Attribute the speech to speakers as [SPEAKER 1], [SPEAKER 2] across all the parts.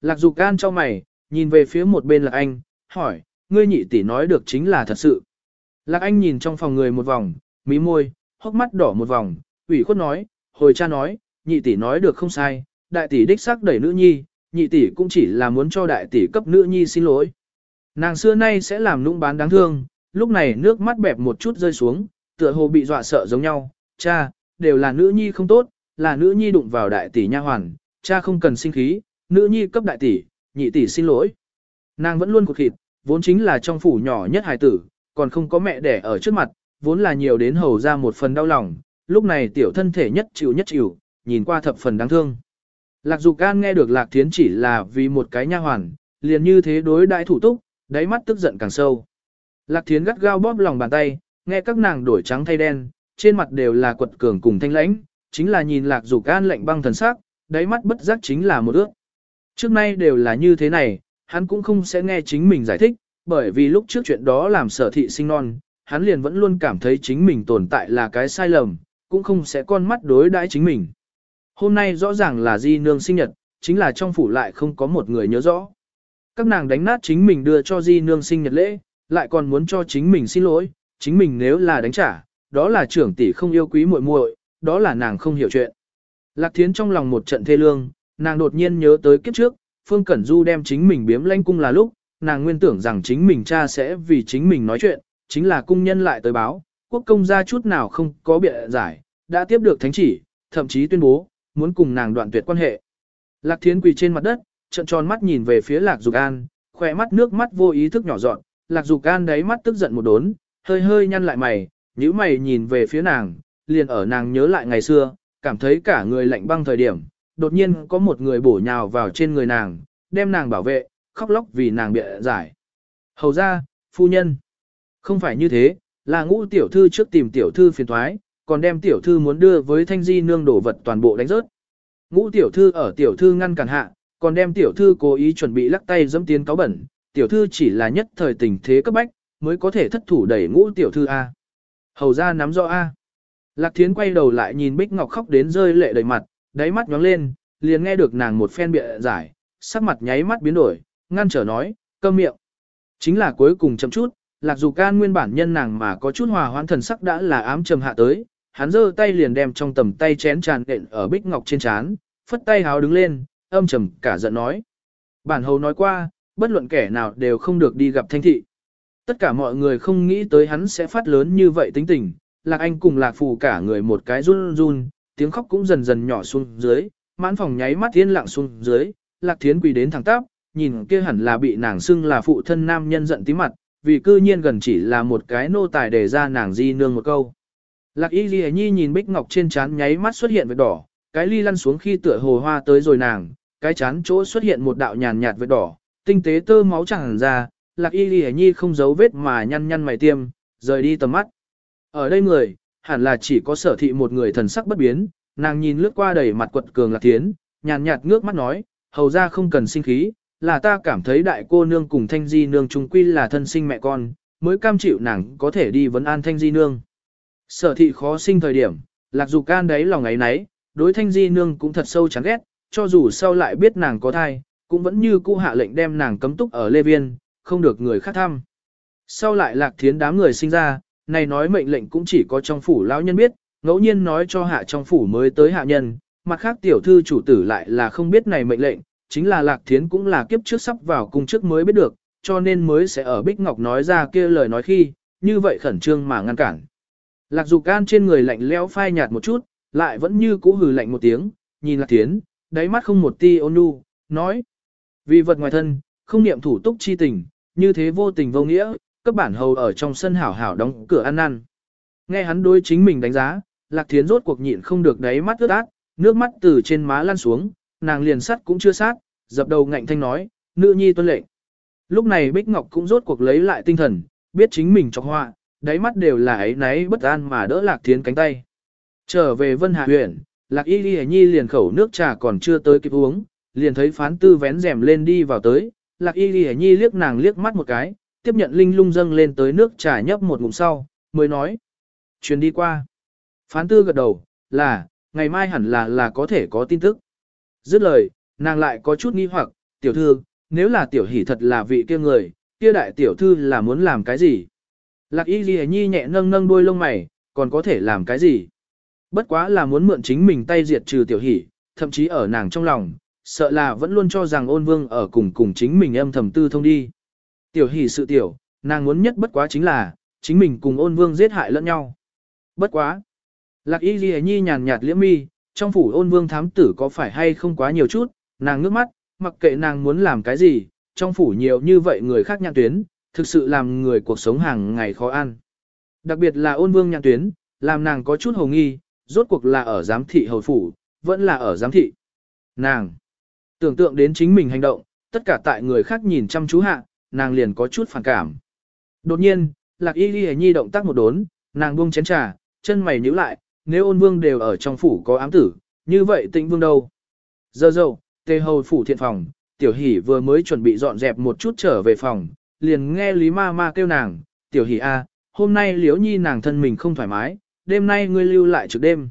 [SPEAKER 1] Lạc Dục An cho mày, nhìn về phía một bên Lạc Anh, hỏi, ngươi nhị tỷ nói được chính là thật sự. Lạc Anh nhìn trong phòng người một vòng, mí môi, hốc mắt đỏ một vòng, ủy khuất nói, hồi cha nói, nhị tỷ nói được không sai, đại tỷ đích xác đẩy nữ nhi, nhị tỷ cũng chỉ là muốn cho đại tỷ cấp nữ nhi xin lỗi. Nàng xưa nay sẽ làm nũng bán đáng thương, lúc này nước mắt bẹp một chút rơi xuống, tựa hồ bị dọa sợ giống nhau, cha, đều là nữ nhi không tốt, là nữ nhi đụng vào đại tỷ nha hoàn, cha không cần sinh khí, nữ nhi cấp đại tỷ, nhị tỷ xin lỗi. Nàng vẫn luôn cục thịt, vốn chính là trong phủ nhỏ nhất hài tử, còn không có mẹ đẻ ở trước mặt, vốn là nhiều đến hầu ra một phần đau lòng, lúc này tiểu thân thể nhất chịu nhất chịu, nhìn qua thập phần đáng thương. Lạc Dục Can nghe được Lạc Thiến chỉ là vì một cái nha hoàn, liền như thế đối đại thủ túc, đáy mắt tức giận càng sâu. Lạc Thiến gắt gao bóp lòng bàn tay, nghe các nàng đổi trắng thay đen, trên mặt đều là quật cường cùng thanh lãnh, chính là nhìn Lạc Dục Can lạnh băng thần sắc, đáy mắt bất giác chính là một ước. Trước nay đều là như thế này, hắn cũng không sẽ nghe chính mình giải thích, bởi vì lúc trước chuyện đó làm sở thị sinh non, hắn liền vẫn luôn cảm thấy chính mình tồn tại là cái sai lầm, cũng không sẽ con mắt đối đãi chính mình. Hôm nay rõ ràng là di nương sinh nhật, chính là trong phủ lại không có một người nhớ rõ. Các nàng đánh nát chính mình đưa cho di nương sinh nhật lễ, lại còn muốn cho chính mình xin lỗi, chính mình nếu là đánh trả, đó là trưởng tỷ không yêu quý muội muội, đó là nàng không hiểu chuyện. Lạc Thiến trong lòng một trận thê lương, nàng đột nhiên nhớ tới kiếp trước, Phương Cẩn Du đem chính mình biếm lanh cung là lúc, nàng nguyên tưởng rằng chính mình cha sẽ vì chính mình nói chuyện, chính là cung nhân lại tới báo, quốc công gia chút nào không có biện giải, đã tiếp được thánh chỉ, thậm chí tuyên bố, muốn cùng nàng đoạn tuyệt quan hệ. Lạc Thiến quỳ trên mặt đất, trận tròn mắt nhìn về phía Lạc Dục An, khỏe mắt nước mắt vô ý thức nhỏ dọn, Lạc Dục An đáy mắt tức giận một đốn, hơi hơi nhăn lại mày, nhíu mày nhìn về phía nàng, liền ở nàng nhớ lại ngày xưa, cảm thấy cả người lạnh băng thời điểm, đột nhiên có một người bổ nhào vào trên người nàng, đem nàng bảo vệ, khóc lóc vì nàng bịa giải. Hầu ra, phu nhân. Không phải như thế, là ngũ tiểu thư trước tìm tiểu thư phiền thoái, còn đem tiểu thư muốn đưa với thanh di nương đổ vật toàn bộ đánh rớt. Ngũ tiểu thư ở tiểu thư ngăn cản hạ, còn đem tiểu thư cố ý chuẩn bị lắc tay dẫm tiến cáo bẩn, tiểu thư chỉ là nhất thời tình thế cấp bách, mới có thể thất thủ đẩy ngũ tiểu thư A. Hầu ra nắm rõ A. Lạc thiến quay đầu lại nhìn Bích Ngọc khóc đến rơi lệ đầy mặt, đáy mắt nhóng lên, liền nghe được nàng một phen bịa giải, sắc mặt nháy mắt biến đổi, ngăn trở nói, câm miệng. Chính là cuối cùng chậm chút, Lạc Dục Can nguyên bản nhân nàng mà có chút hòa hoãn thần sắc đã là ám trầm hạ tới, hắn giơ tay liền đem trong tầm tay chén tràn đện ở bích ngọc trên trán, phất tay háo đứng lên, âm trầm cả giận nói. Bản hầu nói qua, bất luận kẻ nào đều không được đi gặp thanh thị. Tất cả mọi người không nghĩ tới hắn sẽ phát lớn như vậy tính tình, Lạc Anh cùng Lạc Phù cả người một cái run run, tiếng khóc cũng dần dần nhỏ xuống dưới, mãn phòng nháy mắt thiên lặng xuống dưới, Lạc Thiến quỳ đến thẳng tắp, nhìn kia hẳn là bị nàng xưng là phụ thân nam nhân giận tí mặt, vì cư nhiên gần chỉ là một cái nô tài để ra nàng di nương một câu. Lạc y ghi nhi nhìn bích ngọc trên trán nháy mắt xuất hiện vết đỏ, cái ly lăn xuống khi tựa hồ hoa tới rồi nàng, cái chán chỗ xuất hiện một đạo nhàn nhạt vết đỏ, tinh tế tơ máu chẳng ra, lạc y ghi nhi không giấu vết mà nhăn nhăn mày tiêm, rời đi tầm mắt. Ở đây người, hẳn là chỉ có sở thị một người thần sắc bất biến, nàng nhìn lướt qua đầy mặt quật cường lạc tiến, nhàn nhạt ngước mắt nói, hầu ra không cần sinh khí, là ta cảm thấy đại cô nương cùng thanh di nương trung quy là thân sinh mẹ con, mới cam chịu nàng có thể đi vấn an thanh di nương. Sở thị khó sinh thời điểm, lạc dục can đấy lòng ấy nấy, đối thanh di nương cũng thật sâu chán ghét, cho dù sau lại biết nàng có thai, cũng vẫn như cũ hạ lệnh đem nàng cấm túc ở Lê Viên, không được người khác thăm. Sau lại lạc thiến đám người sinh ra, này nói mệnh lệnh cũng chỉ có trong phủ lão nhân biết, ngẫu nhiên nói cho hạ trong phủ mới tới hạ nhân, mặt khác tiểu thư chủ tử lại là không biết này mệnh lệnh, chính là lạc thiến cũng là kiếp trước sắp vào cung trước mới biết được, cho nên mới sẽ ở Bích Ngọc nói ra kia lời nói khi, như vậy khẩn trương mà ngăn cản. Lạc Dục Can trên người lạnh lẽo phai nhạt một chút, lại vẫn như cũ hừ lạnh một tiếng, nhìn Lạc Thiến, đáy mắt không một ti ôn nhu, nói: "Vì vật ngoài thân, không niệm thủ túc chi tình, như thế vô tình vô nghĩa, các bản hầu ở trong sân hảo hảo đóng cửa ăn năn." Nghe hắn đối chính mình đánh giá, Lạc Thiến rốt cuộc nhịn không được đáy mắt ướt át, nước mắt từ trên má lăn xuống, nàng liền sắt cũng chưa sát, dập đầu ngạnh thanh nói: "Nữ nhi tuân lệnh." Lúc này Bích Ngọc cũng rốt cuộc lấy lại tinh thần, biết chính mình chọc họa, đáy mắt đều là ấy náy bất an mà đỡ lạc thiến cánh tay. Trở về Vân Hạ huyện, lạc y ghi nhi liền khẩu nước trà còn chưa tới kịp uống, liền thấy phán tư vén rèm lên đi vào tới, lạc y ghi nhi liếc nàng liếc mắt một cái, tiếp nhận linh lung dâng lên tới nước trà nhấp một ngụm sau, mới nói. Chuyến đi qua. Phán tư gật đầu, là, ngày mai hẳn là là có thể có tin tức. Dứt lời, nàng lại có chút nghi hoặc, tiểu thư, nếu là tiểu hỷ thật là vị kia người, kia đại tiểu thư là muốn làm cái gì? Lạc y ghi nhi nhẹ nâng nâng đuôi lông mày, còn có thể làm cái gì? Bất quá là muốn mượn chính mình tay diệt trừ tiểu hỷ, thậm chí ở nàng trong lòng, sợ là vẫn luôn cho rằng ôn vương ở cùng cùng chính mình âm thầm tư thông đi. Tiểu hỷ sự tiểu, nàng muốn nhất bất quá chính là, chính mình cùng ôn vương giết hại lẫn nhau. Bất quá. Lạc y ghi nhi nhàn nhạt liễm mi, trong phủ ôn vương thám tử có phải hay không quá nhiều chút, nàng ngước mắt, mặc kệ nàng muốn làm cái gì, trong phủ nhiều như vậy người khác nhãn tuyến, thực sự làm người cuộc sống hàng ngày khó ăn. Đặc biệt là ôn vương nhãn tuyến, làm nàng có chút hồ nghi, rốt cuộc là ở giám thị hầu phủ, vẫn là ở giám thị. Nàng, tưởng tượng đến chính mình hành động, tất cả tại người khác nhìn chăm chú hạ, nàng liền có chút phản cảm. Đột nhiên, lạc y ghi nhi động tác một đốn, nàng buông chén trà, chân mày nhíu lại, nếu ôn vương đều ở trong phủ có ám tử, như vậy tĩnh vương đâu? Giờ dâu, tê hầu phủ thiện phòng, tiểu hỷ vừa mới chuẩn bị dọn dẹp một chút trở về phòng, liền nghe Lý ma ma kêu nàng, tiểu hỷ a, hôm nay liễu nhi nàng thân mình không thoải mái, đêm nay ngươi lưu lại trực đêm.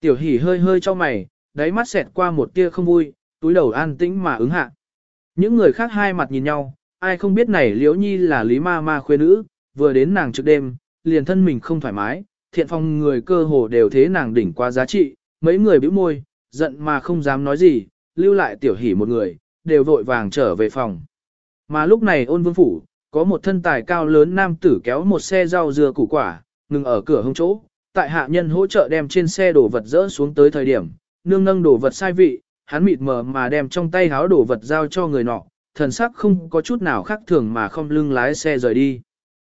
[SPEAKER 1] Tiểu hỷ hơi hơi cho mày, đáy mắt xẹt qua một tia không vui, túi đầu an tĩnh mà ứng hạ. Những người khác hai mặt nhìn nhau, ai không biết này liễu nhi là Lý ma ma khuê nữ, vừa đến nàng trước đêm, liền thân mình không thoải mái, thiện phong người cơ hồ đều thế nàng đỉnh qua giá trị, mấy người bĩu môi, giận mà không dám nói gì, lưu lại tiểu hỉ một người, đều vội vàng trở về phòng. Mà lúc này ôn vương phủ, có một thân tài cao lớn nam tử kéo một xe rau dưa củ quả, ngừng ở cửa hông chỗ, tại hạ nhân hỗ trợ đem trên xe đổ vật dỡ xuống tới thời điểm, nương nâng đổ vật sai vị, hắn mịt mờ mà đem trong tay háo đổ vật giao cho người nọ, thần sắc không có chút nào khác thường mà không lưng lái xe rời đi.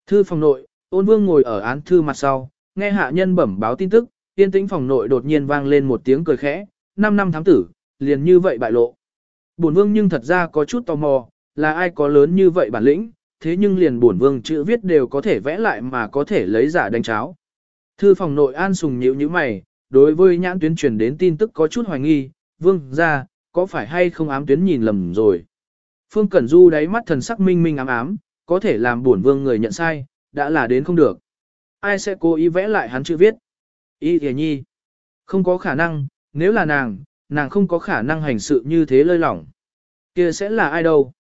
[SPEAKER 1] Thư phòng nội, ôn vương ngồi ở án thư mặt sau, nghe hạ nhân bẩm báo tin tức, yên tĩnh phòng nội đột nhiên vang lên một tiếng cười khẽ, năm năm tháng tử, liền như vậy bại lộ. Bổn vương nhưng thật ra có chút tò mò, là ai có lớn như vậy bản lĩnh, thế nhưng liền bổn vương chữ viết đều có thể vẽ lại mà có thể lấy giả đánh cháo. Thư phòng nội an sùng nhíu như mày, đối với nhãn tuyến truyền đến tin tức có chút hoài nghi, vương ra, có phải hay không ám tuyến nhìn lầm rồi. Phương Cẩn Du đáy mắt thần sắc minh minh ám ám, có thể làm bổn vương người nhận sai, đã là đến không được. Ai sẽ cố ý vẽ lại hắn chữ viết? Y thề nhi. Không có khả năng, nếu là nàng, nàng không có khả năng hành sự như thế lơi lỏng. kia sẽ là ai đâu?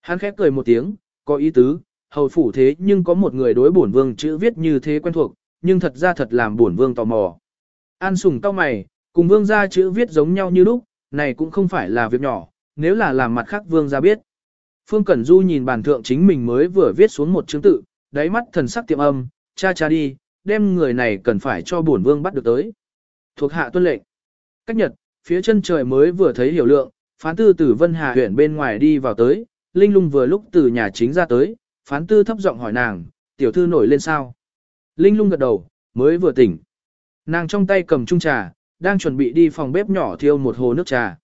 [SPEAKER 1] Hắn khép cười một tiếng, có ý tứ, hầu phủ thế nhưng có một người đối bổn vương chữ viết như thế quen thuộc, nhưng thật ra thật làm bổn vương tò mò. An sùng tao mày, cùng vương gia chữ viết giống nhau như lúc, này cũng không phải là việc nhỏ, nếu là làm mặt khác vương gia biết. Phương Cẩn Du nhìn bản thượng chính mình mới vừa viết xuống một chữ tự, đáy mắt thần sắc tiệm âm, cha cha đi, đem người này cần phải cho bổn vương bắt được tới. Thuộc hạ tuân lệnh. Cách nhật, phía chân trời mới vừa thấy hiểu lượng, phán tư từ Vân Hà huyện bên ngoài đi vào tới, Linh lung vừa lúc từ nhà chính ra tới, phán tư thấp giọng hỏi nàng, tiểu thư nổi lên sao. Linh lung gật đầu, mới vừa tỉnh. Nàng trong tay cầm chung trà, đang chuẩn bị đi phòng bếp nhỏ thiêu một hồ nước trà.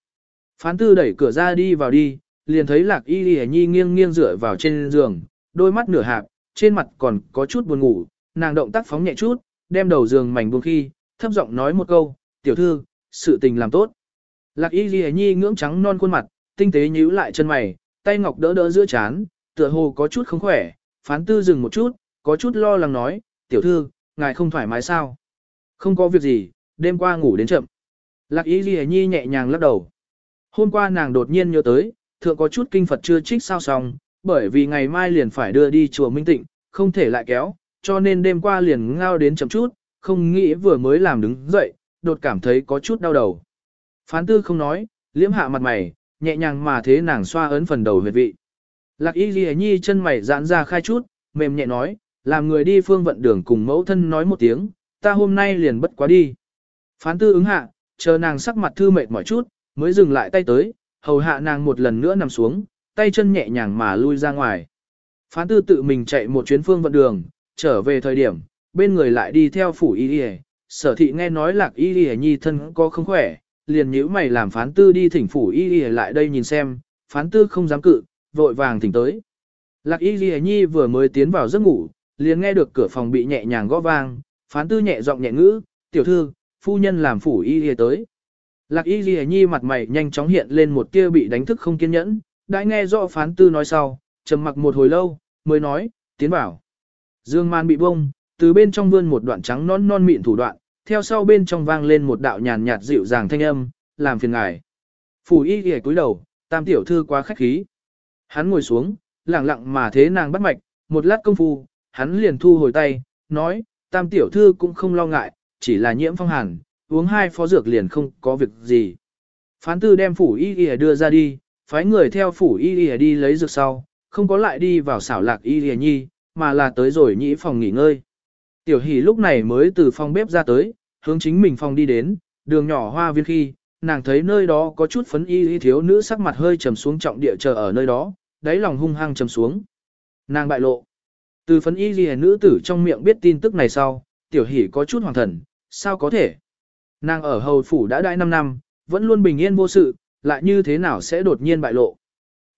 [SPEAKER 1] Phán tư đẩy cửa ra đi vào đi, liền thấy lạc y lì nhi nghiêng nghiêng dựa vào trên giường, đôi mắt nửa hạp, trên mặt còn có chút buồn ngủ, nàng động tác phóng nhẹ chút, đem đầu giường mảnh buông khi, thấp giọng nói một câu, tiểu thư, sự tình làm tốt. Lạc y lì nhi ngưỡng trắng non khuôn mặt, tinh tế nhíu lại chân mày, tay ngọc đỡ đỡ giữa chán, tựa hồ có chút không khỏe, phán tư dừng một chút, có chút lo lắng nói, tiểu thư, ngài không thoải mái sao? Không có việc gì, đêm qua ngủ đến chậm. Lạc y lì nhi nhẹ nhàng lắc đầu. Hôm qua nàng đột nhiên nhớ tới, thượng có chút kinh Phật chưa trích sao xong, bởi vì ngày mai liền phải đưa đi chùa Minh Tịnh, không thể lại kéo, cho nên đêm qua liền ngao đến chậm chút, không nghĩ vừa mới làm đứng dậy, đột cảm thấy có chút đau đầu. Phán tư không nói, liễm hạ mặt mày, nhẹ nhàng mà thế nàng xoa ấn phần đầu huyệt vị. Lạc y ghi nhi chân mày giãn ra khai chút, mềm nhẹ nói, làm người đi phương vận đường cùng mẫu thân nói một tiếng, ta hôm nay liền bất quá đi. Phán tư ứng hạ, chờ nàng sắc mặt thư mệt mỏi chút, mới dừng lại tay tới, hầu hạ nàng một lần nữa nằm xuống, tay chân nhẹ nhàng mà lui ra ngoài. Phán tư tự mình chạy một chuyến phương vận đường, trở về thời điểm, bên người lại đi theo phủ y y sở thị nghe nói lạc y y nhi thân có không khỏe, liền nhíu mày làm phán tư đi thỉnh phủ y y lại đây nhìn xem, phán tư không dám cự, vội vàng thỉnh tới. Lạc y y nhi vừa mới tiến vào giấc ngủ, liền nghe được cửa phòng bị nhẹ nhàng gõ vang, phán tư nhẹ giọng nhẹ ngữ, tiểu thư, phu nhân làm phủ y y tới. Lạc y Ghi nhi mặt mày nhanh chóng hiện lên một tia bị đánh thức không kiên nhẫn, đã nghe rõ phán tư nói sau, trầm mặc một hồi lâu, mới nói, tiến vào. Dương man bị bông, từ bên trong vươn một đoạn trắng non non mịn thủ đoạn, theo sau bên trong vang lên một đạo nhàn nhạt dịu dàng thanh âm, làm phiền ngài. Phủ y Ghi cúi đầu, Tam tiểu thư quá khách khí. Hắn ngồi xuống, lặng lặng mà thế nàng bắt mạch, một lát công phu, hắn liền thu hồi tay, nói, tam tiểu thư cũng không lo ngại, chỉ là nhiễm phong hàn, uống hai phó dược liền không có việc gì. Phán tư đem phủ y y đưa ra đi, phái người theo phủ y y đi lấy dược sau, không có lại đi vào xảo lạc y y nhi, mà là tới rồi nhĩ phòng nghỉ ngơi. Tiểu hỷ lúc này mới từ phòng bếp ra tới, hướng chính mình phòng đi đến, đường nhỏ hoa viên khi, nàng thấy nơi đó có chút phấn y y thiếu nữ sắc mặt hơi trầm xuống trọng địa chờ ở nơi đó, đáy lòng hung hăng trầm xuống. Nàng bại lộ. Từ phấn y y nữ tử trong miệng biết tin tức này sau, tiểu hỷ có chút hoàng thần, sao có thể? Nàng ở hầu phủ đã đại 5 năm, vẫn luôn bình yên vô sự, lại như thế nào sẽ đột nhiên bại lộ?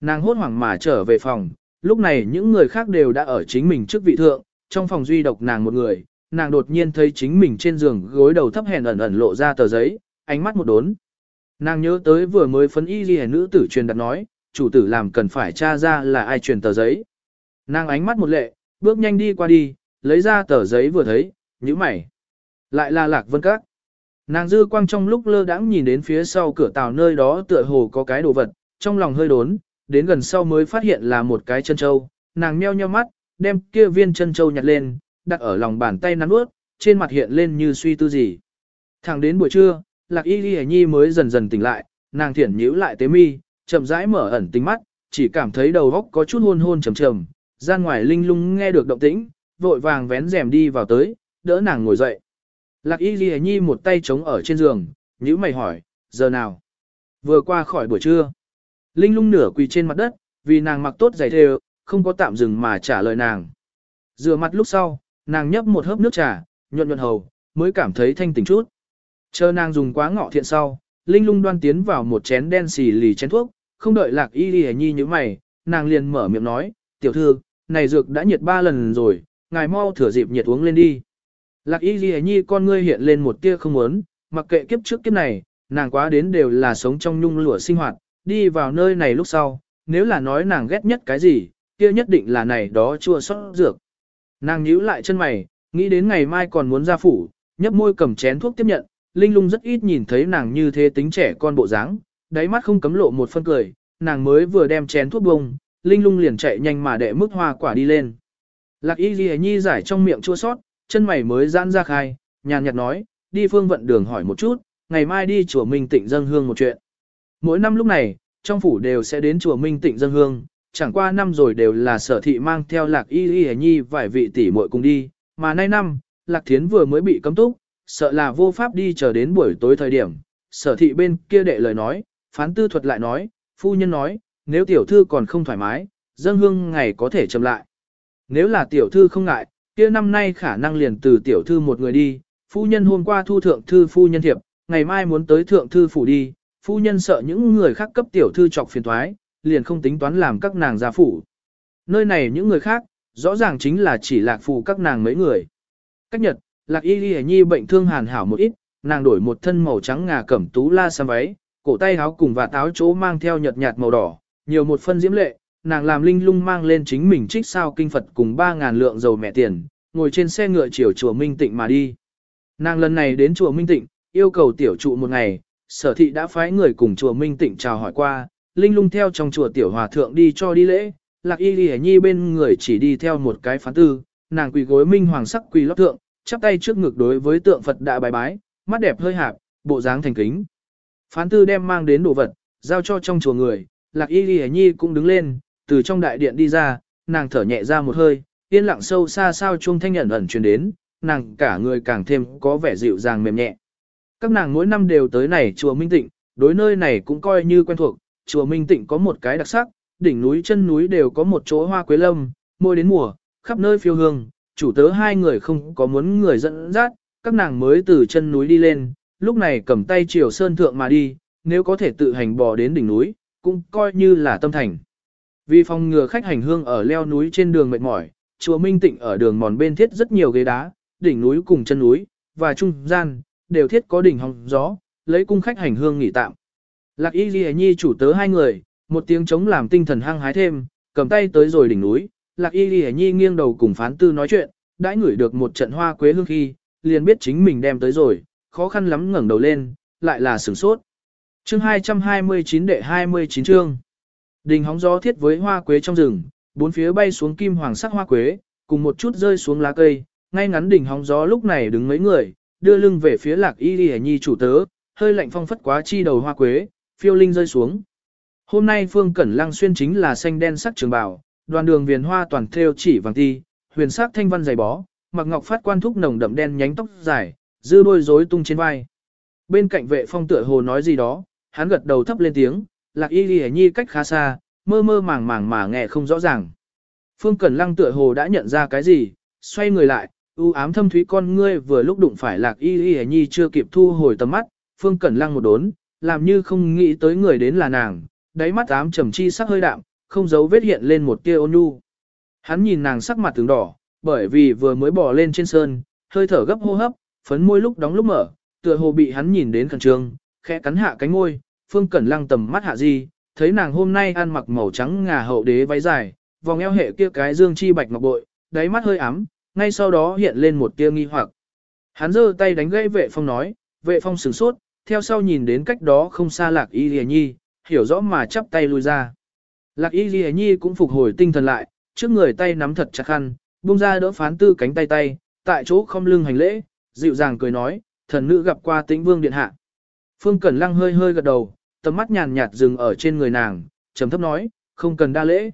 [SPEAKER 1] Nàng hốt hoảng mà trở về phòng, lúc này những người khác đều đã ở chính mình trước vị thượng, trong phòng duy độc nàng một người, nàng đột nhiên thấy chính mình trên giường gối đầu thấp hèn ẩn ẩn lộ ra tờ giấy, ánh mắt một đốn. Nàng nhớ tới vừa mới phấn y ghi nữ tử truyền đặt nói, chủ tử làm cần phải tra ra là ai truyền tờ giấy. Nàng ánh mắt một lệ, bước nhanh đi qua đi, lấy ra tờ giấy vừa thấy, như mày. Lại là lạc vân các. Nàng dư quang trong lúc lơ đãng nhìn đến phía sau cửa tàu nơi đó tựa hồ có cái đồ vật, trong lòng hơi đốn, đến gần sau mới phát hiện là một cái chân châu. Nàng meo nheo mắt, đem kia viên chân châu nhặt lên, đặt ở lòng bàn tay nắn ướt, trên mặt hiện lên như suy tư gì. Thẳng đến buổi trưa, lạc y ghi nhi mới dần dần tỉnh lại, nàng thiển nhíu lại tế mi, chậm rãi mở ẩn tính mắt, chỉ cảm thấy đầu óc có chút hôn hôn trầm trầm, ra ngoài linh lung nghe được động tĩnh, vội vàng vén rèm đi vào tới, đỡ nàng ngồi dậy. Lạc y ghi nhi một tay chống ở trên giường, nhíu mày hỏi, giờ nào? Vừa qua khỏi buổi trưa. Linh lung nửa quỳ trên mặt đất, vì nàng mặc tốt giày thêu, không có tạm dừng mà trả lời nàng. Rửa mặt lúc sau, nàng nhấp một hớp nước trà, nhuận nhuận hầu, mới cảm thấy thanh tỉnh chút. Chờ nàng dùng quá ngọ thiện sau, Linh lung đoan tiến vào một chén đen xì lì chén thuốc, không đợi lạc y ghi nhi như mày, nàng liền mở miệng nói, tiểu thư, này dược đã nhiệt ba lần rồi, ngài mau thửa dịp nhiệt uống lên đi. Lạc y ghi nhi con ngươi hiện lên một tia không muốn, mặc kệ kiếp trước kiếp này, nàng quá đến đều là sống trong nhung lụa sinh hoạt, đi vào nơi này lúc sau, nếu là nói nàng ghét nhất cái gì, kia nhất định là này đó chua xót dược. Nàng nhíu lại chân mày, nghĩ đến ngày mai còn muốn ra phủ, nhấp môi cầm chén thuốc tiếp nhận, Linh Lung rất ít nhìn thấy nàng như thế tính trẻ con bộ dáng, đáy mắt không cấm lộ một phân cười, nàng mới vừa đem chén thuốc bông, Linh Lung liền chạy nhanh mà đệ mức hoa quả đi lên. Lạc Y Ghi Nhi giải trong miệng chua sót, chân mày mới giãn ra khai, nhàn nhạt nói, đi phương vận đường hỏi một chút, ngày mai đi chùa Minh Tịnh dâng hương một chuyện. Mỗi năm lúc này, trong phủ đều sẽ đến chùa Minh Tịnh dâng hương, chẳng qua năm rồi đều là sở thị mang theo Lạc Y Y Nhi vài vị tỷ muội cùng đi, mà nay năm, Lạc Thiến vừa mới bị cấm túc, sợ là vô pháp đi chờ đến buổi tối thời điểm. Sở thị bên kia đệ lời nói, phán tư thuật lại nói, phu nhân nói, nếu tiểu thư còn không thoải mái, dâng hương ngày có thể chậm lại. Nếu là tiểu thư không ngại, kia năm nay khả năng liền từ tiểu thư một người đi, phu nhân hôm qua thu thượng thư phu nhân thiệp, ngày mai muốn tới thượng thư phủ đi, phu nhân sợ những người khác cấp tiểu thư chọc phiền thoái, liền không tính toán làm các nàng gia phủ. Nơi này những người khác, rõ ràng chính là chỉ lạc phù các nàng mấy người. Cách nhật, lạc y ghi nhi bệnh thương hàn hảo một ít, nàng đổi một thân màu trắng ngà cẩm tú la sam váy, cổ tay áo cùng và táo chỗ mang theo nhợt nhạt màu đỏ, nhiều một phân diễm lệ, nàng làm linh lung mang lên chính mình trích sao kinh Phật cùng 3.000 lượng dầu mẹ tiền, ngồi trên xe ngựa chiều chùa Minh Tịnh mà đi. Nàng lần này đến chùa Minh Tịnh, yêu cầu tiểu trụ một ngày, sở thị đã phái người cùng chùa Minh Tịnh chào hỏi qua, linh lung theo trong chùa tiểu hòa thượng đi cho đi lễ, lạc y lì nhi bên người chỉ đi theo một cái phán tư, nàng quỳ gối minh hoàng sắc quỳ lót thượng, chắp tay trước ngực đối với tượng Phật đã bài bái, mắt đẹp hơi hạp, bộ dáng thành kính. Phán tư đem mang đến đồ vật, giao cho trong chùa người, lạc y lì nhi cũng đứng lên, từ trong đại điện đi ra, nàng thở nhẹ ra một hơi, yên lặng sâu xa sao chuông thanh ẩn ẩn truyền đến, nàng cả người càng thêm có vẻ dịu dàng mềm nhẹ. Các nàng mỗi năm đều tới này chùa Minh Tịnh, đối nơi này cũng coi như quen thuộc, chùa Minh Tịnh có một cái đặc sắc, đỉnh núi chân núi đều có một chỗ hoa quế lâm, mỗi đến mùa, khắp nơi phiêu hương, chủ tớ hai người không có muốn người dẫn dắt, các nàng mới từ chân núi đi lên, lúc này cầm tay chiều sơn thượng mà đi, nếu có thể tự hành bò đến đỉnh núi, cũng coi như là tâm thành. Vì phòng ngừa khách hành hương ở leo núi trên đường mệt mỏi, chùa Minh Tịnh ở đường mòn bên thiết rất nhiều ghế đá, đỉnh núi cùng chân núi, và trung gian, đều thiết có đỉnh hóng gió, lấy cung khách hành hương nghỉ tạm. Lạc y ghi nhi chủ tớ hai người, một tiếng chống làm tinh thần hăng hái thêm, cầm tay tới rồi đỉnh núi, lạc y ghi nhi nghiêng đầu cùng phán tư nói chuyện, đã ngửi được một trận hoa quế hương khi, liền biết chính mình đem tới rồi, khó khăn lắm ngẩng đầu lên, lại là sửng sốt. Chương 229 đệ 29 chương. Đình hóng gió thiết với hoa quế trong rừng, bốn phía bay xuống kim hoàng sắc hoa quế, cùng một chút rơi xuống lá cây, ngay ngắn đỉnh hóng gió lúc này đứng mấy người, đưa lưng về phía lạc y đi nhi chủ tớ, hơi lạnh phong phất quá chi đầu hoa quế, phiêu linh rơi xuống. Hôm nay Phương Cẩn Lăng xuyên chính là xanh đen sắc trường bào, đoàn đường viền hoa toàn thêu chỉ vàng ti, huyền sắc thanh văn dày bó, mặc ngọc phát quan thúc nồng đậm đen nhánh tóc dài, dư đôi rối tung trên vai. Bên cạnh vệ phong tựa hồ nói gì đó, hắn gật đầu thấp lên tiếng, lạc y ghi nhi cách khá xa, mơ mơ màng màng mà nghe không rõ ràng. Phương Cẩn Lăng tựa hồ đã nhận ra cái gì, xoay người lại, u ám thâm thúy con ngươi vừa lúc đụng phải lạc y ghi nhi chưa kịp thu hồi tầm mắt, Phương Cẩn Lăng một đốn, làm như không nghĩ tới người đến là nàng, đáy mắt ám trầm chi sắc hơi đạm, không giấu vết hiện lên một tia ôn nhu. Hắn nhìn nàng sắc mặt tướng đỏ, bởi vì vừa mới bò lên trên sơn, hơi thở gấp hô hấp, phấn môi lúc đóng lúc mở, tựa hồ bị hắn nhìn đến khẩn trương, khẽ cắn hạ cánh môi, Phương Cẩn Lăng tầm mắt hạ di, thấy nàng hôm nay ăn mặc màu trắng ngà hậu đế váy dài, vòng eo hệ kia cái dương chi bạch ngọc bội, đáy mắt hơi ấm, ngay sau đó hiện lên một tia nghi hoặc. Hắn giơ tay đánh gãy vệ phong nói, vệ phong sửng sốt, theo sau nhìn đến cách đó không xa lạc y lìa nhi, hiểu rõ mà chắp tay lui ra. Lạc y lìa nhi cũng phục hồi tinh thần lại, trước người tay nắm thật chặt khăn, buông ra đỡ phán tư cánh tay tay, tại chỗ không lưng hành lễ, dịu dàng cười nói, thần nữ gặp qua tĩnh vương điện hạ. Phương Cẩn Lăng hơi hơi gật đầu, tầm mắt nhàn nhạt dừng ở trên người nàng, trầm thấp nói, không cần đa lễ.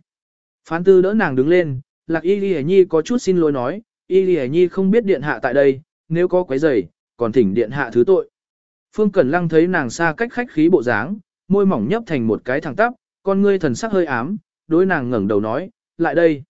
[SPEAKER 1] Phán tư đỡ nàng đứng lên, lạc y lìa nhi có chút xin lỗi nói, y lìa nhi không biết điện hạ tại đây, nếu có quấy rầy, còn thỉnh điện hạ thứ tội. Phương Cẩn Lăng thấy nàng xa cách khách khí bộ dáng, môi mỏng nhấp thành một cái thẳng tắp, con ngươi thần sắc hơi ám, đối nàng ngẩng đầu nói, lại đây.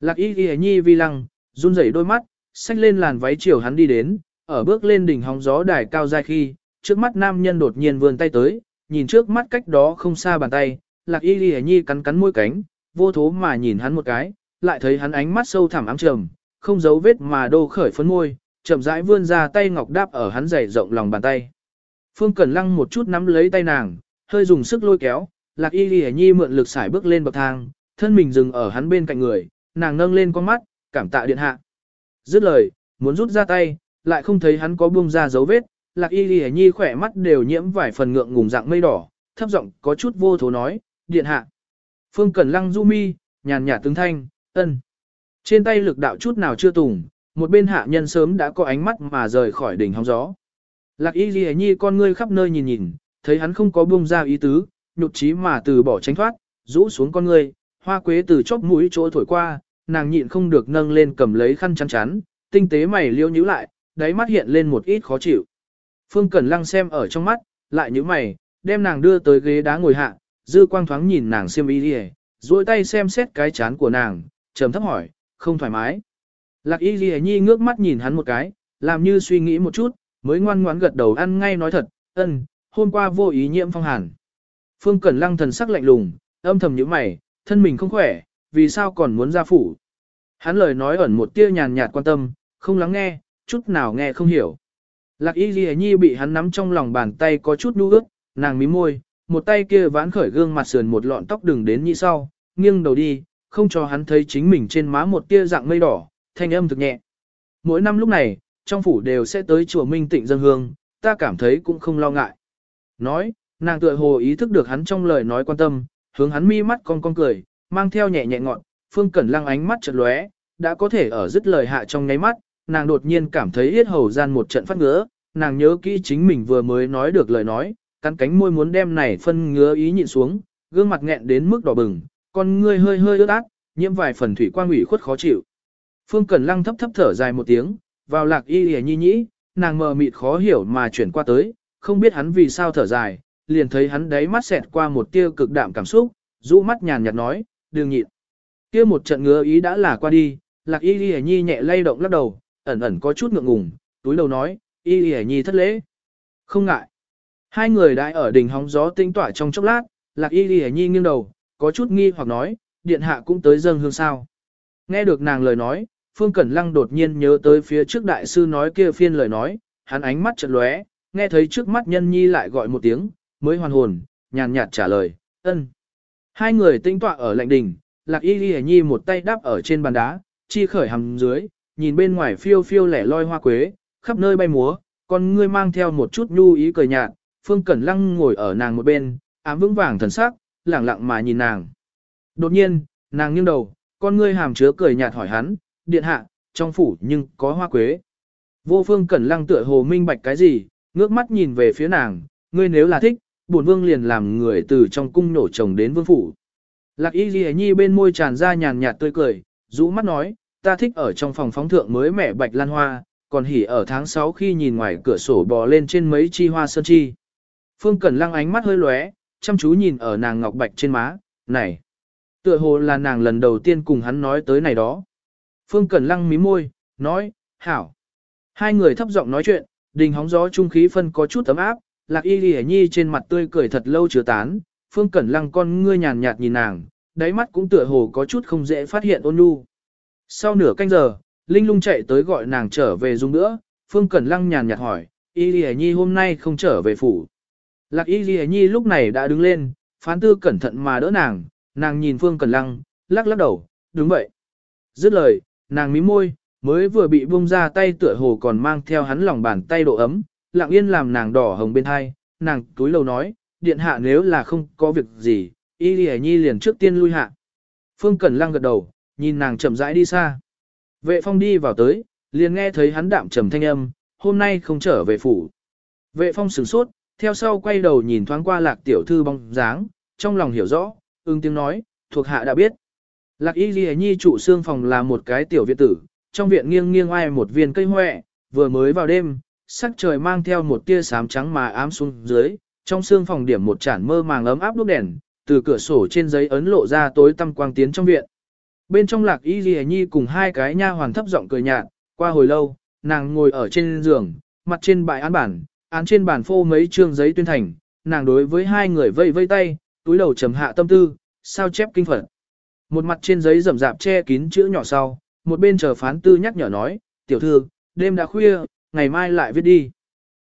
[SPEAKER 1] Lạc y ghi nhi vi lăng, run rẩy đôi mắt, xách lên làn váy chiều hắn đi đến, ở bước lên đỉnh hóng gió đài cao dài khi, trước mắt nam nhân đột nhiên vươn tay tới, nhìn trước mắt cách đó không xa bàn tay, lạc y ghi nhi cắn cắn môi cánh, vô thố mà nhìn hắn một cái, lại thấy hắn ánh mắt sâu thẳm ám trầm, không giấu vết mà đô khởi phấn môi, chậm rãi vươn ra tay ngọc đáp ở hắn dày rộng lòng bàn tay. Phương Cẩn Lăng một chút nắm lấy tay nàng, hơi dùng sức lôi kéo, Lạc Y Lì Nhi mượn lực xải bước lên bậc thang, thân mình dừng ở hắn bên cạnh người, nàng nâng lên con mắt, cảm tạ điện hạ. Dứt lời, muốn rút ra tay, lại không thấy hắn có buông ra dấu vết, Lạc Y lìa Nhi khỏe mắt đều nhiễm vài phần ngượng ngùng dạng mây đỏ, thấp giọng có chút vô thố nói, điện hạ. Phương Cẩn Lăng du mi, nhàn nhạt tướng thanh, ân. Trên tay lực đạo chút nào chưa tùng, một bên hạ nhân sớm đã có ánh mắt mà rời khỏi đỉnh hóng gió. Lạc y lìa nhi con ngươi khắp nơi nhìn nhìn, thấy hắn không có buông ra ý tứ, nhục trí mà từ bỏ tránh thoát, rũ xuống con ngươi, hoa quế từ chóp mũi chỗ thổi qua, nàng nhịn không được nâng lên cầm lấy khăn chắn chắn, tinh tế mày liêu nhíu lại, đáy mắt hiện lên một ít khó chịu. Phương Cẩn Lăng xem ở trong mắt, lại nhíu mày, đem nàng đưa tới ghế đá ngồi hạ, dư quang thoáng nhìn nàng xiêm y đi duỗi tay xem xét cái chán của nàng, trầm thấp hỏi, không thoải mái. Lạc y ghi nhi ngước mắt nhìn hắn một cái, làm như suy nghĩ một chút, mới ngoan ngoãn gật đầu ăn ngay nói thật, ân, hôm qua vô ý nhiễm phong hàn. Phương Cẩn Lăng thần sắc lạnh lùng, âm thầm nhíu mày, thân mình không khỏe, vì sao còn muốn ra phủ. Hắn lời nói ẩn một tia nhàn nhạt quan tâm, không lắng nghe, chút nào nghe không hiểu. Lạc y ghi nhi bị hắn nắm trong lòng bàn tay có chút nu ướt, nàng mím môi, một tay kia vãn khởi gương mặt sườn một lọn tóc đừng đến như sau, nghiêng đầu đi, không cho hắn thấy chính mình trên má một tia dạng mây đỏ, thanh âm thực nhẹ. Mỗi năm lúc này, trong phủ đều sẽ tới chùa Minh Tịnh dân hương, ta cảm thấy cũng không lo ngại. Nói, nàng tựa hồ ý thức được hắn trong lời nói quan tâm, hướng hắn mi mắt con con cười, mang theo nhẹ nhẹ ngọn, Phương Cẩn Lăng ánh mắt chợt lóe, đã có thể ở dứt lời hạ trong nháy mắt, nàng đột nhiên cảm thấy yết hầu gian một trận phát ngứa, nàng nhớ kỹ chính mình vừa mới nói được lời nói, cắn cánh môi muốn đem này phân ngứa ý nhịn xuống, gương mặt nghẹn đến mức đỏ bừng, con ngươi hơi hơi ướt át, nhiễm vài phần thủy quang ủy khuất khó chịu. Phương Cẩn Lăng thấp thấp thở dài một tiếng, vào lạc y hề nhi nhĩ, nàng mờ mịt khó hiểu mà chuyển qua tới, không biết hắn vì sao thở dài, liền thấy hắn đáy mắt xẹt qua một tia cực đạm cảm xúc, rũ mắt nhàn nhạt nói, đừng nhịn. Kia một trận ngứa ý đã là qua đi, lạc y hề nhi nhẹ lay động lắc đầu, ẩn ẩn có chút ngượng ngùng, túi đầu nói, y hề nhi thất lễ. Không ngại. Hai người đã ở đỉnh hóng gió tinh tỏa trong chốc lát, lạc y hề nhi nghiêng đầu, có chút nghi hoặc nói, điện hạ cũng tới dâng hương sao. Nghe được nàng lời nói, Phương Cẩn Lăng đột nhiên nhớ tới phía trước đại sư nói kia phiên lời nói, hắn ánh mắt chợt lóe, nghe thấy trước mắt nhân nhi lại gọi một tiếng, mới hoàn hồn, nhàn nhạt trả lời, ân. Hai người tinh tọa ở lạnh đỉnh, lạc y ghi nhi một tay đắp ở trên bàn đá, chi khởi hầm dưới, nhìn bên ngoài phiêu phiêu lẻ loi hoa quế, khắp nơi bay múa, con ngươi mang theo một chút nhu ý cười nhạt, Phương Cẩn Lăng ngồi ở nàng một bên, ám vững vàng thần sắc, lẳng lặng mà nhìn nàng. Đột nhiên, nàng nghiêng đầu, con ngươi hàm chứa cười nhạt hỏi hắn, điện hạ, trong phủ nhưng có hoa quế. Vô phương cẩn lăng tựa hồ minh bạch cái gì, ngước mắt nhìn về phía nàng, ngươi nếu là thích, bổn vương liền làm người từ trong cung nổ chồng đến vương phủ. Lạc y ghi nhi bên môi tràn ra nhàn nhạt tươi cười, rũ mắt nói, ta thích ở trong phòng phóng thượng mới mẹ bạch lan hoa, còn hỉ ở tháng 6 khi nhìn ngoài cửa sổ bò lên trên mấy chi hoa sơn chi. Phương Cẩn Lăng ánh mắt hơi lóe, chăm chú nhìn ở nàng ngọc bạch trên má, này. Tựa hồ là nàng lần đầu tiên cùng hắn nói tới này đó. Phương Cẩn Lăng mí môi, nói, hảo. Hai người thấp giọng nói chuyện, đình hóng gió trung khí phân có chút ấm áp, lạc y ghi nhi trên mặt tươi cười thật lâu chứa tán, Phương Cẩn Lăng con ngươi nhàn nhạt nhìn nàng, đáy mắt cũng tựa hồ có chút không dễ phát hiện ôn nhu. Sau nửa canh giờ, Linh lung chạy tới gọi nàng trở về dùng nữa, Phương Cẩn Lăng nhàn nhạt hỏi, Y Lì Nhi hôm nay không trở về phủ. Lạc Y Lì Nhi lúc này đã đứng lên, phán tư cẩn thận mà đỡ nàng, nàng nhìn Phương Cẩn Lăng, lắc lắc đầu, đúng vậy. Dứt lời, nàng mím môi, mới vừa bị buông ra tay tựa hồ còn mang theo hắn lòng bàn tay độ ấm, lặng yên làm nàng đỏ hồng bên hai, nàng túi lâu nói, điện hạ nếu là không có việc gì, Y Lì Nhi liền trước tiên lui hạ. Phương Cẩn Lăng gật đầu, nhìn nàng chậm rãi đi xa. Vệ phong đi vào tới, liền nghe thấy hắn đạm trầm thanh âm, hôm nay không trở về phủ. Vệ phong sửng sốt, theo sau quay đầu nhìn thoáng qua lạc tiểu thư bóng dáng, trong lòng hiểu rõ, ưng tiếng nói, thuộc hạ đã biết. Lạc y ghi nhi trụ xương phòng là một cái tiểu viện tử, trong viện nghiêng nghiêng ai một viên cây hoẹ, vừa mới vào đêm, sắc trời mang theo một tia sám trắng mà ám xuống dưới, trong xương phòng điểm một chản mơ màng ấm áp đốt đèn, từ cửa sổ trên giấy ấn lộ ra tối tăm quang tiến trong viện. Bên trong lạc y ghi nhi cùng hai cái nha hoàn thấp giọng cười nhạt, qua hồi lâu, nàng ngồi ở trên giường, mặt trên bài án bản, án trên bàn phô mấy trương giấy tuyên thành, nàng đối với hai người vây vây tay, túi đầu trầm hạ tâm tư, sao chép kinh phật. Một mặt trên giấy rậm rạp che kín chữ nhỏ sau, một bên chờ phán tư nhắc nhở nói, tiểu thư, đêm đã khuya, ngày mai lại viết đi.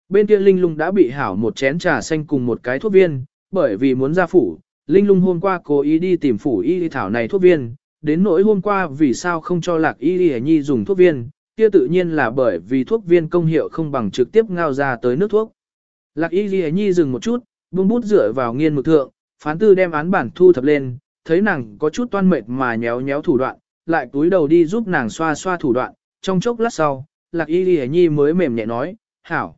[SPEAKER 1] Bên kia Linh Lung đã bị hảo một chén trà xanh cùng một cái thuốc viên, bởi vì muốn ra phủ, Linh Lung hôm qua cố ý đi tìm phủ y thảo này thuốc viên, đến nỗi hôm qua vì sao không cho lạc y y nhi dùng thuốc viên, kia tự nhiên là bởi vì thuốc viên công hiệu không bằng trực tiếp ngao ra tới nước thuốc. Lạc y y nhi dừng một chút, buông bút dựa vào nghiên mực thượng, phán tư đem án bản thu thập lên, thấy nàng có chút toan mệt mà nhéo nhéo thủ đoạn, lại túi đầu đi giúp nàng xoa xoa thủ đoạn, trong chốc lát sau, lạc y y nhi mới mềm nhẹ nói, hảo.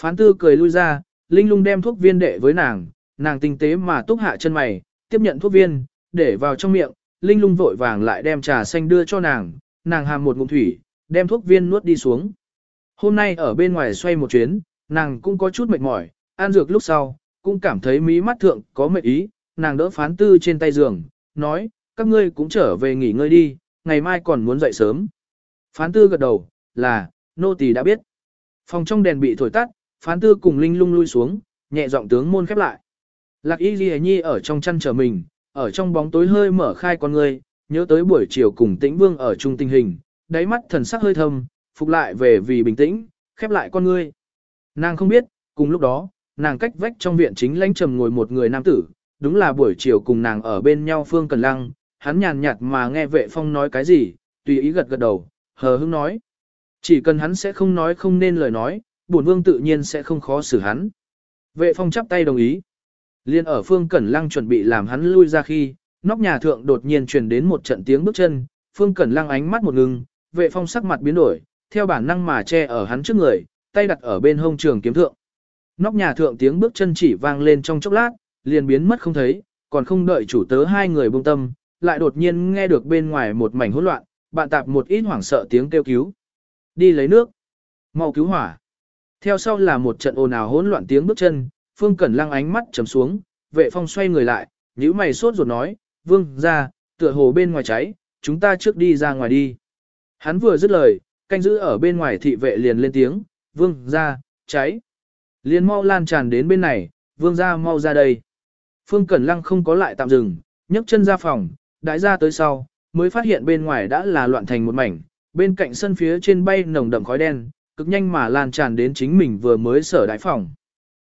[SPEAKER 1] Phán tư cười lui ra, linh lung đem thuốc viên đệ với nàng, nàng tinh tế mà túc hạ chân mày, tiếp nhận thuốc viên, để vào trong miệng, Linh lung vội vàng lại đem trà xanh đưa cho nàng, nàng hàm một ngụm thủy, đem thuốc viên nuốt đi xuống. Hôm nay ở bên ngoài xoay một chuyến, nàng cũng có chút mệt mỏi, ăn dược lúc sau, cũng cảm thấy mí mắt thượng có mệt ý, nàng đỡ phán tư trên tay giường, nói, các ngươi cũng trở về nghỉ ngơi đi, ngày mai còn muốn dậy sớm. Phán tư gật đầu, là, nô tỳ đã biết. Phòng trong đèn bị thổi tắt, phán tư cùng linh lung lui xuống, nhẹ giọng tướng môn khép lại. Lạc y ghi nhi ở trong chăn chờ mình, ở trong bóng tối hơi mở khai con ngươi, nhớ tới buổi chiều cùng tĩnh vương ở chung tình hình, đáy mắt thần sắc hơi thâm, phục lại về vì bình tĩnh, khép lại con ngươi. Nàng không biết, cùng lúc đó, nàng cách vách trong viện chính lãnh trầm ngồi một người nam tử, đúng là buổi chiều cùng nàng ở bên nhau Phương Cần Lăng, hắn nhàn nhạt mà nghe vệ phong nói cái gì, tùy ý gật gật đầu, hờ hững nói. Chỉ cần hắn sẽ không nói không nên lời nói, bổn vương tự nhiên sẽ không khó xử hắn. Vệ phong chắp tay đồng ý. Liên ở Phương Cẩn Lăng chuẩn bị làm hắn lui ra khi, nóc nhà thượng đột nhiên truyền đến một trận tiếng bước chân, Phương Cẩn Lăng ánh mắt một ngừng, vệ phong sắc mặt biến đổi, theo bản năng mà che ở hắn trước người, tay đặt ở bên hông trường kiếm thượng. Nóc nhà thượng tiếng bước chân chỉ vang lên trong chốc lát, liền biến mất không thấy, còn không đợi chủ tớ hai người buông tâm, lại đột nhiên nghe được bên ngoài một mảnh hỗn loạn, bạn tạp một ít hoảng sợ tiếng kêu cứu. Đi lấy nước. mau cứu hỏa. Theo sau là một trận ồn ào hỗn loạn tiếng bước chân, Phương Cẩn Lăng ánh mắt trầm xuống, vệ phong xoay người lại, nhíu mày sốt ruột nói, vương ra, tựa hồ bên ngoài cháy, chúng ta trước đi ra ngoài đi. Hắn vừa dứt lời, canh giữ ở bên ngoài thị vệ liền lên tiếng, vương ra, cháy. Liền mau lan tràn đến bên này, vương ra mau ra đây. Phương Cẩn Lăng không có lại tạm dừng, nhấc chân ra phòng, đại ra tới sau, mới phát hiện bên ngoài đã là loạn thành một mảnh, bên cạnh sân phía trên bay nồng đậm khói đen, cực nhanh mà lan tràn đến chính mình vừa mới sở đại phòng.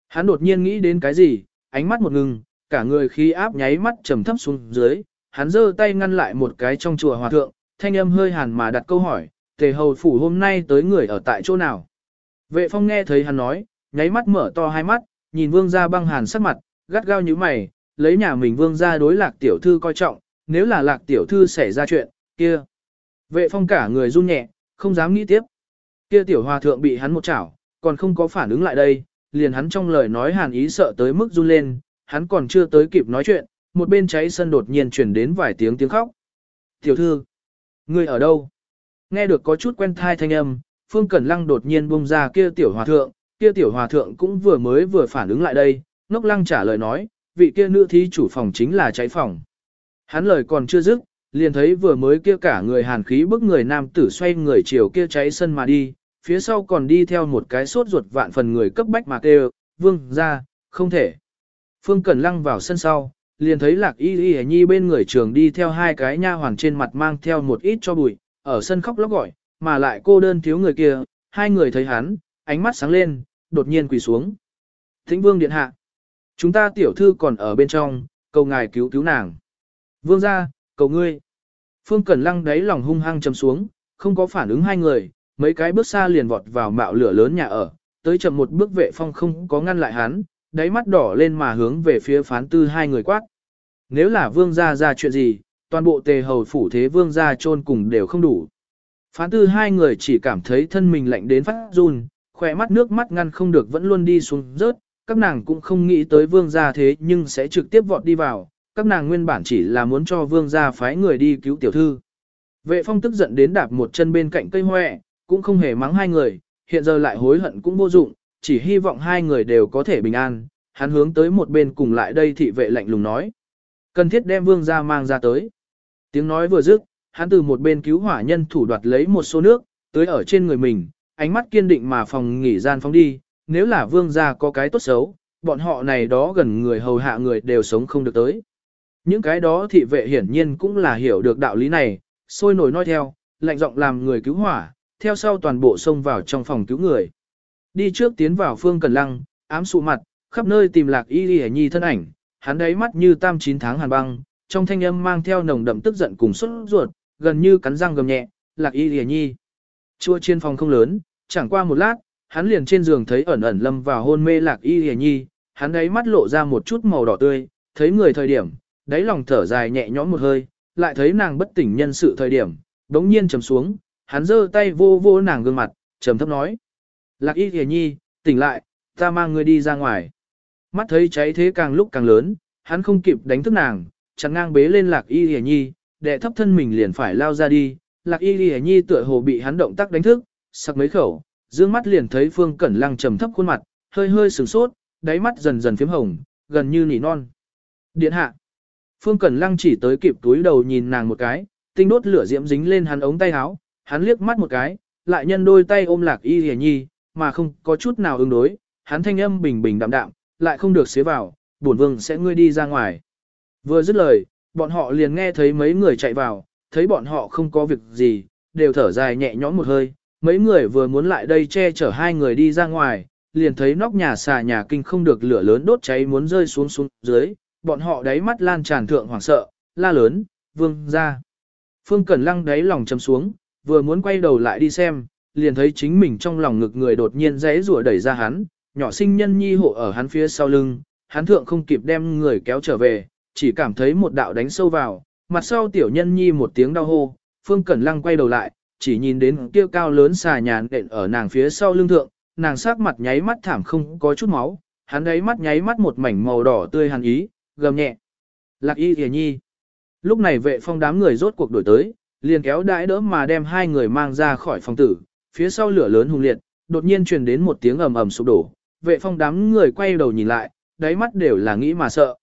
[SPEAKER 1] Hắn đột nhiên nghĩ đến cái gì, ánh mắt một ngừng, cả người khí áp nháy mắt trầm thấp xuống dưới, hắn giơ tay ngăn lại một cái trong chùa hòa thượng, thanh âm hơi hàn mà đặt câu hỏi, tề hầu phủ hôm nay tới người ở tại chỗ nào. Vệ phong nghe thấy hắn nói, nháy mắt mở to hai mắt, nhìn vương gia băng hàn sắc mặt, gắt gao như mày, lấy nhà mình vương gia đối lạc tiểu thư coi trọng, nếu là lạc tiểu thư xảy ra chuyện, kia. Vệ phong cả người run nhẹ, không dám nghĩ tiếp. Kia tiểu hòa thượng bị hắn một chảo, còn không có phản ứng lại đây, liền hắn trong lời nói hàn ý sợ tới mức run lên, hắn còn chưa tới kịp nói chuyện, một bên cháy sân đột nhiên chuyển đến vài tiếng tiếng khóc. Tiểu thư, ngươi ở đâu? Nghe được có chút quen thai thanh âm, Phương Cẩn Lăng đột nhiên bung ra kia tiểu hòa thượng, kia tiểu hòa thượng cũng vừa mới vừa phản ứng lại đây, ngốc lăng trả lời nói, vị kia nữ thí chủ phòng chính là cháy phòng. Hắn lời còn chưa dứt, liền thấy vừa mới kia cả người hàn khí bức người nam tử xoay người chiều kia cháy sân mà đi, phía sau còn đi theo một cái sốt ruột vạn phần người cấp bách mà kêu, vương ra, không thể. Phương Cẩn Lăng vào sân sau, liền thấy lạc y y nhi bên người trường đi theo hai cái nha hoàng trên mặt mang theo một ít cho bụi, ở sân khóc lóc gọi, mà lại cô đơn thiếu người kia, hai người thấy hắn, ánh mắt sáng lên, đột nhiên quỳ xuống. Thính vương điện hạ, chúng ta tiểu thư còn ở bên trong, cầu ngài cứu cứu nàng. Vương ra, cầu ngươi. Phương Cẩn Lăng đáy lòng hung hăng chầm xuống, không có phản ứng hai người, mấy cái bước xa liền vọt vào mạo lửa lớn nhà ở, tới chậm một bước vệ phong không có ngăn lại hắn, đáy mắt đỏ lên mà hướng về phía phán tư hai người quát. Nếu là vương gia ra chuyện gì, toàn bộ tề hầu phủ thế vương gia chôn cùng đều không đủ. Phán tư hai người chỉ cảm thấy thân mình lạnh đến phát run, khỏe mắt nước mắt ngăn không được vẫn luôn đi xuống rớt, các nàng cũng không nghĩ tới vương gia thế nhưng sẽ trực tiếp vọt đi vào, các nàng nguyên bản chỉ là muốn cho vương gia phái người đi cứu tiểu thư. Vệ phong tức giận đến đạp một chân bên cạnh cây hoẹ, cũng không hề mắng hai người, hiện giờ lại hối hận cũng vô dụng, chỉ hy vọng hai người đều có thể bình an. Hắn hướng tới một bên cùng lại đây thị vệ lạnh lùng nói. Cần thiết đem vương gia mang ra tới. Tiếng nói vừa dứt, hắn từ một bên cứu hỏa nhân thủ đoạt lấy một số nước, tới ở trên người mình, ánh mắt kiên định mà phòng nghỉ gian phóng đi, nếu là vương gia có cái tốt xấu, bọn họ này đó gần người hầu hạ người đều sống không được tới. Những cái đó thị vệ hiển nhiên cũng là hiểu được đạo lý này, sôi nổi nói theo, lạnh giọng làm người cứu hỏa, theo sau toàn bộ xông vào trong phòng cứu người. Đi trước tiến vào phương cần lăng, ám sụ mặt, khắp nơi tìm lạc y y nhi thân ảnh, hắn đáy mắt như tam chín tháng hàn băng, trong thanh âm mang theo nồng đậm tức giận cùng xuất ruột, gần như cắn răng gầm nhẹ, lạc y y nhi. Chua trên phòng không lớn, chẳng qua một lát, hắn liền trên giường thấy ẩn ẩn lâm vào hôn mê lạc y y nhi, hắn đáy mắt lộ ra một chút màu đỏ tươi, thấy người thời điểm, đáy lòng thở dài nhẹ nhõm một hơi, lại thấy nàng bất tỉnh nhân sự thời điểm, đống nhiên trầm xuống, hắn giơ tay vô vô nàng gương mặt, trầm thấp nói. Lạc y kìa nhi, tỉnh lại, ta mang ngươi đi ra ngoài. Mắt thấy cháy thế càng lúc càng lớn, hắn không kịp đánh thức nàng, chẳng ngang bế lên lạc y kìa nhi, đệ thấp thân mình liền phải lao ra đi. Lạc y kìa nhi tựa hồ bị hắn động tác đánh thức, sặc mấy khẩu, dương mắt liền thấy phương cẩn lăng trầm thấp khuôn mặt, hơi hơi sửng sốt, đáy mắt dần dần phím hồng, gần như nỉ non. Điện hạ. Phương Cẩn Lăng chỉ tới kịp túi đầu nhìn nàng một cái, tinh đốt lửa diễm dính lên hắn ống tay áo, hắn liếc mắt một cái, lại nhân đôi tay ôm lạc y hề nhi, mà không có chút nào ứng đối, hắn thanh âm bình bình đạm đạm, lại không được xế vào, bổn vương sẽ ngươi đi ra ngoài. Vừa dứt lời, bọn họ liền nghe thấy mấy người chạy vào, thấy bọn họ không có việc gì, đều thở dài nhẹ nhõm một hơi, mấy người vừa muốn lại đây che chở hai người đi ra ngoài, liền thấy nóc nhà xà nhà kinh không được lửa lớn đốt cháy muốn rơi xuống xuống dưới, bọn họ đáy mắt lan tràn thượng hoảng sợ, la lớn, vương ra. Phương Cẩn Lăng đáy lòng chấm xuống, vừa muốn quay đầu lại đi xem, liền thấy chính mình trong lòng ngực người đột nhiên rẽ rùa đẩy ra hắn, nhỏ sinh nhân nhi hộ ở hắn phía sau lưng, hắn thượng không kịp đem người kéo trở về, chỉ cảm thấy một đạo đánh sâu vào, mặt sau tiểu nhân nhi một tiếng đau hô, Phương Cẩn Lăng quay đầu lại, chỉ nhìn đến kia cao lớn xà nhàn đện ở nàng phía sau lưng thượng, nàng sắc mặt nháy mắt thảm không có chút máu, hắn đấy mắt nháy mắt một mảnh màu đỏ tươi hàn ý, gầm nhẹ. Lạc y thìa nhi. Lúc này vệ phong đám người rốt cuộc đổi tới, liền kéo đãi đỡ mà đem hai người mang ra khỏi phòng tử, phía sau lửa lớn hùng liệt, đột nhiên truyền đến một tiếng ầm ầm sụp đổ, vệ phong đám người quay đầu nhìn lại, đáy mắt đều là nghĩ mà sợ.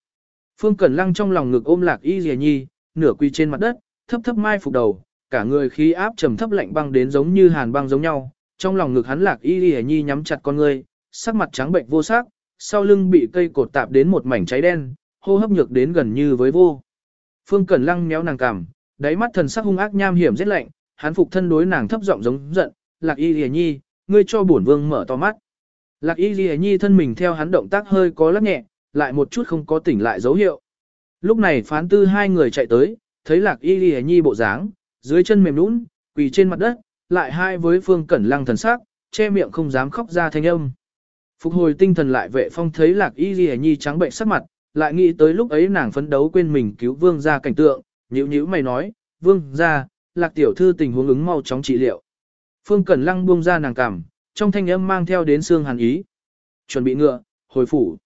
[SPEAKER 1] Phương Cẩn Lăng trong lòng ngực ôm lạc y Dì nhi, nửa quỳ trên mặt đất, thấp thấp mai phục đầu, cả người khí áp trầm thấp lạnh băng đến giống như hàn băng giống nhau, trong lòng ngực hắn lạc y Dì nhi nhắm chặt con người, sắc mặt trắng bệnh vô sắc, sau lưng bị cây cột tạp đến một mảnh cháy đen, hô hấp nhược đến gần như với vô. Phương Cẩn Lăng méo nàng cằm, đáy mắt thần sắc hung ác nham hiểm rất lạnh, hắn phục thân đối nàng thấp giọng giống giận, "Lạc Y Lệ Nhi, ngươi cho bổn vương mở to mắt." Lạc Y Lệ Nhi thân mình theo hắn động tác hơi có lắc nhẹ, lại một chút không có tỉnh lại dấu hiệu. Lúc này phán tư hai người chạy tới, thấy Lạc Y Lệ Nhi bộ dáng, dưới chân mềm nhũn, quỳ trên mặt đất, lại hai với Phương Cẩn Lăng thần sắc, che miệng không dám khóc ra thanh âm. Phục hồi tinh thần lại vệ phong thấy Lạc Y Lệ Nhi trắng bệnh sắc mặt, lại nghĩ tới lúc ấy nàng phấn đấu quên mình cứu vương gia cảnh tượng, nhữ nhữ mày nói, vương ra lạc tiểu thư tình huống ứng mau chóng trị liệu. Phương Cẩn Lăng buông ra nàng cảm, trong thanh âm mang theo đến xương hàn ý. Chuẩn bị ngựa, hồi phủ.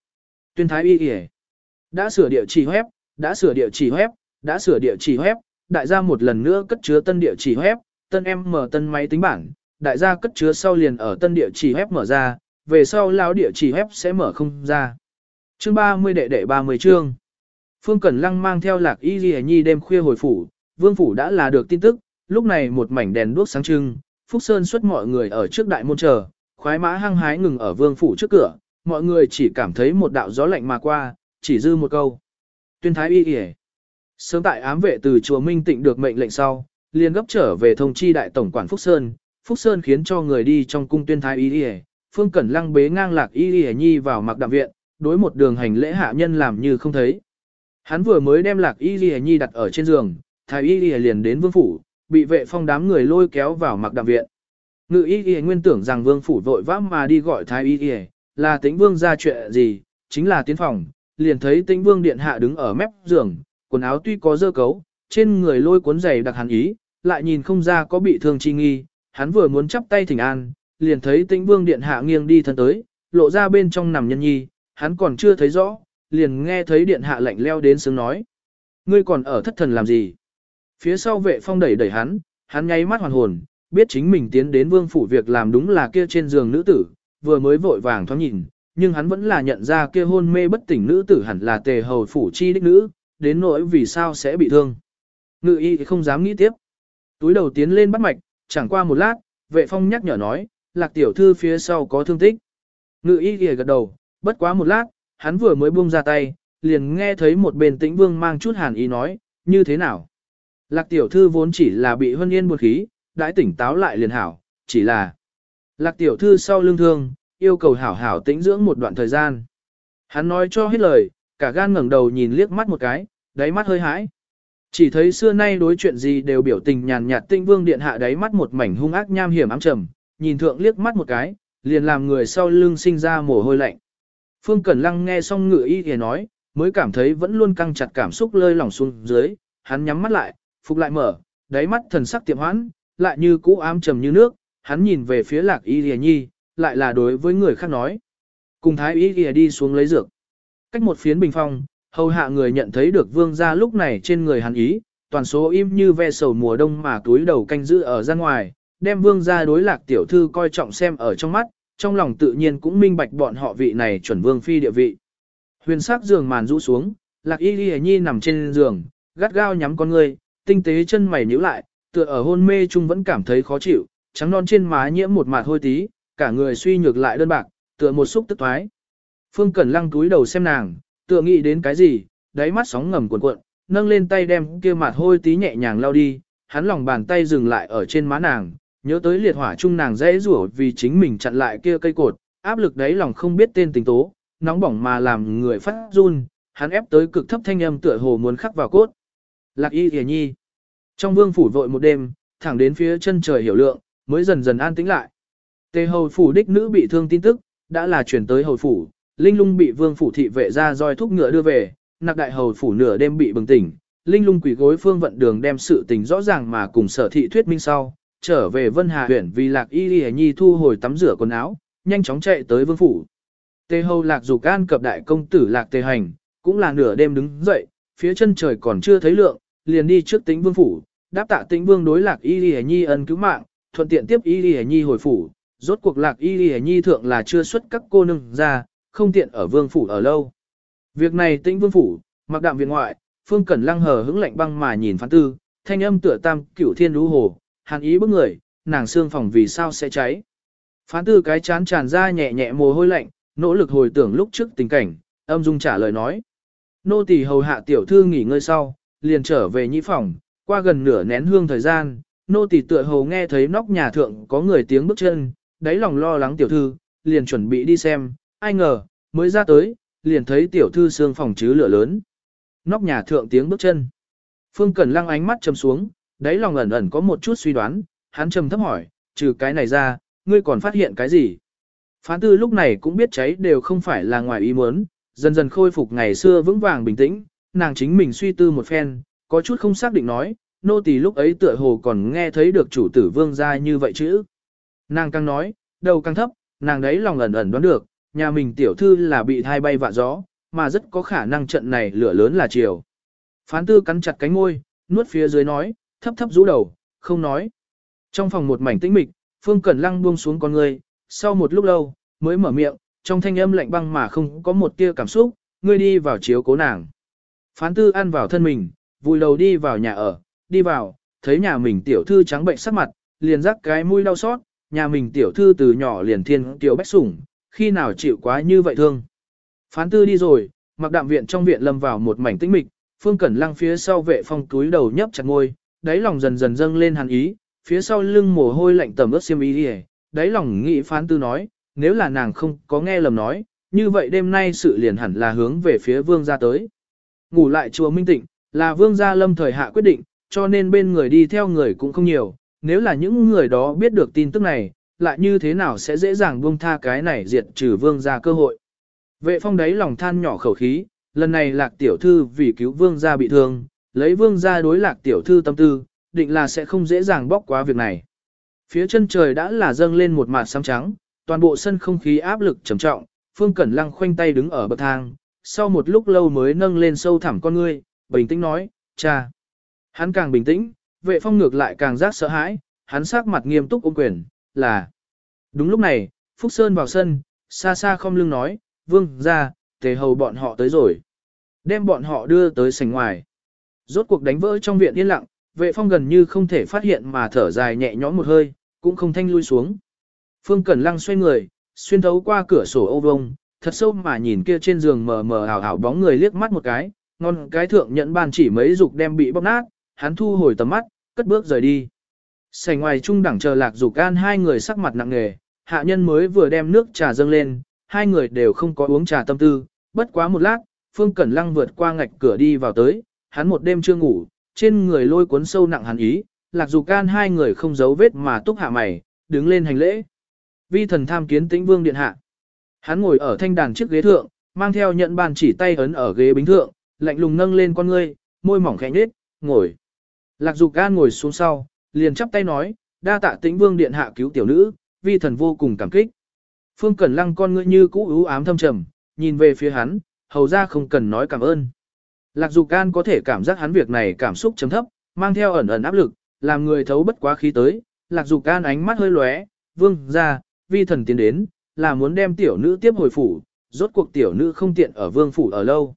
[SPEAKER 1] Tuyên thái y kìa. Đã sửa địa chỉ web, đã sửa địa chỉ web, đã sửa địa chỉ web, đại gia một lần nữa cất chứa tân địa chỉ web, tân em mở tân máy tính bảng, đại gia cất chứa sau liền ở tân địa chỉ web mở ra, về sau lão địa chỉ web sẽ mở không ra. Chương 30 đệ đệ 30 chương. Phương Cẩn Lăng mang theo lạc y ghi nhi đêm khuya hồi phủ, vương phủ đã là được tin tức, lúc này một mảnh đèn đuốc sáng trưng, Phúc Sơn xuất mọi người ở trước đại môn chờ, khoái mã hăng hái ngừng ở vương phủ trước cửa, mọi người chỉ cảm thấy một đạo gió lạnh mà qua, chỉ dư một câu. Tuyên thái y ghi Sớm tại ám vệ từ chùa Minh Tịnh được mệnh lệnh sau, liền gấp trở về thông chi đại tổng quản Phúc Sơn, Phúc Sơn khiến cho người đi trong cung tuyên thái y ghi Phương Cẩn Lăng bế ngang lạc y ghi nhi vào mặc đạm viện, đối một đường hành lễ hạ nhân làm như không thấy. Hắn vừa mới đem lạc y kìa nhi đặt ở trên giường, thái y kìa liền đến vương phủ, bị vệ phong đám người lôi kéo vào mặc đạm viện. Ngự y y nguyên tưởng rằng vương phủ vội vã mà đi gọi thái y y, là tĩnh vương ra chuyện gì, chính là tiến phòng, liền thấy tĩnh vương điện hạ đứng ở mép giường, quần áo tuy có dơ cấu, trên người lôi cuốn giày đặc hàn ý, lại nhìn không ra có bị thương chi nghi, hắn vừa muốn chắp tay thỉnh an, liền thấy tĩnh vương điện hạ nghiêng đi thân tới, lộ ra bên trong nằm nhân nhi, hắn còn chưa thấy rõ, liền nghe thấy điện hạ lạnh leo đến sướng nói. Ngươi còn ở thất thần làm gì? Phía sau vệ phong đẩy đẩy hắn, hắn nháy mắt hoàn hồn, biết chính mình tiến đến vương phủ việc làm đúng là kia trên giường nữ tử, vừa mới vội vàng thoáng nhìn, nhưng hắn vẫn là nhận ra kia hôn mê bất tỉnh nữ tử hẳn là tề hầu phủ chi đích nữ, đến nỗi vì sao sẽ bị thương. Ngự y không dám nghĩ tiếp. Túi đầu tiến lên bắt mạch, chẳng qua một lát, vệ phong nhắc nhở nói, lạc tiểu thư phía sau có thương tích. Ngự y gật đầu, bất quá một lát, hắn vừa mới buông ra tay, liền nghe thấy một bên tĩnh vương mang chút hàn ý nói, như thế nào. Lạc tiểu thư vốn chỉ là bị hân yên buồn khí, đãi tỉnh táo lại liền hảo, chỉ là lạc tiểu thư sau lưng thương, yêu cầu hảo hảo tĩnh dưỡng một đoạn thời gian. Hắn nói cho hết lời, cả gan ngẩng đầu nhìn liếc mắt một cái, đáy mắt hơi hãi. Chỉ thấy xưa nay đối chuyện gì đều biểu tình nhàn nhạt tinh vương điện hạ đáy mắt một mảnh hung ác nham hiểm ám trầm, nhìn thượng liếc mắt một cái, liền làm người sau lưng sinh ra mồ hôi lạnh. Phương Cẩn Lăng nghe xong ngự y thì nói, mới cảm thấy vẫn luôn căng chặt cảm xúc lơi lỏng xuống dưới, hắn nhắm mắt lại, phục lại mở, đáy mắt thần sắc tiệm hoãn, lại như cũ ám trầm như nước, hắn nhìn về phía lạc y thì nhi, lại là đối với người khác nói. Cùng thái y thì đi xuống lấy dược. Cách một phiến bình phong, hầu hạ người nhận thấy được vương gia lúc này trên người hắn ý, toàn số im như ve sầu mùa đông mà túi đầu canh giữ ở ra ngoài, đem vương gia đối lạc tiểu thư coi trọng xem ở trong mắt, trong lòng tự nhiên cũng minh bạch bọn họ vị này chuẩn vương phi địa vị. Huyền sắc giường màn rũ xuống, lạc y ghi nhi nằm trên giường, gắt gao nhắm con người, tinh tế chân mày nhíu lại, tựa ở hôn mê chung vẫn cảm thấy khó chịu, trắng non trên má nhiễm một mạt hôi tí, cả người suy nhược lại đơn bạc, tựa một xúc tức thoái. Phương Cẩn Lăng túi đầu xem nàng, tựa nghĩ đến cái gì, đáy mắt sóng ngầm cuộn cuộn, nâng lên tay đem kia mạt hôi tí nhẹ nhàng lau đi, hắn lòng bàn tay dừng lại ở trên má nàng, nhớ tới liệt hỏa chung nàng dễ rủa vì chính mình chặn lại kia cây cột, áp lực đấy lòng không biết tên tình tố, nóng bỏng mà làm người phát run, hắn ép tới cực thấp thanh âm tựa hồ muốn khắc vào cốt. Lạc y hề nhi. Trong vương phủ vội một đêm, thẳng đến phía chân trời hiểu lượng, mới dần dần an tĩnh lại. Tề hầu phủ đích nữ bị thương tin tức, đã là chuyển tới hầu phủ, linh lung bị vương phủ thị vệ ra roi thúc ngựa đưa về, nặc đại hầu phủ nửa đêm bị bừng tỉnh, linh lung quỷ gối phương vận đường đem sự tình rõ ràng mà cùng sở thị thuyết minh sau, trở về Vân Hà huyện vì lạc y lì nhi thu hồi tắm rửa quần áo, nhanh chóng chạy tới vương phủ. Tề hầu lạc dù can cập đại công tử lạc tề hành, cũng là nửa đêm đứng dậy, phía chân trời còn chưa thấy lượng, liền đi trước tĩnh vương phủ, đáp tạ tĩnh vương đối lạc y lì nhi ân cứu mạng, thuận tiện tiếp y lì nhi hồi phủ, rốt cuộc lạc y lì nhi thượng là chưa xuất các cô nương ra, không tiện ở vương phủ ở lâu. Việc này tĩnh vương phủ, mặc đạm viện ngoại, phương cẩn lăng hờ hững lạnh băng mà nhìn phán tư, thanh âm tựa tam cửu thiên lũ hồ, hàn ý bức người, nàng xương phòng vì sao sẽ cháy. Phán tư cái chán tràn ra nhẹ nhẹ mồ hôi lạnh, nỗ lực hồi tưởng lúc trước tình cảnh, âm dung trả lời nói. Nô tỳ hầu hạ tiểu thư nghỉ ngơi sau, liền trở về nhĩ phòng, qua gần nửa nén hương thời gian, nô tỳ tựa hầu nghe thấy nóc nhà thượng có người tiếng bước chân, đáy lòng lo lắng tiểu thư, liền chuẩn bị đi xem, ai ngờ, mới ra tới, liền thấy tiểu thư xương phòng chứ lửa lớn. Nóc nhà thượng tiếng bước chân. Phương Cẩn lăng ánh mắt trầm xuống, đáy lòng ẩn ẩn có một chút suy đoán, hắn trầm thấp hỏi, trừ cái này ra, ngươi còn phát hiện cái gì? Phán tư lúc này cũng biết cháy đều không phải là ngoài ý muốn, dần dần khôi phục ngày xưa vững vàng bình tĩnh, nàng chính mình suy tư một phen, có chút không xác định nói, nô tỳ lúc ấy tựa hồ còn nghe thấy được chủ tử vương gia như vậy chứ. Nàng càng nói, đầu càng thấp, nàng đấy lòng ẩn ẩn đoán được, nhà mình tiểu thư là bị thai bay vạ gió, mà rất có khả năng trận này lửa lớn là chiều. Phán tư cắn chặt cánh môi, nuốt phía dưới nói, thấp thấp rũ đầu, không nói. Trong phòng một mảnh tĩnh mịch, Phương Cẩn Lăng buông xuống con người, sau một lúc lâu, mới mở miệng, trong thanh âm lạnh băng mà không có một tia cảm xúc, ngươi đi vào chiếu cố nàng. Phán tư ăn vào thân mình, vùi đầu đi vào nhà ở, đi vào, thấy nhà mình tiểu thư trắng bệnh sắc mặt, liền rắc cái mũi đau xót, nhà mình tiểu thư từ nhỏ liền thiên tiểu bách sủng, khi nào chịu quá như vậy thương. Phán tư đi rồi, mặc đạm viện trong viện lâm vào một mảnh tĩnh mịch, Phương Cẩn Lăng phía sau vệ phong túi đầu nhấp chặt ngôi, đáy lòng dần dần dâng lên hàn ý, phía sau lưng mồ hôi lạnh tầm ướt xiêm ý đi đáy lòng nghĩ phán tư nói, nếu là nàng không có nghe lầm nói, như vậy đêm nay sự liền hẳn là hướng về phía vương gia tới. Ngủ lại chùa Minh Tịnh, là vương gia lâm thời hạ quyết định, cho nên bên người đi theo người cũng không nhiều, nếu là những người đó biết được tin tức này, lại như thế nào sẽ dễ dàng buông tha cái này diệt trừ vương gia cơ hội. Vệ phong đấy lòng than nhỏ khẩu khí, lần này lạc tiểu thư vì cứu vương gia bị thương, lấy vương gia đối lạc tiểu thư tâm tư, định là sẽ không dễ dàng bóc quá việc này. Phía chân trời đã là dâng lên một mạt xám trắng, toàn bộ sân không khí áp lực trầm trọng, Phương Cẩn Lăng khoanh tay đứng ở bậc thang, sau một lúc lâu mới nâng lên sâu thẳm con ngươi, bình tĩnh nói, cha. Hắn càng bình tĩnh, vệ phong ngược lại càng giác sợ hãi, hắn sắc mặt nghiêm túc ôm quyền, là. Đúng lúc này, Phúc Sơn vào sân, xa xa không lưng nói, vương ra, tề hầu bọn họ tới rồi. Đem bọn họ đưa tới sảnh ngoài. Rốt cuộc đánh vỡ trong viện yên lặng, vệ phong gần như không thể phát hiện mà thở dài nhẹ nhõm một hơi, cũng không thanh lui xuống. Phương Cẩn Lăng xoay người, xuyên thấu qua cửa sổ ô vông, thật sâu mà nhìn kia trên giường mờ mờ ảo ảo bóng người liếc mắt một cái, ngon cái thượng nhận ban chỉ mấy dục đem bị bóc nát, hắn thu hồi tầm mắt, cất bước rời đi. Sảnh ngoài trung đẳng chờ lạc dục an hai người sắc mặt nặng nề, hạ nhân mới vừa đem nước trà dâng lên, hai người đều không có uống trà tâm tư, bất quá một lát, Phương Cẩn Lăng vượt qua ngạch cửa đi vào tới, hắn một đêm chưa ngủ, trên người lôi cuốn sâu nặng hắn ý, lạc dục can hai người không giấu vết mà túc hạ mày, đứng lên hành lễ. Vi thần tham kiến tĩnh vương điện hạ. Hắn ngồi ở thanh đàn trước ghế thượng, mang theo nhận bàn chỉ tay ấn ở ghế bính thượng, lạnh lùng nâng lên con ngươi, môi mỏng khẽ nhếch, ngồi. Lạc Dục Can ngồi xuống sau, liền chắp tay nói, đa tạ Tĩnh Vương điện hạ cứu tiểu nữ, vi thần vô cùng cảm kích. Phương Cẩn Lăng con ngươi như cũ ưu ám thâm trầm, nhìn về phía hắn, hầu ra không cần nói cảm ơn. Lạc Dục Can có thể cảm giác hắn việc này cảm xúc chấm thấp, mang theo ẩn ẩn áp lực, làm người thấu bất quá khí tới. Lạc Dục Can ánh mắt hơi lóe, vương ra, vi thần tiến đến, là muốn đem tiểu nữ tiếp hồi phủ, rốt cuộc tiểu nữ không tiện ở vương phủ ở lâu.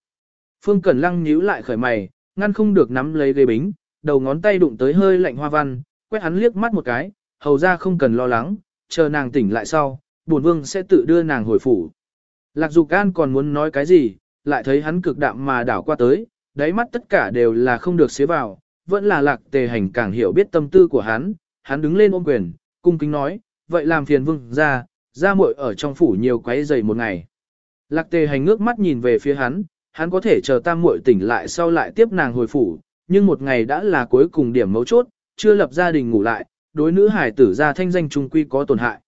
[SPEAKER 1] Phương Cẩn Lăng nhíu lại khởi mày, ngăn không được nắm lấy ghế bính, đầu ngón tay đụng tới hơi lạnh hoa văn, quét hắn liếc mắt một cái, hầu ra không cần lo lắng, chờ nàng tỉnh lại sau, bổn vương sẽ tự đưa nàng hồi phủ. Lạc Dục Can còn muốn nói cái gì, lại thấy hắn cực đạm mà đảo qua tới, đáy mắt tất cả đều là không được xế vào, vẫn là lạc tề hành càng hiểu biết tâm tư của hắn, hắn đứng lên ôm quyền, cung kính nói, vậy làm phiền vương ra, ra muội ở trong phủ nhiều quấy giày một ngày. Lạc tề hành ngước mắt nhìn về phía hắn, hắn có thể chờ tam muội tỉnh lại sau lại tiếp nàng hồi phủ, nhưng một ngày đã là cuối cùng điểm mấu chốt, chưa lập gia đình ngủ lại, đối nữ hải tử ra thanh danh trung quy có tổn hại.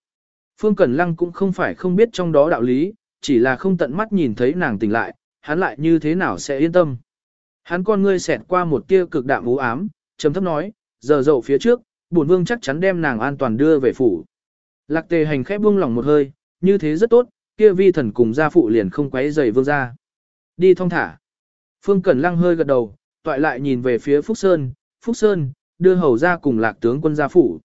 [SPEAKER 1] Phương Cẩn Lăng cũng không phải không biết trong đó đạo lý, chỉ là không tận mắt nhìn thấy nàng tỉnh lại, hắn lại như thế nào sẽ yên tâm. Hắn con ngươi xẹt qua một tia cực đạm u ám, trầm thấp nói, giờ dậu phía trước, bổn vương chắc chắn đem nàng an toàn đưa về phủ. Lạc tề hành khẽ buông lỏng một hơi, như thế rất tốt, kia vi thần cùng gia phụ liền không quấy rầy vương gia. Đi thong thả. Phương Cẩn Lăng hơi gật đầu, toại lại nhìn về phía Phúc Sơn, Phúc Sơn, đưa hầu ra cùng lạc tướng quân gia phủ.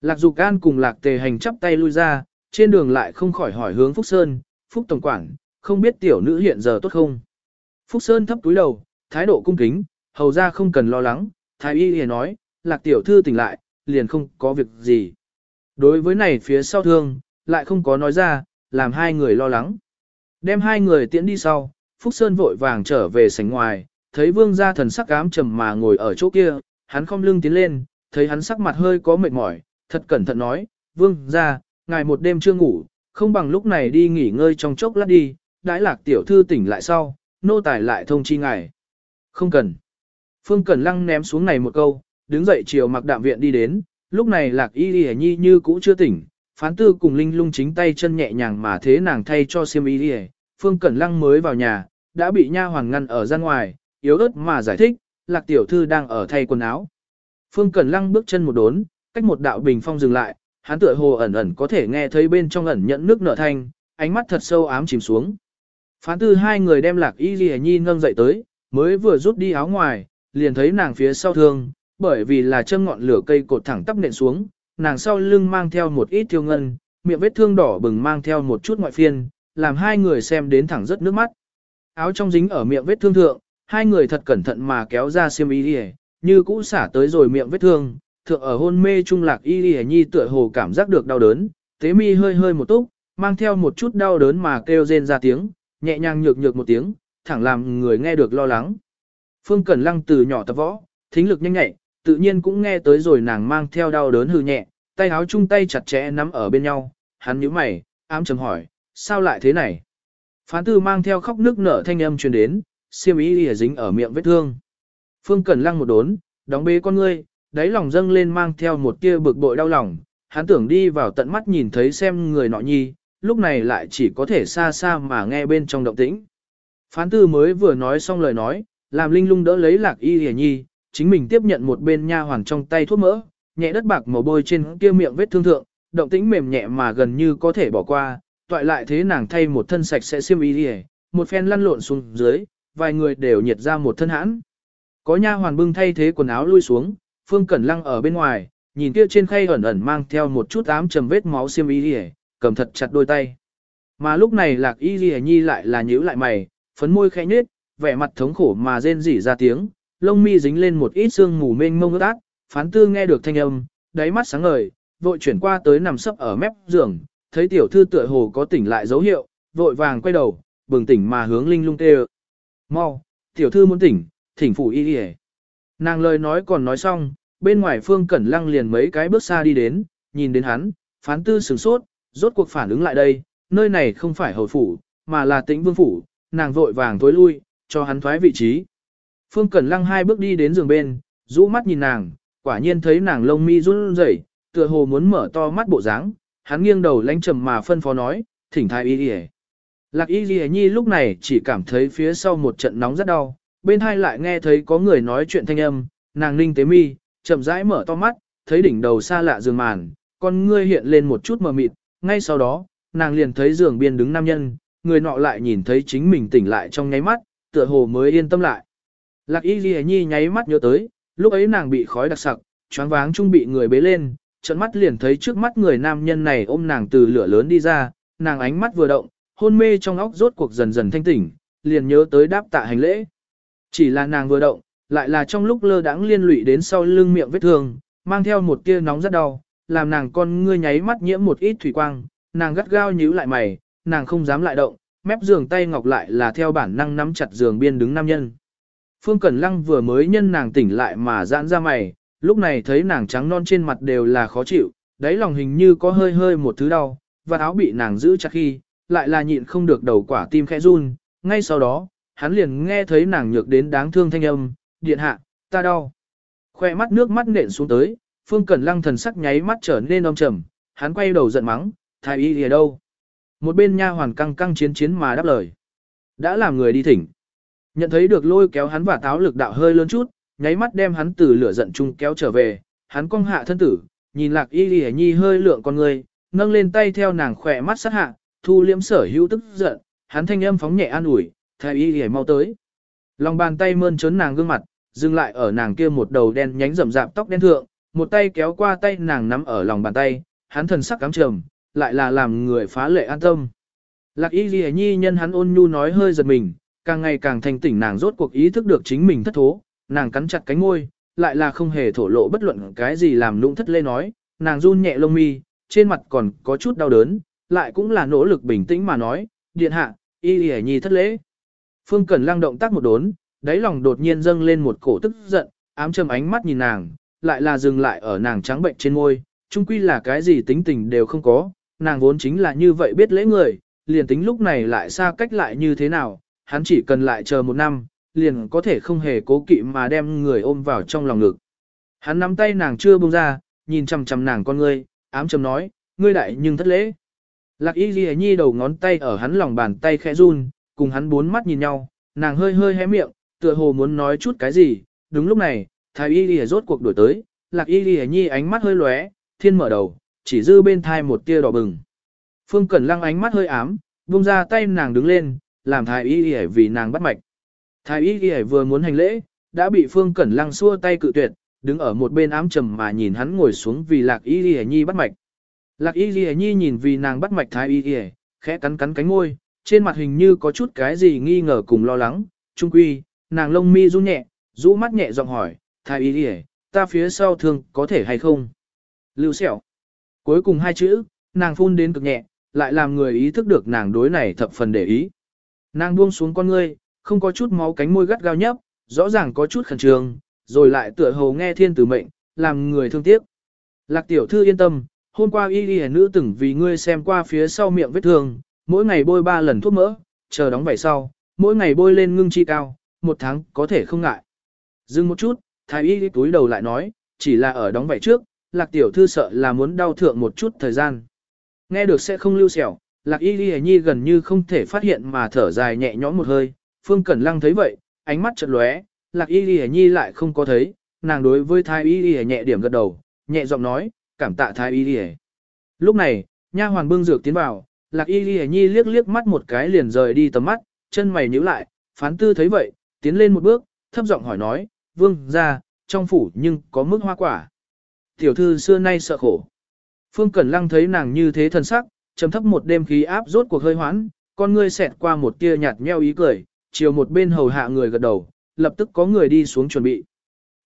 [SPEAKER 1] Lạc Dục An cùng lạc tề hành chắp tay lui ra, trên đường lại không khỏi hỏi hướng Phúc Sơn, Phúc Tổng Quản, không biết tiểu nữ hiện giờ tốt không? Phúc Sơn thấp túi đầu, thái độ cung kính, hầu ra không cần lo lắng, thái y liền nói, lạc tiểu thư tỉnh lại, liền không có việc gì. Đối với này phía sau thương, lại không có nói ra, làm hai người lo lắng. Đem hai người tiễn đi sau, Phúc Sơn vội vàng trở về sảnh ngoài, thấy vương gia thần sắc ám trầm mà ngồi ở chỗ kia, hắn không lưng tiến lên, thấy hắn sắc mặt hơi có mệt mỏi, thật cẩn thận nói, vương gia, ngài một đêm chưa ngủ, không bằng lúc này đi nghỉ ngơi trong chốc lát đi, đãi lạc tiểu thư tỉnh lại sau, nô tài lại thông chi ngài. Không cần. Phương Cẩn Lăng ném xuống này một câu, đứng dậy chiều mặc đạm viện đi đến, lúc này lạc y y nhi như cũ chưa tỉnh, phán tư cùng linh lung chính tay chân nhẹ nhàng mà thế nàng thay cho siêm y y Phương Cẩn Lăng mới vào nhà, đã bị nha hoàn ngăn ở gian ngoài, yếu ớt mà giải thích, lạc tiểu thư đang ở thay quần áo. Phương Cẩn Lăng bước chân một đốn, cách một đạo bình phong dừng lại, hắn tựa hồ ẩn ẩn có thể nghe thấy bên trong ẩn nhận nước nở thanh, ánh mắt thật sâu ám chìm xuống. Phán tư hai người đem lạc y ghi nhi nâng dậy tới, mới vừa rút đi áo ngoài, liền thấy nàng phía sau thương, bởi vì là châm ngọn lửa cây cột thẳng tắp nện xuống, nàng sau lưng mang theo một ít thiêu ngân, miệng vết thương đỏ bừng mang theo một chút ngoại phiên, làm hai người xem đến thẳng rất nước mắt. Áo trong dính ở miệng vết thương thượng, hai người thật cẩn thận mà kéo ra xiêm y đi như cũ xả tới rồi miệng vết thương, thượng ở hôn mê trung lạc y đi nhi tựa hồ cảm giác được đau đớn, tế mi hơi hơi một túc, mang theo một chút đau đớn mà kêu rên ra tiếng, nhẹ nhàng nhược nhược một tiếng, thẳng làm người nghe được lo lắng. Phương Cẩn Lăng từ nhỏ tập võ, thính lực nhanh nhạy, tự nhiên cũng nghe tới rồi nàng mang theo đau đớn hư nhẹ, tay áo chung tay chặt chẽ nắm ở bên nhau, hắn nhíu mày, ám chầm hỏi, sao lại thế này? Phán tư mang theo khóc nước nở thanh âm truyền đến, siêm ý lìa dính ở miệng vết thương. Phương Cẩn Lăng một đốn, đóng bế con ngươi, đáy lòng dâng lên mang theo một tia bực bội đau lòng, hắn tưởng đi vào tận mắt nhìn thấy xem người nọ nhi, lúc này lại chỉ có thể xa xa mà nghe bên trong động tĩnh. Phán tư mới vừa nói xong lời nói, làm linh lung đỡ lấy lạc y hề nhi, chính mình tiếp nhận một bên nha hoàng trong tay thuốc mỡ, nhẹ đất bạc màu bôi trên kia miệng vết thương thượng, động tĩnh mềm nhẹ mà gần như có thể bỏ qua, toại lại thế nàng thay một thân sạch sẽ xiêm y hề, một phen lăn lộn xuống dưới, vài người đều nhiệt ra một thân hãn. Có nha hoàn bưng thay thế quần áo lui xuống, Phương Cẩn Lăng ở bên ngoài, nhìn kia trên khay ẩn ẩn mang theo một chút ám trầm vết máu xiêm y hề, cầm thật chặt đôi tay. Mà lúc này lạc y ghi nhi lại là nhíu lại mày, phấn môi khẽ nhếch, vẻ mặt thống khổ mà rên rỉ ra tiếng, lông mi dính lên một ít sương mù mênh mông ướt át, phán tư nghe được thanh âm, đáy mắt sáng ngời, vội chuyển qua tới nằm sấp ở mép giường, thấy tiểu thư tựa hồ có tỉnh lại dấu hiệu, vội vàng quay đầu, bừng tỉnh mà hướng linh lung tê Mau, tiểu thư muốn tỉnh, thỉnh phủ y đi Nàng lời nói còn nói xong, bên ngoài phương cẩn lăng liền mấy cái bước xa đi đến, nhìn đến hắn, phán tư sửng sốt, rốt cuộc phản ứng lại đây, nơi này không phải hầu phủ, mà là tĩnh vương phủ, nàng vội vàng tối lui, cho hắn thoái vị trí. Phương Cẩn Lăng hai bước đi đến giường bên, rũ mắt nhìn nàng, quả nhiên thấy nàng lông mi run rẩy, tựa hồ muốn mở to mắt bộ dáng, hắn nghiêng đầu lánh trầm mà phân phó nói, thỉnh thái y đi Lạc y ghi nhi lúc này chỉ cảm thấy phía sau một trận nóng rất đau, bên hai lại nghe thấy có người nói chuyện thanh âm, nàng ninh tế mi, chậm rãi mở to mắt, thấy đỉnh đầu xa lạ giường màn, con ngươi hiện lên một chút mờ mịt, ngay sau đó, nàng liền thấy giường biên đứng nam nhân, người nọ lại nhìn thấy chính mình tỉnh lại trong nháy mắt, tựa hồ mới yên tâm lại. Lạc y ghi nhi nháy mắt nhớ tới, lúc ấy nàng bị khói đặc sặc, choáng váng chung bị người bế lên, trận mắt liền thấy trước mắt người nam nhân này ôm nàng từ lửa lớn đi ra, nàng ánh mắt vừa động, hôn mê trong óc rốt cuộc dần dần thanh tỉnh, liền nhớ tới đáp tạ hành lễ. Chỉ là nàng vừa động, lại là trong lúc lơ đãng liên lụy đến sau lưng miệng vết thương, mang theo một tia nóng rất đau, làm nàng con ngươi nháy mắt nhiễm một ít thủy quang, nàng gắt gao nhíu lại mày, nàng không dám lại động, mép giường tay ngọc lại là theo bản năng nắm chặt giường biên đứng nam nhân. Phương Cẩn Lăng vừa mới nhân nàng tỉnh lại mà giãn ra mày, lúc này thấy nàng trắng non trên mặt đều là khó chịu, đáy lòng hình như có hơi hơi một thứ đau, và áo bị nàng giữ chặt khi, lại là nhịn không được đầu quả tim khẽ run, ngay sau đó, hắn liền nghe thấy nàng nhược đến đáng thương thanh âm, điện hạ, ta đau. Khoe mắt nước mắt nện xuống tới, Phương Cẩn Lăng thần sắc nháy mắt trở nên âm trầm, hắn quay đầu giận mắng, thái y ở đâu? Một bên nha hoàn căng căng chiến chiến mà đáp lời. Đã làm người đi thỉnh. Nhận thấy được lôi kéo hắn và táo lực đạo hơi lớn chút, nháy mắt đem hắn từ lửa giận chung kéo trở về, hắn cong hạ thân tử, nhìn lạc y lì nhi hơi lượng con người, nâng lên tay theo nàng khỏe mắt sát hạ, thu liễm sở hữu tức giận, hắn thanh âm phóng nhẹ an ủi, thái y lì mau tới. Lòng bàn tay mơn trớn nàng gương mặt, dừng lại ở nàng kia một đầu đen nhánh rậm rạp tóc đen thượng, một tay kéo qua tay nàng nắm ở lòng bàn tay, hắn thần sắc cắm trầm, lại là làm người phá lệ an tâm. Lạc y ghi nhi nhân hắn ôn nhu nói hơi giật mình, càng ngày càng thành tỉnh nàng rốt cuộc ý thức được chính mình thất thố, nàng cắn chặt cánh môi, lại là không hề thổ lộ bất luận cái gì làm lũng thất lê nói, nàng run nhẹ lông mi, trên mặt còn có chút đau đớn, lại cũng là nỗ lực bình tĩnh mà nói, điện hạ, y ghi nhi thất lễ. Phương Cẩn lang động tác một đốn, đáy lòng đột nhiên dâng lên một cổ tức giận, ám châm ánh mắt nhìn nàng, lại là dừng lại ở nàng trắng bệnh trên môi, chung quy là cái gì tính tình đều không có, nàng vốn chính là như vậy biết lễ người, liền tính lúc này lại xa cách lại như thế nào, hắn chỉ cần lại chờ một năm, liền có thể không hề cố kỵ mà đem người ôm vào trong lòng ngực. Hắn nắm tay nàng chưa buông ra, nhìn chằm chằm nàng con ngươi, ám chầm nói, ngươi đại nhưng thất lễ. Lạc y ghi nhi đầu ngón tay ở hắn lòng bàn tay khẽ run, cùng hắn bốn mắt nhìn nhau, nàng hơi hơi hé miệng, tựa hồ muốn nói chút cái gì. Đúng lúc này, thái y ghi rốt cuộc đổi tới, lạc y ghi nhi ánh mắt hơi lóe, thiên mở đầu, chỉ dư bên thai một tia đỏ bừng. Phương Cẩn Lăng ánh mắt hơi ám, buông ra tay nàng đứng lên, làm thái y y vì nàng bắt mạch. Thái y y vừa muốn hành lễ, đã bị Phương Cẩn Lăng xua tay cự tuyệt, đứng ở một bên ám trầm mà nhìn hắn ngồi xuống vì lạc y Y nhi bắt mạch. Lạc y Y nhi nhìn vì nàng bắt mạch thái y Y, khẽ cắn cắn cánh môi, trên mặt hình như có chút cái gì nghi ngờ cùng lo lắng, trung quy, nàng lông mi run nhẹ, rũ mắt nhẹ giọng hỏi, thái y Y, ta phía sau thương có thể hay không? Lưu sẹo. Cuối cùng hai chữ, nàng phun đến cực nhẹ, lại làm người ý thức được nàng đối này thập phần để ý. Nàng buông xuống con ngươi, không có chút máu cánh môi gắt gao nhấp, rõ ràng có chút khẩn trương, rồi lại tựa hồ nghe thiên tử mệnh, làm người thương tiếc. Lạc tiểu thư yên tâm, hôm qua y y nữ từng vì ngươi xem qua phía sau miệng vết thương, mỗi ngày bôi ba lần thuốc mỡ, chờ đóng vảy sau, mỗi ngày bôi lên ngưng chi cao, một tháng có thể không ngại. Dừng một chút, thái y túi đầu lại nói, chỉ là ở đóng vảy trước, lạc tiểu thư sợ là muốn đau thượng một chút thời gian. Nghe được sẽ không lưu sẹo, lạc y ghi nhi gần như không thể phát hiện mà thở dài nhẹ nhõm một hơi, phương cẩn lăng thấy vậy, ánh mắt chợt lóe, lạc y ghi nhi lại không có thấy, nàng đối với thái y ghi nhẹ điểm gật đầu, nhẹ giọng nói, cảm tạ thái y ghi Lúc này, nha hoàn bưng dược tiến vào, lạc y ghi nhi liếc liếc mắt một cái liền rời đi tầm mắt, chân mày nhíu lại, phán tư thấy vậy, tiến lên một bước, thấp giọng hỏi nói, vương ra, trong phủ nhưng có mức hoa quả. Tiểu thư xưa nay sợ khổ. Phương Cẩn Lăng thấy nàng như thế thần sắc, trầm thấp một đêm khí áp rốt cuộc hơi hoãn, con ngươi xẹt qua một tia nhạt nheo ý cười, chiều một bên hầu hạ người gật đầu, lập tức có người đi xuống chuẩn bị.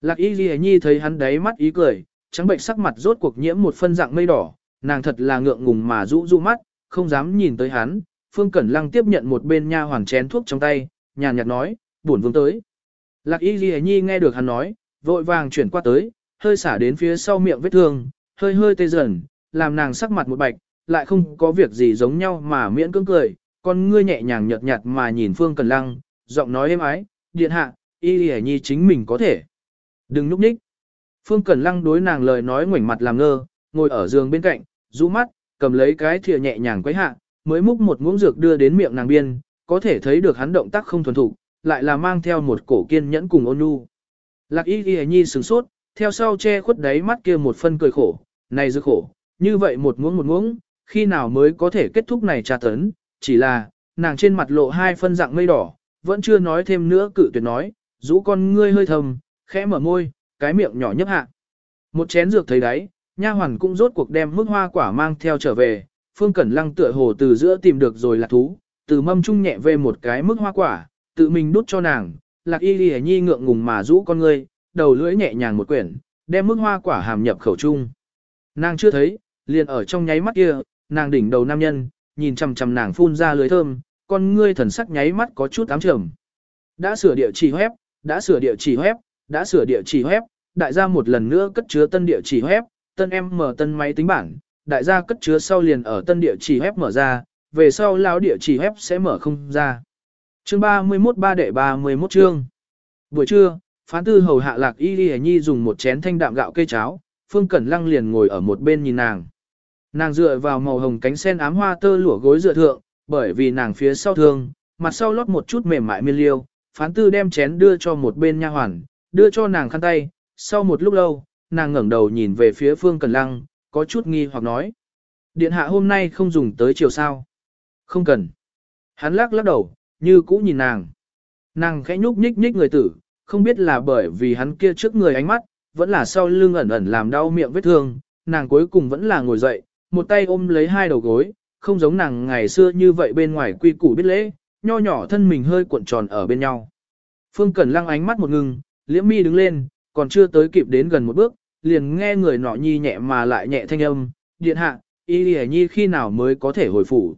[SPEAKER 1] Lạc Y Ghi Nhi thấy hắn đáy mắt ý cười, trắng bệnh sắc mặt rốt cuộc nhiễm một phân dạng mây đỏ, nàng thật là ngượng ngùng mà rũ rũ mắt, không dám nhìn tới hắn. Phương Cẩn Lăng tiếp nhận một bên nha hoàn chén thuốc trong tay, nhàn nhạt nói, buồn vương tới. Lạc Y Ghi Nhi nghe được hắn nói, vội vàng chuyển qua tới, hơi xả đến phía sau miệng vết thương, hơi hơi tê dần, làm nàng sắc mặt một bạch, lại không có việc gì giống nhau mà miễn cưỡng cười, con ngươi nhẹ nhàng nhợt nhạt mà nhìn Phương Cần Lăng, giọng nói êm ái, điện hạ, y lì nhi chính mình có thể. Đừng núp nhích. Phương Cần Lăng đối nàng lời nói ngoảnh mặt làm ngơ, ngồi ở giường bên cạnh, rũ mắt, cầm lấy cái thìa nhẹ nhàng quấy hạ, mới múc một muỗng dược đưa đến miệng nàng biên, có thể thấy được hắn động tác không thuần thục, lại là mang theo một cổ kiên nhẫn cùng ôn nhu. Lạc Y Y Nhi sửng sốt, theo sau che khuất đáy mắt kia một phân cười khổ, này dư khổ, như vậy một muỗng một muỗng, khi nào mới có thể kết thúc này tra tấn, chỉ là, nàng trên mặt lộ hai phân dạng mây đỏ, vẫn chưa nói thêm nữa cự tuyệt nói, rũ con ngươi hơi thầm, khẽ mở môi, cái miệng nhỏ nhấp hạ. Một chén dược thấy đấy, nha hoàn cũng rốt cuộc đem mức hoa quả mang theo trở về, Phương Cẩn Lăng tựa hồ từ giữa tìm được rồi là thú, từ mâm trung nhẹ về một cái mức hoa quả, tự mình đút cho nàng, lạc y lì nhi ngượng ngùng mà rũ con ngươi, đầu lưỡi nhẹ nhàng một quyển, đem mức hoa quả hàm nhập khẩu trung. Nàng chưa thấy, liền ở trong nháy mắt kia, nàng đỉnh đầu nam nhân, nhìn chằm chằm nàng phun ra lưới thơm, con ngươi thần sắc nháy mắt có chút ám trầm. Đã sửa địa chỉ web, đã sửa địa chỉ web, đã sửa địa chỉ web, đại gia một lần nữa cất chứa tân địa chỉ web, tân em mở tân máy tính bảng, đại gia cất chứa sau liền ở tân địa chỉ web mở ra, về sau lão địa chỉ web sẽ mở không ra. Chương 31 ba đệ 31 chương. Buổi trưa, phán tư hầu hạ lạc y y nhi dùng một chén thanh đạm gạo cây cháo, Phương Cẩn Lăng liền ngồi ở một bên nhìn nàng. Nàng dựa vào màu hồng cánh sen ám hoa tơ lụa gối dựa thượng, bởi vì nàng phía sau thương, mặt sau lót một chút mềm mại miên liêu, phán tư đem chén đưa cho một bên nha hoàn, đưa cho nàng khăn tay, sau một lúc lâu, nàng ngẩng đầu nhìn về phía Phương Cẩn Lăng, có chút nghi hoặc nói. Điện hạ hôm nay không dùng tới chiều sao. Không cần. Hắn lắc lắc đầu, như cũ nhìn nàng. Nàng khẽ nhúc nhích nhích người tử, không biết là bởi vì hắn kia trước người ánh mắt, vẫn là sau lưng ẩn ẩn làm đau miệng vết thương, nàng cuối cùng vẫn là ngồi dậy, một tay ôm lấy hai đầu gối, không giống nàng ngày xưa như vậy bên ngoài quy củ biết lễ, nho nhỏ thân mình hơi cuộn tròn ở bên nhau. Phương Cẩn lăng ánh mắt một ngừng, liễm mi đứng lên, còn chưa tới kịp đến gần một bước, liền nghe người nọ nhi nhẹ mà lại nhẹ thanh âm, điện hạ, y lì nhi khi nào mới có thể hồi phủ.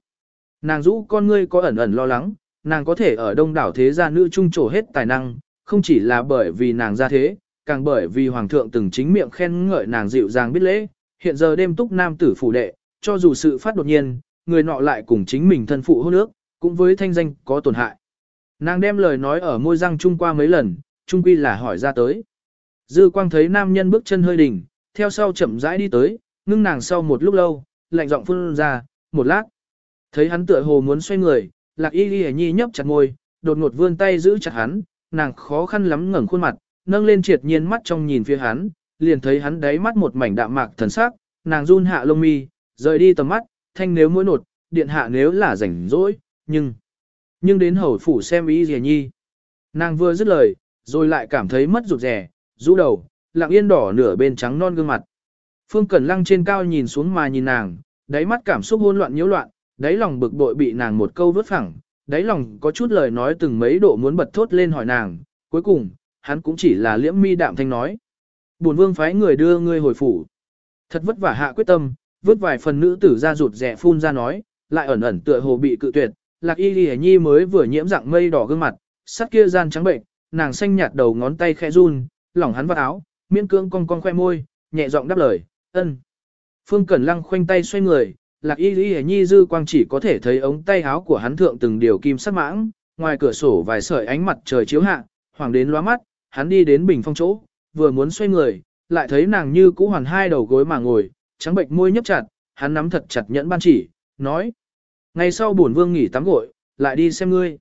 [SPEAKER 1] Nàng rũ con ngươi có ẩn ẩn lo lắng, nàng có thể ở đông đảo thế gia nữ trung trổ hết tài năng, không chỉ là bởi vì nàng ra thế, càng bởi vì hoàng thượng từng chính miệng khen ngợi nàng dịu dàng biết lễ, hiện giờ đêm túc nam tử phủ đệ, cho dù sự phát đột nhiên, người nọ lại cùng chính mình thân phụ hôn ước, cũng với thanh danh có tổn hại. Nàng đem lời nói ở môi răng chung qua mấy lần, trung quy là hỏi ra tới. Dư quang thấy nam nhân bước chân hơi đỉnh, theo sau chậm rãi đi tới, ngưng nàng sau một lúc lâu, lạnh giọng phun ra, một lát. Thấy hắn tựa hồ muốn xoay người, lạc y ghi nhi nhấp chặt môi, đột ngột vươn tay giữ chặt hắn, nàng khó khăn lắm ngẩng khuôn mặt, nâng lên triệt nhiên mắt trong nhìn phía hắn, liền thấy hắn đáy mắt một mảnh đạm mạc thần sắc, nàng run hạ lông mi, rời đi tầm mắt, thanh nếu mỗi nột, điện hạ nếu là rảnh rỗi, nhưng, nhưng đến hầu phủ xem ý gì nhi. Nàng vừa dứt lời, rồi lại cảm thấy mất rụt rẻ, rũ đầu, lặng yên đỏ nửa bên trắng non gương mặt. Phương Cẩn Lăng trên cao nhìn xuống mà nhìn nàng, đáy mắt cảm xúc hỗn loạn nhiễu loạn, đáy lòng bực bội bị nàng một câu vứt phẳng, đáy lòng có chút lời nói từng mấy độ muốn bật thốt lên hỏi nàng, cuối cùng, hắn cũng chỉ là liễm mi đạm thanh nói. Bổn vương phái người đưa ngươi hồi phủ. Thật vất vả hạ quyết tâm, vứt vài phần nữ tử ra rụt rẻ phun ra nói, lại ẩn ẩn tựa hồ bị cự tuyệt, lạc y ghi nhi mới vừa nhiễm dạng mây đỏ gương mặt, sắt kia gian trắng bệnh, nàng xanh nhạt đầu ngón tay khẽ run, lỏng hắn vào áo, miễn cương cong cong khoe môi, nhẹ giọng đáp lời, ân. Phương Cẩn Lăng khoanh tay xoay người, lạc y ghi nhi dư quang chỉ có thể thấy ống tay áo của hắn thượng từng điều kim sắc mãng, ngoài cửa sổ vài sợi ánh mặt trời chiếu hạ, hoàng đến loa mắt, hắn đi đến bình phong chỗ, vừa muốn xoay người, lại thấy nàng như cũ hoàn hai đầu gối mà ngồi, trắng bệnh môi nhấp chặt, hắn nắm thật chặt nhẫn ban chỉ, nói. Ngày sau bổn vương nghỉ tắm gội, lại đi xem ngươi.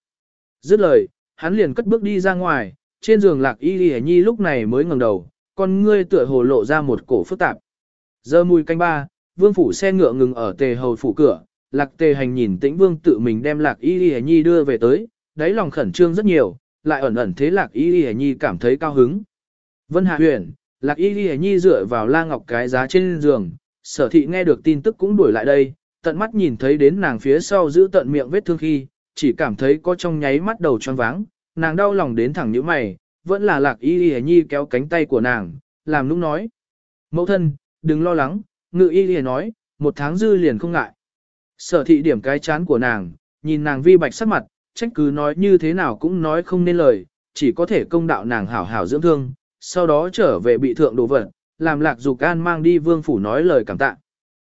[SPEAKER 1] Dứt lời, hắn liền cất bước đi ra ngoài, trên giường lạc y lì nhi lúc này mới ngẩng đầu, con ngươi tựa hồ lộ ra một cổ phức tạp. Giờ mùi canh ba, vương phủ xe ngựa ngừng ở tề hầu phủ cửa, lạc tề hành nhìn tĩnh vương tự mình đem lạc y y nhi đưa về tới, đáy lòng khẩn trương rất nhiều, lại ẩn ẩn thế lạc y y nhi cảm thấy cao hứng. Vân Hạ Huyền, Lạc Y y Nhi dựa vào la ngọc cái giá trên giường, sở thị nghe được tin tức cũng đuổi lại đây, tận mắt nhìn thấy đến nàng phía sau giữ tận miệng vết thương khi, chỉ cảm thấy có trong nháy mắt đầu tròn váng, nàng đau lòng đến thẳng như mày, vẫn là Lạc Y y Nhi kéo cánh tay của nàng, làm lúc nói. Mẫu thân, đừng lo lắng, ngự Y liền nói, một tháng dư liền không ngại. Sở thị điểm cái chán của nàng, nhìn nàng vi bạch sắc mặt, trách cứ nói như thế nào cũng nói không nên lời, chỉ có thể công đạo nàng hảo hảo dưỡng thương, sau đó trở về bị thượng đồ vật, làm lạc dục an mang đi vương phủ nói lời cảm tạ.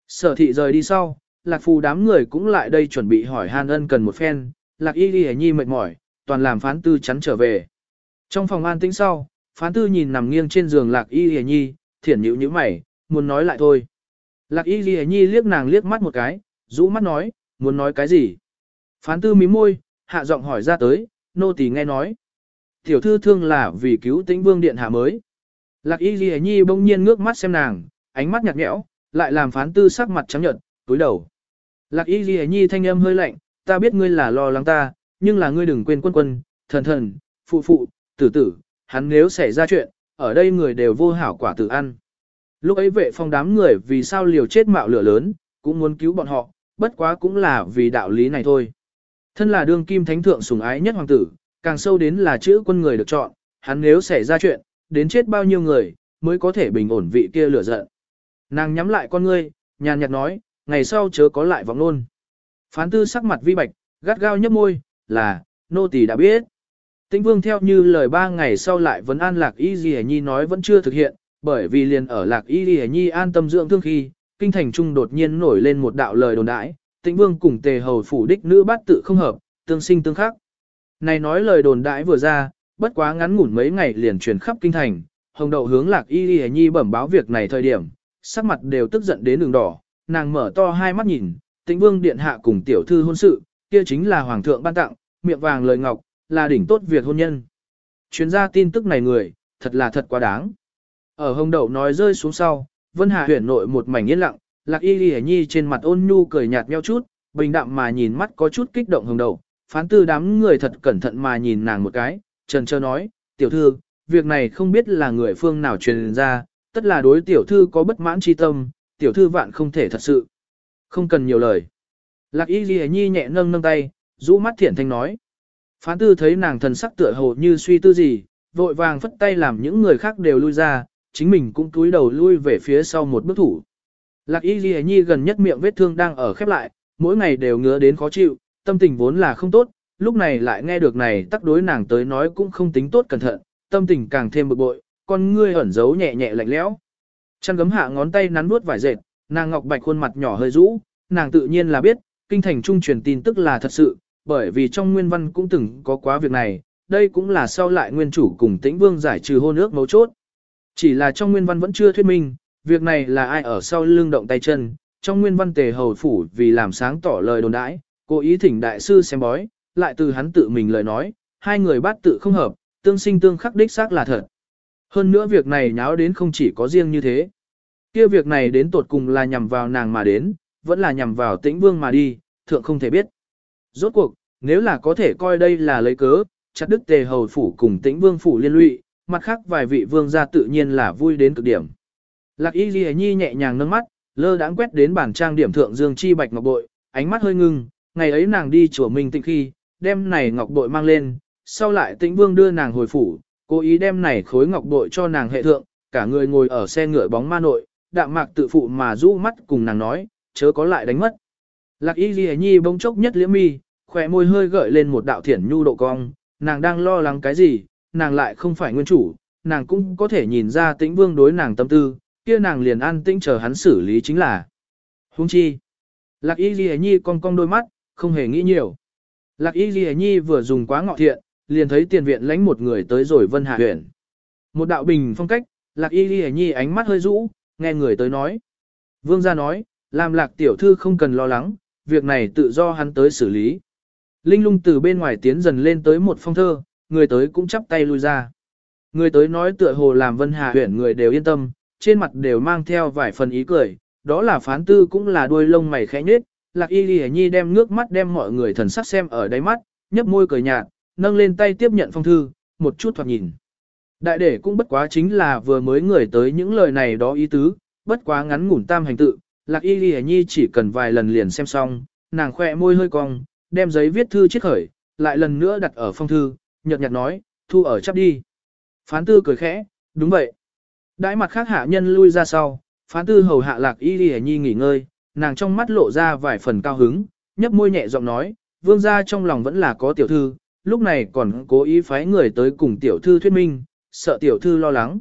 [SPEAKER 1] Sở thị rời đi sau, lạc phù đám người cũng lại đây chuẩn bị hỏi han ân cần một phen, lạc y ghi nhi mệt mỏi, toàn làm phán tư chắn trở về. Trong phòng an tĩnh sau, phán tư nhìn nằm nghiêng trên giường lạc y ghi nhi, thiển nhữ như mày, muốn nói lại thôi. Lạc y ghi nhi liếc nàng liếc mắt một cái, rũ mắt nói, muốn nói cái gì. Phán tư mím môi, hạ giọng hỏi ra tới, nô tỳ nghe nói. Tiểu thư thương là vì cứu tĩnh vương điện hạ mới. Lạc y ghi nhi bỗng nhiên ngước mắt xem nàng, ánh mắt nhạt nhẽo, lại làm phán tư sắc mặt trắng nhợt, túi đầu. Lạc y ghi nhi thanh âm hơi lạnh, ta biết ngươi là lo lắng ta, nhưng là ngươi đừng quên quân quân, thần thần, phụ phụ, tử tử, hắn nếu xảy ra chuyện, ở đây người đều vô hảo quả tử ăn. Lúc ấy vệ phong đám người vì sao liều chết mạo lửa lớn, cũng muốn cứu bọn họ, bất quá cũng là vì đạo lý này thôi. Thân là đương kim thánh thượng sủng ái nhất hoàng tử, càng sâu đến là chữ quân người được chọn, hắn nếu xảy ra chuyện, đến chết bao nhiêu người, mới có thể bình ổn vị kia lửa giận. Nàng nhắm lại con ngươi, nhàn nhạt nói, ngày sau chớ có lại vọng luôn. Phán tư sắc mặt vi bạch, gắt gao nhấp môi, là, nô tỳ đã biết. Tĩnh vương theo như lời ba ngày sau lại vẫn an lạc y gì nhi nói vẫn chưa thực hiện, bởi vì liền ở lạc y lìa nhi an tâm dưỡng thương khi, kinh thành trung đột nhiên nổi lên một đạo lời đồn đãi, tĩnh vương cùng tề hầu phủ đích nữ bát tự không hợp, tương sinh tương khắc. Này nói lời đồn đãi vừa ra, bất quá ngắn ngủn mấy ngày liền truyền khắp kinh thành, hồng đậu hướng lạc y lìa nhi bẩm báo việc này thời điểm, sắc mặt đều tức giận đến đường đỏ, nàng mở to hai mắt nhìn, tĩnh vương điện hạ cùng tiểu thư hôn sự, kia chính là hoàng thượng ban tặng, miệng vàng lời ngọc, là đỉnh tốt việc hôn nhân. Chuyên gia tin tức này người, thật là thật quá đáng. Ở hồng đậu nói rơi xuống sau, vân Hà huyển nội một mảnh yên lặng, lạc y y nhi trên mặt ôn nhu cười nhạt nheo chút, bình đạm mà nhìn mắt có chút kích động hồng đậu, phán tư đám người thật cẩn thận mà nhìn nàng một cái, trần trơ nói, tiểu thư, việc này không biết là người phương nào truyền ra, tất là đối tiểu thư có bất mãn chi tâm, tiểu thư vạn không thể thật sự. Không cần nhiều lời. Lạc y ghi nhi nhẹ nâng nâng tay, rũ mắt thiển thanh nói. Phán tư thấy nàng thần sắc tựa hồ như suy tư gì, vội vàng phất tay làm những người khác đều lui ra, chính mình cũng túi đầu lui về phía sau một bước thủ. Lạc y ghi nhi gần nhất miệng vết thương đang ở khép lại, mỗi ngày đều ngứa đến khó chịu, tâm tình vốn là không tốt, lúc này lại nghe được này tắc đối nàng tới nói cũng không tính tốt cẩn thận, tâm tình càng thêm bực bội, con ngươi ẩn giấu nhẹ nhẹ lạnh lẽo. Chăn gấm hạ ngón tay nắn nuốt vải dệt, nàng ngọc bạch khuôn mặt nhỏ hơi rũ, nàng tự nhiên là biết, kinh thành trung truyền tin tức là thật sự, bởi vì trong nguyên văn cũng từng có quá việc này, đây cũng là sau lại nguyên chủ cùng tĩnh vương giải trừ hôn ước mấu chốt. Chỉ là trong nguyên văn vẫn chưa thuyết minh, việc này là ai ở sau lưng động tay chân, trong nguyên văn tề hầu phủ vì làm sáng tỏ lời đồn đãi, cố ý thỉnh đại sư xem bói, lại từ hắn tự mình lời nói, hai người bát tự không hợp, tương sinh tương khắc đích xác là thật. Hơn nữa việc này nháo đến không chỉ có riêng như thế. kia việc này đến tột cùng là nhằm vào nàng mà đến, vẫn là nhằm vào tĩnh vương mà đi, thượng không thể biết. Rốt cuộc, nếu là có thể coi đây là lấy cớ, chặt đức tề hầu phủ cùng tĩnh vương phủ liên lụy, mặt khác vài vị vương gia tự nhiên là vui đến cực điểm. Lạc y ghi nhi nhẹ nhàng nâng mắt, lơ đãng quét đến bản trang điểm thượng dương chi bạch ngọc bội, ánh mắt hơi ngưng, ngày ấy nàng đi chùa Minh Tịnh khi, đem này ngọc bội mang lên, sau lại tĩnh vương đưa nàng hồi phủ, cố ý đem này khối ngọc bội cho nàng hệ thượng, cả người ngồi ở xe ngựa bóng ma nội, đạm mạc tự phụ mà rũ mắt cùng nàng nói, chớ có lại đánh mất. Lạc y ghi nhi bỗng chốc nhất liễm mi, khóe môi hơi gợi lên một đạo thiển nhu độ cong, nàng đang lo lắng cái gì, nàng lại không phải nguyên chủ, nàng cũng có thể nhìn ra tĩnh vương đối nàng tâm tư, kia nàng liền an tĩnh chờ hắn xử lý chính là. Hung chi. Lạc y ghi nhi cong cong đôi mắt, không hề nghĩ nhiều. Lạc y ghi nhi vừa dùng quá ngọ thiện, liền thấy tiền viện lãnh một người tới rồi vân hạ huyện. Một đạo bình phong cách, lạc y ghi nhi ánh mắt hơi rũ, nghe người tới nói. Vương gia nói, làm lạc tiểu thư không cần lo lắng, việc này tự do hắn tới xử lý. Linh lung từ bên ngoài tiến dần lên tới một phong thơ, người tới cũng chắp tay lui ra. Người tới nói tựa hồ làm vân hà huyện người đều yên tâm, trên mặt đều mang theo vài phần ý cười, đó là phán tư cũng là đuôi lông mày khẽ nhết, lạc y ghi nhi đem ngước mắt đem mọi người thần sắc xem ở đáy mắt, nhấp môi cười nhạt, nâng lên tay tiếp nhận phong thư, một chút thoạt nhìn. Đại đệ cũng bất quá chính là vừa mới người tới những lời này đó ý tứ, bất quá ngắn ngủn tam hành tự, lạc y ghi nhi chỉ cần vài lần liền xem xong, nàng khoe môi hơi cong, đem giấy viết thư chiếc khởi, lại lần nữa đặt ở phong thư, nhợt nhạt nói, thu ở chấp đi. Phán tư cười khẽ, đúng vậy. Đãi mặt khác hạ nhân lui ra sau, phán tư hầu hạ lạc y đi nhi nghỉ ngơi, nàng trong mắt lộ ra vài phần cao hứng, nhấp môi nhẹ giọng nói, vương gia trong lòng vẫn là có tiểu thư, lúc này còn cố ý phái người tới cùng tiểu thư thuyết minh, sợ tiểu thư lo lắng.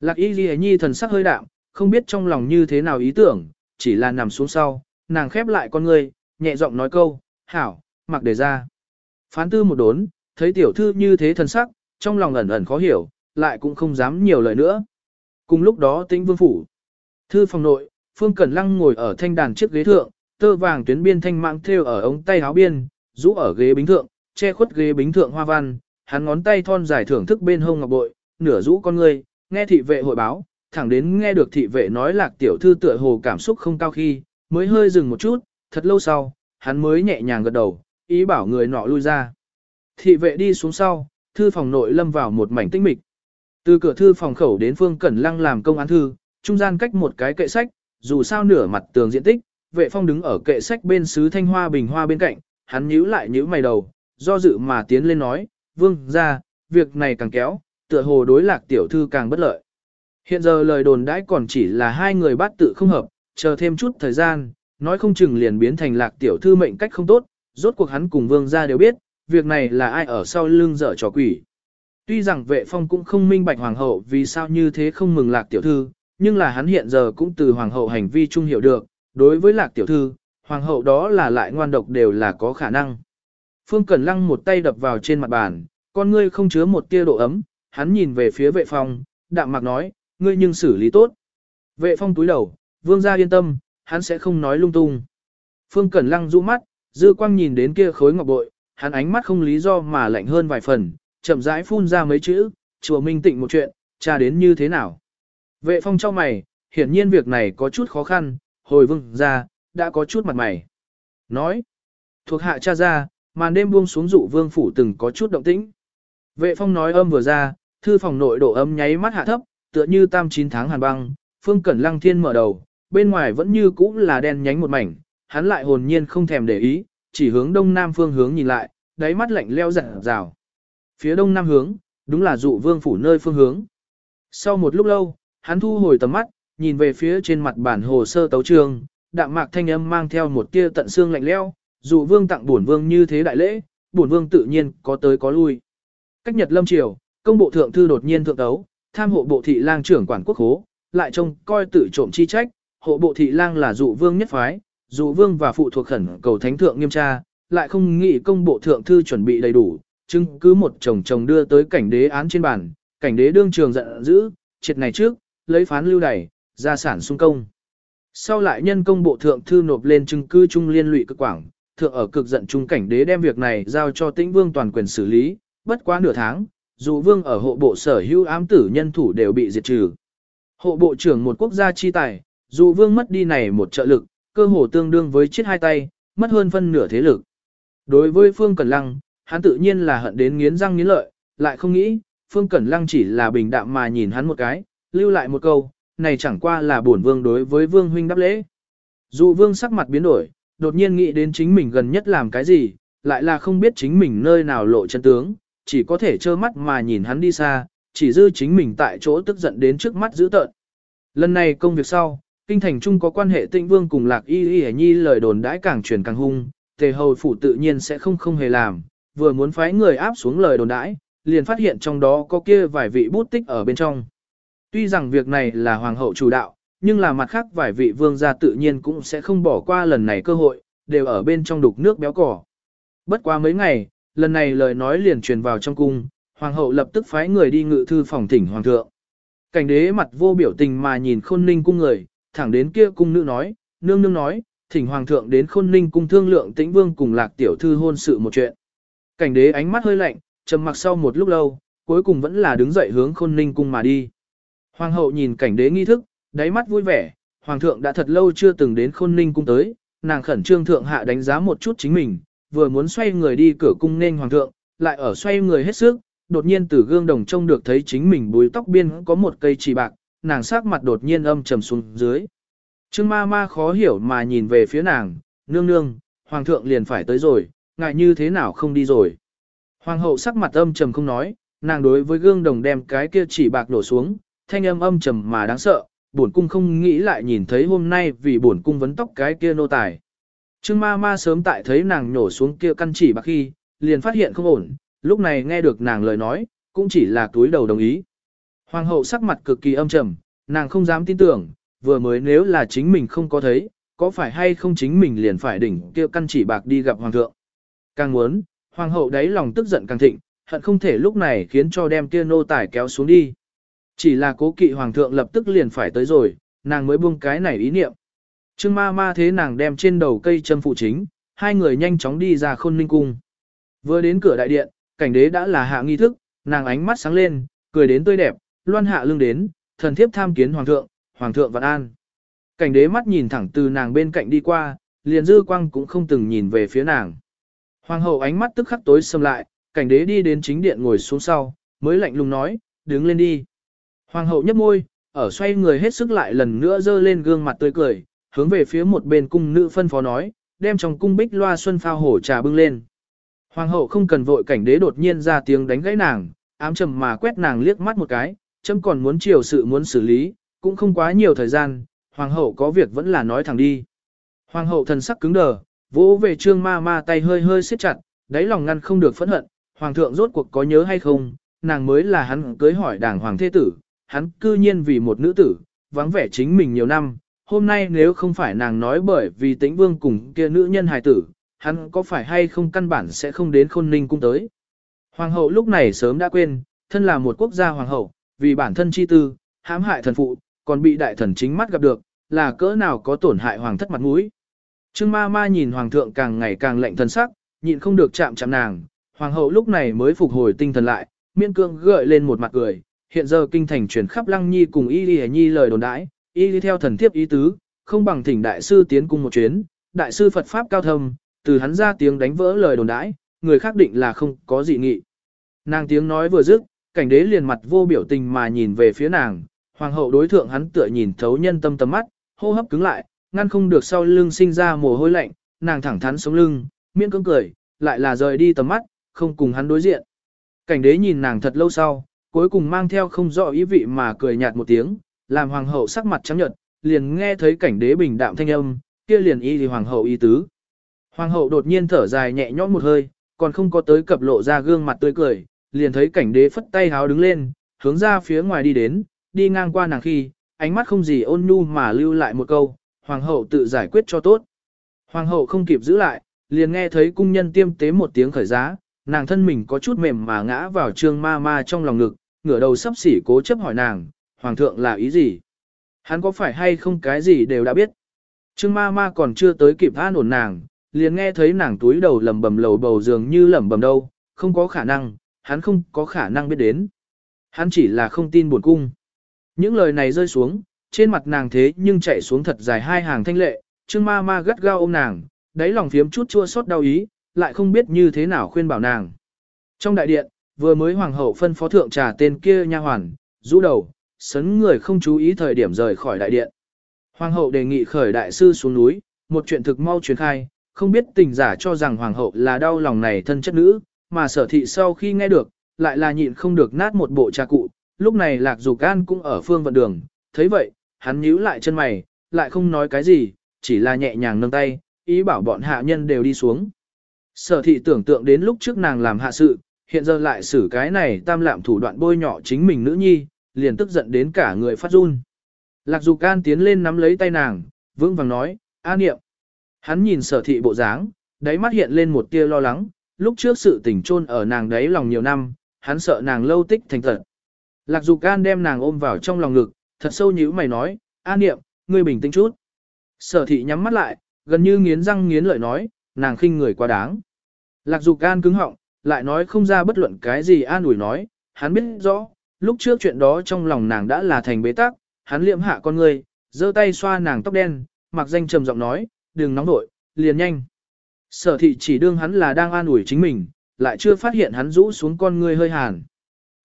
[SPEAKER 1] Lạc y đi nhi thần sắc hơi đạm, không biết trong lòng như thế nào ý tưởng, chỉ là nằm xuống sau, nàng khép lại con người, nhẹ giọng nói câu, hảo, mặc để ra. Phán tư một đốn, thấy tiểu thư như thế thần sắc, trong lòng ẩn ẩn khó hiểu, lại cũng không dám nhiều lời nữa. Cùng lúc đó tĩnh vương phủ. Thư phòng nội, Phương Cẩn Lăng ngồi ở thanh đàn chiếc ghế thượng, tơ vàng tuyến biên thanh mạng thêu ở ống tay áo biên, rũ ở ghế bính thượng, che khuất ghế bính thượng hoa văn, hắn ngón tay thon dài thưởng thức bên hông ngọc bội, nửa rũ con người, nghe thị vệ hội báo, thẳng đến nghe được thị vệ nói lạc tiểu thư tựa hồ cảm xúc không cao khi, mới hơi dừng một chút, thật lâu sau, hắn mới nhẹ nhàng gật đầu, ý bảo người nọ lui ra. Thị vệ đi xuống sau, thư phòng nội lâm vào một mảnh tĩnh mịch. Từ cửa thư phòng khẩu đến Phương Cẩn Lăng làm công án thư, trung gian cách một cái kệ sách, dù sao nửa mặt tường diện tích, vệ phong đứng ở kệ sách bên sứ thanh hoa bình hoa bên cạnh, hắn nhíu lại nhíu mày đầu, do dự mà tiến lên nói, vương ra, việc này càng kéo, tựa hồ đối lạc tiểu thư càng bất lợi. Hiện giờ lời đồn đãi còn chỉ là hai người bắt tự không hợp, chờ thêm chút thời gian, nói không chừng liền biến thành lạc tiểu thư mệnh cách không tốt, rốt cuộc hắn cùng vương gia đều biết, việc này là ai ở sau lưng dở trò quỷ. Tuy rằng vệ phong cũng không minh bạch hoàng hậu vì sao như thế không mừng lạc tiểu thư, nhưng là hắn hiện giờ cũng từ hoàng hậu hành vi trung hiểu được, đối với lạc tiểu thư, hoàng hậu đó là lại ngoan độc đều là có khả năng. Phương Cẩn Lăng một tay đập vào trên mặt bàn, con ngươi không chứa một tia độ ấm, hắn nhìn về phía vệ phong, đạm mạc nói, ngươi nhưng xử lý tốt. Vệ phong túi đầu, vương gia yên tâm, hắn sẽ không nói lung tung. Phương Cẩn Lăng rũ mắt, dư quang nhìn đến kia khối ngọc bội, hắn ánh mắt không lý do mà lạnh hơn vài phần, chậm rãi phun ra mấy chữ, chùa minh tịnh một chuyện, tra đến như thế nào. Vệ phong cho mày, hiển nhiên việc này có chút khó khăn, hồi vương ra, đã có chút mặt mày. Nói, thuộc hạ cha ra, màn đêm buông xuống dụ vương phủ từng có chút động tĩnh. Vệ phong nói âm vừa ra, thư phòng nội độ âm nháy mắt hạ thấp, tựa như tam chín tháng hàn băng, phương cẩn lăng thiên mở đầu, bên ngoài vẫn như cũ là đen nhánh một mảnh, hắn lại hồn nhiên không thèm để ý, chỉ hướng đông nam phương hướng nhìn lại, đáy mắt lạnh leo dặn rào. Phía đông nam hướng, đúng là dụ vương phủ nơi phương hướng. Sau một lúc lâu, hắn thu hồi tầm mắt, nhìn về phía trên mặt bản hồ sơ tấu trường, đạm mạc thanh âm mang theo một tia tận xương lạnh leo, dụ vương tặng bổn vương như thế đại lễ, bổn vương tự nhiên có tới có lui. Cách Nhật Lâm Triều, công bộ thượng thư đột nhiên thượng tấu, tham hộ bộ thị lang trưởng quản quốc hố, lại trông coi tự trộm chi trách, hộ bộ thị lang là dụ vương nhất phái, dụ vương và phụ thuộc khẩn cầu thánh thượng nghiêm tra, lại không nghĩ công bộ thượng thư chuẩn bị đầy đủ, chứng cứ một chồng chồng đưa tới cảnh đế án trên bàn, cảnh đế đương trường giận dữ, triệt này trước, lấy phán lưu đẩy, ra sản xung công. Sau lại nhân công bộ thượng thư nộp lên chứng cư trung liên lụy cực quảng, thượng ở cực giận trung cảnh đế đem việc này giao cho tĩnh vương toàn quyền xử lý, bất quá nửa tháng, dù vương ở hộ bộ sở hữu ám tử nhân thủ đều bị diệt trừ. Hộ bộ trưởng một quốc gia chi tài, dù vương mất đi này một trợ lực, cơ hồ tương đương với chết hai tay, mất hơn phân nửa thế lực. Đối với Phương Cẩn Lăng, hắn tự nhiên là hận đến nghiến răng nghiến lợi, lại không nghĩ, Phương Cẩn Lăng chỉ là bình đạm mà nhìn hắn một cái, lưu lại một câu, này chẳng qua là bổn vương đối với vương huynh đáp lễ. Dù vương sắc mặt biến đổi, đột nhiên nghĩ đến chính mình gần nhất làm cái gì, lại là không biết chính mình nơi nào lộ chân tướng, chỉ có thể trơ mắt mà nhìn hắn đi xa, chỉ dư chính mình tại chỗ tức giận đến trước mắt dữ tợn. Lần này công việc sau, kinh thành trung có quan hệ tĩnh vương cùng lạc y y nhi lời đồn đãi càng truyền càng hung, tề hầu phủ tự nhiên sẽ không không hề làm, vừa muốn phái người áp xuống lời đồn đãi, liền phát hiện trong đó có kia vài vị bút tích ở bên trong. Tuy rằng việc này là hoàng hậu chủ đạo, nhưng là mặt khác vài vị vương gia tự nhiên cũng sẽ không bỏ qua lần này cơ hội, đều ở bên trong đục nước béo cỏ. Bất quá mấy ngày, lần này lời nói liền truyền vào trong cung, hoàng hậu lập tức phái người đi ngự thư phòng thỉnh hoàng thượng. Cảnh đế mặt vô biểu tình mà nhìn khôn ninh cung người, thẳng đến kia cung nữ nói, nương nương nói, thỉnh hoàng thượng đến khôn ninh cung thương lượng tĩnh vương cùng lạc tiểu thư hôn sự một chuyện. Cảnh đế ánh mắt hơi lạnh, trầm mặc sau một lúc lâu, cuối cùng vẫn là đứng dậy hướng khôn ninh cung mà đi. Hoàng hậu nhìn cảnh đế nghi thức, đáy mắt vui vẻ, hoàng thượng đã thật lâu chưa từng đến khôn ninh cung tới, nàng khẩn trương thượng hạ đánh giá một chút chính mình, vừa muốn xoay người đi cửa cung nên hoàng thượng, lại ở xoay người hết sức, đột nhiên từ gương đồng trông được thấy chính mình búi tóc biên có một cây chỉ bạc, nàng sắc mặt đột nhiên âm trầm xuống dưới. Trương ma ma khó hiểu mà nhìn về phía nàng, nương nương, hoàng thượng liền phải tới rồi, ngại như thế nào không đi rồi. Hoàng hậu sắc mặt âm trầm không nói, nàng đối với gương đồng đem cái kia chỉ bạc đổ xuống, thanh âm âm trầm mà đáng sợ, bổn cung không nghĩ lại nhìn thấy hôm nay vì bổn cung vấn tóc cái kia nô tài. Trương ma ma sớm tại thấy nàng nhổ xuống kia căn chỉ bạc khi, liền phát hiện không ổn, lúc này nghe được nàng lời nói, cũng chỉ là túi đầu đồng ý. Hoàng hậu sắc mặt cực kỳ âm trầm, nàng không dám tin tưởng, vừa mới nếu là chính mình không có thấy, có phải hay không chính mình liền phải đỉnh kia căn chỉ bạc đi gặp hoàng thượng. Càng muốn, hoàng hậu đấy lòng tức giận càng thịnh, hận không thể lúc này khiến cho đem kia nô tài kéo xuống đi. Chỉ là cố kỵ hoàng thượng lập tức liền phải tới rồi, nàng mới buông cái này ý niệm. Trương ma ma thế nàng đem trên đầu cây châm phụ chính, hai người nhanh chóng đi ra khôn ninh cung. Vừa đến cửa đại điện, cảnh đế đã là hạ nghi thức, nàng ánh mắt sáng lên, cười đến tươi đẹp, loan hạ lưng đến, thần thiếp tham kiến hoàng thượng, hoàng thượng vạn an. Cảnh đế mắt nhìn thẳng từ nàng bên cạnh đi qua, liền dư quang cũng không từng nhìn về phía nàng. Hoàng hậu ánh mắt tức khắc tối sầm lại, cảnh đế đi đến chính điện ngồi xuống sau, mới lạnh lùng nói, đứng lên đi. Hoàng hậu nhấp môi, ở xoay người hết sức lại lần nữa dơ lên gương mặt tươi cười, hướng về phía một bên cung nữ phân phó nói, đem trong cung bích loa xuân phao hổ trà bưng lên. Hoàng hậu không cần vội cảnh đế đột nhiên ra tiếng đánh gãy nàng, ám trầm mà quét nàng liếc mắt một cái, châm còn muốn chiều sự muốn xử lý, cũng không quá nhiều thời gian, hoàng hậu có việc vẫn là nói thẳng đi. Hoàng hậu thần sắc cứng đờ, vỗ về trương ma ma tay hơi hơi siết chặt, đáy lòng ngăn không được phẫn hận, hoàng thượng rốt cuộc có nhớ hay không, nàng mới là hắn cưới hỏi đảng hoàng thế tử, hắn cư nhiên vì một nữ tử, vắng vẻ chính mình nhiều năm, hôm nay nếu không phải nàng nói bởi vì tĩnh vương cùng kia nữ nhân hài tử, hắn có phải hay không căn bản sẽ không đến khôn ninh cung tới. Hoàng hậu lúc này sớm đã quên, thân là một quốc gia hoàng hậu, vì bản thân chi tư, hãm hại thần phụ, còn bị đại thần chính mắt gặp được, là cỡ nào có tổn hại hoàng thất mặt mũi. Trương ma ma nhìn hoàng thượng càng ngày càng lạnh thần sắc, nhịn không được chạm chạm nàng, hoàng hậu lúc này mới phục hồi tinh thần lại, miên cương gợi lên một mặt cười, hiện giờ kinh thành truyền khắp lăng nhi cùng y đi nhi lời đồn đãi, y đi theo thần thiếp ý tứ, không bằng thỉnh đại sư tiến cung một chuyến, đại sư Phật Pháp cao thâm, từ hắn ra tiếng đánh vỡ lời đồn đãi, người khác định là không có gì nghị. Nàng tiếng nói vừa dứt, cảnh đế liền mặt vô biểu tình mà nhìn về phía nàng, hoàng hậu đối thượng hắn tựa nhìn thấu nhân tâm tầm mắt, hô hấp cứng lại, ngăn không được sau lưng sinh ra mồ hôi lạnh, nàng thẳng thắn sống lưng, miễn cưỡng cười, lại là rời đi tầm mắt, không cùng hắn đối diện. Cảnh đế nhìn nàng thật lâu sau, cuối cùng mang theo không rõ ý vị mà cười nhạt một tiếng, làm hoàng hậu sắc mặt trắng nhợt, liền nghe thấy cảnh đế bình đạm thanh âm, kia liền y thì hoàng hậu y tứ. Hoàng hậu đột nhiên thở dài nhẹ nhõm một hơi, còn không có tới cập lộ ra gương mặt tươi cười, liền thấy cảnh đế phất tay háo đứng lên, hướng ra phía ngoài đi đến, đi ngang qua nàng khi, ánh mắt không gì ôn nhu mà lưu lại một câu, hoàng hậu tự giải quyết cho tốt. Hoàng hậu không kịp giữ lại, liền nghe thấy cung nhân tiêm tế một tiếng khởi giá, nàng thân mình có chút mềm mà ngã vào trương ma ma trong lòng ngực, ngửa đầu sắp xỉ cố chấp hỏi nàng, hoàng thượng là ý gì? Hắn có phải hay không cái gì đều đã biết? Trương ma ma còn chưa tới kịp an ổn nàng, liền nghe thấy nàng túi đầu lầm bầm lầu bầu dường như lẩm bẩm đâu, không có khả năng, hắn không có khả năng biết đến. Hắn chỉ là không tin buồn cung. Những lời này rơi xuống, trên mặt nàng thế nhưng chạy xuống thật dài hai hàng thanh lệ, Trương ma ma gắt gao ôm nàng, đáy lòng phiếm chút chua xót đau ý, lại không biết như thế nào khuyên bảo nàng. Trong đại điện, vừa mới hoàng hậu phân phó thượng trà tên kia nha hoàn, rũ đầu, sấn người không chú ý thời điểm rời khỏi đại điện. Hoàng hậu đề nghị khởi đại sư xuống núi, một chuyện thực mau truyền khai, không biết tình giả cho rằng hoàng hậu là đau lòng này thân chất nữ, mà sở thị sau khi nghe được, lại là nhịn không được nát một bộ trà cụ, lúc này lạc dục an cũng ở phương vận đường, thấy vậy, hắn nhíu lại chân mày, lại không nói cái gì, chỉ là nhẹ nhàng nâng tay, ý bảo bọn hạ nhân đều đi xuống. Sở thị tưởng tượng đến lúc trước nàng làm hạ sự, hiện giờ lại xử cái này tam lạm thủ đoạn bôi nhọ chính mình nữ nhi, liền tức giận đến cả người phát run. Lạc Dục Can tiến lên nắm lấy tay nàng, vững vàng nói, A niệm. Hắn nhìn sở thị bộ dáng, đáy mắt hiện lên một tia lo lắng, lúc trước sự tình chôn ở nàng đấy lòng nhiều năm, hắn sợ nàng lâu tích thành tật. Lạc Dục An đem nàng ôm vào trong lòng ngực, thật sâu nhíu mày nói, A niệm, ngươi bình tĩnh chút. Sở thị nhắm mắt lại, gần như nghiến răng nghiến lợi nói, nàng khinh người quá đáng. Lạc Dục An cứng họng, lại nói không ra bất luận cái gì an ủi nói, hắn biết rõ, lúc trước chuyện đó trong lòng nàng đã là thành bế tắc, hắn liệm hạ con người, giơ tay xoa nàng tóc đen, mặc danh trầm giọng nói, đừng nóng nổi, liền nhanh. Sở thị chỉ đương hắn là đang an ủi chính mình, lại chưa phát hiện hắn rũ xuống con người hơi hàn.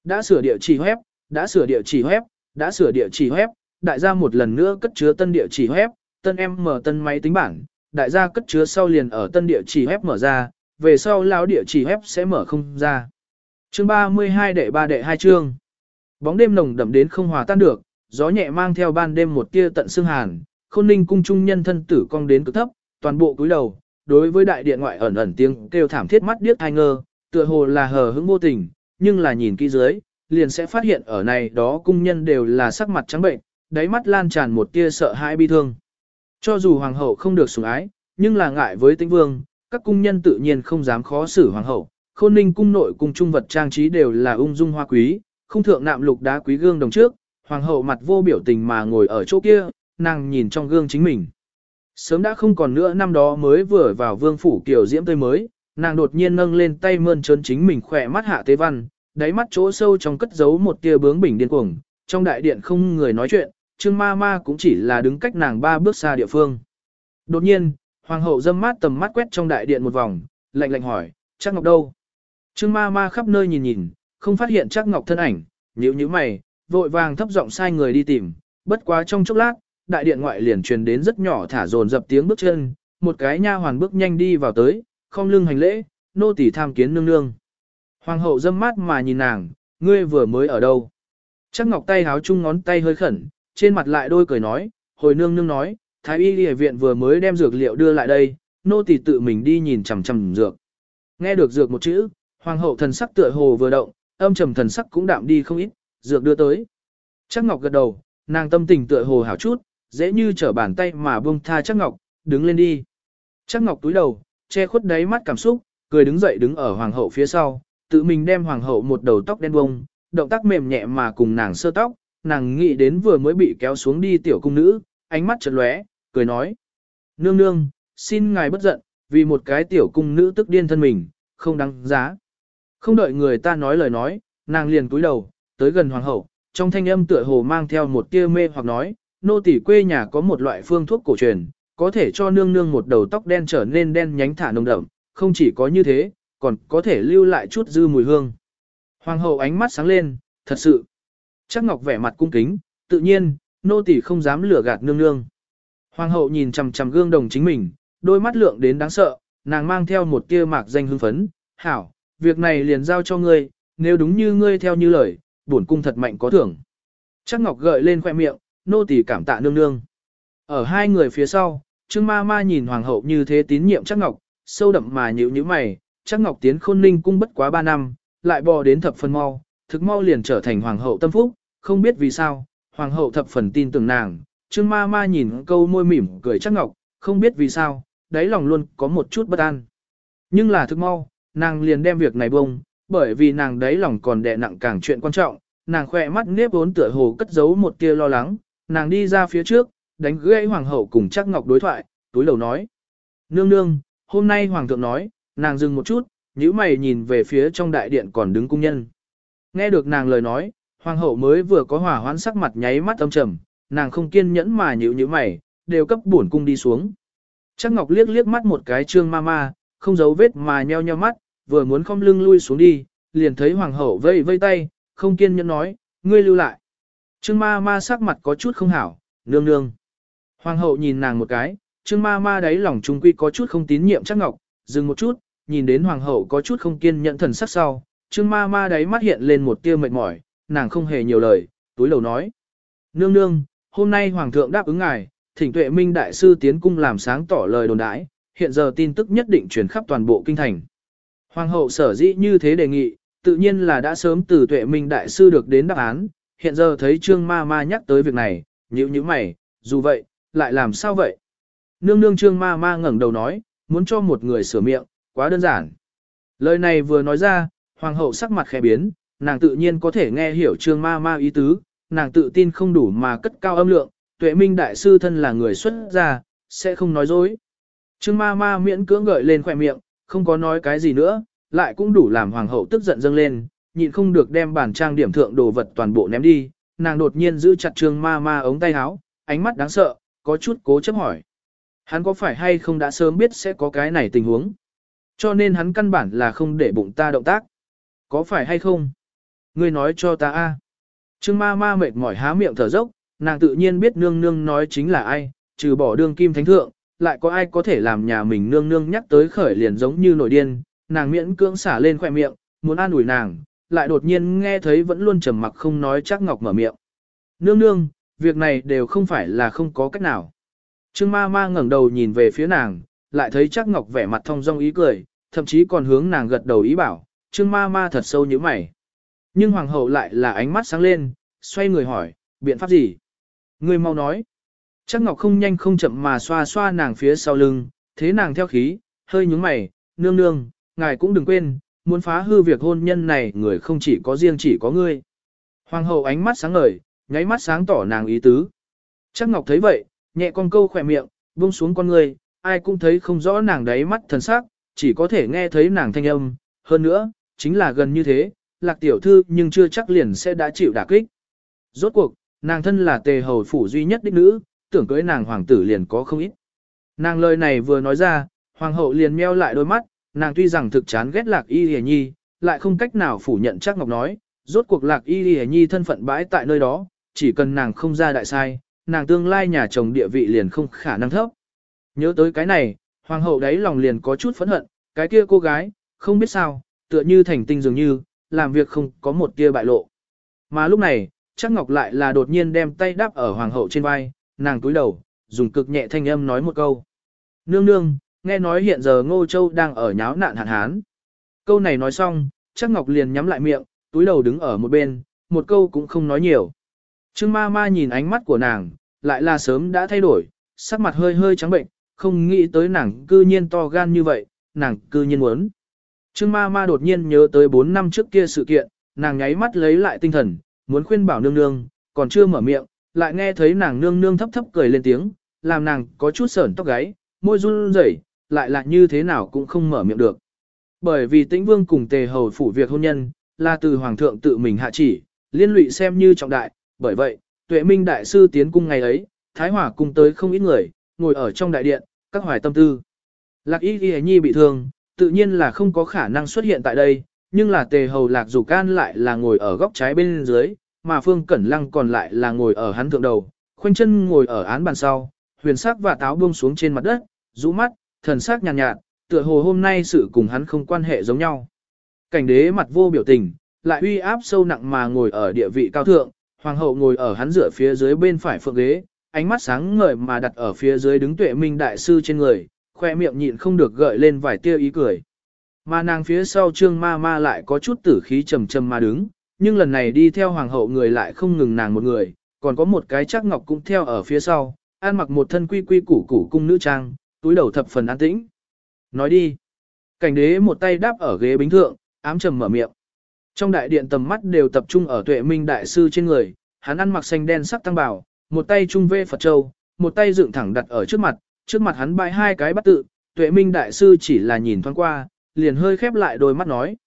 [SPEAKER 1] Đã sửa địa chỉ web, đã sửa địa chỉ web, đã sửa địa chỉ web, đại gia một lần nữa cất chứa tân địa chỉ web, tân em mở tân máy tính bảng, đại gia cất chứa sau liền ở tân địa chỉ web mở ra, về sau lão địa chỉ web sẽ mở không ra. Chương 32 đệ 3 đệ 2 chương. Bóng đêm nồng đậm đến không hòa tan được, gió nhẹ mang theo ban đêm một tia tận xương hàn, khôn ninh cung trung nhân thân tử cong đến cực thấp, toàn bộ cúi đầu, đối với đại điện ngoại ẩn ẩn tiếng kêu thảm thiết mắt điếc hai ngơ, tựa hồ là hờ hững vô tình, nhưng là nhìn kỹ dưới, liền sẽ phát hiện ở này đó cung nhân đều là sắc mặt trắng bệnh, đáy mắt lan tràn một tia sợ hãi bi thương. Cho dù hoàng hậu không được sủng ái, nhưng là ngại với tĩnh vương, các cung nhân tự nhiên không dám khó xử hoàng hậu. Khôn ninh cung nội cung trung vật trang trí đều là ung dung hoa quý, không thượng nạm lục đá quý gương đồng trước, hoàng hậu mặt vô biểu tình mà ngồi ở chỗ kia, nàng nhìn trong gương chính mình. Sớm đã không còn nữa năm đó mới vừa vào vương phủ kiểu diễm tươi mới, nàng đột nhiên nâng lên tay mơn trớn chính mình khỏe mắt hạ tế văn, đáy mắt chỗ sâu trong cất giấu một tia bướng bỉnh điên cuồng, trong đại điện không người nói chuyện, Trương Ma Ma cũng chỉ là đứng cách nàng ba bước xa địa phương. Đột nhiên, hoàng hậu dâm mát tầm mắt quét trong đại điện một vòng, lạnh lạnh hỏi, chắc ngọc đâu? Trương Ma Ma khắp nơi nhìn nhìn, không phát hiện chắc ngọc thân ảnh, nhíu nhíu mày, vội vàng thấp giọng sai người đi tìm, bất quá trong chốc lát, đại điện ngoại liền truyền đến rất nhỏ thả dồn dập tiếng bước chân, một cái nha hoàn bước nhanh đi vào tới, không lưng hành lễ, nô tỳ tham kiến nương nương. Hoàng hậu dâm mát mà nhìn nàng, ngươi vừa mới ở đâu? Chắc ngọc tay háo chung ngón tay hơi khẩn, trên mặt lại đôi cười nói, hồi nương nương nói, thái y y viện vừa mới đem dược liệu đưa lại đây, nô tỳ tự mình đi nhìn chằm chằm dược. Nghe được dược một chữ, hoàng hậu thần sắc tựa hồ vừa động, âm trầm thần sắc cũng đạm đi không ít, dược đưa tới. Chắc ngọc gật đầu, nàng tâm tình tựa hồ hảo chút, dễ như trở bàn tay mà buông tha chắc ngọc, đứng lên đi. Chắc ngọc túi đầu, che khuất đáy mắt cảm xúc, cười đứng dậy đứng ở hoàng hậu phía sau, tự mình đem hoàng hậu một đầu tóc đen bông, động tác mềm nhẹ mà cùng nàng sơ tóc, nàng nghĩ đến vừa mới bị kéo xuống đi tiểu cung nữ, ánh mắt chợt lóe, cười nói. Nương nương, xin ngài bất giận, vì một cái tiểu cung nữ tức điên thân mình, không đáng giá. Không đợi người ta nói lời nói, nàng liền cúi đầu, tới gần hoàng hậu, trong thanh âm tựa hồ mang theo một tia mê hoặc nói, nô tỳ quê nhà có một loại phương thuốc cổ truyền, có thể cho nương nương một đầu tóc đen trở nên đen nhánh thả nồng đậm, không chỉ có như thế, còn có thể lưu lại chút dư mùi hương. Hoàng hậu ánh mắt sáng lên, thật sự. Chắc ngọc vẻ mặt cung kính, tự nhiên, nô tỳ không dám lừa gạt nương nương. Hoàng hậu nhìn chằm chằm gương đồng chính mình, đôi mắt lượng đến đáng sợ, nàng mang theo một tia mạc danh hưng phấn, hảo, việc này liền giao cho ngươi, nếu đúng như ngươi theo như lời, bổn cung thật mạnh có thưởng. Chắc ngọc gợi lên khoe miệng, nô tỳ cảm tạ nương nương. Ở hai người phía sau, Trương Ma Ma nhìn hoàng hậu như thế tín nhiệm chắc ngọc, sâu đậm mà nhíu nhíu mày, chắc ngọc tiến khôn ninh cung bất quá ba năm, lại bò đến thập phần mau, thực mau liền trở thành hoàng hậu tâm phúc, không biết vì sao, hoàng hậu thập phần tin tưởng nàng, Trương Ma Ma nhìn câu môi mỉm cười chắc ngọc, không biết vì sao, đáy lòng luôn có một chút bất an. Nhưng là thực mau, nàng liền đem việc này bông, bởi vì nàng đáy lòng còn đè nặng càng chuyện quan trọng, nàng khỏe mắt nếp vốn tựa hồ cất giấu một tia lo lắng, nàng đi ra phía trước, đánh gãy hoàng hậu cùng chắc ngọc đối thoại, túi lầu nói. Nương nương, hôm nay hoàng thượng nói, nàng dừng một chút, nhíu mày nhìn về phía trong đại điện còn đứng cung nhân. Nghe được nàng lời nói, hoàng hậu mới vừa có hỏa hoãn sắc mặt nháy mắt âm trầm, nàng không kiên nhẫn mà nhíu nhíu mày, đều cấp bổn cung đi xuống. Chắc ngọc liếc liếc mắt một cái trương ma ma, không giấu vết mà nheo nheo mắt, vừa muốn không lưng lui xuống đi, liền thấy hoàng hậu vây vây tay, không kiên nhẫn nói, ngươi lưu lại. Trương ma ma sắc mặt có chút không hảo, nương nương. Hoàng hậu nhìn nàng một cái, trương ma ma đáy lòng trung quy có chút không tín nhiệm chắc ngọc, dừng một chút, nhìn đến hoàng hậu có chút không kiên nhẫn thần sắc sau, trương ma ma đáy mắt hiện lên một tia mệt mỏi, nàng không hề nhiều lời, túi lầu nói. Nương nương, hôm nay hoàng thượng đáp ứng ngài, thỉnh tuệ minh đại sư tiến cung làm sáng tỏ lời đồn đãi, hiện giờ tin tức nhất định truyền khắp toàn bộ kinh thành. Hoàng hậu sở dĩ như thế đề nghị, tự nhiên là đã sớm từ tuệ minh đại sư được đến đáp án, hiện giờ thấy trương ma ma nhắc tới việc này, nhữ nhíu mày, dù vậy, lại làm sao vậy? Nương nương trương ma ma ngẩng đầu nói, muốn cho một người sửa miệng, quá đơn giản. Lời này vừa nói ra, hoàng hậu sắc mặt khẽ biến, nàng tự nhiên có thể nghe hiểu trương ma ma ý tứ, nàng tự tin không đủ mà cất cao âm lượng, tuệ minh đại sư thân là người xuất gia, sẽ không nói dối. Trương ma ma miễn cưỡng gợi lên khỏe miệng, không có nói cái gì nữa, lại cũng đủ làm hoàng hậu tức giận dâng lên, nhịn không được đem bản trang điểm thượng đồ vật toàn bộ ném đi, nàng đột nhiên giữ chặt trương ma ma ống tay áo, ánh mắt đáng sợ, có chút cố chấp hỏi. Hắn có phải hay không đã sớm biết sẽ có cái này tình huống? Cho nên hắn căn bản là không để bụng ta động tác. Có phải hay không? Ngươi nói cho ta a. Trương ma ma mệt mỏi há miệng thở dốc, nàng tự nhiên biết nương nương nói chính là ai, trừ bỏ đương kim thánh thượng, lại có ai có thể làm nhà mình nương nương nhắc tới khởi liền giống như nổi điên, nàng miễn cưỡng xả lên khoẻ miệng, muốn an ủi nàng, lại đột nhiên nghe thấy vẫn luôn trầm mặc không nói chắc ngọc mở miệng. Nương nương, việc này đều không phải là không có cách nào. Trương ma ma ngẩng đầu nhìn về phía nàng, lại thấy chắc ngọc vẻ mặt thông dong ý cười, thậm chí còn hướng nàng gật đầu ý bảo, trương ma ma thật sâu như mày. Nhưng hoàng hậu lại là ánh mắt sáng lên, xoay người hỏi, biện pháp gì? Người mau nói. Chắc ngọc không nhanh không chậm mà xoa xoa nàng phía sau lưng, thế nàng theo khí, hơi nhúng mày, nương nương, ngài cũng đừng quên, muốn phá hư việc hôn nhân này người không chỉ có riêng chỉ có ngươi. Hoàng hậu ánh mắt sáng ngời, nháy mắt sáng tỏ nàng ý tứ. Chắc ngọc thấy vậy, nhẹ con câu khỏe miệng, buông xuống con người, ai cũng thấy không rõ nàng đáy mắt thần sắc, chỉ có thể nghe thấy nàng thanh âm, hơn nữa, chính là gần như thế, lạc tiểu thư nhưng chưa chắc liền sẽ đã chịu đả kích. Rốt cuộc, nàng thân là tề hầu phủ duy nhất đích nữ, tưởng cưới nàng hoàng tử liền có không ít. Nàng lời này vừa nói ra, hoàng hậu liền meo lại đôi mắt, nàng tuy rằng thực chán ghét lạc y hề nhi, lại không cách nào phủ nhận chắc ngọc nói, rốt cuộc lạc y hề nhi thân phận bãi tại nơi đó, chỉ cần nàng không ra đại sai, nàng tương lai nhà chồng địa vị liền không khả năng thấp. Nhớ tới cái này, hoàng hậu đấy lòng liền có chút phẫn hận, cái kia cô gái, không biết sao, tựa như thành tinh dường như, làm việc không có một tia bại lộ. Mà lúc này, chắc ngọc lại là đột nhiên đem tay đáp ở hoàng hậu trên vai, nàng túi đầu, dùng cực nhẹ thanh âm nói một câu. Nương nương, nghe nói hiện giờ Ngô Châu đang ở nháo nạn hạn hán. Câu này nói xong, chắc ngọc liền nhắm lại miệng, túi đầu đứng ở một bên, một câu cũng không nói nhiều. Trương ma ma nhìn ánh mắt của nàng, lại là sớm đã thay đổi, sắc mặt hơi hơi trắng bệnh, không nghĩ tới nàng cư nhiên to gan như vậy, nàng cư nhiên muốn. Trương ma ma đột nhiên nhớ tới 4 năm trước kia sự kiện, nàng nháy mắt lấy lại tinh thần, muốn khuyên bảo nương nương, còn chưa mở miệng, lại nghe thấy nàng nương nương thấp thấp cười lên tiếng, làm nàng có chút sởn tóc gáy, môi run rẩy, lại là như thế nào cũng không mở miệng được. Bởi vì tĩnh vương cùng tề hầu phủ việc hôn nhân, là từ hoàng thượng tự mình hạ chỉ, liên lụy xem như trọng đại, bởi vậy, tuệ minh đại sư tiến cung ngày ấy, thái hỏa cung tới không ít người, ngồi ở trong đại điện, các hoài tâm tư. Lạc y ghi nhi bị thương, tự nhiên là không có khả năng xuất hiện tại đây, nhưng là tề hầu lạc dù can lại là ngồi ở góc trái bên dưới, mà phương cẩn lăng còn lại là ngồi ở hắn thượng đầu, khoanh chân ngồi ở án bàn sau, huyền sắc và táo buông xuống trên mặt đất, rũ mắt, thần sắc nhàn nhạt, nhạt, tựa hồ hôm nay sự cùng hắn không quan hệ giống nhau. Cảnh đế mặt vô biểu tình, lại uy áp sâu nặng mà ngồi ở địa vị cao thượng, hoàng hậu ngồi ở hắn dựa phía dưới bên phải phượng ghế, ánh mắt sáng ngời mà đặt ở phía dưới đứng tuệ minh đại sư trên người, khoe miệng nhịn không được gợi lên vài tia ý cười. Mà nàng phía sau trương ma ma lại có chút tử khí trầm trầm mà đứng, nhưng lần này đi theo hoàng hậu người lại không ngừng nàng một người, còn có một cái chắc ngọc cũng theo ở phía sau, an mặc một thân quy quy củ củ cung nữ trang, túi đầu thập phần an tĩnh. Nói đi. Cảnh đế một tay đáp ở ghế bính thượng, ám trầm mở miệng. Trong đại điện tầm mắt đều tập trung ở tuệ minh đại sư trên người, hắn ăn mặc xanh đen sắc tăng bảo, một tay trung vê Phật Châu, một tay dựng thẳng đặt ở trước mặt, trước mặt hắn bãi hai cái bắt tự, tuệ minh đại sư chỉ là nhìn thoáng qua, liền hơi khép lại đôi mắt nói.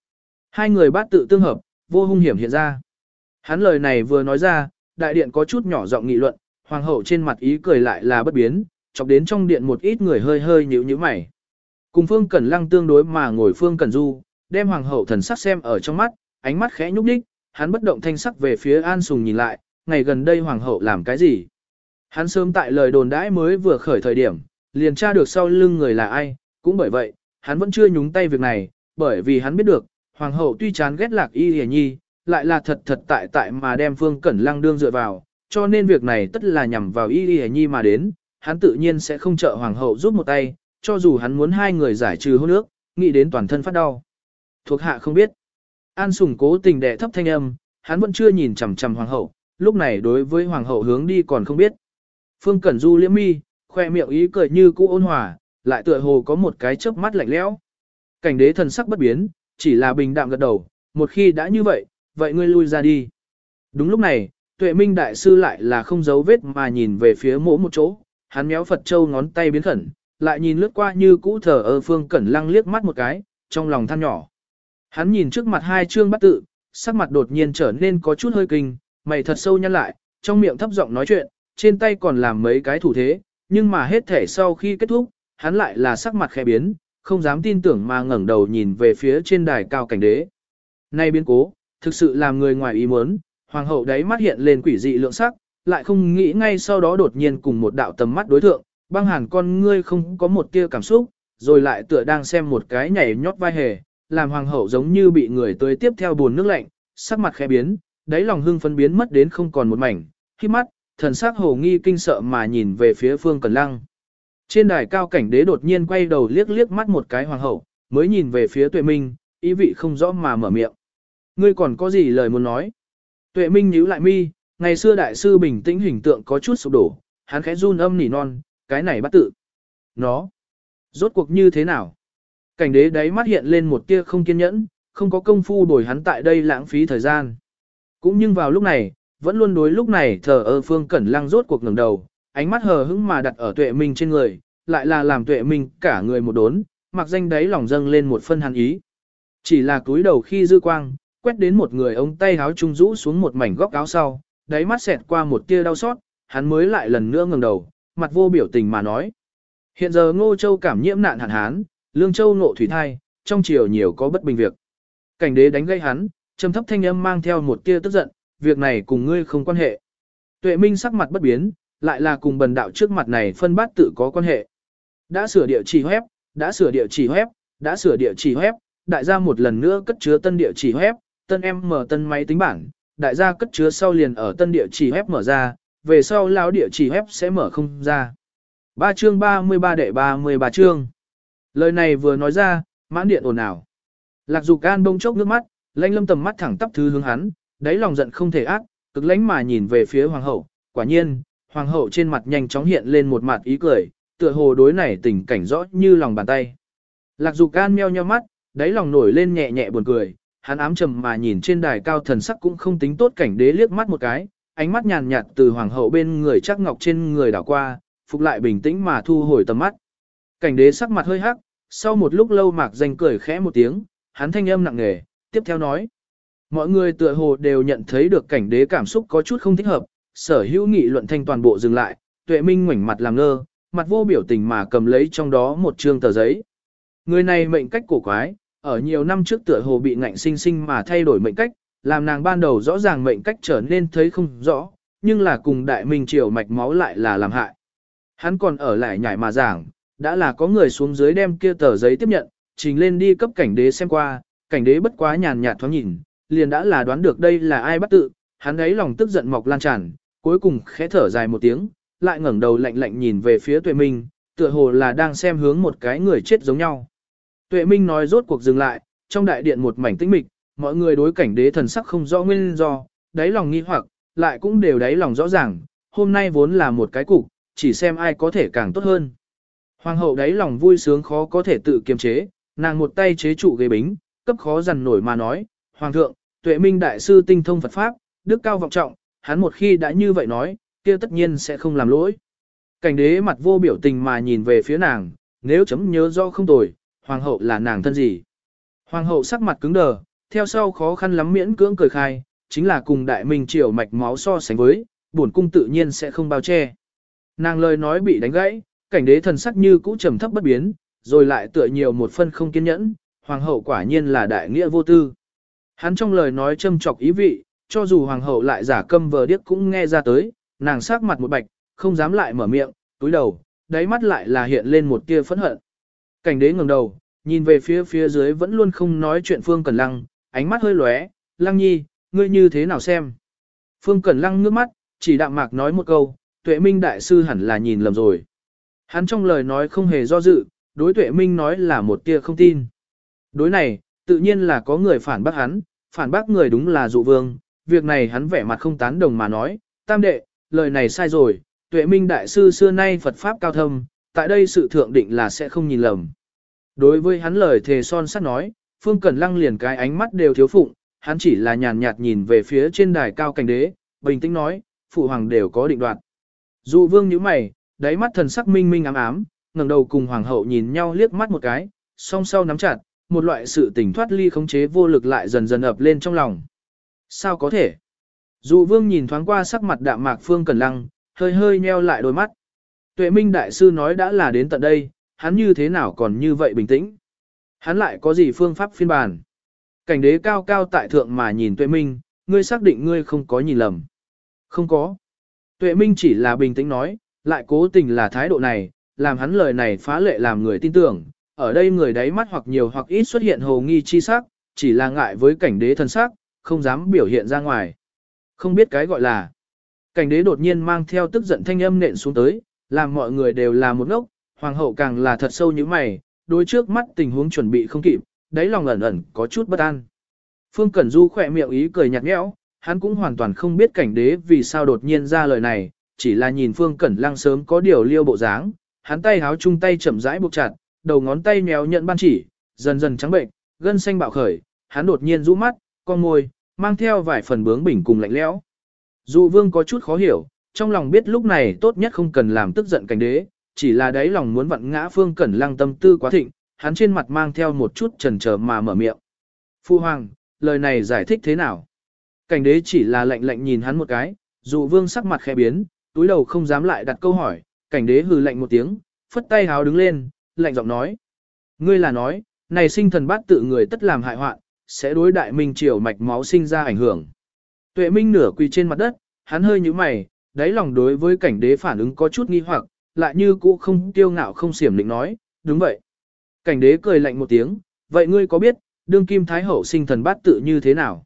[SPEAKER 1] Hai người bát tự tương hợp, vô hung hiểm hiện ra. Hắn lời này vừa nói ra, đại điện có chút nhỏ giọng nghị luận, hoàng hậu trên mặt ý cười lại là bất biến, chọc đến trong điện một ít người hơi hơi nhíu nhíu mày. Cùng Phương Cẩn Lăng tương đối mà ngồi Phương Cẩn Du, đem hoàng hậu thần sắc xem ở trong mắt, ánh mắt khẽ nhúc nhích, hắn bất động thanh sắc về phía An Sùng nhìn lại, ngày gần đây hoàng hậu làm cái gì? Hắn sớm tại lời đồn đãi mới vừa khởi thời điểm, liền tra được sau lưng người là ai, cũng bởi vậy, hắn vẫn chưa nhúng tay việc này, bởi vì hắn biết được, hoàng hậu tuy chán ghét lạc y hề nhi, lại là thật thật tại tại mà đem Phương Cẩn Lăng đương dựa vào, cho nên việc này tất là nhằm vào y hề nhi mà đến, hắn tự nhiên sẽ không trợ hoàng hậu giúp một tay, cho dù hắn muốn hai người giải trừ hôn ước, nghĩ đến toàn thân phát đau. Thuộc hạ không biết. An Sùng cố tình đè thấp thanh âm, hắn vẫn chưa nhìn chằm chằm hoàng hậu, lúc này đối với hoàng hậu hướng đi còn không biết. Phương Cẩn Du liễm mi, khoe miệng ý cười như cũ ôn hòa, lại tựa hồ có một cái chớp mắt lạnh lẽo. Cảnh đế thần sắc bất biến, chỉ là bình đạm gật đầu, một khi đã như vậy, vậy ngươi lui ra đi. Đúng lúc này, tuệ minh đại sư lại là không giấu vết mà nhìn về phía mỗ một chỗ, hắn méo Phật Châu ngón tay biến khẩn, lại nhìn lướt qua như cũ thở ở phương cẩn lăng liếc mắt một cái, trong lòng than nhỏ. Hắn nhìn trước mặt hai chương bắt tự, sắc mặt đột nhiên trở nên có chút hơi kinh, mày thật sâu nhăn lại, trong miệng thấp giọng nói chuyện, trên tay còn làm mấy cái thủ thế, nhưng mà hết thể sau khi kết thúc, hắn lại là sắc mặt khẽ biến, không dám tin tưởng mà ngẩng đầu nhìn về phía trên đài cao cảnh đế. Nay biến cố, thực sự làm người ngoài ý muốn, hoàng hậu đấy mắt hiện lên quỷ dị lượng sắc, lại không nghĩ ngay sau đó đột nhiên cùng một đạo tầm mắt đối thượng, băng hàn con ngươi không có một tia cảm xúc, rồi lại tựa đang xem một cái nhảy nhót vai hề, làm hoàng hậu giống như bị người tới tiếp theo buồn nước lạnh, sắc mặt khẽ biến, đáy lòng hưng phấn biến mất đến không còn một mảnh, khi mắt, thần sắc hồ nghi kinh sợ mà nhìn về phía phương cần lăng. Trên đài cao cảnh đế đột nhiên quay đầu liếc liếc mắt một cái hoàng hậu, mới nhìn về phía tuệ minh, ý vị không rõ mà mở miệng. Ngươi còn có gì lời muốn nói? Tuệ minh nhíu lại mi, ngày xưa đại sư bình tĩnh hình tượng có chút sụp đổ, hắn khẽ run âm nỉ non, cái này bắt tự. Nó, rốt cuộc như thế nào? Cảnh đế đáy mắt hiện lên một tia không kiên nhẫn, không có công phu đổi hắn tại đây lãng phí thời gian. Cũng nhưng vào lúc này, vẫn luôn đối lúc này thờ ơ phương cẩn lăng rốt cuộc ngẩng đầu, ánh mắt hờ hững mà đặt ở tuệ minh trên người, lại là làm tuệ minh cả người một đốn, mặc danh đáy lòng dâng lên một phân hàn ý. Chỉ là cúi đầu khi dư quang, quét đến một người ống tay háo trung rũ xuống một mảnh góc áo sau, đáy mắt xẹt qua một tia đau xót, hắn mới lại lần nữa ngẩng đầu, mặt vô biểu tình mà nói. Hiện giờ Ngô Châu cảm nhiễm nạn hạn hán, Lương Châu nộ thủy thai, trong triều nhiều có bất bình việc. Cảnh đế đánh gây hắn, trầm thấp thanh âm mang theo một tia tức giận, việc này cùng ngươi không quan hệ. Tuệ Minh sắc mặt bất biến, lại là cùng bần đạo trước mặt này phân bát tự có quan hệ. Đã sửa địa chỉ web, đã sửa địa chỉ web, đã sửa địa chỉ web, đại gia một lần nữa cất chứa tân địa chỉ web, tân em mở tân máy tính bảng, đại gia cất chứa sau liền ở tân địa chỉ web mở ra, về sau lão địa chỉ web sẽ mở không ra. Ba chương 33 đệ 33 chương. Lời này vừa nói ra, mãn điện ồn ào. Lạc Dục An bông chốc nước mắt, lãnh lâm tầm mắt thẳng tắp thứ hướng hắn, đáy lòng giận không thể ác, cực lãnh mà nhìn về phía hoàng hậu. Quả nhiên, hoàng hậu trên mặt nhanh chóng hiện lên một mặt ý cười, tựa hồ đối này tình cảnh rõ như lòng bàn tay. Lạc Dục An meo nheo mắt, đáy lòng nổi lên nhẹ nhẹ buồn cười, hắn ám trầm mà nhìn trên đài cao thần sắc cũng không tính tốt cảnh đế liếc mắt một cái, ánh mắt nhàn nhạt từ hoàng hậu bên người chắc ngọc trên người đảo qua, phục lại bình tĩnh mà thu hồi tầm mắt. Cảnh đế sắc mặt hơi hắc, sau một lúc lâu mạc danh cười khẽ một tiếng, hắn thanh âm nặng nề, tiếp theo nói. Mọi người tựa hồ đều nhận thấy được cảnh đế cảm xúc có chút không thích hợp, sở hữu nghị luận thanh toàn bộ dừng lại, tuệ minh ngoảnh mặt làm ngơ, mặt vô biểu tình mà cầm lấy trong đó một trương tờ giấy. Người này mệnh cách cổ quái, ở nhiều năm trước tựa hồ bị ngạnh sinh sinh mà thay đổi mệnh cách, làm nàng ban đầu rõ ràng mệnh cách trở nên thấy không rõ, nhưng là cùng đại minh triều mạch máu lại là làm hại. Hắn còn ở lại nhảy mà giảng, đã là có người xuống dưới đem kia tờ giấy tiếp nhận, trình lên đi cấp cảnh đế xem qua, cảnh đế bất quá nhàn nhạt thoáng nhìn, liền đã là đoán được đây là ai bắt tự, hắn ấy lòng tức giận mọc lan tràn, cuối cùng khẽ thở dài một tiếng, lại ngẩng đầu lạnh lạnh nhìn về phía tuệ minh, tựa hồ là đang xem hướng một cái người chết giống nhau. Tuệ minh nói rốt cuộc dừng lại, trong đại điện một mảnh tĩnh mịch, mọi người đối cảnh đế thần sắc không rõ nguyên do, đáy lòng nghi hoặc, lại cũng đều đáy lòng rõ ràng, hôm nay vốn là một cái cục, chỉ xem ai có thể càng tốt hơn. Hoàng hậu đáy lòng vui sướng khó có thể tự kiềm chế, nàng một tay chế trụ ghế bính, cấp khó dằn nổi mà nói, Hoàng thượng, tuệ minh đại sư tinh thông Phật Pháp, đức cao vọng trọng, hắn một khi đã như vậy nói, kia tất nhiên sẽ không làm lỗi. Cảnh đế mặt vô biểu tình mà nhìn về phía nàng, nếu chấm nhớ rõ không tồi, hoàng hậu là nàng thân gì. Hoàng hậu sắc mặt cứng đờ, theo sau khó khăn lắm miễn cưỡng cười khai, chính là cùng đại minh triều mạch máu so sánh với, bổn cung tự nhiên sẽ không bao che. Nàng lời nói bị đánh gãy, cảnh đế thần sắc như cũ trầm thấp bất biến, rồi lại tựa nhiều một phân không kiên nhẫn, hoàng hậu quả nhiên là đại nghĩa vô tư. Hắn trong lời nói châm chọc ý vị, cho dù hoàng hậu lại giả câm vờ điếc cũng nghe ra tới, nàng sắc mặt một bạch, không dám lại mở miệng, túi đầu, đáy mắt lại là hiện lên một tia phẫn hận. Cảnh đế ngẩng đầu, nhìn về phía phía dưới vẫn luôn không nói chuyện Phương Cẩn Lăng, ánh mắt hơi lóe, Lăng Nhi, ngươi như thế nào xem? Phương Cẩn Lăng ngước mắt, chỉ đạm mạc nói một câu, tuệ minh đại sư hẳn là nhìn lầm rồi. Hắn trong lời nói không hề do dự, đối tuệ minh nói là một tia không tin. Đối này, tự nhiên là có người phản bác hắn, phản bác người đúng là dụ vương, việc này hắn vẻ mặt không tán đồng mà nói, tam đệ, lời này sai rồi, tuệ minh đại sư xưa nay Phật Pháp cao thâm, tại đây sự thượng định là sẽ không nhìn lầm. Đối với hắn lời thề son sắt nói, Phương Cẩn Lăng liền cái ánh mắt đều thiếu phụng, hắn chỉ là nhàn nhạt nhìn về phía trên đài cao cảnh đế, bình tĩnh nói, phụ hoàng đều có định đoạt. Dụ vương nhíu mày, đáy mắt thần sắc minh minh ám ám, ngẩng đầu cùng hoàng hậu nhìn nhau liếc mắt một cái, song sau nắm chặt, một loại sự tỉnh thoát ly khống chế vô lực lại dần dần ập lên trong lòng. Sao có thể? Dụ vương nhìn thoáng qua sắc mặt đạm mạc Phương Cẩn Lăng, hơi hơi nheo lại đôi mắt. Tuệ Minh Đại Sư nói đã là đến tận đây, hắn như thế nào còn như vậy bình tĩnh? Hắn lại có gì phương pháp phiên bản? Cảnh đế cao cao tại thượng mà nhìn Tuệ Minh, ngươi xác định ngươi không có nhìn lầm. Không có. Tuệ Minh chỉ là bình tĩnh nói, lại cố tình là thái độ này, làm hắn lời này phá lệ làm người tin tưởng. Ở đây người đáy mắt hoặc nhiều hoặc ít xuất hiện hồ nghi chi sắc, chỉ là ngại với cảnh đế thân sắc, không dám biểu hiện ra ngoài. Không biết cái gọi là. Cảnh đế đột nhiên mang theo tức giận thanh âm nện xuống tới, làm mọi người đều là một ngốc, hoàng hậu càng là thật sâu như mày, đối trước mắt tình huống chuẩn bị không kịp, đáy lòng ẩn ẩn có chút bất an. Phương Cẩn Du khỏe miệng ý cười nhạt nhẽo, hắn cũng hoàn toàn không biết cảnh đế vì sao đột nhiên ra lời này, chỉ là nhìn Phương Cẩn Lăng sớm có điều liêu bộ dáng, hắn tay háo chung tay chậm rãi buộc chặt, đầu ngón tay méo nhận ban chỉ, dần dần trắng bệnh, gân xanh bạo khởi, hắn đột nhiên rũ mắt, con môi, mang theo vài phần bướng bỉnh cùng lạnh lẽo. Dụ vương có chút khó hiểu, trong lòng biết lúc này tốt nhất không cần làm tức giận cảnh đế, chỉ là đáy lòng muốn vặn ngã phương cẩn lăng tâm tư quá thịnh, hắn trên mặt mang theo một chút trần chờ mà mở miệng. Phu hoàng, lời này giải thích thế nào? Cảnh đế chỉ là lạnh lạnh nhìn hắn một cái, dụ vương sắc mặt khẽ biến, túi đầu không dám lại đặt câu hỏi, cảnh đế hừ lạnh một tiếng, phất tay háo đứng lên, lạnh giọng nói. Ngươi là nói, này sinh thần bát tự người tất làm hại hoạn, sẽ đối đại minh triều mạch máu sinh ra ảnh hưởng. Tuệ minh nửa quỳ trên mặt đất, hắn hơi như mày, đáy lòng đối với cảnh đế phản ứng có chút nghi hoặc, lại như cũ không tiêu ngạo không xiểm định nói, đúng vậy. Cảnh đế cười lạnh một tiếng, vậy ngươi có biết, đương kim thái hậu sinh thần bát tự như thế nào?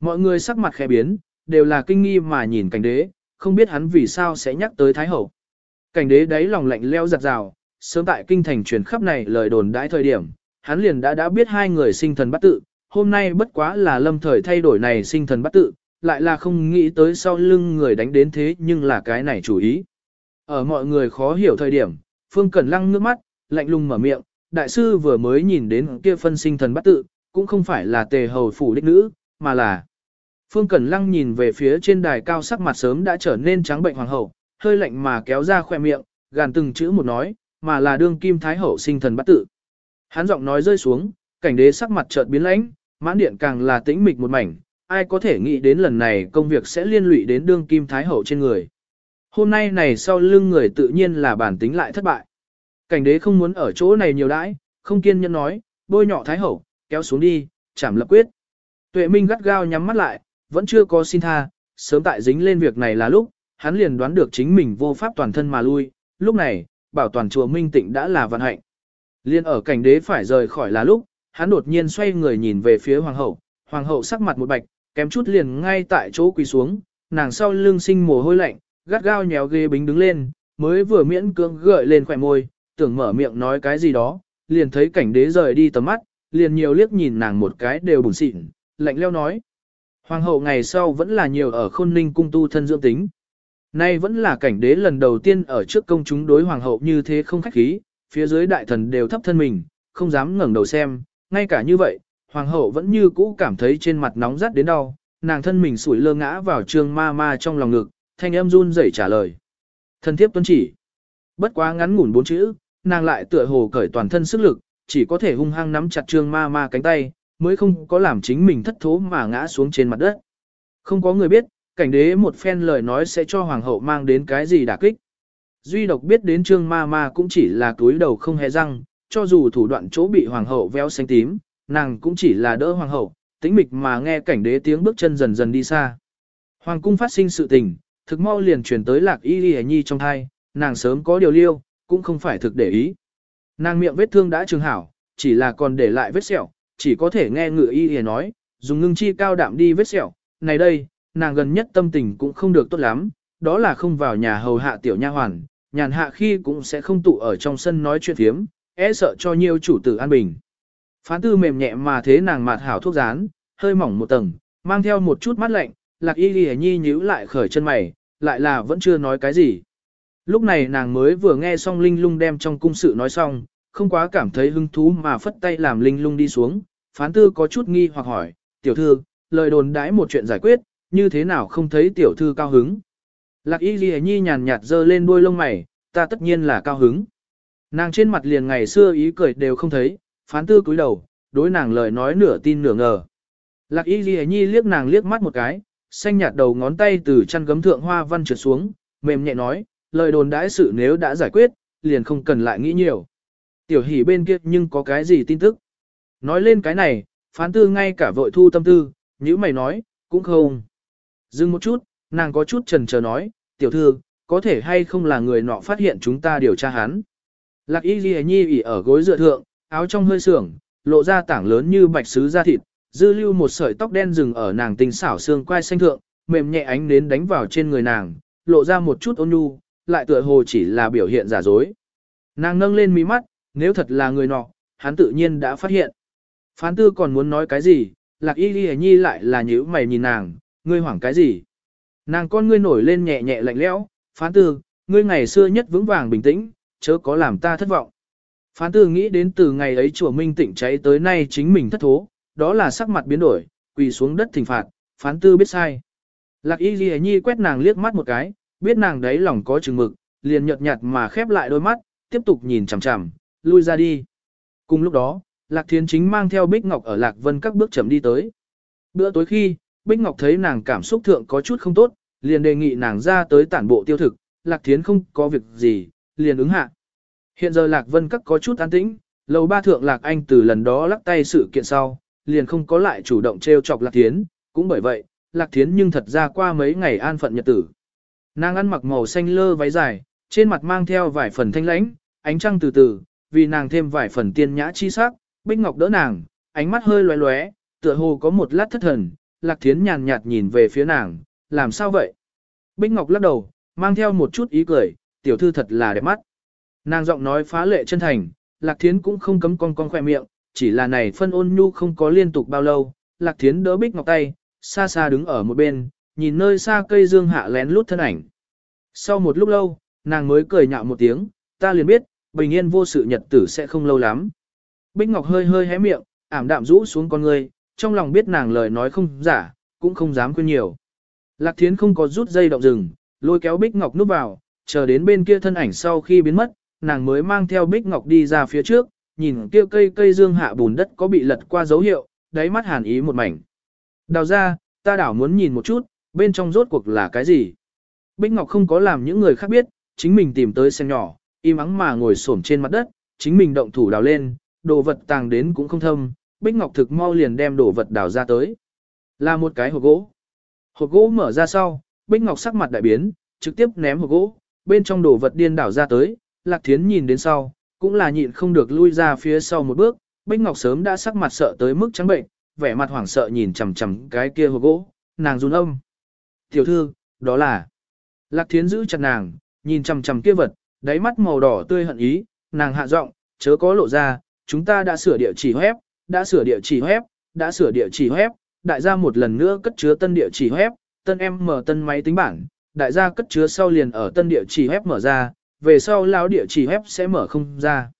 [SPEAKER 1] Mọi người sắc mặt khẽ biến, đều là kinh nghi mà nhìn cảnh đế, không biết hắn vì sao sẽ nhắc tới thái hậu. Cảnh đế đáy lòng lạnh leo giặt rào, sớm tại kinh thành truyền khắp này lời đồn đãi thời điểm, hắn liền đã đã biết hai người sinh thần bát tự, hôm nay bất quá là lâm thời thay đổi này sinh thần bát tự, lại là không nghĩ tới sau lưng người đánh đến thế nhưng là cái này chủ ý. Ở mọi người khó hiểu thời điểm, Phương Cẩn Lăng nước mắt, lạnh lùng mở miệng, đại sư vừa mới nhìn đến kia phân sinh thần bắt tự, cũng không phải là tề hầu phủ đích nữ, mà là... Phương Cẩn Lăng nhìn về phía trên đài cao sắc mặt sớm đã trở nên trắng bệnh hoàng hậu, hơi lạnh mà kéo ra khoe miệng, gàn từng chữ một nói, mà là đương kim thái hậu sinh thần bắt tự. Hắn giọng nói rơi xuống, cảnh đế sắc mặt chợt biến lãnh, mãn điện càng là tĩnh mịch một mảnh, ai có thể nghĩ đến lần này công việc sẽ liên lụy đến đương kim thái hậu trên người. Hôm nay này sau lưng người tự nhiên là bản tính lại thất bại. Cảnh đế không muốn ở chỗ này nhiều đãi, không kiên nhẫn nói, bôi nhọ thái hậu, kéo xuống đi, chảm lập quyết. Tuệ Minh gắt gao nhắm mắt lại, vẫn chưa có xin tha, sớm tại dính lên việc này là lúc, hắn liền đoán được chính mình vô pháp toàn thân mà lui, lúc này, bảo toàn chùa Minh Tịnh đã là vận hạnh. Liên ở cảnh đế phải rời khỏi là lúc, hắn đột nhiên xoay người nhìn về phía hoàng hậu, hoàng hậu sắc mặt một bạch, kém chút liền ngay tại chỗ quỳ xuống, nàng sau lưng sinh mồ hôi lạnh, gắt gao nhéo ghế bính đứng lên, mới vừa miễn cưỡng gợi lên khỏe môi, tưởng mở miệng nói cái gì đó, liền thấy cảnh đế rời đi tầm mắt, liền nhiều liếc nhìn nàng một cái đều bùn xịn, lạnh leo nói. Hoàng hậu ngày sau vẫn là nhiều ở khôn ninh cung tu thân dưỡng tính. Nay vẫn là cảnh đế lần đầu tiên ở trước công chúng đối hoàng hậu như thế không khách khí, phía dưới đại thần đều thấp thân mình, không dám ngẩng đầu xem, ngay cả như vậy, hoàng hậu vẫn như cũ cảm thấy trên mặt nóng rát đến đau, nàng thân mình sủi lơ ngã vào trương ma ma trong lòng ngực, thanh âm run rẩy trả lời. Thần thiếp tuân chỉ. Bất quá ngắn ngủn bốn chữ, nàng lại tựa hồ cởi toàn thân sức lực, chỉ có thể hung hăng nắm chặt trương ma ma cánh tay, mới không có làm chính mình thất thố mà ngã xuống trên mặt đất. Không có người biết, cảnh đế một phen lời nói sẽ cho hoàng hậu mang đến cái gì đả kích. Duy độc biết đến trương ma ma cũng chỉ là túi đầu không hề răng, cho dù thủ đoạn chỗ bị hoàng hậu véo xanh tím, nàng cũng chỉ là đỡ hoàng hậu, tĩnh mịch mà nghe cảnh đế tiếng bước chân dần dần đi xa. Hoàng cung phát sinh sự tình, thực mau liền truyền tới lạc y y nhi trong thai, nàng sớm có điều liêu, cũng không phải thực để ý. Nàng miệng vết thương đã trường hảo, chỉ là còn để lại vết sẹo, chỉ có thể nghe ngựa y y nói, dùng ngưng chi cao đạm đi vết sẹo, này đây, nàng gần nhất tâm tình cũng không được tốt lắm, đó là không vào nhà hầu hạ tiểu nha hoàn, nhàn hạ khi cũng sẽ không tụ ở trong sân nói chuyện thiếm, e sợ cho nhiều chủ tử an bình. Phán tư mềm nhẹ mà thế nàng mạt hảo thuốc rán, hơi mỏng một tầng, mang theo một chút mắt lạnh, lạc y ghi nhi nhíu lại khởi chân mày, lại là vẫn chưa nói cái gì. Lúc này nàng mới vừa nghe xong Linh Lung đem trong cung sự nói xong, không quá cảm thấy hứng thú mà phất tay làm Linh Lung đi xuống, phán tư có chút nghi hoặc hỏi, tiểu thư, lời đồn đãi một chuyện giải quyết, như thế nào không thấy tiểu thư cao hứng. Lạc y ghi nhi nhàn nhạt dơ lên đuôi lông mày, ta tất nhiên là cao hứng. Nàng trên mặt liền ngày xưa ý cười đều không thấy, phán tư cúi đầu, đối nàng lời nói nửa tin nửa ngờ. Lạc y ghi nhi liếc nàng liếc mắt một cái, xanh nhạt đầu ngón tay từ chăn gấm thượng hoa văn trượt xuống, mềm nhẹ nói, lời đồn đãi sự nếu đã giải quyết, liền không cần lại nghĩ nhiều. Tiểu hỉ bên kia nhưng có cái gì tin tức? Nói lên cái này, phán tư ngay cả vội thu tâm tư, như mày nói, cũng không. Dừng một chút, nàng có chút trần chờ nói, tiểu thư, có thể hay không là người nọ phát hiện chúng ta điều tra hắn. Lạc y ghi nhi ỉ ở gối dựa thượng, áo trong hơi sưởng, lộ ra tảng lớn như bạch sứ da thịt, dư lưu một sợi tóc đen rừng ở nàng tinh xảo xương quai xanh thượng, mềm nhẹ ánh nến đánh vào trên người nàng, lộ ra một chút ôn nhu, lại tựa hồ chỉ là biểu hiện giả dối. Nàng nâng lên mí mắt, nếu thật là người nọ, hắn tự nhiên đã phát hiện. Phán tư còn muốn nói cái gì, lạc y ghi nhi lại là nhữ mày nhìn nàng, ngươi hoảng cái gì. Nàng con ngươi nổi lên nhẹ nhẹ lạnh lẽo, phán tư, ngươi ngày xưa nhất vững vàng bình tĩnh, chớ có làm ta thất vọng. Phán tư nghĩ đến từ ngày ấy chùa Minh tỉnh cháy tới nay chính mình thất thố, đó là sắc mặt biến đổi, quỳ xuống đất thỉnh phạt, phán tư biết sai. Lạc y ghi nhi quét nàng liếc mắt một cái, biết nàng đấy lòng có chừng mực, liền nhợt nhạt mà khép lại đôi mắt, tiếp tục nhìn chằm chằm, lui ra đi. Cùng lúc đó, Lạc Thiến chính mang theo Bích Ngọc ở Lạc Vân các bước chậm đi tới. Bữa tối khi, Bích Ngọc thấy nàng cảm xúc thượng có chút không tốt, liền đề nghị nàng ra tới tản bộ tiêu thực, Lạc Thiến không có việc gì, liền ứng hạ. Hiện giờ Lạc Vân các có chút an tĩnh, lầu ba thượng Lạc Anh từ lần đó lắc tay sự kiện sau, liền không có lại chủ động treo chọc Lạc Thiến, cũng bởi vậy, Lạc Thiến nhưng thật ra qua mấy ngày an phận nhật tử. Nàng ăn mặc màu xanh lơ váy dài, trên mặt mang theo vài phần thanh lãnh, ánh trăng từ từ, vì nàng thêm vài phần tiên nhã chi sắc, Bích Ngọc đỡ nàng, ánh mắt hơi lóe lóe, tựa hồ có một lát thất thần, Lạc Thiến nhàn nhạt nhìn về phía nàng, làm sao vậy? Bích Ngọc lắc đầu, mang theo một chút ý cười, tiểu thư thật là đẹp mắt. Nàng giọng nói phá lệ chân thành, Lạc Thiến cũng không cấm con con khỏe miệng, chỉ là này phân ôn nhu không có liên tục bao lâu, Lạc Thiến đỡ Bích Ngọc tay, xa xa đứng ở một bên, nhìn nơi xa cây dương hạ lén lút thân ảnh. Sau một lúc lâu, nàng mới cười nhạo một tiếng, ta liền biết, bình yên vô sự nhật tử sẽ không lâu lắm. Bích Ngọc hơi hơi hé miệng, ảm đạm rũ xuống con người, trong lòng biết nàng lời nói không giả, cũng không dám quên nhiều. Lạc Thiến không có rút dây động rừng, lôi kéo Bích Ngọc núp vào, chờ đến bên kia thân ảnh sau khi biến mất, nàng mới mang theo Bích Ngọc đi ra phía trước, nhìn kia cây cây dương hạ bùn đất có bị lật qua dấu hiệu, đáy mắt hàn ý một mảnh. Đào ra, ta đảo muốn nhìn một chút, bên trong rốt cuộc là cái gì. Bích Ngọc không có làm những người khác biết, chính mình tìm tới xem nhỏ, im ắng mà ngồi xổm trên mặt đất, chính mình động thủ đào lên, đồ vật tàng đến cũng không thâm, Bích Ngọc thực mau liền đem đồ vật đào ra tới. Là một cái hộp gỗ. Hộp gỗ mở ra sau, Bích Ngọc sắc mặt đại biến, trực tiếp ném hộp gỗ, bên trong đồ vật điên đảo ra tới, Lạc Thiến nhìn đến sau, cũng là nhịn không được lui ra phía sau một bước, Bích Ngọc sớm đã sắc mặt sợ tới mức trắng bệnh, vẻ mặt hoảng sợ nhìn chằm chằm cái kia hộp gỗ, nàng run âm. Tiểu thư, đó là... Lạc Thiến giữ chặt nàng, nhìn chằm chằm kia vật, đáy mắt màu đỏ tươi hận ý, nàng hạ giọng, chớ có lộ ra, chúng ta đã sửa địa chỉ web, đã sửa địa chỉ web, đã sửa địa chỉ web, đại gia một lần nữa cất chứa tân địa chỉ web, tân em mở tân máy tính bảng, đại gia cất chứa sau liền ở tân địa chỉ web mở ra, về sau lão địa chỉ web sẽ mở không ra.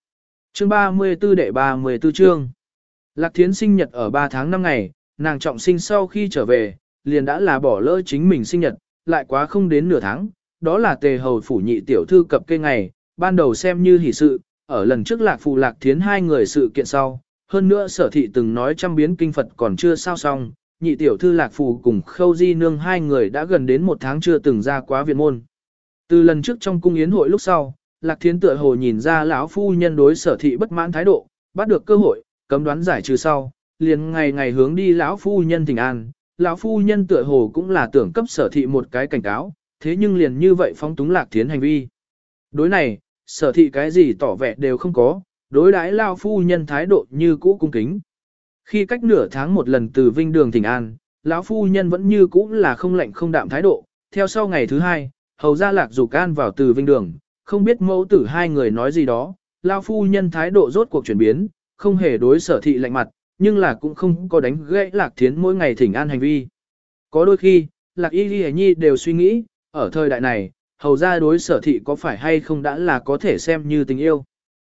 [SPEAKER 1] Chương 34 đệ 34 chương. Lạc Thiến sinh nhật ở 3 tháng 5 ngày, nàng trọng sinh sau khi trở về, liền đã là bỏ lỡ chính mình sinh nhật, lại quá không đến nửa tháng, đó là tề hầu phủ nhị tiểu thư cập cây ngày, ban đầu xem như hỷ sự, ở lần trước lạc Phụ lạc thiến hai người sự kiện sau, hơn nữa sở thị từng nói trăm biến kinh Phật còn chưa sao xong, nhị tiểu thư lạc Phụ cùng khâu di nương hai người đã gần đến một tháng chưa từng ra quá viện môn. Từ lần trước trong cung yến hội lúc sau, lạc thiến tựa hồ nhìn ra lão phu nhân đối sở thị bất mãn thái độ, bắt được cơ hội, cấm đoán giải trừ sau, liền ngày ngày hướng đi lão phu nhân thỉnh an, lão phu nhân tựa hồ cũng là tưởng cấp sở thị một cái cảnh cáo, thế nhưng liền như vậy phóng túng lạc thiến hành vi. Đối này, sở thị cái gì tỏ vẻ đều không có, đối đãi lão phu nhân thái độ như cũ cung kính. Khi cách nửa tháng một lần từ vinh đường thỉnh an, lão phu nhân vẫn như cũ là không lạnh không đạm thái độ, theo sau ngày thứ hai, hầu ra lạc dục can vào từ vinh đường, không biết mẫu tử hai người nói gì đó, lão phu nhân thái độ rốt cuộc chuyển biến, không hề đối sở thị lạnh mặt, nhưng là cũng không có đánh gãy lạc thiến mỗi ngày thỉnh an hành vi. Có đôi khi, lạc y ghi nhi đều suy nghĩ, ở thời đại này, hầu ra đối sở thị có phải hay không đã là có thể xem như tình yêu.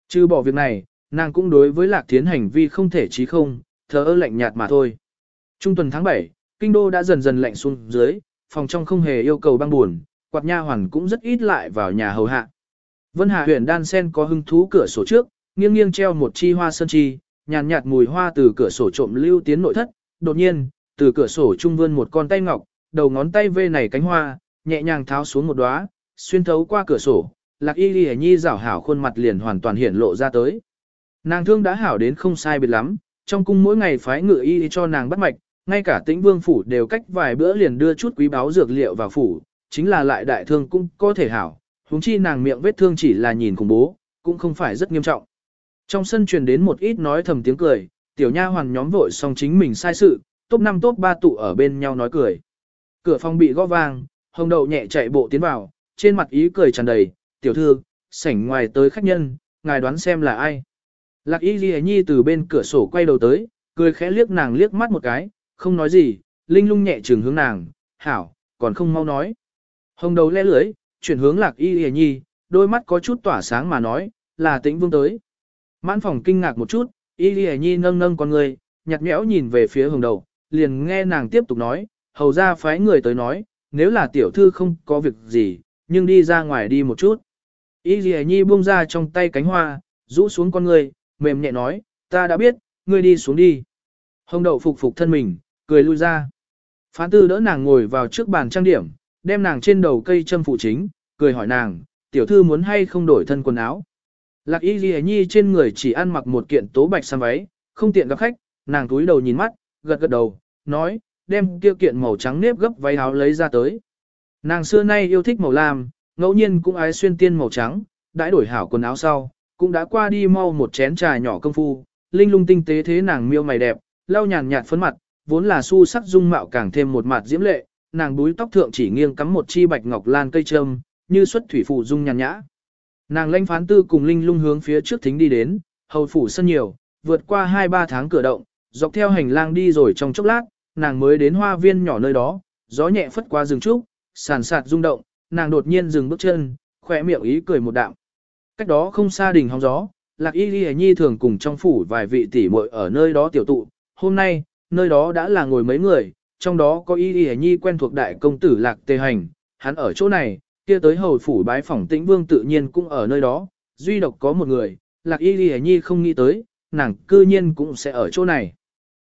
[SPEAKER 1] Chứ bỏ việc này, nàng cũng đối với lạc thiến hành vi không thể chí không, thờ ơ lạnh nhạt mà thôi. Trung tuần tháng 7, kinh đô đã dần dần lạnh xuống dưới, phòng trong không hề yêu cầu băng buồn, quạt nha hoàn cũng rất ít lại vào nhà hầu hạ. Vân Hà huyện đan sen có hứng thú cửa sổ trước, nghiêng nghiêng treo một chi hoa sơn chi, nhàn nhạt, mùi hoa từ cửa sổ trộm lưu tiến nội thất, đột nhiên, từ cửa sổ trung vươn một con tay ngọc, đầu ngón tay vê này cánh hoa, nhẹ nhàng tháo xuống một đóa, xuyên thấu qua cửa sổ, Lạc Y Lì Nhi rảo hảo khuôn mặt liền hoàn toàn hiện lộ ra tới. Nàng thương đã hảo đến không sai biệt lắm, trong cung mỗi ngày phái ngự y cho nàng bắt mạch, ngay cả tĩnh vương phủ đều cách vài bữa liền đưa chút quý báo dược liệu vào phủ, chính là lại đại thương cũng có thể hảo, huống chi nàng miệng vết thương chỉ là nhìn cùng bố, cũng không phải rất nghiêm trọng. Trong sân truyền đến một ít nói thầm tiếng cười, tiểu nha hoàn nhóm vội xong chính mình sai sự, top 5 top 3 tụ ở bên nhau nói cười. Cửa phòng bị gõ vang, hồng đậu nhẹ chạy bộ tiến vào, trên mặt ý cười tràn đầy, tiểu thư, sảnh ngoài tới khách nhân, ngài đoán xem là ai. Lạc y ghi nhi từ bên cửa sổ quay đầu tới, cười khẽ liếc nàng liếc mắt một cái, không nói gì, linh lung nhẹ trừng hướng nàng, hảo, còn không mau nói. Hồng đầu le lưới, chuyển hướng lạc y hề nhi, đôi mắt có chút tỏa sáng mà nói, là tĩnh vương tới. Mãn phòng kinh ngạc một chút, y hề nhi nâng nâng con người, nhặt nhẽo nhìn về phía hồng đầu, liền nghe nàng tiếp tục nói, hầu ra phái người tới nói, nếu là tiểu thư không có việc gì, nhưng đi ra ngoài đi một chút. Y ghi nhi buông ra trong tay cánh hoa, rũ xuống con người, mềm nhẹ nói, ta đã biết, ngươi đi xuống đi. Hồng đậu phục phục thân mình, cười lui ra. Phán tư đỡ nàng ngồi vào trước bàn trang điểm, đem nàng trên đầu cây châm phụ chính, cười hỏi nàng, tiểu thư muốn hay không đổi thân quần áo. Lạc y ghi nhi trên người chỉ ăn mặc một kiện tố bạch xăm váy, không tiện gặp khách, nàng túi đầu nhìn mắt, gật gật đầu, nói, đem kia kiện màu trắng nếp gấp váy áo lấy ra tới. Nàng xưa nay yêu thích màu lam, ngẫu nhiên cũng ái xuyên tiên màu trắng, đãi đổi hảo quần áo sau, cũng đã qua đi mau một chén trà nhỏ công phu, linh lung tinh tế thế nàng miêu mày đẹp, lau nhàn nhạt phấn mặt, vốn là su sắc dung mạo càng thêm một mặt diễm lệ, nàng búi tóc thượng chỉ nghiêng cắm một chi bạch ngọc lan cây trâm, như xuất thủy phủ dung nhàn nhã. Nàng lanh phán tư cùng linh lung hướng phía trước thính đi đến, hầu phủ sân nhiều, vượt qua 2-3 tháng cửa động, dọc theo hành lang đi rồi trong chốc lát, nàng mới đến hoa viên nhỏ nơi đó, gió nhẹ phất qua rừng trúc, sàn sạt rung động, nàng đột nhiên dừng bước chân, khỏe miệng ý cười một đạo. Cách đó không xa đỉnh hóng gió, Lạc Y Ghi Nhi thường cùng trong phủ vài vị tỷ muội ở nơi đó tiểu tụ. Hôm nay, nơi đó đã là ngồi mấy người, trong đó có Y Y Nhi quen thuộc đại công tử Lạc Tề Hành, hắn ở chỗ này, kia tới hầu phủ bái phỏng tĩnh vương tự nhiên cũng ở nơi đó, duy độc có một người, Lạc Y Y Nhi không nghĩ tới, nàng cư nhiên cũng sẽ ở chỗ này.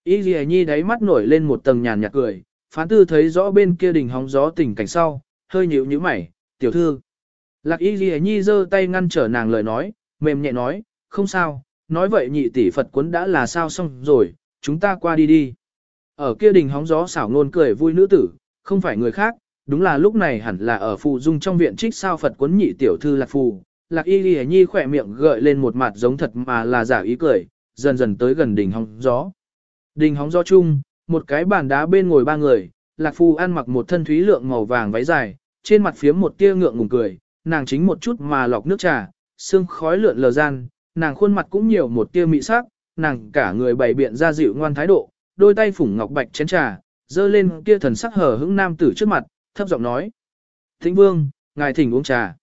[SPEAKER 1] Y Y Nhi đáy mắt nổi lên một tầng nhàn nhạt cười, phán tư thấy rõ bên kia đỉnh hóng gió tình cảnh sau, hơi nhíu nhíu mày, tiểu thư. Lạc y Y nhi giơ tay ngăn trở nàng lời nói, mềm nhẹ nói, không sao, nói vậy nhị tỷ Phật cuốn đã là sao xong rồi, chúng ta qua đi đi. Ở kia đình hóng gió xảo ngôn cười vui nữ tử, không phải người khác, đúng là lúc này hẳn là ở phù dung trong viện trích sao Phật quấn nhị tiểu thư lạc phù. Lạc y ghi nhi khỏe miệng gợi lên một mặt giống thật mà là giả ý cười, dần dần tới gần đỉnh hóng gió. Đình hóng gió chung, một cái bàn đá bên ngồi ba người, lạc phù ăn mặc một thân thúy lượng màu vàng váy dài, trên mặt phiếm một tia ngượng ngùng cười, nàng chính một chút mà lọc nước trà, xương khói lượn lờ gian, nàng khuôn mặt cũng nhiều một tia mị sắc, nàng cả người bày biện ra dịu ngoan thái độ, đôi tay phủng ngọc bạch chén trà, dơ lên kia thần sắc hở hững nam tử trước mặt, thấp giọng nói. Thính vương, ngài thỉnh uống trà.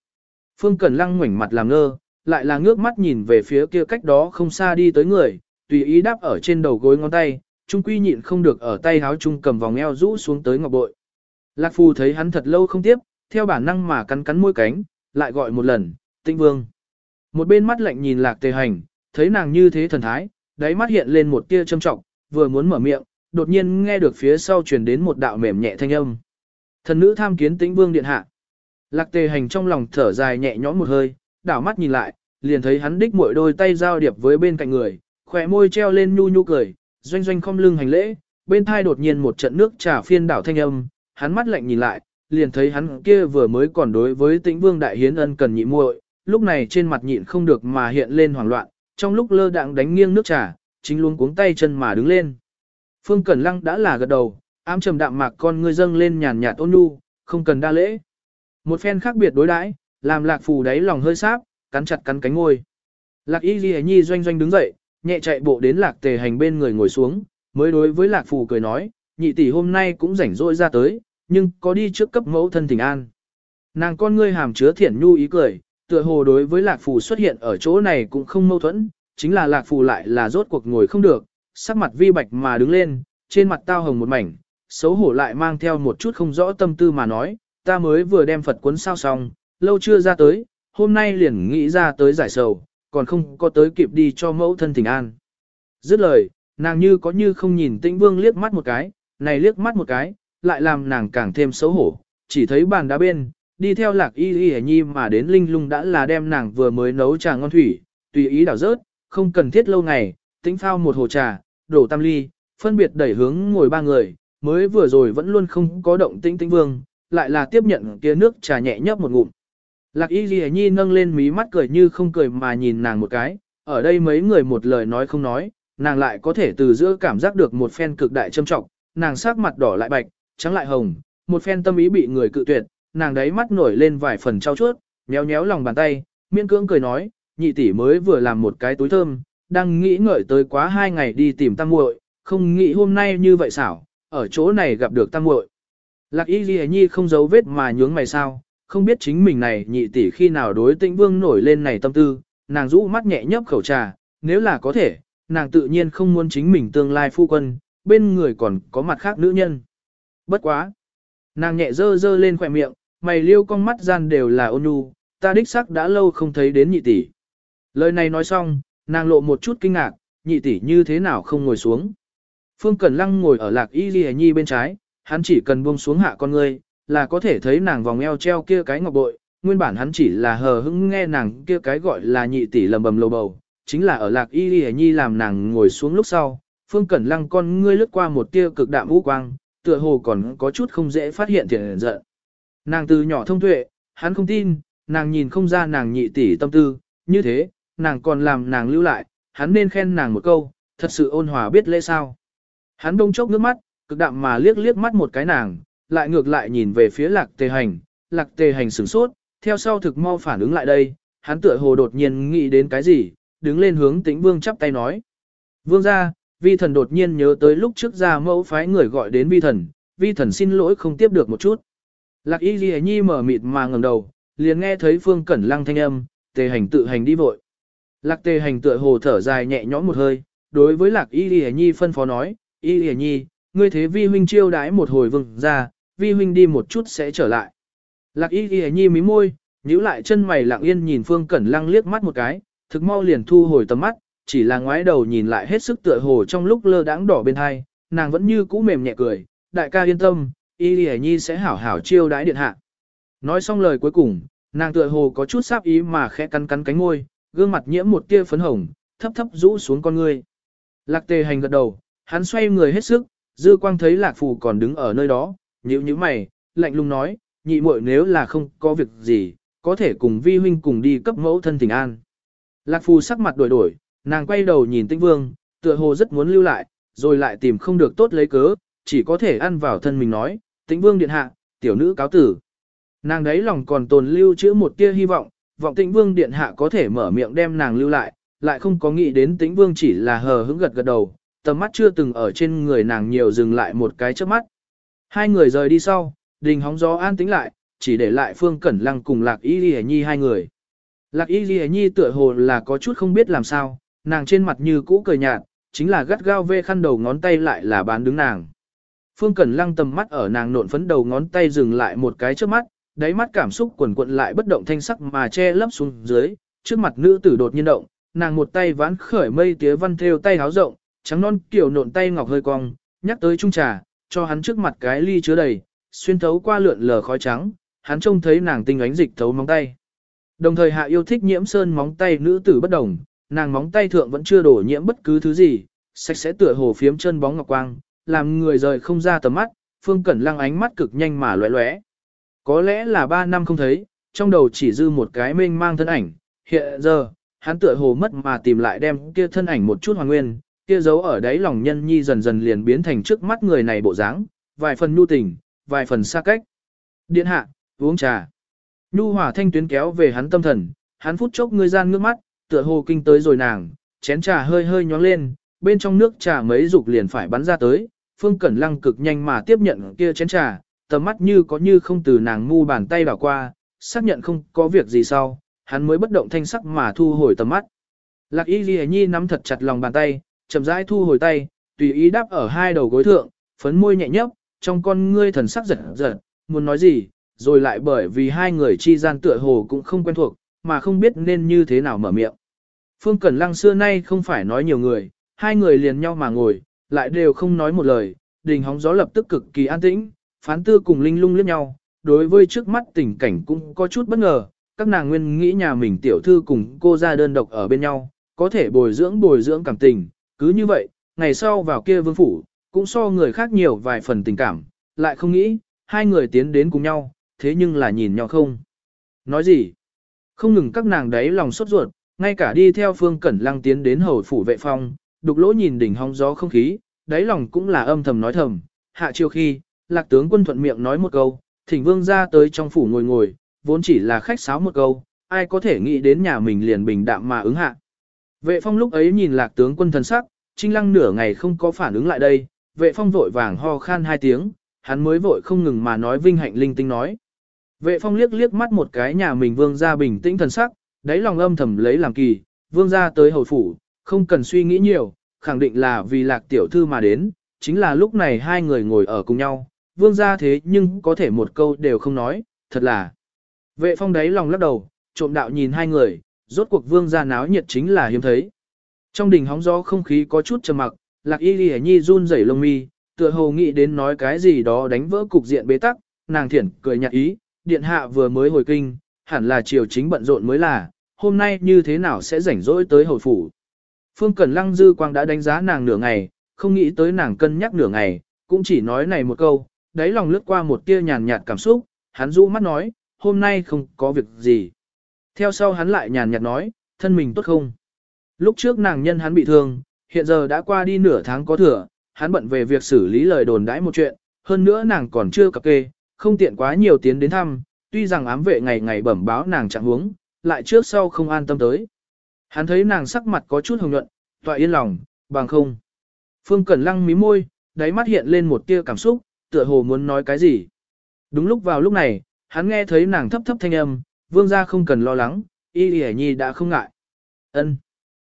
[SPEAKER 1] Phương Cẩn Lăng ngoảnh mặt làm ngơ, lại là ngước mắt nhìn về phía kia cách đó không xa đi tới người, tùy ý đáp ở trên đầu gối ngón tay, trung quy nhịn không được ở tay háo trung cầm vòng eo rũ xuống tới ngọc bội. Lạc Phu thấy hắn thật lâu không tiếp, theo bản năng mà cắn cắn môi cánh, lại gọi một lần, tĩnh vương. Một bên mắt lạnh nhìn lạc tề hành, thấy nàng như thế thần thái, đáy mắt hiện lên một tia châm trọng, vừa muốn mở miệng, đột nhiên nghe được phía sau truyền đến một đạo mềm nhẹ thanh âm. Thần nữ tham kiến tĩnh vương điện hạ. Lạc tề hành trong lòng thở dài nhẹ nhõm một hơi, đảo mắt nhìn lại, liền thấy hắn đích mỗi đôi tay giao điệp với bên cạnh người, khỏe môi treo lên nhu nhu cười, doanh doanh không lưng hành lễ, bên thai đột nhiên một trận nước trà phiên đảo thanh âm, hắn mắt lạnh nhìn lại, liền thấy hắn kia vừa mới còn đối với tĩnh vương đại hiến ân cần nhị muội, lúc này trên mặt nhịn không được mà hiện lên hoảng loạn, trong lúc lơ đãng đánh nghiêng nước trà, chính luôn cuống tay chân mà đứng lên. Phương Cẩn Lăng đã là gật đầu, ám trầm đạm mạc con ngươi dâng lên nhàn nhạt ôn nhu, không cần đa lễ. Một phen khác biệt đối đãi, làm lạc phù đáy lòng hơi sáp, cắn chặt cắn cánh ngôi. Lạc y ghi nhi doanh doanh đứng dậy, nhẹ chạy bộ đến lạc tề hành bên người ngồi xuống, mới đối với lạc phù cười nói, nhị tỷ hôm nay cũng rảnh rỗi ra tới, nhưng có đi trước cấp mẫu thân thỉnh an. Nàng con ngươi hàm chứa thiện nhu ý cười, tựa hồ đối với lạc phù xuất hiện ở chỗ này cũng không mâu thuẫn, chính là lạc phù lại là rốt cuộc ngồi không được, sắc mặt vi bạch mà đứng lên, trên mặt tao hồng một mảnh, xấu hổ lại mang theo một chút không rõ tâm tư mà nói, ta mới vừa đem Phật cuốn sao xong, lâu chưa ra tới, hôm nay liền nghĩ ra tới giải sầu, còn không có tới kịp đi cho mẫu thân thỉnh an. Dứt lời, nàng như có như không nhìn tĩnh vương liếc mắt một cái, này liếc mắt một cái, lại làm nàng càng thêm xấu hổ, chỉ thấy bàn đá bên, đi theo lạc y y nhi mà đến linh lung đã là đem nàng vừa mới nấu trà ngon thủy, tùy ý đảo rớt, không cần thiết lâu ngày, tĩnh phao một hồ trà, đổ tam ly, phân biệt đẩy hướng ngồi ba người, mới vừa rồi vẫn luôn không có động tĩnh tĩnh vương, lại là tiếp nhận kia nước trà nhẹ nhấp một ngụm. Lạc y ghi nhi nâng lên mí mắt cười như không cười mà nhìn nàng một cái, ở đây mấy người một lời nói không nói, nàng lại có thể từ giữa cảm giác được một phen cực đại châm trọng, nàng sắc mặt đỏ lại bạch, trắng lại hồng, một phen tâm ý bị người cự tuyệt, nàng đấy mắt nổi lên vài phần trao chuốt, nhéo nhéo lòng bàn tay, miễn cưỡng cười nói, nhị tỷ mới vừa làm một cái túi thơm, đang nghĩ ngợi tới quá hai ngày đi tìm tam muội, không nghĩ hôm nay như vậy xảo, ở chỗ này gặp được tam muội. Lạc y ghi nhi không giấu vết mà nhướng mày sao, không biết chính mình này nhị tỷ khi nào đối tĩnh vương nổi lên này tâm tư, nàng rũ mắt nhẹ nhấp khẩu trà, nếu là có thể, nàng tự nhiên không muốn chính mình tương lai phu quân, bên người còn có mặt khác nữ nhân. Bất quá. Nàng nhẹ dơ dơ lên khỏe miệng, mày liêu con mắt gian đều là ôn nhu, ta đích sắc đã lâu không thấy đến nhị tỷ. Lời này nói xong, nàng lộ một chút kinh ngạc, nhị tỷ như thế nào không ngồi xuống. Phương Cẩn Lăng ngồi ở lạc y ghi nhi bên trái, hắn chỉ cần buông xuống hạ con ngươi, là có thể thấy nàng vòng eo treo kia cái ngọc bội, nguyên bản hắn chỉ là hờ hững nghe nàng kia cái gọi là nhị tỷ lầm bầm lầu bầu, chính là ở lạc y ghi nhi làm nàng ngồi xuống lúc sau, Phương Cẩn Lăng con ngươi lướt qua một tia cực đạm vũ quang, tựa hồ còn có chút không dễ phát hiện thiện giận. Nàng từ nhỏ thông tuệ, hắn không tin, nàng nhìn không ra nàng nhị tỷ tâm tư, như thế, nàng còn làm nàng lưu lại, hắn nên khen nàng một câu, thật sự ôn hòa biết lễ sao. Hắn đông chốc nước mắt, cực đạm mà liếc liếc mắt một cái nàng, lại ngược lại nhìn về phía lạc tề hành, lạc tề hành sửng sốt, theo sau thực mau phản ứng lại đây, hắn tựa hồ đột nhiên nghĩ đến cái gì, đứng lên hướng tĩnh vương chắp tay nói. Vương ra, vi thần đột nhiên nhớ tới lúc trước ra mẫu phái người gọi đến vi thần, vi thần xin lỗi không tiếp được một chút. Lạc y ghi nhi mở mịt mà ngẩng đầu, liền nghe thấy phương cẩn lăng thanh âm, tề hành tự hành đi vội. Lạc tề hành tựa hồ thở dài nhẹ nhõm một hơi, đối với lạc y ghi nhi phân phó nói, y ghi nhi, ngươi thế vi huynh chiêu đãi một hồi vừng ra, vi huynh đi một chút sẽ trở lại. Lạc y ghi nhi mí môi, nhíu lại chân mày lặng yên nhìn phương cẩn lăng liếc mắt một cái, thực mau liền thu hồi tầm mắt, chỉ là ngoái đầu nhìn lại hết sức tựa hồ trong lúc lơ đãng đỏ bên hai, nàng vẫn như cũ mềm nhẹ cười, đại ca yên tâm, y lì nhi sẽ hảo hảo chiêu đãi điện hạ. Nói xong lời cuối cùng, nàng tựa hồ có chút sáp ý mà khẽ cắn cắn cánh môi, gương mặt nhiễm một tia phấn hồng, thấp thấp rũ xuống con ngươi. Lạc tề hành gật đầu, hắn xoay người hết sức, dư quang thấy lạc phù còn đứng ở nơi đó, nhíu nhíu mày, lạnh lùng nói, nhị muội nếu là không có việc gì, có thể cùng vi huynh cùng đi cấp mẫu thân tình an. Lạc phù sắc mặt đổi đổi, Nàng quay đầu nhìn tĩnh vương, tựa hồ rất muốn lưu lại, rồi lại tìm không được tốt lấy cớ, chỉ có thể ăn vào thân mình nói, tĩnh vương điện hạ, tiểu nữ cáo tử. Nàng đấy lòng còn tồn lưu chữ một tia hy vọng, vọng tĩnh vương điện hạ có thể mở miệng đem nàng lưu lại, lại không có nghĩ đến tĩnh vương chỉ là hờ hững gật gật đầu, tầm mắt chưa từng ở trên người nàng nhiều dừng lại một cái trước mắt. Hai người rời đi sau, đình hóng gió an tĩnh lại, chỉ để lại phương cẩn lăng cùng lạc y ghi nhi hai người. Lạc y ghi nhi tựa hồ là có chút không biết làm sao, nàng trên mặt như cũ cười nhạt, chính là gắt gao vê khăn đầu ngón tay lại là bán đứng nàng. Phương Cẩn Lăng tầm mắt ở nàng nộn phấn đầu ngón tay dừng lại một cái trước mắt, đáy mắt cảm xúc quần quận lại bất động thanh sắc mà che lấp xuống dưới, trước mặt nữ tử đột nhiên động, nàng một tay vãn khởi mây tía văn theo tay háo rộng, trắng non kiểu nộn tay ngọc hơi cong, nhắc tới trung trà, cho hắn trước mặt cái ly chứa đầy, xuyên thấu qua lượn lờ khói trắng, hắn trông thấy nàng tinh ánh dịch thấu móng tay. Đồng thời hạ yêu thích nhiễm sơn móng tay nữ tử bất đồng, nàng móng tay thượng vẫn chưa đổ nhiễm bất cứ thứ gì, sạch sẽ tựa hồ phiếm chân bóng ngọc quang, làm người rời không ra tầm mắt, Phương Cẩn Lăng ánh mắt cực nhanh mà lóe lóe. Có lẽ là ba năm không thấy, trong đầu chỉ dư một cái mênh mang thân ảnh, hiện giờ, hắn tựa hồ mất mà tìm lại đem kia thân ảnh một chút hoàn nguyên, kia dấu ở đáy lòng nhân nhi dần dần liền biến thành trước mắt người này bộ dáng, vài phần nhu tình, vài phần xa cách. Điện hạ, uống trà. Nhu hỏa thanh tuyến kéo về hắn tâm thần, hắn phút chốc ngươi gian ngước mắt, tựa hồ kinh tới rồi nàng, chén trà hơi hơi nhóng lên, bên trong nước trà mấy dục liền phải bắn ra tới, Phương Cẩn Lăng cực nhanh mà tiếp nhận kia chén trà, tầm mắt như có như không từ nàng ngu bàn tay đảo qua, xác nhận không có việc gì sau, hắn mới bất động thanh sắc mà thu hồi tầm mắt. Lạc Y Ghi Nhi nắm thật chặt lòng bàn tay, chậm rãi thu hồi tay, tùy ý đáp ở hai đầu gối thượng, phấn môi nhẹ nhấp, trong con ngươi thần sắc giật giật, muốn nói gì, rồi lại bởi vì hai người chi gian tựa hồ cũng không quen thuộc, mà không biết nên như thế nào mở miệng. Phương Cẩn Lăng xưa nay không phải nói nhiều người, hai người liền nhau mà ngồi, lại đều không nói một lời, đình hóng gió lập tức cực kỳ an tĩnh, phán tư cùng linh lung liếc nhau, đối với trước mắt tình cảnh cũng có chút bất ngờ, các nàng nguyên nghĩ nhà mình tiểu thư cùng cô ra đơn độc ở bên nhau, có thể bồi dưỡng bồi dưỡng cảm tình, cứ như vậy, ngày sau vào kia vương phủ, cũng so người khác nhiều vài phần tình cảm, lại không nghĩ, hai người tiến đến cùng nhau, thế nhưng là nhìn nhau không. Nói gì? Không ngừng các nàng đấy lòng sốt ruột, ngay cả đi theo phương cẩn lăng tiến đến hầu phủ vệ phong, đục lỗ nhìn đỉnh hong gió không khí, đáy lòng cũng là âm thầm nói thầm, hạ chiều khi, lạc tướng quân thuận miệng nói một câu, thỉnh vương ra tới trong phủ ngồi ngồi, vốn chỉ là khách sáo một câu, ai có thể nghĩ đến nhà mình liền bình đạm mà ứng hạ. Vệ phong lúc ấy nhìn lạc tướng quân thần sắc, trinh lăng nửa ngày không có phản ứng lại đây, vệ phong vội vàng ho khan hai tiếng, hắn mới vội không ngừng mà nói vinh hạnh linh tinh nói. Vệ phong liếc liếc mắt một cái nhà mình vương ra bình tĩnh thần sắc, đáy lòng âm thầm lấy làm kỳ, vương ra tới hồi phủ, không cần suy nghĩ nhiều, khẳng định là vì lạc tiểu thư mà đến, chính là lúc này hai người ngồi ở cùng nhau, vương ra thế nhưng có thể một câu đều không nói, thật là. Vệ phong đáy lòng lắc đầu, trộm đạo nhìn hai người, rốt cuộc vương ra náo nhiệt chính là hiếm thấy. Trong đỉnh hóng gió không khí có chút trầm mặc, lạc y ghi nhi run rẩy lông mi, tựa hồ nghĩ đến nói cái gì đó đánh vỡ cục diện bế tắc, nàng thiển cười nhạt ý, điện hạ vừa mới hồi kinh, hẳn là chiều chính bận rộn mới là, hôm nay như thế nào sẽ rảnh rỗi tới hồi phủ. Phương Cẩn Lăng Dư Quang đã đánh giá nàng nửa ngày, không nghĩ tới nàng cân nhắc nửa ngày, cũng chỉ nói này một câu, đáy lòng lướt qua một tia nhàn nhạt cảm xúc, hắn rũ mắt nói, hôm nay không có việc gì. Theo sau hắn lại nhàn nhạt nói, thân mình tốt không? Lúc trước nàng nhân hắn bị thương, hiện giờ đã qua đi nửa tháng có thừa, hắn bận về việc xử lý lời đồn đãi một chuyện, hơn nữa nàng còn chưa cập kê, không tiện quá nhiều tiến đến thăm, tuy rằng ám vệ ngày ngày bẩm báo nàng trạng huống, lại trước sau không an tâm tới. Hắn thấy nàng sắc mặt có chút hồng nhuận, tọa yên lòng, bằng không. Phương Cẩn Lăng mí môi, đáy mắt hiện lên một tia cảm xúc, tựa hồ muốn nói cái gì. Đúng lúc vào lúc này, hắn nghe thấy nàng thấp thấp thanh âm, vương gia không cần lo lắng, y y nhi đã không ngại. ân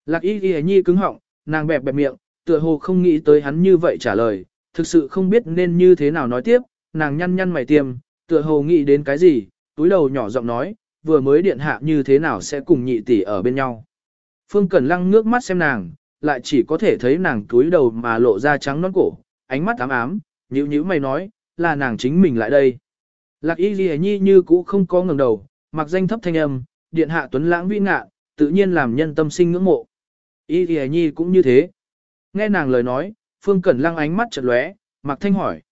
[SPEAKER 1] Lạc y y nhi cứng họng, nàng bẹp bẹp miệng, tựa hồ không nghĩ tới hắn như vậy trả lời, thực sự không biết nên như thế nào nói tiếp, nàng nhăn nhăn mày tiêm, tựa hồ nghĩ đến cái gì, túi đầu nhỏ giọng nói, vừa mới điện hạ như thế nào sẽ cùng nhị tỷ ở bên nhau. Phương Cẩn Lăng ngước mắt xem nàng, lại chỉ có thể thấy nàng túi đầu mà lộ ra trắng non cổ, ánh mắt ám ám, nhữ nhữ mày nói, là nàng chính mình lại đây. Lạc y ghi nhi như cũ không có ngừng đầu, mặc danh thấp thanh âm, điện hạ tuấn lãng vĩ ngạ, tự nhiên làm nhân tâm sinh ngưỡng mộ. Y ghi nhi cũng như thế. Nghe nàng lời nói, Phương Cẩn Lăng ánh mắt chợt lóe, mặc thanh hỏi.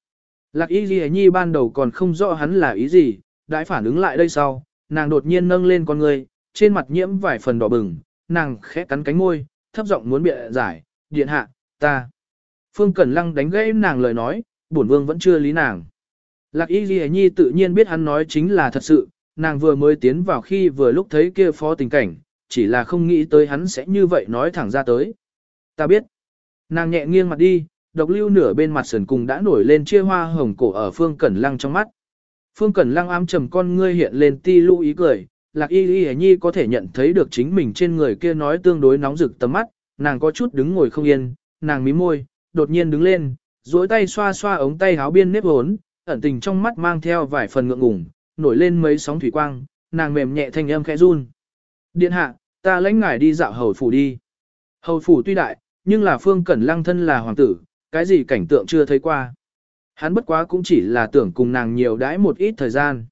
[SPEAKER 1] Lạc y ghi nhi ban đầu còn không rõ hắn là ý gì, đãi phản ứng lại đây sau, nàng đột nhiên nâng lên con người, trên mặt nhiễm vài phần đỏ bừng, nàng khẽ cắn cánh môi, thấp giọng muốn bịa giải, điện hạ, ta. Phương Cẩn Lăng đánh gãy nàng lời nói, bổn vương vẫn chưa lý nàng. Lạc Y Ghi Nhi tự nhiên biết hắn nói chính là thật sự, nàng vừa mới tiến vào khi vừa lúc thấy kia phó tình cảnh, chỉ là không nghĩ tới hắn sẽ như vậy nói thẳng ra tới. Ta biết. Nàng nhẹ nghiêng mặt đi, độc lưu nửa bên mặt sườn cùng đã nổi lên chia hoa hồng cổ ở Phương Cẩn Lăng trong mắt. Phương Cẩn Lăng ám trầm con ngươi hiện lên ti lưu ý cười, Lạc Y Y Nhi có thể nhận thấy được chính mình trên người kia nói tương đối nóng rực tầm mắt, nàng có chút đứng ngồi không yên, nàng mím môi, đột nhiên đứng lên, duỗi tay xoa xoa ống tay áo biên nếp hốn, ẩn tình trong mắt mang theo vài phần ngượng ngùng, nổi lên mấy sóng thủy quang, nàng mềm nhẹ thanh âm khẽ run. Điện hạ, ta lãnh ngài đi dạo hầu phủ đi. Hầu phủ tuy đại, nhưng là phương cẩn lăng thân là hoàng tử, cái gì cảnh tượng chưa thấy qua. Hắn bất quá cũng chỉ là tưởng cùng nàng nhiều đãi một ít thời gian.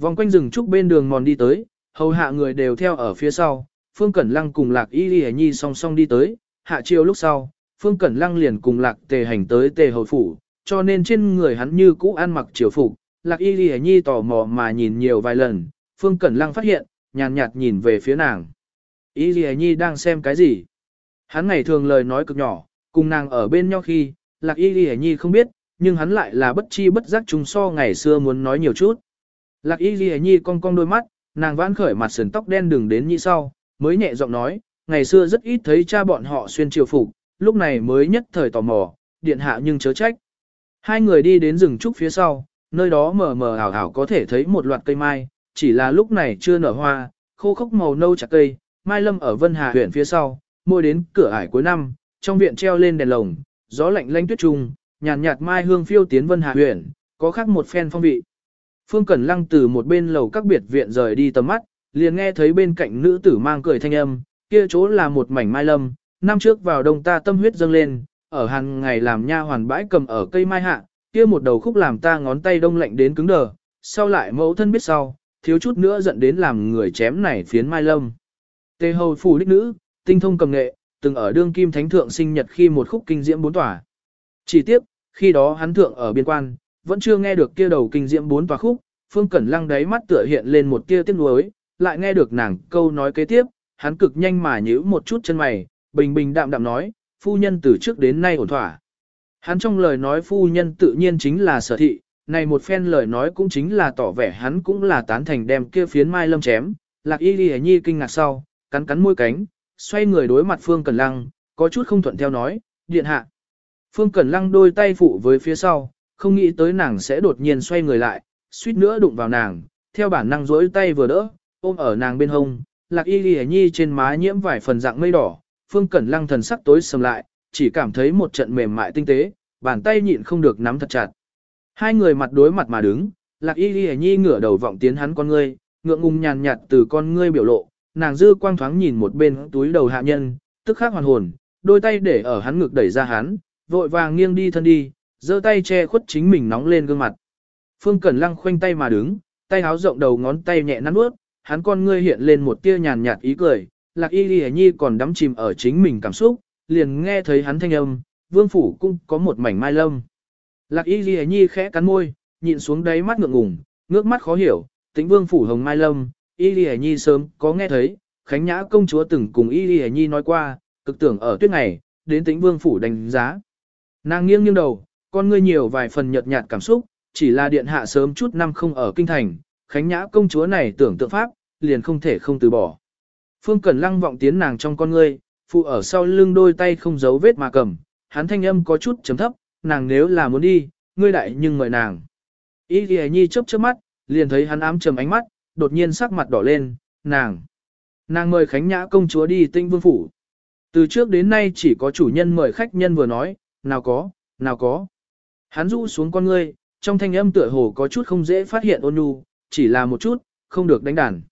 [SPEAKER 1] Vòng quanh rừng trúc bên đường mòn đi tới, hầu hạ người đều theo ở phía sau, Phương Cẩn Lăng cùng Lạc Y y Nhi song song đi tới, hạ chiều lúc sau, Phương Cẩn Lăng liền cùng Lạc Tề hành tới Tề hồi Phủ, cho nên trên người hắn như cũ ăn mặc triều phục. Lạc Y Lì Nhi tò mò mà nhìn nhiều vài lần, Phương Cẩn Lăng phát hiện, nhàn nhạt nhìn về phía nàng. Y Lì Nhi đang xem cái gì? Hắn ngày thường lời nói cực nhỏ, cùng nàng ở bên nhau khi, Lạc Y Lì Nhi không biết, nhưng hắn lại là bất chi bất giác chúng so ngày xưa muốn nói nhiều chút. Lạc Y Lì Nhi cong cong đôi mắt, nàng vãn khởi mặt sườn tóc đen đường đến như sau, mới nhẹ giọng nói, ngày xưa rất ít thấy cha bọn họ xuyên triều phục, lúc này mới nhất thời tò mò, điện hạ nhưng chớ trách. Hai người đi đến rừng trúc phía sau, nơi đó mờ mờ ảo ảo có thể thấy một loạt cây mai, chỉ là lúc này chưa nở hoa, khô khốc màu nâu chặt cây, mai lâm ở Vân Hà huyện phía sau, môi đến cửa ải cuối năm, trong viện treo lên đèn lồng, gió lạnh lanh tuyết trung, nhàn nhạt, nhạt mai hương phiêu tiến Vân Hà huyện, có khác một phen phong vị. Phương Cẩn Lăng từ một bên lầu các biệt viện rời đi tầm mắt, liền nghe thấy bên cạnh nữ tử mang cười thanh âm, kia chỗ là một mảnh mai lâm, năm trước vào đông ta tâm huyết dâng lên, ở hàng ngày làm nha hoàn bãi cầm ở cây mai hạ, kia một đầu khúc làm ta ngón tay đông lạnh đến cứng đờ, sau lại mẫu thân biết sau, thiếu chút nữa giận đến làm người chém này phiến mai lâm. Tề hầu phủ đích nữ, tinh thông cầm nghệ, từng ở đương kim thánh thượng sinh nhật khi một khúc kinh diễm bốn tòa. Chỉ tiếc, khi đó hắn thượng ở biên quan, vẫn chưa nghe được kia đầu kinh diễm bốn tòa khúc, Phương Cẩn Lăng đáy mắt tựa hiện lên một tia tiếc nuối, lại nghe được nàng câu nói kế tiếp, hắn cực nhanh mà nhíu một chút chân mày, bình bình đạm đạm nói, phu nhân từ trước đến nay ổn thỏa. Hắn trong lời nói phu nhân tự nhiên chính là sở thị, này một phen lời nói cũng chính là tỏ vẻ hắn cũng là tán thành đem kia phiến mai lâm chém, lạc y ghi nhi kinh ngạc sau, cắn cắn môi cánh, xoay người đối mặt Phương Cẩn Lăng, có chút không thuận theo nói, điện hạ. Phương Cẩn Lăng đôi tay phụ với phía sau, không nghĩ tới nàng sẽ đột nhiên xoay người lại, suýt nữa đụng vào nàng, theo bản năng duỗi tay vừa đỡ, ôm ở nàng bên hông, lạc y ghi nhi trên má nhiễm vài phần dạng mây đỏ, phương cẩn lăng thần sắc tối sầm lại, chỉ cảm thấy một trận mềm mại tinh tế, bàn tay nhịn không được nắm thật chặt. Hai người mặt đối mặt mà đứng, lạc y ghi nhi ngửa đầu vọng tiến hắn con ngươi, ngượng ngùng nhàn nhạt từ con ngươi biểu lộ, nàng dư quang thoáng nhìn một bên túi đầu hạ nhân, tức khắc hoàn hồn, đôi tay để ở hắn ngực đẩy ra hắn, vội vàng nghiêng đi thân đi, giơ tay che khuất chính mình nóng lên gương mặt. Phương Cẩn Lăng khoanh tay mà đứng, tay háo rộng đầu ngón tay nhẹ nắn bước, hắn con ngươi hiện lên một tia nhàn nhạt ý cười, lạc y ghi nhi còn đắm chìm ở chính mình cảm xúc, liền nghe thấy hắn thanh âm, vương phủ cũng có một mảnh mai lâm. Lạc y ghi nhi khẽ cắn môi, nhịn xuống đáy mắt ngượng ngùng, ngước mắt khó hiểu, tính vương phủ hồng mai lâm, y ghi nhi sớm có nghe thấy, khánh nhã công chúa từng cùng y ghi nhi nói qua, cực tưởng ở tuyết ngày, đến tính vương phủ đánh giá. Nàng nghiêng nghiêng đầu, con ngươi nhiều vài phần nhợt nhạt cảm xúc, chỉ là điện hạ sớm chút năm không ở kinh thành, Khánh Nhã công chúa này tưởng tượng pháp, liền không thể không từ bỏ. Phương Cẩn Lăng vọng tiến nàng trong con ngươi, phụ ở sau lưng đôi tay không giấu vết mà cầm, hắn thanh âm có chút chấm thấp, nàng nếu là muốn đi, ngươi đại nhưng mời nàng. Ý ghi nhi chớp chớp mắt, liền thấy hắn ám trầm ánh mắt, đột nhiên sắc mặt đỏ lên, nàng. Nàng mời Khánh Nhã công chúa đi tinh vương phủ. Từ trước đến nay chỉ có chủ nhân mời khách nhân vừa nói, nào có, nào có. Hắn rũ xuống con ngươi, trong thanh âm tựa hồ có chút không dễ phát hiện ôn nhu, chỉ là một chút, không được đánh đàn.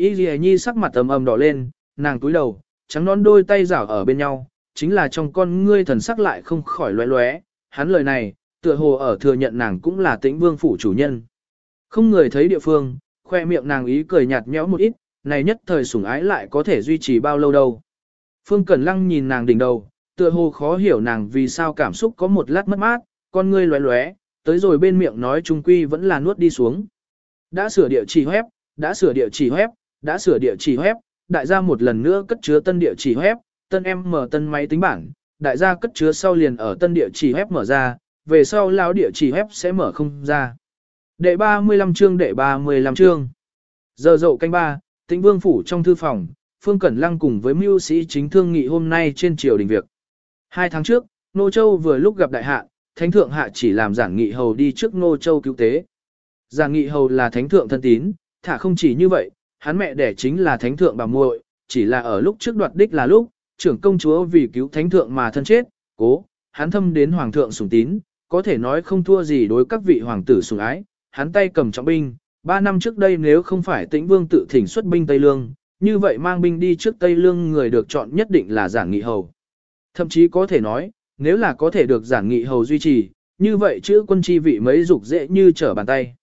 [SPEAKER 1] Y Ghi Nhi sắc mặt ầm ầm đỏ lên, nàng túi đầu, trắng nón đôi tay rảo ở bên nhau, chính là trong con ngươi thần sắc lại không khỏi loé loé. Hắn lời này, tựa hồ ở thừa nhận nàng cũng là tĩnh vương phủ chủ nhân. Không người thấy địa phương, khoe miệng nàng ý cười nhạt nhẽo một ít, này nhất thời sủng ái lại có thể duy trì bao lâu đâu. Phương Cẩn Lăng nhìn nàng đỉnh đầu, tựa hồ khó hiểu nàng vì sao cảm xúc có một lát mất mát, con ngươi loé loé, tới rồi bên miệng nói trung quy vẫn là nuốt đi xuống. Đã sửa địa chỉ web, đã sửa địa chỉ web, đã sửa địa chỉ web, đại gia một lần nữa cất chứa tân địa chỉ web, tân em mở tân máy tính bảng, đại gia cất chứa sau liền ở tân địa chỉ web mở ra, về sau lão địa chỉ web sẽ mở không ra. Đệ 35 chương đệ 35 chương. Giờ dậu canh ba, tĩnh vương phủ trong thư phòng, Phương Cẩn Lăng cùng với mưu sĩ chính thương nghị hôm nay trên triều đình việc. Hai tháng trước, Nô Châu vừa lúc gặp đại hạ, Thánh Thượng Hạ chỉ làm giảng nghị hầu đi trước Nô Châu cứu tế. Giảng nghị hầu là thánh thượng thân tín, thả không chỉ như vậy, hắn mẹ đẻ chính là thánh thượng bà muội, chỉ là ở lúc trước đoạt đích là lúc, trưởng công chúa vì cứu thánh thượng mà thân chết, cố, hắn thâm đến hoàng thượng sủng tín, có thể nói không thua gì đối các vị hoàng tử sủng ái, hắn tay cầm trọng binh, ba năm trước đây nếu không phải tĩnh vương tự thỉnh xuất binh Tây Lương, như vậy mang binh đi trước Tây Lương người được chọn nhất định là giảng nghị hầu. Thậm chí có thể nói, nếu là có thể được giảng nghị hầu duy trì, như vậy chữ quân chi vị mấy dục dễ như trở bàn tay.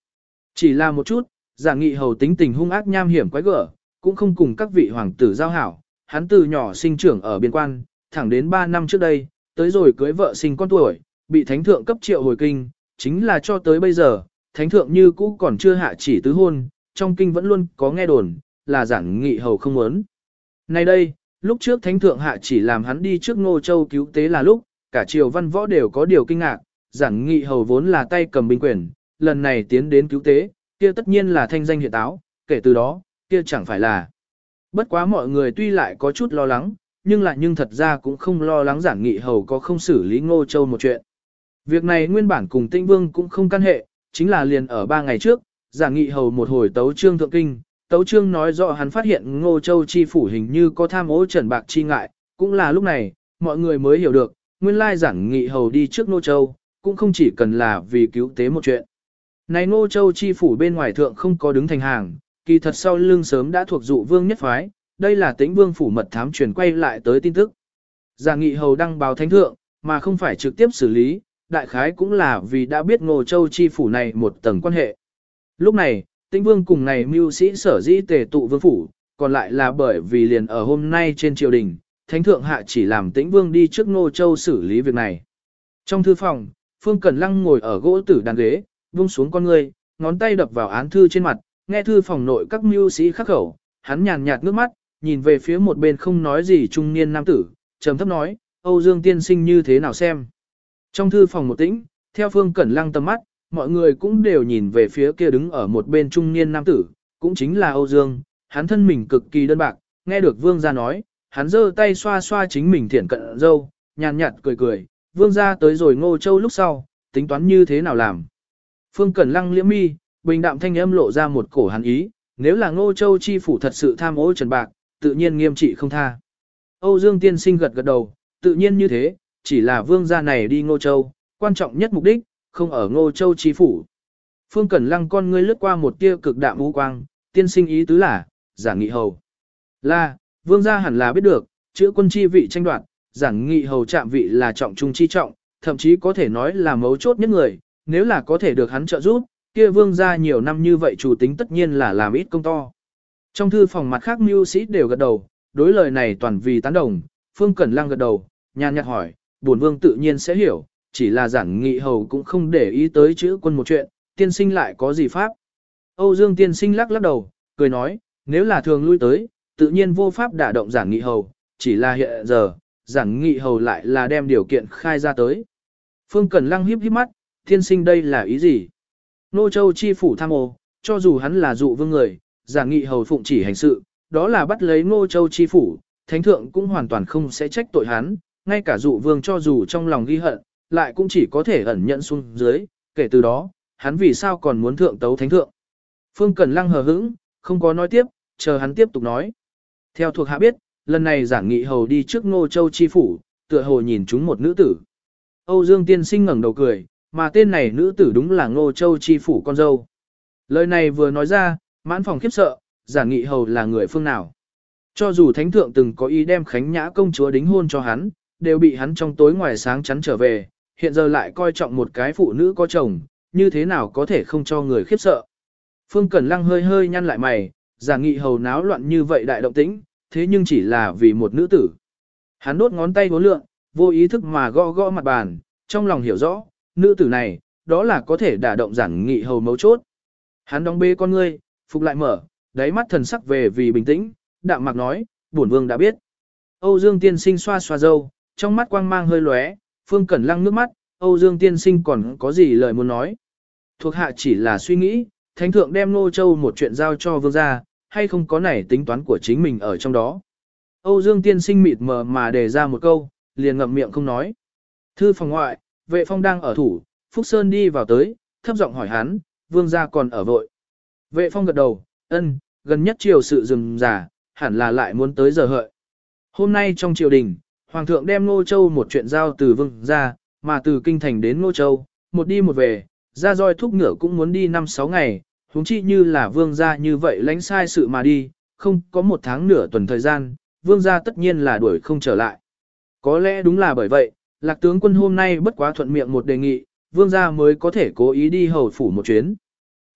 [SPEAKER 1] Chỉ là một chút, giản nghị hầu tính tình hung ác nham hiểm quái gở, cũng không cùng các vị hoàng tử giao hảo, hắn từ nhỏ sinh trưởng ở biên quan, thẳng đến 3 năm trước đây, tới rồi cưới vợ sinh con tuổi, bị thánh thượng cấp triệu hồi kinh, chính là cho tới bây giờ, thánh thượng như cũ còn chưa hạ chỉ tứ hôn, trong kinh vẫn luôn có nghe đồn, là giản nghị hầu không muốn. Nay đây, lúc trước thánh thượng hạ chỉ làm hắn đi trước Ngô Châu cứu tế là lúc, cả triều văn võ đều có điều kinh ngạc, giản nghị hầu vốn là tay cầm binh quyền, lần này tiến đến cứu tế, kia tất nhiên là thanh danh hiện táo, kể từ đó, kia chẳng phải là. Bất quá mọi người tuy lại có chút lo lắng, nhưng lại nhưng thật ra cũng không lo lắng giản nghị hầu có không xử lý Ngô Châu một chuyện. Việc này nguyên bản cùng Tinh Vương cũng không căn hệ, chính là liền ở ba ngày trước, giản nghị hầu một hồi tấu trương thượng kinh, tấu trương nói rõ hắn phát hiện Ngô Châu chi phủ hình như có tham ô trần bạc chi ngại, cũng là lúc này, mọi người mới hiểu được, nguyên lai giản nghị hầu đi trước Ngô Châu, cũng không chỉ cần là vì cứu tế một chuyện. Này Ngô Châu chi phủ bên ngoài thượng không có đứng thành hàng, kỳ thật sau lưng sớm đã thuộc dụ vương nhất phái, đây là tĩnh vương phủ mật thám truyền quay lại tới tin tức. Giả nghị hầu đăng báo thánh thượng, mà không phải trực tiếp xử lý, đại khái cũng là vì đã biết Ngô Châu chi phủ này một tầng quan hệ. Lúc này, tĩnh vương cùng này mưu sĩ sở dĩ tề tụ vương phủ, còn lại là bởi vì liền ở hôm nay trên triều đình, thánh thượng hạ chỉ làm tĩnh vương đi trước Ngô Châu xử lý việc này. Trong thư phòng, Phương Cẩn Lăng ngồi ở gỗ tử đàn ghế, buông xuống con người, ngón tay đập vào án thư trên mặt, nghe thư phòng nội các mưu sĩ khắc khẩu, hắn nhàn nhạt nước mắt, nhìn về phía một bên không nói gì trung niên nam tử, trầm thấp nói, Âu Dương tiên sinh như thế nào xem. Trong thư phòng một tĩnh, theo Phương Cẩn Lăng tầm mắt, mọi người cũng đều nhìn về phía kia đứng ở một bên trung niên nam tử, cũng chính là Âu Dương, hắn thân mình cực kỳ đơn bạc, nghe được Vương gia nói, hắn giơ tay xoa xoa chính mình thiện cận dâu, nhàn nhạt cười cười, Vương gia tới rồi Ngô Châu lúc sau, tính toán như thế nào làm. Phương Cẩn Lăng liễm mi, bình đạm thanh âm lộ ra một cổ hàn ý, nếu là Ngô Châu chi phủ thật sự tham ô trần bạc, tự nhiên nghiêm trị không tha. Âu Dương tiên sinh gật gật đầu, tự nhiên như thế, chỉ là vương gia này đi Ngô Châu, quan trọng nhất mục đích, không ở Ngô Châu chi phủ. Phương Cẩn Lăng con ngươi lướt qua một tia cực đạm u quang, tiên sinh ý tứ là, giảng nghị hầu. Là, vương gia hẳn là biết được, chữ quân chi vị tranh đoạt, giảng nghị hầu chạm vị là trọng trung chi trọng, thậm chí có thể nói là mấu chốt nhất người, nếu là có thể được hắn trợ giúp, kia vương gia nhiều năm như vậy chủ tính tất nhiên là làm ít công to. Trong thư phòng mặt khác mưu sĩ đều gật đầu, đối lời này toàn vì tán đồng, Phương Cẩn Lăng gật đầu, nhàn nhạt hỏi, bổn vương tự nhiên sẽ hiểu, chỉ là giản nghị hầu cũng không để ý tới chữ quân một chuyện, tiên sinh lại có gì pháp. Âu Dương tiên sinh lắc lắc đầu, cười nói, nếu là thường lui tới, tự nhiên vô pháp đả động giản nghị hầu, chỉ là hiện giờ, giản nghị hầu lại là đem điều kiện khai ra tới. Phương Cẩn Lăng hiếp hiếp mắt, thiên sinh đây là ý gì? Nô Châu chi phủ tham ô, cho dù hắn là dụ vương người, giả nghị hầu phụng chỉ hành sự, đó là bắt lấy nô Châu chi phủ, thánh thượng cũng hoàn toàn không sẽ trách tội hắn, ngay cả dụ vương cho dù trong lòng ghi hận, lại cũng chỉ có thể ẩn nhận xuống dưới, kể từ đó, hắn vì sao còn muốn thượng tấu thánh thượng. Phương Cẩn Lăng hờ hững, không có nói tiếp, chờ hắn tiếp tục nói. Theo thuộc hạ biết, lần này giả nghị hầu đi trước nô Châu chi phủ, tựa hồ nhìn chúng một nữ tử. Âu Dương tiên sinh ngẩng đầu cười, mà tên này nữ tử đúng là Ngô Châu chi phủ con dâu. Lời này vừa nói ra, Mãn phòng khiếp sợ, giả nghị hầu là người phương nào. Cho dù thánh thượng từng có ý đem khánh nhã công chúa đính hôn cho hắn, đều bị hắn trong tối ngoài sáng chắn trở về, hiện giờ lại coi trọng một cái phụ nữ có chồng, như thế nào có thể không cho người khiếp sợ. Phương Cẩn Lăng hơi hơi nhăn lại mày, giả nghị hầu náo loạn như vậy đại động tĩnh, thế nhưng chỉ là vì một nữ tử. Hắn đốt ngón tay vô lượng, vô ý thức mà gõ gõ mặt bàn, trong lòng hiểu rõ, nữ tử này, đó là có thể đả động giản nghị hầu mấu chốt. Hắn đóng bê con ngươi, phục lại mở, đáy mắt thần sắc về vì bình tĩnh, đạm mạc nói, bổn vương đã biết. Âu Dương tiên sinh xoa xoa dâu, trong mắt quang mang hơi lóe, Phương Cẩn lăng nước mắt, Âu Dương tiên sinh còn có gì lời muốn nói. Thuộc hạ chỉ là suy nghĩ, thánh thượng đem Nô Châu một chuyện giao cho vương gia, hay không có nảy tính toán của chính mình ở trong đó. Âu Dương tiên sinh mịt mờ mà đề ra một câu, liền ngậm miệng không nói. Thư phòng ngoại, vệ phong đang ở thủ, Phúc Sơn đi vào tới, thấp giọng hỏi hắn, vương gia còn ở vội. Vệ phong gật đầu, ân, gần nhất triều sự dừng giả, hẳn là lại muốn tới giờ hợi. Hôm nay trong triều đình, Hoàng thượng đem Ngô Châu một chuyện giao từ vương gia, mà từ kinh thành đến Ngô Châu, một đi một về, ra roi thúc ngựa cũng muốn đi 5-6 ngày, huống chi như là vương gia như vậy lánh sai sự mà đi, không có một tháng nửa tuần thời gian, vương gia tất nhiên là đuổi không trở lại. Có lẽ đúng là bởi vậy, lạc tướng quân hôm nay bất quá thuận miệng một đề nghị, vương gia mới có thể cố ý đi hầu phủ một chuyến.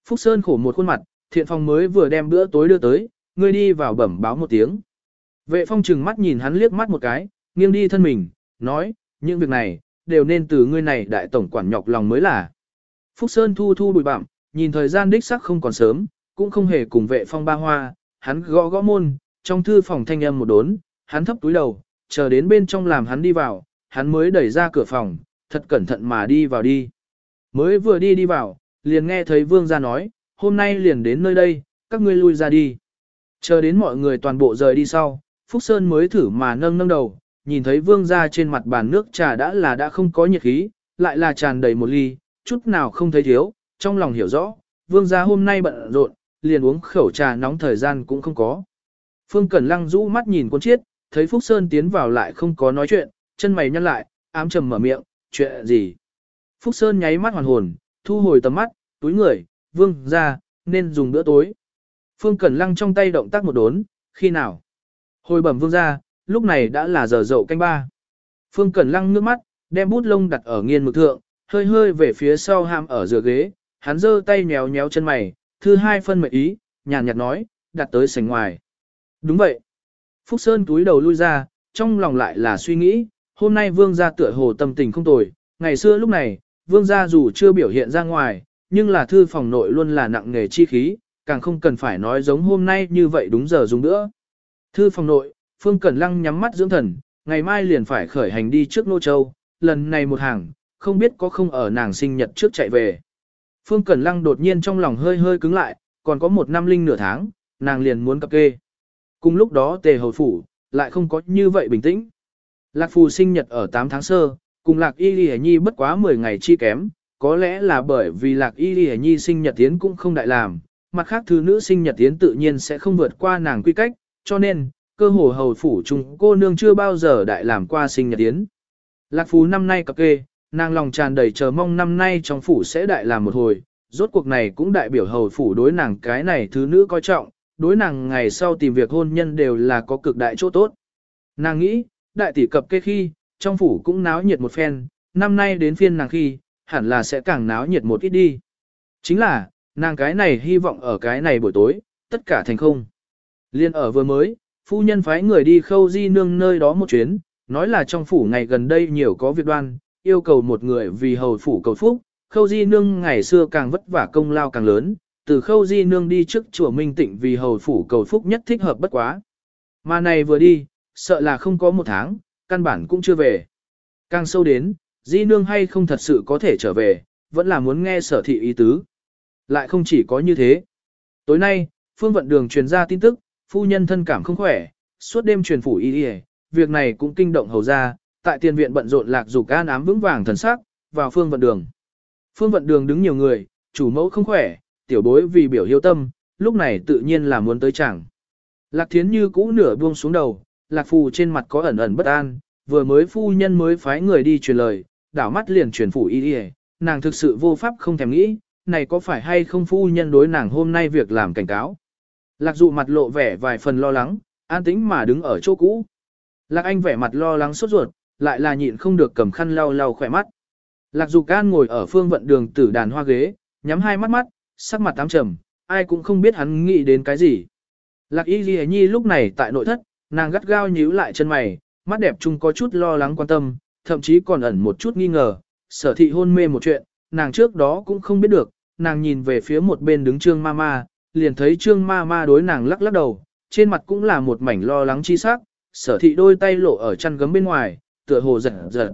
[SPEAKER 1] Phúc Sơn khổ một khuôn mặt, thiện phong mới vừa đem bữa tối đưa tới, ngươi đi vào bẩm báo một tiếng. Vệ phong trừng mắt nhìn hắn liếc mắt một cái, nghiêng đi thân mình, nói, những việc này, đều nên từ ngươi này đại tổng quản nhọc lòng mới là. Phúc Sơn thu thu bụi bặm, nhìn thời gian đích sắc không còn sớm, cũng không hề cùng vệ phong ba hoa, hắn gõ gõ môn, trong thư phòng thanh âm một đốn, hắn thấp túi đầu, chờ đến bên trong làm hắn đi vào, hắn mới đẩy ra cửa phòng, thật cẩn thận mà đi vào đi. Mới vừa đi đi vào, liền nghe thấy vương gia nói, hôm nay liền đến nơi đây, các ngươi lui ra đi. Chờ đến mọi người toàn bộ rời đi sau, Phúc Sơn mới thử mà nâng nâng đầu, nhìn thấy vương gia trên mặt bàn nước trà đã là đã không có nhiệt khí, lại là tràn đầy một ly, chút nào không thấy thiếu, trong lòng hiểu rõ, vương gia hôm nay bận rộn, liền uống khẩu trà nóng thời gian cũng không có. Phương Cẩn Lăng rũ mắt nhìn con chiết, thấy Phúc Sơn tiến vào lại không có nói chuyện, chân mày nhăn lại, ám trầm mở miệng, chuyện gì? Phúc Sơn nháy mắt hoàn hồn, thu hồi tầm mắt, túi người, vương ra, nên dùng bữa tối. Phương Cẩn Lăng trong tay động tác một đốn, khi nào? Hồi bẩm vương ra, lúc này đã là giờ dậu canh ba. Phương Cẩn Lăng nước mắt, đem bút lông đặt ở nghiên mực thượng, hơi hơi về phía sau ham ở giữa ghế, hắn giơ tay nhéo nhéo chân mày, thư hai phân mệnh ý, nhàn nhạt nói, đặt tới sảnh ngoài. Đúng vậy. Phúc Sơn túi đầu lui ra, trong lòng lại là suy nghĩ, hôm nay vương gia tựa hồ tâm tình không tồi, ngày xưa lúc này, vương gia dù chưa biểu hiện ra ngoài, nhưng là thư phòng nội luôn là nặng nghề chi khí, càng không cần phải nói giống hôm nay như vậy đúng giờ dùng nữa. Thư phòng nội, Phương Cẩn Lăng nhắm mắt dưỡng thần, ngày mai liền phải khởi hành đi trước Nô Châu, lần này một hàng, không biết có không ở nàng sinh nhật trước chạy về. Phương Cẩn Lăng đột nhiên trong lòng hơi hơi cứng lại, còn có một năm linh nửa tháng, nàng liền muốn cập kê. Cùng lúc đó tề hầu phủ, lại không có như vậy bình tĩnh. Lạc phù sinh nhật ở 8 tháng sơ, cùng lạc y lì nhi bất quá 10 ngày chi kém, có lẽ là bởi vì lạc y lì nhi sinh nhật tiến cũng không đại làm, mặt khác thứ nữ sinh nhật tiến tự nhiên sẽ không vượt qua nàng quy cách, cho nên, cơ hồ hầu phủ chung cô nương chưa bao giờ đại làm qua sinh nhật tiến. Lạc phù năm nay cập kê, nàng lòng tràn đầy chờ mong năm nay trong phủ sẽ đại làm một hồi, rốt cuộc này cũng đại biểu hầu phủ đối nàng cái này thứ nữ coi trọng, đối nàng ngày sau tìm việc hôn nhân đều là có cực đại chỗ tốt. Nàng nghĩ, đại tỷ cập kê khi, trong phủ cũng náo nhiệt một phen, năm nay đến phiên nàng khi, hẳn là sẽ càng náo nhiệt một ít đi. Chính là, nàng cái này hy vọng ở cái này buổi tối, tất cả thành không. Liên ở vừa mới, phu nhân phái người đi khâu di nương nơi đó một chuyến, nói là trong phủ ngày gần đây nhiều có việc đoan, yêu cầu một người vì hầu phủ cầu phúc, khâu di nương ngày xưa càng vất vả công lao càng lớn, từ khâu di nương đi trước chùa Minh Tịnh vì hầu phủ cầu phúc nhất thích hợp bất quá. Mà này vừa đi, sợ là không có một tháng, căn bản cũng chưa về. Càng sâu đến, di nương hay không thật sự có thể trở về, vẫn là muốn nghe sở thị ý tứ. Lại không chỉ có như thế. Tối nay, phương vận đường truyền ra tin tức, phu nhân thân cảm không khỏe, suốt đêm truyền phủ y y, việc này cũng kinh động hầu ra, tại tiền viện bận rộn lạc dục an ám vững vàng thần sắc, vào phương vận đường. Phương vận đường đứng nhiều người, chủ mẫu không khỏe, tiểu bối vì biểu hiếu tâm, lúc này tự nhiên là muốn tới chẳng. Lạc thiến như cũ nửa buông xuống đầu, lạc phù trên mặt có ẩn ẩn bất an, vừa mới phu nhân mới phái người đi truyền lời, đảo mắt liền truyền phủ y đi nàng thực sự vô pháp không thèm nghĩ, này có phải hay không phu nhân đối nàng hôm nay việc làm cảnh cáo. Lạc dụ mặt lộ vẻ vài phần lo lắng, an tĩnh mà đứng ở chỗ cũ. Lạc anh vẻ mặt lo lắng sốt ruột, lại là nhịn không được cầm khăn lau lau khỏe mắt. Lạc Dục Can ngồi ở phương vận đường tử đàn hoa ghế, nhắm hai mắt mắt, sắc mặt tám trầm, ai cũng không biết hắn nghĩ đến cái gì. Lạc Y Ghi Nhi lúc này tại nội thất, nàng gắt gao nhíu lại chân mày, mắt đẹp chung có chút lo lắng quan tâm, thậm chí còn ẩn một chút nghi ngờ, sở thị hôn mê một chuyện, nàng trước đó cũng không biết được, nàng nhìn về phía một bên đứng trương ma ma, liền thấy trương ma ma đối nàng lắc lắc đầu, trên mặt cũng là một mảnh lo lắng chi sắc, sở thị đôi tay lộ ở chăn gấm bên ngoài, tựa hồ giật giật.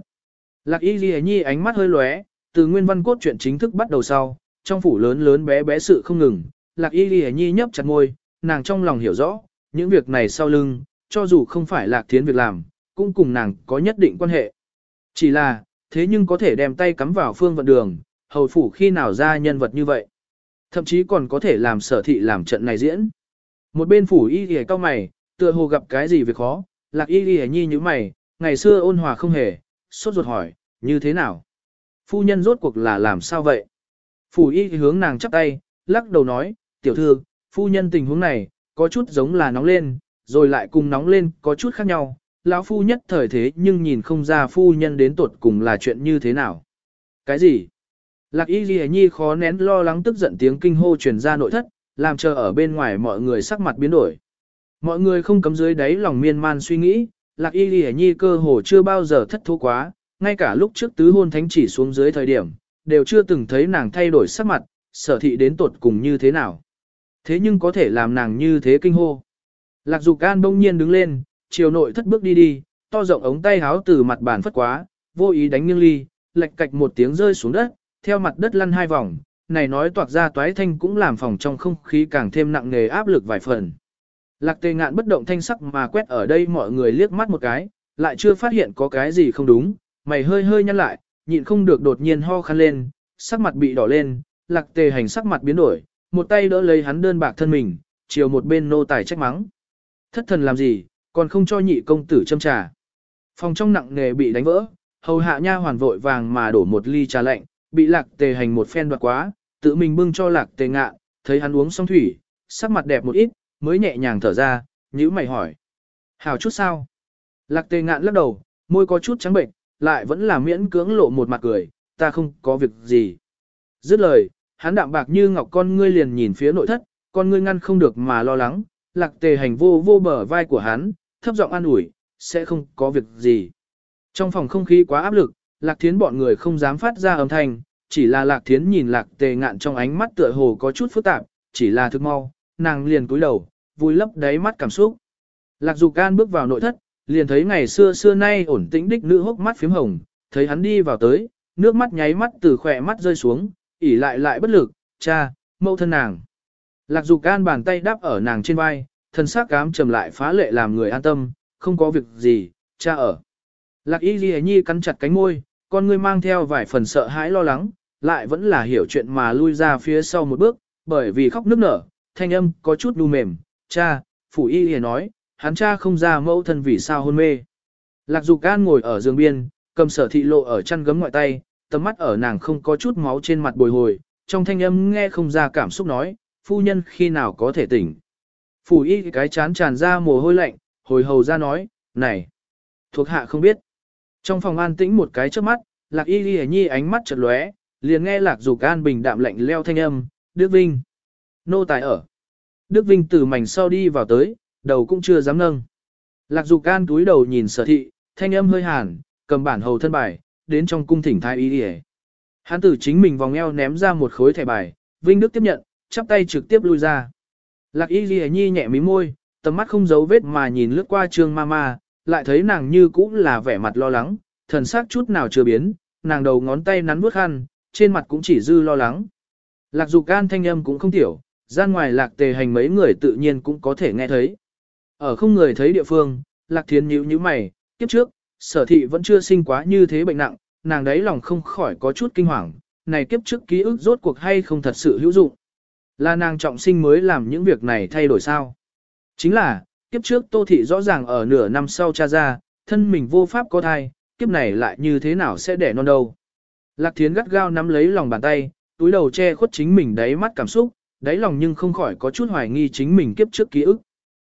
[SPEAKER 1] Lạc y ghi nhi ánh mắt hơi lóe, từ nguyên văn cốt truyện chính thức bắt đầu sau, trong phủ lớn lớn bé bé sự không ngừng, lạc y ghi nhi nhấp chặt môi, nàng trong lòng hiểu rõ, những việc này sau lưng, cho dù không phải lạc thiến việc làm, cũng cùng nàng có nhất định quan hệ. Chỉ là, thế nhưng có thể đem tay cắm vào phương vận đường, hầu phủ khi nào ra nhân vật như vậy. Thậm chí còn có thể làm sở thị làm trận này diễn. Một bên phủ y ghi cao mày, tựa hồ gặp cái gì việc khó, lạc y ghi nhi như mày, ngày xưa ôn hòa không hề, sốt ruột hỏi, như thế nào? Phu nhân rốt cuộc là làm sao vậy? Phủ y hướng nàng chắp tay, lắc đầu nói, tiểu thư, phu nhân tình huống này, có chút giống là nóng lên, rồi lại cùng nóng lên có chút khác nhau. Lão phu nhất thời thế nhưng nhìn không ra phu nhân đến tuột cùng là chuyện như thế nào. Cái gì? Lạc y ghi nhi khó nén lo lắng tức giận tiếng kinh hô truyền ra nội thất, làm chờ ở bên ngoài mọi người sắc mặt biến đổi. Mọi người không cấm dưới đáy lòng miên man suy nghĩ, lạc y ghi nhi cơ hồ chưa bao giờ thất thú quá, ngay cả lúc trước tứ hôn thánh chỉ xuống dưới thời điểm, đều chưa từng thấy nàng thay đổi sắc mặt, sở thị đến tuột cùng như thế nào. Thế nhưng có thể làm nàng như thế kinh hô. Lạc dục An bỗng nhiên đứng lên, chiều nội thất bước đi đi, to rộng ống tay háo từ mặt bàn phất quá, vô ý đánh nghiêng ly, lệch cạch một tiếng rơi xuống đất, theo mặt đất lăn hai vòng, này nói toạc ra toái thanh cũng làm phòng trong không khí càng thêm nặng nề áp lực vài phần. Lạc tề ngạn bất động thanh sắc mà quét ở đây mọi người liếc mắt một cái, lại chưa phát hiện có cái gì không đúng, mày hơi hơi nhăn lại, nhịn không được đột nhiên ho khăn lên, sắc mặt bị đỏ lên, lạc tề hành sắc mặt biến đổi, một tay đỡ lấy hắn đơn bạc thân mình, chiều một bên nô tài trách mắng. Thất thần làm gì, còn không cho nhị công tử châm trà. Phòng trong nặng nề bị đánh vỡ, hầu hạ nha hoàn vội vàng mà đổ một ly trà lạnh, bị lạc tề hành một phen đoạt quá, tự mình bưng cho lạc tề ngạ, thấy hắn uống xong thủy, sắc mặt đẹp một ít, mới nhẹ nhàng thở ra, nhữ mày hỏi. Hào chút sao? Lạc tề ngạn lắc đầu, môi có chút trắng bệnh, lại vẫn là miễn cưỡng lộ một mặt cười, ta không có việc gì. Dứt lời, hắn đạm bạc như ngọc con ngươi liền nhìn phía nội thất, con ngươi ngăn không được mà lo lắng, lạc tề hành vô vô bờ vai của hắn, thấp giọng an ủi, sẽ không có việc gì. Trong phòng không khí quá áp lực, lạc thiến bọn người không dám phát ra âm thanh, chỉ là lạc thiến nhìn lạc tề ngạn trong ánh mắt tựa hồ có chút phức tạp, chỉ là thức mau, nàng liền cúi đầu, vui lấp đáy mắt cảm xúc. Lạc dục can bước vào nội thất, liền thấy ngày xưa xưa nay ổn tĩnh đích nữ hốc mắt phím hồng, thấy hắn đi vào tới, nước mắt nháy mắt từ khỏe mắt rơi xuống, ỉ lại lại bất lực, cha, mẫu thân nàng. Lạc dục An bàn tay đáp ở nàng trên vai, thân xác cám trầm lại phá lệ làm người an tâm, không có việc gì, cha ở. Lạc y ghi nhi cắn chặt cánh môi, con ngươi mang theo vài phần sợ hãi lo lắng, lại vẫn là hiểu chuyện mà lui ra phía sau một bước, bởi vì khóc nức nở, thanh âm có chút đu mềm, cha, phủ y ghi nói, hắn cha không ra mẫu thân vì sao hôn mê. Lạc dục An ngồi ở giường biên, cầm sở thị lộ ở chăn gấm ngoại tay, tầm mắt ở nàng không có chút máu trên mặt bồi hồi, trong thanh âm nghe không ra cảm xúc nói, phu nhân khi nào có thể tỉnh. Phủ y cái chán tràn ra mồ hôi lạnh, hồi hầu ra nói, này, thuộc hạ không biết. Trong phòng an tĩnh một cái trước mắt, lạc y ghi nhi ánh mắt chợt lóe, liền nghe lạc dục an bình đạm lạnh leo thanh âm, Đức Vinh. Nô tài ở. Đức Vinh từ mảnh sau đi vào tới, đầu cũng chưa dám nâng. Lạc dục an túi đầu nhìn sở thị, thanh âm hơi hàn, cầm bản hầu thân bài, đến trong cung thỉnh thái y đi Hán tử chính mình vòng eo ném ra một khối thẻ bài, Vinh Đức tiếp nhận, chắp tay trực tiếp lui ra. Lạc y ghi nhi nhẹ mí môi, tầm mắt không giấu vết mà nhìn lướt qua trương ma ma, lại thấy nàng như cũng là vẻ mặt lo lắng, thần sắc chút nào chưa biến, nàng đầu ngón tay nắn bước khăn, trên mặt cũng chỉ dư lo lắng. Lạc dục can thanh âm cũng không tiểu, gian ngoài lạc tề hành mấy người tự nhiên cũng có thể nghe thấy. Ở không người thấy địa phương, lạc thiến nhíu như mày, kiếp trước, sở thị vẫn chưa sinh quá như thế bệnh nặng, nàng đấy lòng không khỏi có chút kinh hoàng, này kiếp trước ký ức rốt cuộc hay không thật sự hữu dụng. Là nàng trọng sinh mới làm những việc này thay đổi sao? Chính là, kiếp trước Tô Thị rõ ràng ở nửa năm sau cha ra, thân mình vô pháp có thai, kiếp này lại như thế nào sẽ đẻ non đâu. Lạc Thiến gắt gao nắm lấy lòng bàn tay, túi đầu che khuất chính mình đáy mắt cảm xúc, đáy lòng nhưng không khỏi có chút hoài nghi chính mình kiếp trước ký ức.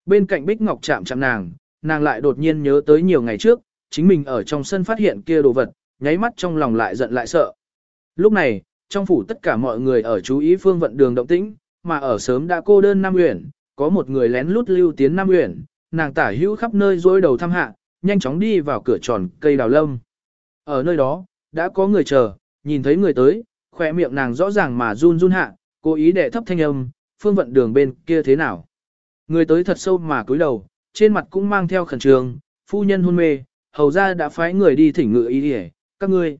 [SPEAKER 1] Bên cạnh Bích Ngọc chạm chạm nàng, nàng lại đột nhiên nhớ tới nhiều ngày trước, chính mình ở trong sân phát hiện kia đồ vật, nháy mắt trong lòng lại giận lại sợ. Lúc này, trong phủ tất cả mọi người ở chú ý phương vận đường động tĩnh, mà ở sớm đã cô đơn Nam Uyển, có một người lén lút lưu tiến Nam Uyển, nàng tả hữu khắp nơi rối đầu thăm hạ, nhanh chóng đi vào cửa tròn cây đào lâm. Ở nơi đó, đã có người chờ, nhìn thấy người tới, khỏe miệng nàng rõ ràng mà run run hạ, cố ý để thấp thanh âm, phương vận đường bên kia thế nào. Người tới thật sâu mà cúi đầu, trên mặt cũng mang theo khẩn trương, phu nhân hôn mê, hầu ra đã phái người đi thỉnh ngự ý đi các ngươi.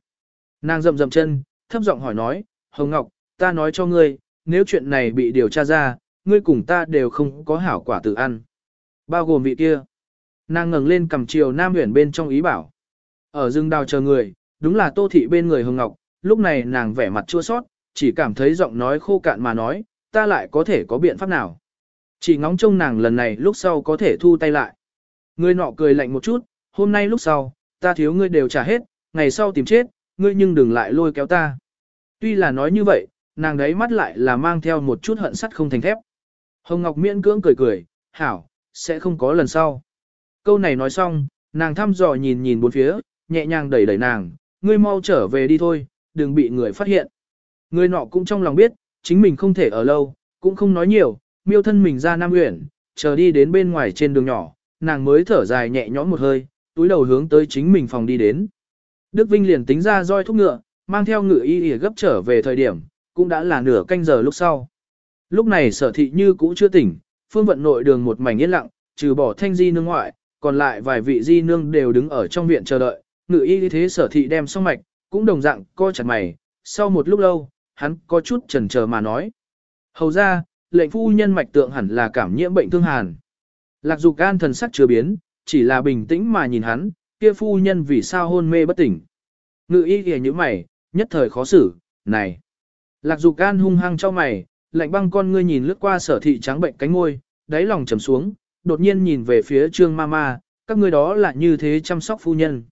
[SPEAKER 1] Nàng rậm rậm chân, thấp giọng hỏi nói, Hồng Ngọc, ta nói cho ngươi, nếu chuyện này bị điều tra ra, ngươi cùng ta đều không có hảo quả tự ăn. Bao gồm vị kia. Nàng ngẩng lên cầm chiều Nam Huyền bên trong ý bảo. Ở rừng đào chờ người, đúng là Tô Thị bên người Hồng Ngọc, lúc này nàng vẻ mặt chua sót, chỉ cảm thấy giọng nói khô cạn mà nói, ta lại có thể có biện pháp nào. Chỉ ngóng trông nàng lần này lúc sau có thể thu tay lại. Ngươi nọ cười lạnh một chút, hôm nay lúc sau, ta thiếu ngươi đều trả hết, ngày sau tìm chết, ngươi nhưng đừng lại lôi kéo ta. Tuy là nói như vậy, nàng đấy mắt lại là mang theo một chút hận sắt không thành thép. Hồng Ngọc miễn cưỡng cười cười, hảo, sẽ không có lần sau. Câu này nói xong, nàng thăm dò nhìn nhìn bốn phía, nhẹ nhàng đẩy đẩy nàng, ngươi mau trở về đi thôi, đừng bị người phát hiện. Người nọ cũng trong lòng biết, chính mình không thể ở lâu, cũng không nói nhiều, miêu thân mình ra Nam Uyển, chờ đi đến bên ngoài trên đường nhỏ, nàng mới thở dài nhẹ nhõm một hơi, túi đầu hướng tới chính mình phòng đi đến. Đức Vinh liền tính ra roi thúc ngựa, mang theo ngựa y y gấp trở về thời điểm, cũng đã là nửa canh giờ lúc sau. Lúc này sở thị như cũ chưa tỉnh, phương vận nội đường một mảnh yên lặng, trừ bỏ thanh di nương ngoại, còn lại vài vị di nương đều đứng ở trong viện chờ đợi, ngự y thế sở thị đem xong mạch, cũng đồng dạng co chặt mày, sau một lúc lâu, hắn có chút chần chờ mà nói. Hầu ra, lệnh phu nhân mạch tượng hẳn là cảm nhiễm bệnh thương hàn. Lạc dục an thần sắc chưa biến, chỉ là bình tĩnh mà nhìn hắn, kia phu nhân vì sao hôn mê bất tỉnh. Ngự y kìa như mày, nhất thời khó xử, này. Lạc dục can hung hăng cho mày, lạnh băng con ngươi nhìn lướt qua sở thị trắng bệnh cánh môi, đáy lòng trầm xuống, đột nhiên nhìn về phía trương ma ma, các ngươi đó là như thế chăm sóc phu nhân.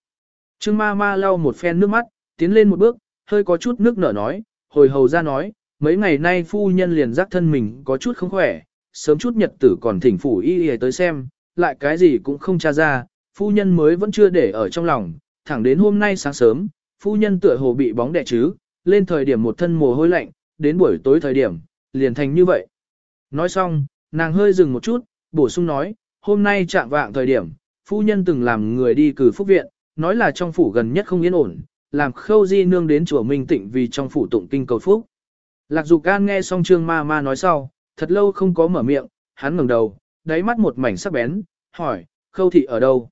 [SPEAKER 1] Trương ma ma lau một phen nước mắt, tiến lên một bước, hơi có chút nước nở nói, hồi hầu ra nói, mấy ngày nay phu nhân liền giác thân mình có chút không khỏe, sớm chút nhật tử còn thỉnh phủ y y tới xem, lại cái gì cũng không tra ra, phu nhân mới vẫn chưa để ở trong lòng, thẳng đến hôm nay sáng sớm, phu nhân tựa hồ bị bóng đè chứ, lên thời điểm một thân mồ hôi lạnh, đến buổi tối thời điểm, liền thành như vậy. Nói xong, nàng hơi dừng một chút, bổ sung nói, hôm nay chạm vạng thời điểm, phu nhân từng làm người đi cử phúc viện, nói là trong phủ gần nhất không yên ổn, làm khâu di nương đến chùa Minh Tịnh vì trong phủ tụng kinh cầu phúc. Lạc Dục Can nghe xong Trương Ma Ma nói sau, thật lâu không có mở miệng, hắn ngẩng đầu, đáy mắt một mảnh sắc bén, hỏi, khâu thị ở đâu?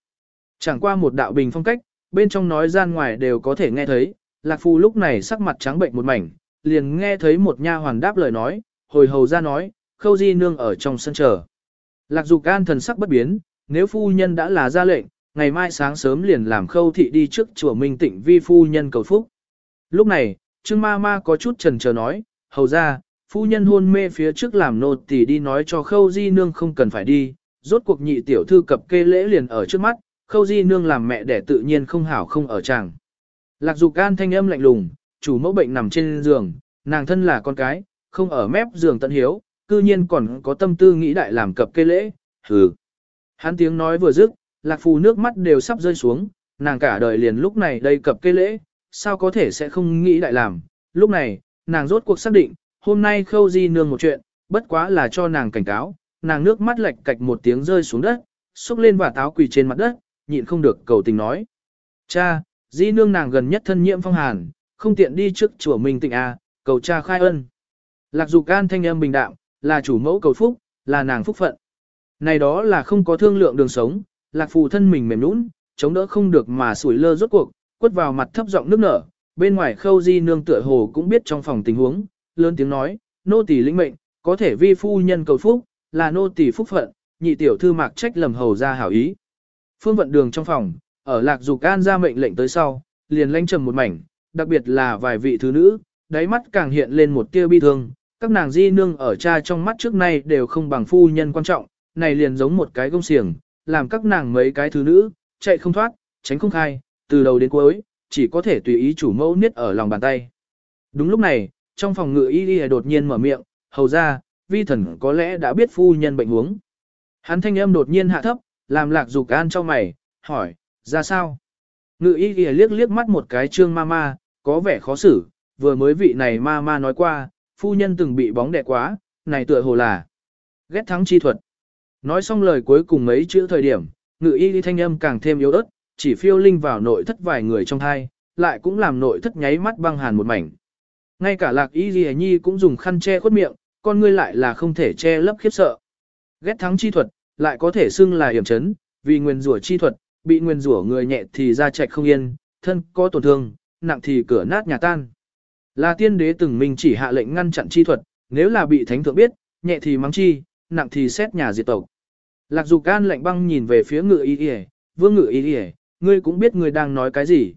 [SPEAKER 1] Chẳng qua một đạo bình phong cách, bên trong nói gian ngoài đều có thể nghe thấy, Lạc Phu lúc này sắc mặt trắng bệnh một mảnh, liền nghe thấy một nha hoàn đáp lời nói, hồi hầu ra nói, khâu di nương ở trong sân chờ. Lạc Dục An thần sắc bất biến, nếu phu nhân đã là ra lệnh, ngày mai sáng sớm liền làm khâu thị đi trước chùa Minh Tịnh vi phu nhân cầu phúc. Lúc này, Trương Ma Ma có chút trần chờ nói, hầu ra, phu nhân hôn mê phía trước làm nô tỳ đi nói cho khâu di nương không cần phải đi, rốt cuộc nhị tiểu thư cập kê lễ liền ở trước mắt, khâu di nương làm mẹ đẻ tự nhiên không hảo không ở chàng. Lạc dục gan thanh âm lạnh lùng, chủ mẫu bệnh nằm trên giường, nàng thân là con cái, không ở mép giường tận hiếu, cư nhiên còn có tâm tư nghĩ đại làm cập kê lễ, hừ. Hắn tiếng nói vừa dứt, lạc phù nước mắt đều sắp rơi xuống, nàng cả đời liền lúc này đây cập kê lễ, sao có thể sẽ không nghĩ đại làm, lúc này, nàng rốt cuộc xác định, hôm nay khâu di nương một chuyện, bất quá là cho nàng cảnh cáo, nàng nước mắt lệch cạch một tiếng rơi xuống đất, xúc lên và táo quỳ trên mặt đất, nhịn không được cầu tình nói. Cha, di nương nàng gần nhất thân nhiễm phong hàn, không tiện đi trước chùa Minh Tịnh A, cầu cha khai ân. Lạc dục can thanh âm bình đạm, là chủ mẫu cầu phúc, là nàng phúc phận. Này đó là không có thương lượng đường sống, lạc phù thân mình mềm nũng, chống đỡ không được mà sủi lơ rốt cuộc, quất vào mặt thấp giọng nước nở, bên ngoài khâu di nương tựa hồ cũng biết trong phòng tình huống, lớn tiếng nói, nô tỳ lĩnh mệnh, có thể vi phu nhân cầu phúc, là nô tỳ phúc phận, nhị tiểu thư mạc trách lầm hầu ra hảo ý. Phương vận đường trong phòng, ở lạc dục an ra mệnh lệnh tới sau, liền lanh trầm một mảnh, đặc biệt là vài vị thứ nữ, đáy mắt càng hiện lên một tia bi thương, các nàng di nương ở cha trong mắt trước nay đều không bằng phu nhân quan trọng, này liền giống một cái gông xiềng, làm các nàng mấy cái thứ nữ, chạy không thoát, tránh không khai, từ đầu đến cuối, chỉ có thể tùy ý chủ mẫu niết ở lòng bàn tay. Đúng lúc này, trong phòng ngự y y đột nhiên mở miệng, hầu ra, vi thần có lẽ đã biết phu nhân bệnh huống. Hắn thanh âm đột nhiên hạ thấp, làm lạc dục an cho mày, hỏi, ra sao? Ngự y ghi liếc liếc mắt một cái trương ma ma, có vẻ khó xử, vừa mới vị này ma ma nói qua, phu nhân từng bị bóng đè quá, này tựa hồ là ghét thắng chi thuật. Nói xong lời cuối cùng mấy chữ thời điểm, ngự y y thanh âm càng thêm yếu ớt, chỉ phiêu linh vào nội thất vài người trong thai, lại cũng làm nội thất nháy mắt băng hàn một mảnh. Ngay cả lạc y ghi nhi cũng dùng khăn che khuất miệng, con ngươi lại là không thể che lấp khiếp sợ. Ghét thắng chi thuật, lại có thể xưng là hiểm chấn, vì nguyên rủa chi thuật, bị nguyên rủa người nhẹ thì ra chạy không yên, thân có tổn thương, nặng thì cửa nát nhà tan. Là tiên đế từng mình chỉ hạ lệnh ngăn chặn chi thuật, nếu là bị thánh thượng biết, nhẹ thì mắng chi, nặng thì xét nhà diệt tộc. Lạc dục can lạnh băng nhìn về phía ngự y y, vương ngự y y, ngươi cũng biết ngươi đang nói cái gì.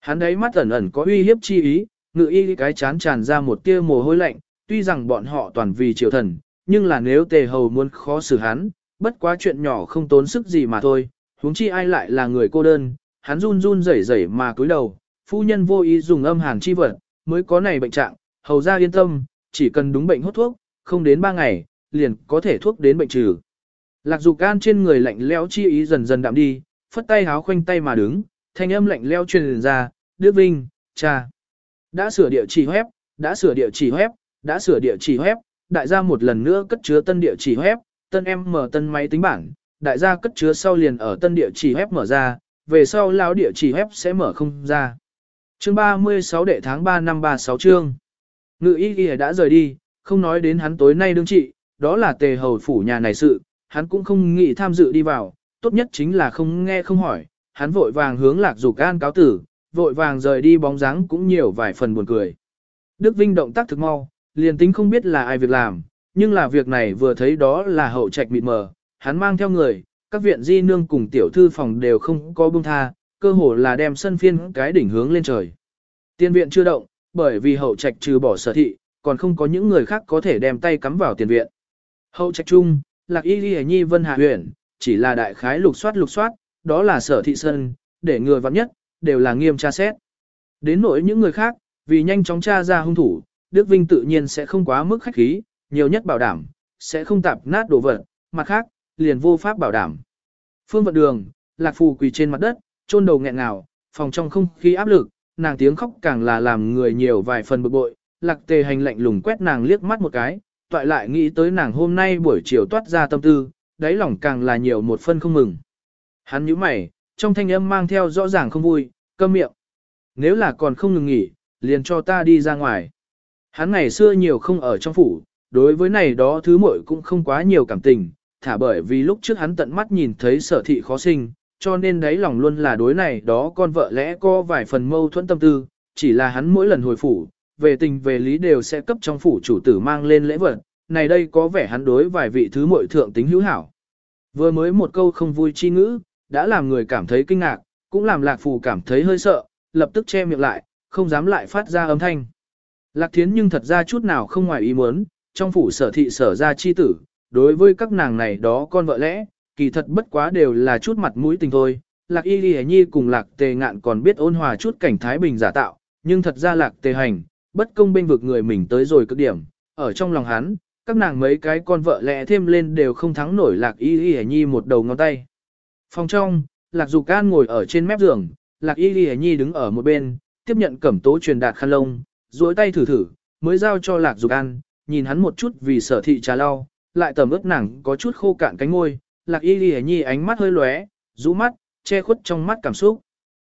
[SPEAKER 1] Hắn đấy mắt ẩn ẩn có uy hiếp chi ý, ngự y cái chán tràn ra một tia mồ hôi lạnh, tuy rằng bọn họ toàn vì triều thần, nhưng là nếu tề hầu muốn khó xử hắn, bất quá chuyện nhỏ không tốn sức gì mà thôi, huống chi ai lại là người cô đơn, hắn run run rẩy rẩy mà cúi đầu, phu nhân vô ý dùng âm hàn chi vật, mới có này bệnh trạng, hầu ra yên tâm, chỉ cần đúng bệnh hốt thuốc, không đến ba ngày, liền có thể thuốc đến bệnh trừ. Lạc dục can trên người lạnh lẽo chi ý dần dần đạm đi, phất tay háo khoanh tay mà đứng, thanh âm lạnh lẽo truyền ra, Đức Vinh, cha. Đã sửa địa chỉ web, đã sửa địa chỉ web, đã sửa địa chỉ web, đại gia một lần nữa cất chứa tân địa chỉ web, tân em mở tân máy tính bảng, đại gia cất chứa sau liền ở tân địa chỉ web mở ra, về sau lão địa chỉ web sẽ mở không ra. Chương 36 đệ tháng 3 năm 36 chương. Ngự y y đã rời đi, không nói đến hắn tối nay đương trị, đó là tề hầu phủ nhà này sự, hắn cũng không nghĩ tham dự đi vào, tốt nhất chính là không nghe không hỏi, hắn vội vàng hướng lạc dục an cáo tử, vội vàng rời đi bóng dáng cũng nhiều vài phần buồn cười. Đức Vinh động tác thực mau, liền tính không biết là ai việc làm, nhưng là việc này vừa thấy đó là hậu trạch mịt mờ, hắn mang theo người, các viện di nương cùng tiểu thư phòng đều không có buông tha, cơ hồ là đem sân phiên cái đỉnh hướng lên trời. Tiên viện chưa động, bởi vì hậu trạch trừ bỏ sở thị, còn không có những người khác có thể đem tay cắm vào tiền viện. Hậu trạch trung, lạc y ghi nhi vân hạ huyện, chỉ là đại khái lục soát lục soát, đó là sở thị sân, để người vắng nhất, đều là nghiêm tra xét. Đến nỗi những người khác, vì nhanh chóng tra ra hung thủ, Đức Vinh tự nhiên sẽ không quá mức khách khí, nhiều nhất bảo đảm, sẽ không tạp nát đồ vật, mặt khác, liền vô pháp bảo đảm. Phương vận đường, lạc phù quỳ trên mặt đất, chôn đầu nghẹn ngào, phòng trong không khí áp lực, nàng tiếng khóc càng là làm người nhiều vài phần bực bội, lạc tề hành lạnh lùng quét nàng liếc mắt một cái, toại lại nghĩ tới nàng hôm nay buổi chiều toát ra tâm tư, đáy lòng càng là nhiều một phân không mừng. Hắn nhíu mày, trong thanh âm mang theo rõ ràng không vui, câm miệng. Nếu là còn không ngừng nghỉ, liền cho ta đi ra ngoài. Hắn ngày xưa nhiều không ở trong phủ, đối với này đó thứ muội cũng không quá nhiều cảm tình, thả bởi vì lúc trước hắn tận mắt nhìn thấy sở thị khó sinh, cho nên đáy lòng luôn là đối này đó con vợ lẽ có vài phần mâu thuẫn tâm tư, chỉ là hắn mỗi lần hồi phủ, về tình về lý đều sẽ cấp trong phủ chủ tử mang lên lễ vật, này đây có vẻ hắn đối vài vị thứ muội thượng tính hữu hảo. Vừa mới một câu không vui chi ngữ, đã làm người cảm thấy kinh ngạc, cũng làm lạc phù cảm thấy hơi sợ, lập tức che miệng lại, không dám lại phát ra âm thanh. Lạc thiến nhưng thật ra chút nào không ngoài ý muốn, trong phủ sở thị sở ra chi tử, đối với các nàng này đó con vợ lẽ, kỳ thật bất quá đều là chút mặt mũi tình thôi. Lạc y ghi nhi cùng lạc tề ngạn còn biết ôn hòa chút cảnh thái bình giả tạo, nhưng thật ra lạc tề hành, bất công bên vực người mình tới rồi cực điểm, ở trong lòng hắn, các nàng mấy cái con vợ lẽ thêm lên đều không thắng nổi lạc y ghi nhi một đầu ngón tay. Phòng trong, lạc dục can ngồi ở trên mép giường, lạc y ghi nhi đứng ở một bên, tiếp nhận cẩm tố truyền đạt khăn lông, duỗi tay thử thử, mới giao cho lạc dục an, nhìn hắn một chút vì sở thị trà lau, lại tầm ướt nàng có chút khô cạn cánh môi, lạc y ghi nhi ánh mắt hơi lóe, rũ mắt, che khuất trong mắt cảm xúc.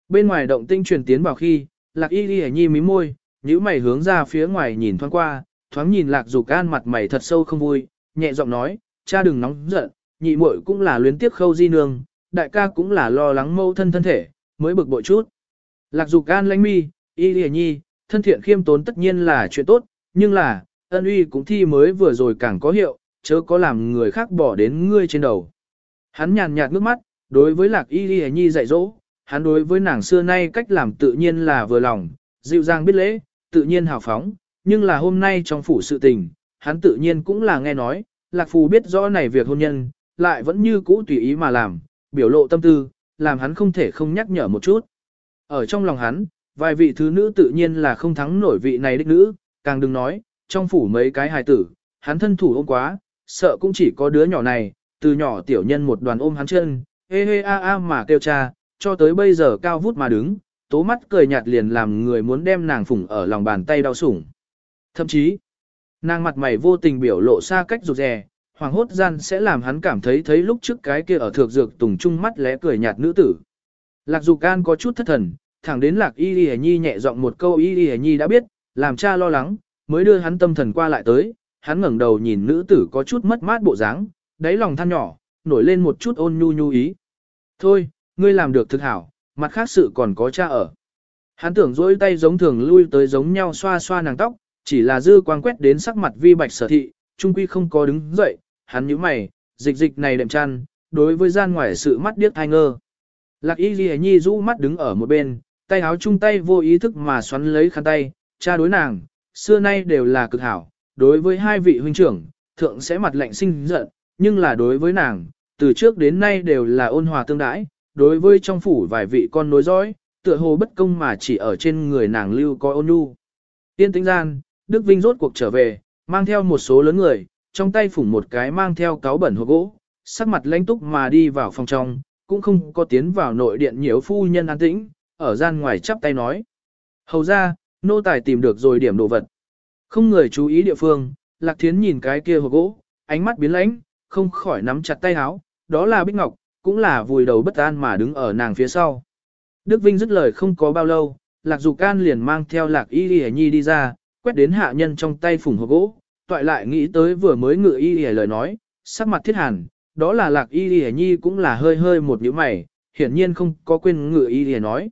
[SPEAKER 1] Bên ngoài động tinh truyền tiến vào khi, lạc y ghi nhi mí môi, nhíu mày hướng ra phía ngoài nhìn thoáng qua, thoáng nhìn lạc dục an mặt mày thật sâu không vui, nhẹ giọng nói, cha đừng nóng giận, nhị muội cũng là luyến tiếc khâu di nương, đại ca cũng là lo lắng mâu thân thân thể, mới bực bội chút. Lạc dục an lãnh mi, y lìa nhi, thân thiện khiêm tốn tất nhiên là chuyện tốt, nhưng là, ân uy cũng thi mới vừa rồi càng có hiệu, chớ có làm người khác bỏ đến ngươi trên đầu. Hắn nhàn nhạt nước mắt, đối với lạc y ghi nhi dạy dỗ, hắn đối với nàng xưa nay cách làm tự nhiên là vừa lòng, dịu dàng biết lễ, tự nhiên hào phóng, nhưng là hôm nay trong phủ sự tình, hắn tự nhiên cũng là nghe nói, lạc phù biết rõ này việc hôn nhân, lại vẫn như cũ tùy ý mà làm, biểu lộ tâm tư, làm hắn không thể không nhắc nhở một chút. Ở trong lòng hắn, vài vị thứ nữ tự nhiên là không thắng nổi vị này đích nữ, càng đừng nói, trong phủ mấy cái hài tử, hắn thân thủ ôm quá, sợ cũng chỉ có đứa nhỏ này, từ nhỏ tiểu nhân một đoàn ôm hắn chân, hê hê a a mà kêu cha, cho tới bây giờ cao vút mà đứng, tố mắt cười nhạt liền làm người muốn đem nàng phủng ở lòng bàn tay đau sủng. Thậm chí, nàng mặt mày vô tình biểu lộ xa cách rụt rè, hoàng hốt gian sẽ làm hắn cảm thấy thấy lúc trước cái kia ở thược dược tùng trung mắt lẽ cười nhạt nữ tử. Lạc Dục An có chút thất thần, thẳng đến Lạc Y Y Nhi nhẹ giọng một câu Y Y Nhi đã biết, làm cha lo lắng, mới đưa hắn tâm thần qua lại tới, hắn ngẩng đầu nhìn nữ tử có chút mất mát bộ dáng, đáy lòng than nhỏ, nổi lên một chút ôn nhu nhu ý. Thôi, ngươi làm được thực hảo, mặt khác sự còn có cha ở. Hắn tưởng dỗi tay giống thường lui tới giống nhau xoa xoa nàng tóc, chỉ là dư quang quét đến sắc mặt vi bạch sở thị, trung quy không có đứng dậy, hắn nhíu mày, dịch dịch này đệm chăn, đối với gian ngoài sự mắt điếc thai ngơ. Lạc y ghi nhi rũ mắt đứng ở một bên, tay áo chung tay vô ý thức mà xoắn lấy khăn tay, cha đối nàng, xưa nay đều là cực hảo, đối với hai vị huynh trưởng, thượng sẽ mặt lạnh sinh giận, nhưng là đối với nàng, từ trước đến nay đều là ôn hòa tương đãi, đối với trong phủ vài vị con nối dõi, tựa hồ bất công mà chỉ ở trên người nàng lưu có ôn nhu. Tiên tính gian, Đức Vinh rốt cuộc trở về, mang theo một số lớn người, trong tay phủng một cái mang theo cáo bẩn hộp gỗ, sắc mặt lãnh túc mà đi vào phòng trong, cũng không có tiến vào nội điện nhiễu phu nhân an tĩnh, ở gian ngoài chắp tay nói. Hầu ra, nô tài tìm được rồi điểm đồ vật. Không người chú ý địa phương, Lạc Thiến nhìn cái kia hộp gỗ, ánh mắt biến lãnh, không khỏi nắm chặt tay áo, đó là Bích Ngọc, cũng là vùi đầu bất an mà đứng ở nàng phía sau. Đức Vinh dứt lời không có bao lâu, Lạc Dục Can liền mang theo Lạc Y Y Nhi đi ra, quét đến hạ nhân trong tay phủng hộp gỗ, toại lại nghĩ tới vừa mới ngự Y Y lời nói, sắc mặt thiết hàn, đó là Lạc Y Y Nhi cũng là hơi hơi một nhíu mày, hiển nhiên không có quên ngự Y Y nói.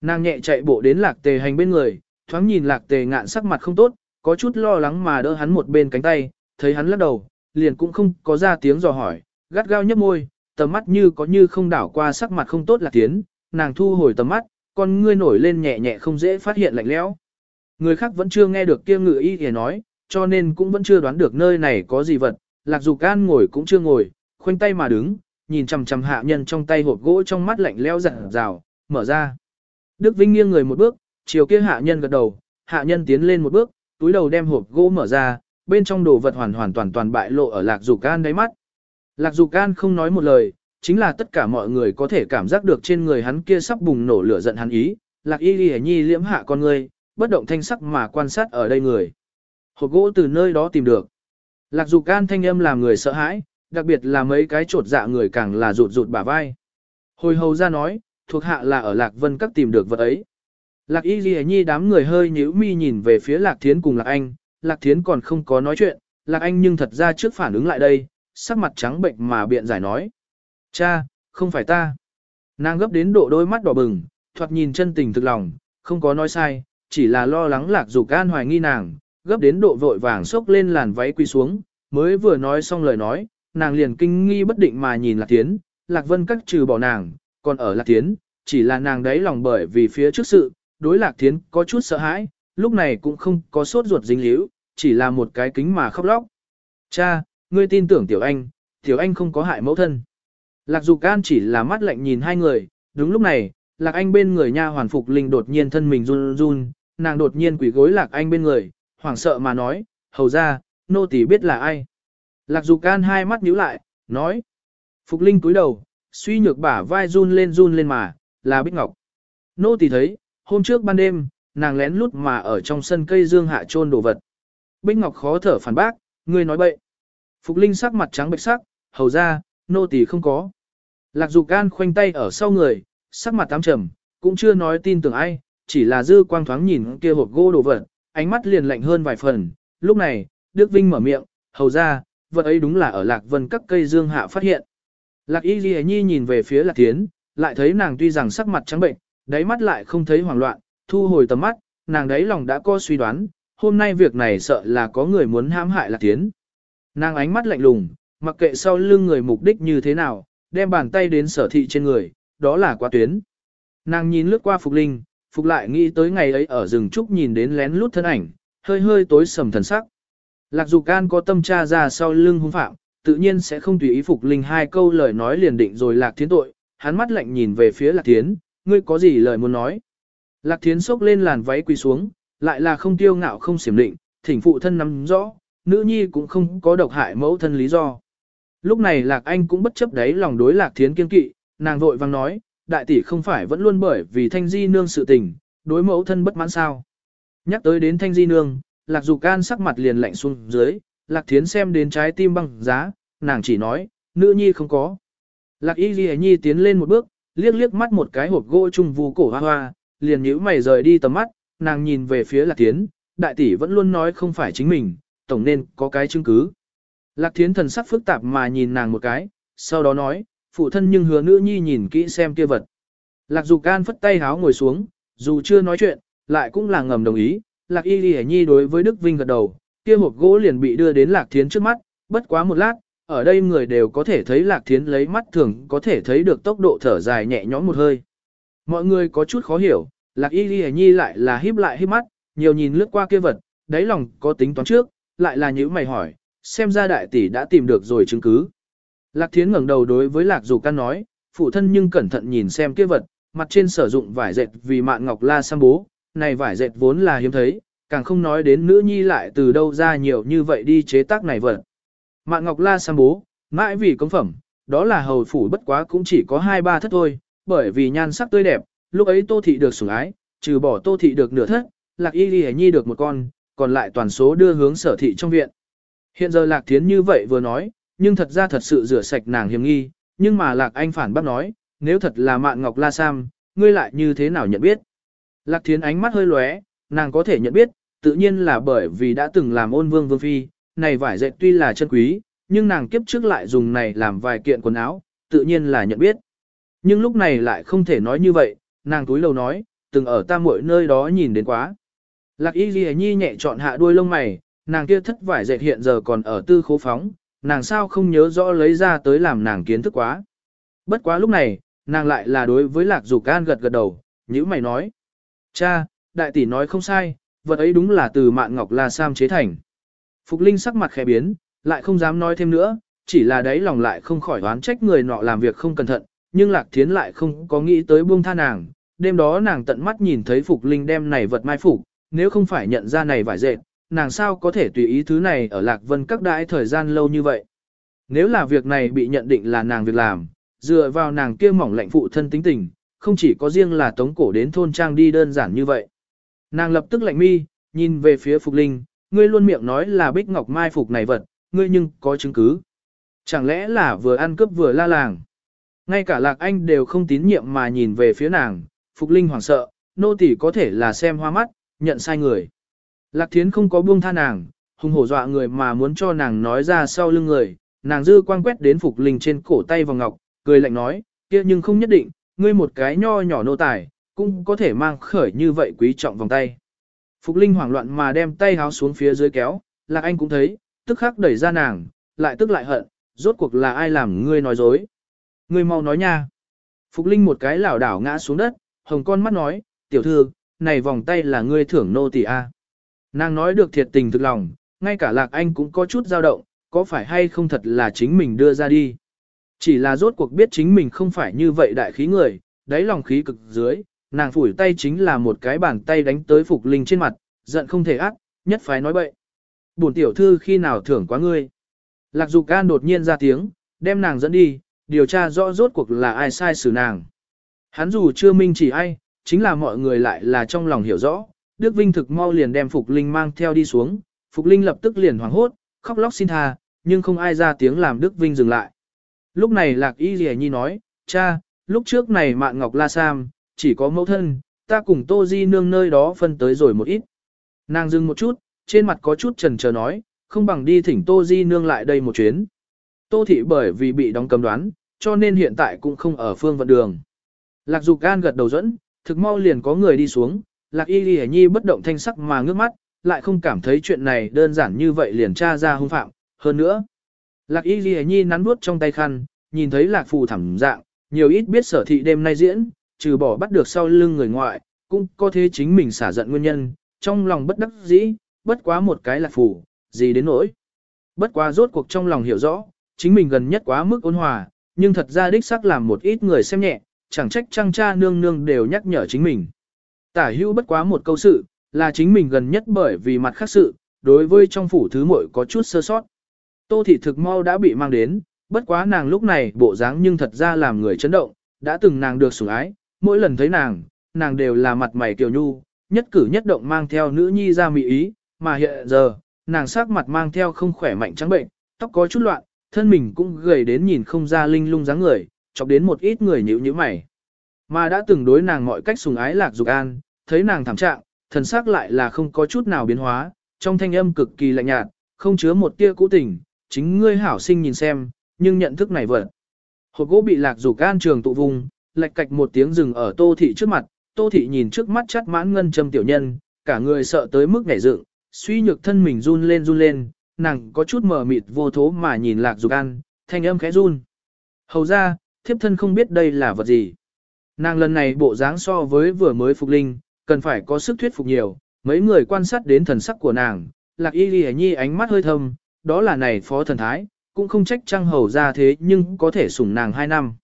[SPEAKER 1] Nàng nhẹ chạy bộ đến Lạc Tề hành bên người, thoáng nhìn Lạc Tề ngạn sắc mặt không tốt, có chút lo lắng mà đỡ hắn một bên cánh tay, thấy hắn lắc đầu, liền cũng không có ra tiếng dò hỏi, gắt gao nhấp môi, tầm mắt như có như không đảo qua sắc mặt không tốt là tiến, nàng thu hồi tầm mắt, con ngươi nổi lên nhẹ nhẹ không dễ phát hiện lạnh lẽo. Người khác vẫn chưa nghe được kia ngự y thì nói, cho nên cũng vẫn chưa đoán được nơi này có gì vật, lạc dục can ngồi cũng chưa ngồi, khoanh tay mà đứng, nhìn chằm chằm hạ nhân trong tay hộp gỗ trong mắt lạnh lẽo dặn rào, mở ra. Đức Vinh nghiêng người một bước, chiều kia hạ nhân gật đầu, hạ nhân tiến lên một bước, túi đầu đem hộp gỗ mở ra, bên trong đồ vật hoàn hoàn toàn toàn bại lộ ở lạc dục can đáy mắt. Lạc dục can không nói một lời, chính là tất cả mọi người có thể cảm giác được trên người hắn kia sắp bùng nổ lửa giận hắn ý. Lạc y ghi nhi liễm hạ con người, bất động thanh sắc mà quan sát ở đây người. Hộp gỗ từ nơi đó tìm được. Lạc dục can thanh âm làm người sợ hãi, đặc biệt là mấy cái trột dạ người càng là rụt rụt bả vai. Hồi hầu ra nói, thuộc hạ là ở Lạc Vân các tìm được vật ấy. Lạc y ghi nhi đám người hơi nhíu mi nhìn về phía Lạc Thiến cùng Lạc Anh, Lạc Thiến còn không có nói chuyện, Lạc Anh nhưng thật ra trước phản ứng lại đây, sắc mặt trắng bệnh mà biện giải nói. Cha, không phải ta. Nàng gấp đến độ đôi mắt đỏ bừng, thoạt nhìn chân tình thực lòng, không có nói sai, chỉ là lo lắng lạc dục an hoài nghi nàng, gấp đến độ vội vàng xốc lên làn váy quy xuống, mới vừa nói xong lời nói, nàng liền kinh nghi bất định mà nhìn lạc tiến, lạc vân các trừ bỏ nàng, còn ở lạc tiến, chỉ là nàng đấy lòng bởi vì phía trước sự, đối lạc tiến có chút sợ hãi, lúc này cũng không có sốt ruột dính líu, chỉ là một cái kính mà khóc lóc. Cha, ngươi tin tưởng tiểu anh, tiểu anh không có hại mẫu thân. Lạc Dục Can chỉ là mắt lạnh nhìn hai người, đúng lúc này, Lạc Anh bên người nha hoàn phục linh đột nhiên thân mình run run, nàng đột nhiên quỳ gối Lạc Anh bên người, hoảng sợ mà nói, hầu ra, nô tỳ biết là ai. Lạc Dục Can hai mắt nhíu lại, nói, phục linh cúi đầu, suy nhược bả vai run lên run lên mà, là Bích Ngọc. Nô tỳ thấy, hôm trước ban đêm, nàng lén lút mà ở trong sân cây dương hạ trôn đồ vật. Bích Ngọc khó thở phản bác, ngươi nói bậy. Phục Linh sắc mặt trắng bệch sắc, hầu ra, nô tỳ không có. Lạc Dục Gan khoanh tay ở sau người, sắc mặt tám trầm, cũng chưa nói tin tưởng ai, chỉ là dư quang thoáng nhìn kia hộp gỗ đồ vật, ánh mắt liền lạnh hơn vài phần. Lúc này, Đức Vinh mở miệng, hầu ra, vật ấy đúng là ở Lạc Vân các cây dương hạ phát hiện. Lạc Y Ghi Nhi nhìn về phía Lạc Thiến, lại thấy nàng tuy rằng sắc mặt trắng bệnh, đáy mắt lại không thấy hoảng loạn, thu hồi tầm mắt, nàng đáy lòng đã có suy đoán, hôm nay việc này sợ là có người muốn hãm hại Lạc tiến. Nàng ánh mắt lạnh lùng, mặc kệ sau lưng người mục đích như thế nào, đem bàn tay đến sở thị trên người, đó là quá tuyến. Nàng nhìn lướt qua Phục Linh, Phục lại nghĩ tới ngày ấy ở rừng trúc nhìn đến lén lút thân ảnh, hơi hơi tối sầm thần sắc. Lạc Dục Can có tâm tra ra sau lưng hung phạm, tự nhiên sẽ không tùy ý Phục Linh hai câu lời nói liền định rồi Lạc Tiến tội, hắn mắt lạnh nhìn về phía Lạc tiến ngươi có gì lời muốn nói. Lạc Thiến sốc lên làn váy quỳ xuống, lại là không tiêu ngạo không xiểm định, thỉnh phụ thân nắm rõ, nữ nhi cũng không có độc hại mẫu thân lý do. Lúc này Lạc Anh cũng bất chấp đấy lòng đối Lạc Thiến kiên kỵ, nàng vội vang nói, đại tỷ không phải vẫn luôn bởi vì thanh di nương sự tình, đối mẫu thân bất mãn sao. Nhắc tới đến thanh di nương, Lạc Dục Can sắc mặt liền lạnh xuống dưới, Lạc Thiến xem đến trái tim băng giá, nàng chỉ nói, nữ nhi không có. Lạc Y Ghi Nhi tiến lên một bước, liếc liếc mắt một cái hộp gỗ trung vu cổ hoa hoa, liền nhíu mày rời đi tầm mắt, nàng nhìn về phía Lạc Thiến, đại tỷ vẫn luôn nói không phải chính mình, tổng nên có cái chứng cứ. Lạc thiến thần sắc phức tạp mà nhìn nàng một cái, sau đó nói, phụ thân nhưng hứa nữ nhi nhìn kỹ xem kia vật. Lạc dục can phất tay háo ngồi xuống, dù chưa nói chuyện, lại cũng là ngầm đồng ý, lạc y lì nhi đối với Đức Vinh gật đầu, kia hộp gỗ liền bị đưa đến lạc thiến trước mắt, bất quá một lát, ở đây người đều có thể thấy lạc thiến lấy mắt thường có thể thấy được tốc độ thở dài nhẹ nhõm một hơi. Mọi người có chút khó hiểu, lạc y Ghi nhi lại là híp lại híp mắt, nhiều nhìn lướt qua kia vật, đáy lòng có tính toán trước, lại là những mày hỏi, xem ra đại tỷ đã tìm được rồi chứng cứ. Lạc Thiến ngẩng đầu đối với Lạc dù Can nói, phụ thân nhưng cẩn thận nhìn xem kia vật, mặt trên sử dụng vải dệt vì mạn ngọc la sam bố, này vải dệt vốn là hiếm thấy, càng không nói đến nữ nhi lại từ đâu ra nhiều như vậy đi chế tác này vật. Mạn Ngọc La Sam bố, mãi vì công phẩm, đó là hầu phủ bất quá cũng chỉ có hai ba thất thôi, bởi vì nhan sắc tươi đẹp, lúc ấy Tô Thị được sủng ái, trừ bỏ Tô Thị được nửa thất, Lạc Y Ghi Nhi được một con, còn lại toàn số đưa hướng sở thị trong viện. Hiện giờ Lạc Thiến như vậy vừa nói, nhưng thật ra thật sự rửa sạch nàng hiểm nghi, nhưng mà Lạc Anh phản bác nói, nếu thật là Mạn Ngọc La Sam, ngươi lại như thế nào nhận biết? Lạc Thiến ánh mắt hơi lóe, nàng có thể nhận biết, tự nhiên là bởi vì đã từng làm ôn vương vương phi, này vải dệt tuy là chân quý, nhưng nàng kiếp trước lại dùng này làm vài kiện quần áo, tự nhiên là nhận biết. Nhưng lúc này lại không thể nói như vậy, nàng túi lầu nói, từng ở ta muội nơi đó nhìn đến quá. Lạc y ghi nhi nhẹ chọn hạ đuôi lông mày, nàng kia thất vải dệt hiện giờ còn ở tư khố phóng, nàng sao không nhớ rõ lấy ra tới làm nàng kiến thức quá. Bất quá lúc này, nàng lại là đối với lạc dục can gật gật đầu, như mày nói. Cha, đại tỷ nói không sai, vật ấy đúng là từ mạn ngọc la sam chế thành. Phục Linh sắc mặt khẽ biến, lại không dám nói thêm nữa, chỉ là đấy lòng lại không khỏi oán trách người nọ làm việc không cẩn thận, nhưng Lạc Thiến lại không có nghĩ tới buông tha nàng. Đêm đó nàng tận mắt nhìn thấy Phục Linh đem này vật mai phục, nếu không phải nhận ra này vải dệt, nàng sao có thể tùy ý thứ này ở Lạc Vân các đãi thời gian lâu như vậy. Nếu là việc này bị nhận định là nàng việc làm, dựa vào nàng kia mỏng lạnh phụ thân tính tình, không chỉ có riêng là tống cổ đến thôn trang đi đơn giản như vậy. Nàng lập tức lạnh mi, nhìn về phía Phục Linh, ngươi luôn miệng nói là Bích Ngọc Mai phục này vật, ngươi nhưng có chứng cứ. Chẳng lẽ là vừa ăn cướp vừa la làng. Ngay cả Lạc Anh đều không tín nhiệm mà nhìn về phía nàng, Phục Linh hoảng sợ, nô tỳ có thể là xem hoa mắt, nhận sai người. Lạc Thiến không có buông tha nàng, hung hổ dọa người mà muốn cho nàng nói ra sau lưng người, nàng dư quang quét đến Phục Linh trên cổ tay vòng ngọc, cười lạnh nói, kia nhưng không nhất định, ngươi một cái nho nhỏ nô tài, cũng có thể mang khởi như vậy quý trọng vòng tay. Phục Linh hoảng loạn mà đem tay háo xuống phía dưới kéo, Lạc Anh cũng thấy, tức khắc đẩy ra nàng, lại tức lại hận, rốt cuộc là ai làm ngươi nói dối. Ngươi mau nói nha. Phục Linh một cái lảo đảo ngã xuống đất, hồng con mắt nói, tiểu thư, này vòng tay là ngươi thưởng nô tỳ a. Nàng nói được thiệt tình thực lòng, ngay cả Lạc Anh cũng có chút dao động, có phải hay không thật là chính mình đưa ra đi. Chỉ là rốt cuộc biết chính mình không phải như vậy đại khí người, đáy lòng khí cực dưới, nàng phủi tay chính là một cái bàn tay đánh tới Phục Linh trên mặt, giận không thể ác, nhất phái nói bậy. Bổn tiểu thư khi nào thưởng quá ngươi. Lạc Dục Can đột nhiên ra tiếng, đem nàng dẫn đi, điều tra rõ rốt cuộc là ai sai xử nàng. Hắn dù chưa minh chỉ ai, chính là mọi người lại là trong lòng hiểu rõ. Đức Vinh thực mau liền đem Phục Linh mang theo đi xuống, Phục Linh lập tức liền hoảng hốt, khóc lóc xin tha, nhưng không ai ra tiếng làm Đức Vinh dừng lại. Lúc này Lạc Y Lì Nhi nói, cha, lúc trước này Mạn Ngọc La Sam, chỉ có mẫu thân, ta cùng Tô Di nương nơi đó phân tới rồi một ít. Nàng dừng một chút, trên mặt có chút trần chờ nói, không bằng đi thỉnh Tô Di nương lại đây một chuyến. Tô thị bởi vì bị đóng cấm đoán, cho nên hiện tại cũng không ở phương vận đường. Lạc Dục Gan gật đầu dẫn, thực mau liền có người đi xuống, Lạc Y Ghi Nhi bất động thanh sắc mà ngước mắt, lại không cảm thấy chuyện này đơn giản như vậy liền tra ra hung phạm, hơn nữa. Lạc Y Ghi Nhi nắn nuốt trong tay khăn, nhìn thấy Lạc Phù thẳng dạng, nhiều ít biết sở thị đêm nay diễn, trừ bỏ bắt được sau lưng người ngoại, cũng có thế chính mình xả giận nguyên nhân, trong lòng bất đắc dĩ, bất quá một cái là phủ gì đến nỗi. Bất quá rốt cuộc trong lòng hiểu rõ, chính mình gần nhất quá mức ôn hòa, nhưng thật ra đích xác làm một ít người xem nhẹ, chẳng trách trang cha nương nương đều nhắc nhở chính mình. Tả hữu bất quá một câu sự, là chính mình gần nhất bởi vì mặt khác sự, đối với trong phủ thứ muội có chút sơ sót. Tô thị thực mau đã bị mang đến, bất quá nàng lúc này bộ dáng nhưng thật ra làm người chấn động, đã từng nàng được sủng ái, mỗi lần thấy nàng, nàng đều là mặt mày kiều nhu, nhất cử nhất động mang theo nữ nhi ra mỹ ý, mà hiện giờ, nàng sắc mặt mang theo không khỏe mạnh trắng bệnh, tóc có chút loạn, thân mình cũng gầy đến nhìn không ra linh lung dáng người, chọc đến một ít người nhíu nhíu mày. Mà đã từng đối nàng mọi cách sùng ái lạc dục an, thấy nàng thảm trạng, thần sắc lại là không có chút nào biến hóa, trong thanh âm cực kỳ lạnh nhạt, không chứa một tia cũ tình, chính ngươi hảo sinh nhìn xem, nhưng nhận thức này vật. Hộp gỗ bị lạc dục an trường tụ vùng, lạch cạch một tiếng rừng ở tô thị trước mặt, tô thị nhìn trước mắt chắt mãn ngân châm tiểu nhân, cả người sợ tới mức nhảy dựng, suy nhược thân mình run lên run lên, nàng có chút mờ mịt vô thố mà nhìn lạc dục an, thanh âm khẽ run. Hầu ra, thiếp thân không biết đây là vật gì. Nàng lần này bộ dáng so với vừa mới phục linh, cần phải có sức thuyết phục nhiều, mấy người quan sát đến thần sắc của nàng, lạc y ghi nhi ánh mắt hơi thâm, đó là này phó thần thái, cũng không trách trăng hầu ra thế nhưng có thể sủng nàng hai năm.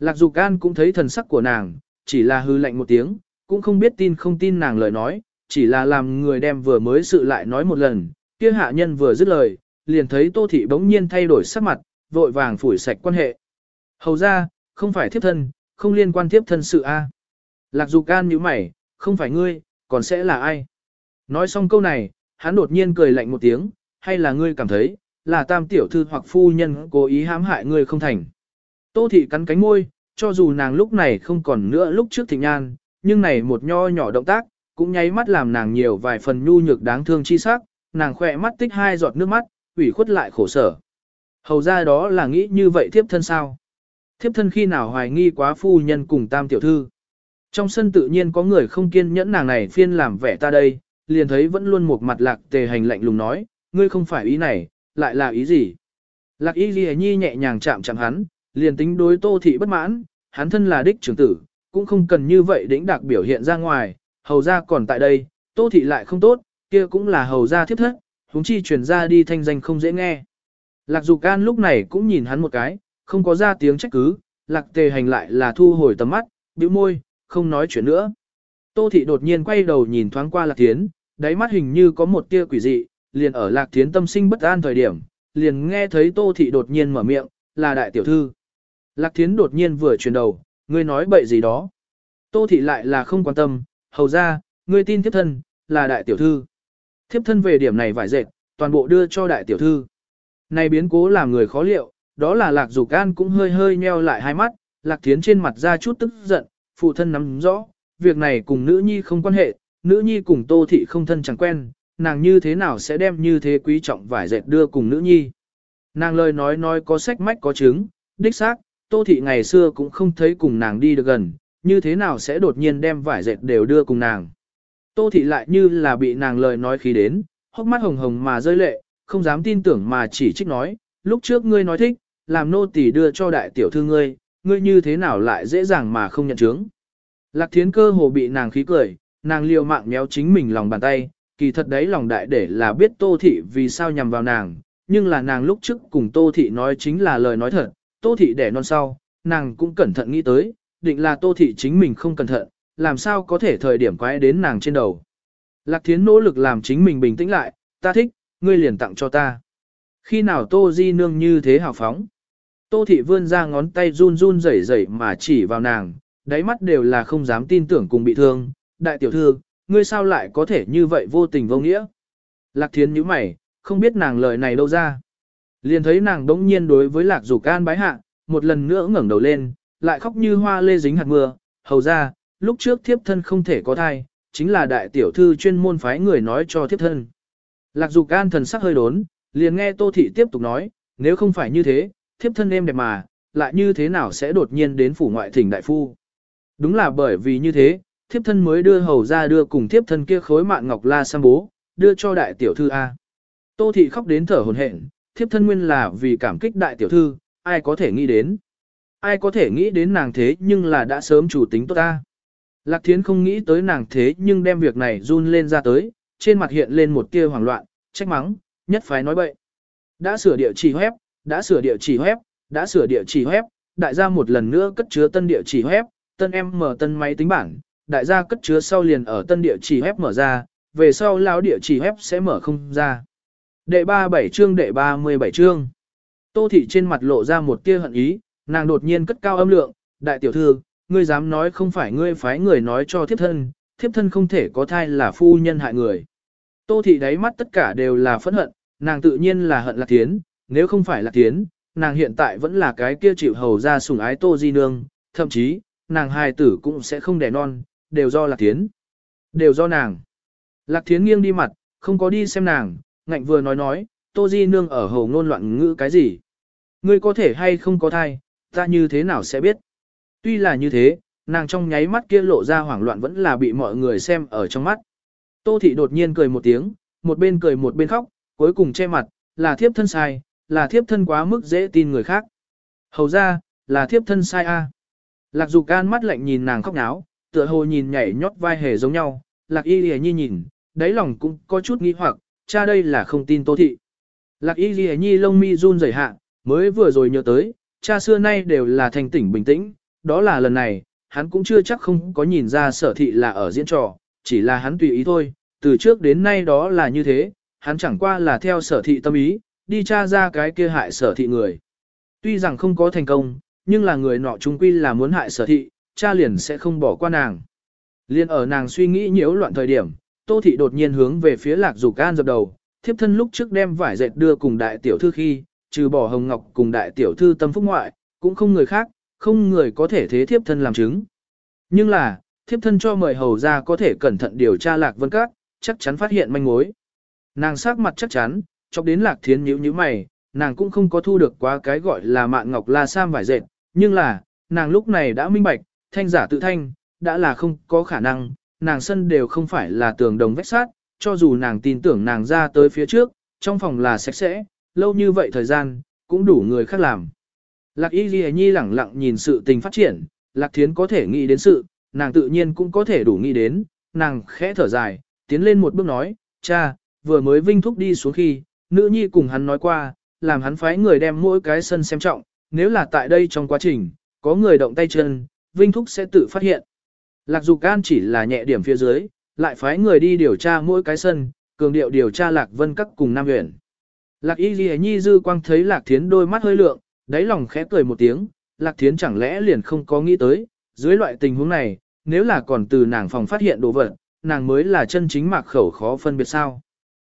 [SPEAKER 1] Lạc dục an cũng thấy thần sắc của nàng, chỉ là hư lạnh một tiếng, cũng không biết tin không tin nàng lời nói, chỉ là làm người đem vừa mới sự lại nói một lần, kia hạ nhân vừa dứt lời, liền thấy Tô Thị bỗng nhiên thay đổi sắc mặt, vội vàng phủi sạch quan hệ. Hầu ra, không phải thiếp thân, không liên quan thiếp thân sự A. Lạc Dục An nhíu mày, không phải ngươi, còn sẽ là ai? Nói xong câu này, hắn đột nhiên cười lạnh một tiếng, hay là ngươi cảm thấy, là tam tiểu thư hoặc phu nhân cố ý hãm hại ngươi không thành. Tô thị cắn cánh môi, cho dù nàng lúc này không còn nữa lúc trước thịnh nhan, nhưng này một nho nhỏ động tác, cũng nháy mắt làm nàng nhiều vài phần nhu nhược đáng thương chi sắc, nàng khỏe mắt tích hai giọt nước mắt, ủy khuất lại khổ sở. Hầu ra đó là nghĩ như vậy thiếp thân sao? Thiếp thân khi nào hoài nghi quá phu nhân cùng tam tiểu thư? Trong sân tự nhiên có người không kiên nhẫn nàng này phiên làm vẻ ta đây, liền thấy vẫn luôn một mặt lạc tề hành lạnh lùng nói, ngươi không phải ý này, lại là ý gì? Lạc y ghi nhi nhẹ nhàng chạm chạm hắn, liền tính đối tô thị bất mãn, hắn thân là đích trưởng tử, cũng không cần như vậy đĩnh đặc biểu hiện ra ngoài, hầu ra còn tại đây, tô thị lại không tốt, kia cũng là hầu ra thiếp thất, huống chi truyền ra đi thanh danh không dễ nghe. Lạc Dục Can lúc này cũng nhìn hắn một cái, không có ra tiếng trách cứ, Lạc Tề Hành lại là thu hồi tầm mắt, bĩu môi, không nói chuyện nữa. Tô Thị đột nhiên quay đầu nhìn thoáng qua Lạc Thiến, đáy mắt hình như có một tia quỷ dị, liền ở Lạc Thiến tâm sinh bất an thời điểm, liền nghe thấy Tô Thị đột nhiên mở miệng, là đại tiểu thư. Lạc Thiến đột nhiên vừa chuyển đầu, ngươi nói bậy gì đó. Tô Thị lại là không quan tâm, hầu ra, ngươi tin thiếp thân, là đại tiểu thư. Thiếp thân về điểm này vải dệt, toàn bộ đưa cho đại tiểu thư. Này biến cố làm người khó liệu, đó là Lạc Dục An cũng hơi hơi nheo lại hai mắt, Lạc Thiến trên mặt ra chút tức giận, phụ thân nắm rõ, việc này cùng nữ nhi không quan hệ, nữ nhi cùng Tô Thị không thân chẳng quen, nàng như thế nào sẽ đem như thế quý trọng vải dệt đưa cùng nữ nhi. Nàng lời nói nói có sách mách có chứng, đích xác, Tô Thị ngày xưa cũng không thấy cùng nàng đi được gần, như thế nào sẽ đột nhiên đem vải dệt đều đưa cùng nàng. Tô Thị lại như là bị nàng lời nói khí đến, hốc mắt hồng hồng mà rơi lệ, không dám tin tưởng mà chỉ trích nói, lúc trước ngươi nói thích, làm nô tỳ đưa cho đại tiểu thư ngươi, ngươi như thế nào lại dễ dàng mà không nhận chứng. Lạc thiến cơ hồ bị nàng khí cười, nàng liều mạng méo chính mình lòng bàn tay, kỳ thật đấy lòng đại để là biết tô thị vì sao nhằm vào nàng, nhưng là nàng lúc trước cùng tô thị nói chính là lời nói thật, tô thị đẻ non sau, nàng cũng cẩn thận nghĩ tới, định là tô thị chính mình không cẩn thận, làm sao có thể thời điểm quái đến nàng trên đầu. Lạc thiến nỗ lực làm chính mình bình tĩnh lại, ta thích, ngươi liền tặng cho ta. Khi nào tô di nương như thế hào phóng? Tô thị vươn ra ngón tay run run rẩy rẩy mà chỉ vào nàng, đáy mắt đều là không dám tin tưởng cùng bị thương. Đại tiểu thư, ngươi sao lại có thể như vậy vô tình vô nghĩa? Lạc thiến nhíu mày, không biết nàng lời này đâu ra. Liền thấy nàng đống nhiên đối với lạc dục can bái hạ, một lần nữa ngẩng đầu lên, lại khóc như hoa lê dính hạt mưa, hầu ra, lúc trước thiếp thân không thể có thai, chính là đại tiểu thư chuyên môn phái người nói cho thiếp thân. Lạc dục can thần sắc hơi đốn, liền nghe tô thị tiếp tục nói, nếu không phải như thế, thiếp thân em đẹp mà, lại như thế nào sẽ đột nhiên đến phủ ngoại thỉnh đại phu. Đúng là bởi vì như thế, thiếp thân mới đưa hầu ra đưa cùng thiếp thân kia khối mạng ngọc la sam bố, đưa cho đại tiểu thư A. Tô thị khóc đến thở hồn hển, thiếp thân nguyên là vì cảm kích đại tiểu thư, ai có thể nghĩ đến. Ai có thể nghĩ đến nàng thế nhưng là đã sớm chủ tính tốt ta. Lạc thiến không nghĩ tới nàng thế nhưng đem việc này run lên ra tới, trên mặt hiện lên một tia hoảng loạn, trách mắng, nhất phái nói bậy. Đã sửa địa chỉ web, đã sửa địa chỉ web, đã sửa địa chỉ web, đại gia một lần nữa cất chứa tân địa chỉ web, tân em mở tân máy tính bảng, đại gia cất chứa sau liền ở tân địa chỉ web mở ra, về sau lão địa chỉ web sẽ mở không ra. Đệ 37 chương đệ 37 chương. Tô thị trên mặt lộ ra một tia hận ý, nàng đột nhiên cất cao âm lượng, đại tiểu thư, ngươi dám nói không phải ngươi phái người nói cho thiếp thân, thiếp thân không thể có thai là phu nhân hại người. Tô thị đáy mắt tất cả đều là phẫn hận, nàng tự nhiên là hận lạc tiến, nếu không phải lạc tiến, nàng hiện tại vẫn là cái kia chịu hầu ra sủng ái tô di nương, thậm chí, nàng hài tử cũng sẽ không đẻ non, đều do lạc tiến. Đều do nàng. Lạc tiến nghiêng đi mặt, không có đi xem nàng, ngạnh vừa nói nói, tô di nương ở hầu ngôn loạn ngữ cái gì. Ngươi có thể hay không có thai, ta như thế nào sẽ biết. Tuy là như thế, nàng trong nháy mắt kia lộ ra hoảng loạn vẫn là bị mọi người xem ở trong mắt. Tô thị đột nhiên cười một tiếng, một bên cười một bên khóc, cuối cùng che mặt, là thiếp thân sai, là thiếp thân quá mức dễ tin người khác. Hầu ra, là thiếp thân sai a. Lạc dục can mắt lạnh nhìn nàng khóc náo, tựa hồ nhìn nhảy nhót vai hề giống nhau, lạc y lìa nhi nhìn, đáy lòng cũng có chút nghi hoặc, cha đây là không tin tô thị. Lạc y Ghi nhi lông mi run rẩy hạ, mới vừa rồi nhớ tới, cha xưa nay đều là thành tỉnh bình tĩnh, đó là lần này, hắn cũng chưa chắc không có nhìn ra sở thị là ở diễn trò, chỉ là hắn tùy ý thôi, từ trước đến nay đó là như thế, hắn chẳng qua là theo sở thị tâm ý, đi tra ra cái kia hại sở thị người. Tuy rằng không có thành công, nhưng là người nọ trung quy là muốn hại sở thị, cha liền sẽ không bỏ qua nàng. Liên ở nàng suy nghĩ nhiễu loạn thời điểm, Tô thị đột nhiên hướng về phía Lạc Dục An dập đầu, thiếp thân lúc trước đem vải dệt đưa cùng đại tiểu thư khi, trừ bỏ Hồng Ngọc cùng đại tiểu thư tâm phúc ngoại, cũng không người khác, không người có thể thế thiếp thân làm chứng. Nhưng là, thiếp thân cho mời hầu ra có thể cẩn thận điều tra Lạc Vân Các, chắc chắn phát hiện manh mối. Nàng sắc mặt chắc chắn, chọc đến Lạc Thiến nhíu như mày, nàng cũng không có thu được quá cái gọi là mạn ngọc la sam vải dệt, nhưng là, nàng lúc này đã minh bạch, thanh giả tự thanh, đã là không có khả năng, nàng sân đều không phải là tường đồng vách sát, cho dù nàng tin tưởng nàng ra tới phía trước, trong phòng là sạch sẽ, lâu như vậy thời gian, cũng đủ người khác làm. Lạc Y Ghi Nhi lẳng lặng nhìn sự tình phát triển, Lạc Thiến có thể nghĩ đến sự, nàng tự nhiên cũng có thể đủ nghĩ đến, nàng khẽ thở dài, tiến lên một bước nói, cha, vừa mới vinh thúc đi xuống khi, nữ nhi cùng hắn nói qua, làm hắn phái người đem mỗi cái sân xem trọng, nếu là tại đây trong quá trình, có người động tay chân, vinh thúc sẽ tự phát hiện. Lạc Dục Can chỉ là nhẹ điểm phía dưới, lại phái người đi điều tra mỗi cái sân, cường điệu điều tra Lạc Vân các cùng Nam huyện. Lạc Y Ghi Nhi dư quang thấy Lạc Thiến đôi mắt hơi lượng, đáy lòng khẽ cười một tiếng, Lạc Thiến chẳng lẽ liền không có nghĩ tới, dưới loại tình huống này, nếu là còn từ nàng phòng phát hiện đồ vật, nàng mới là chân chính mạc khẩu khó phân biệt sao.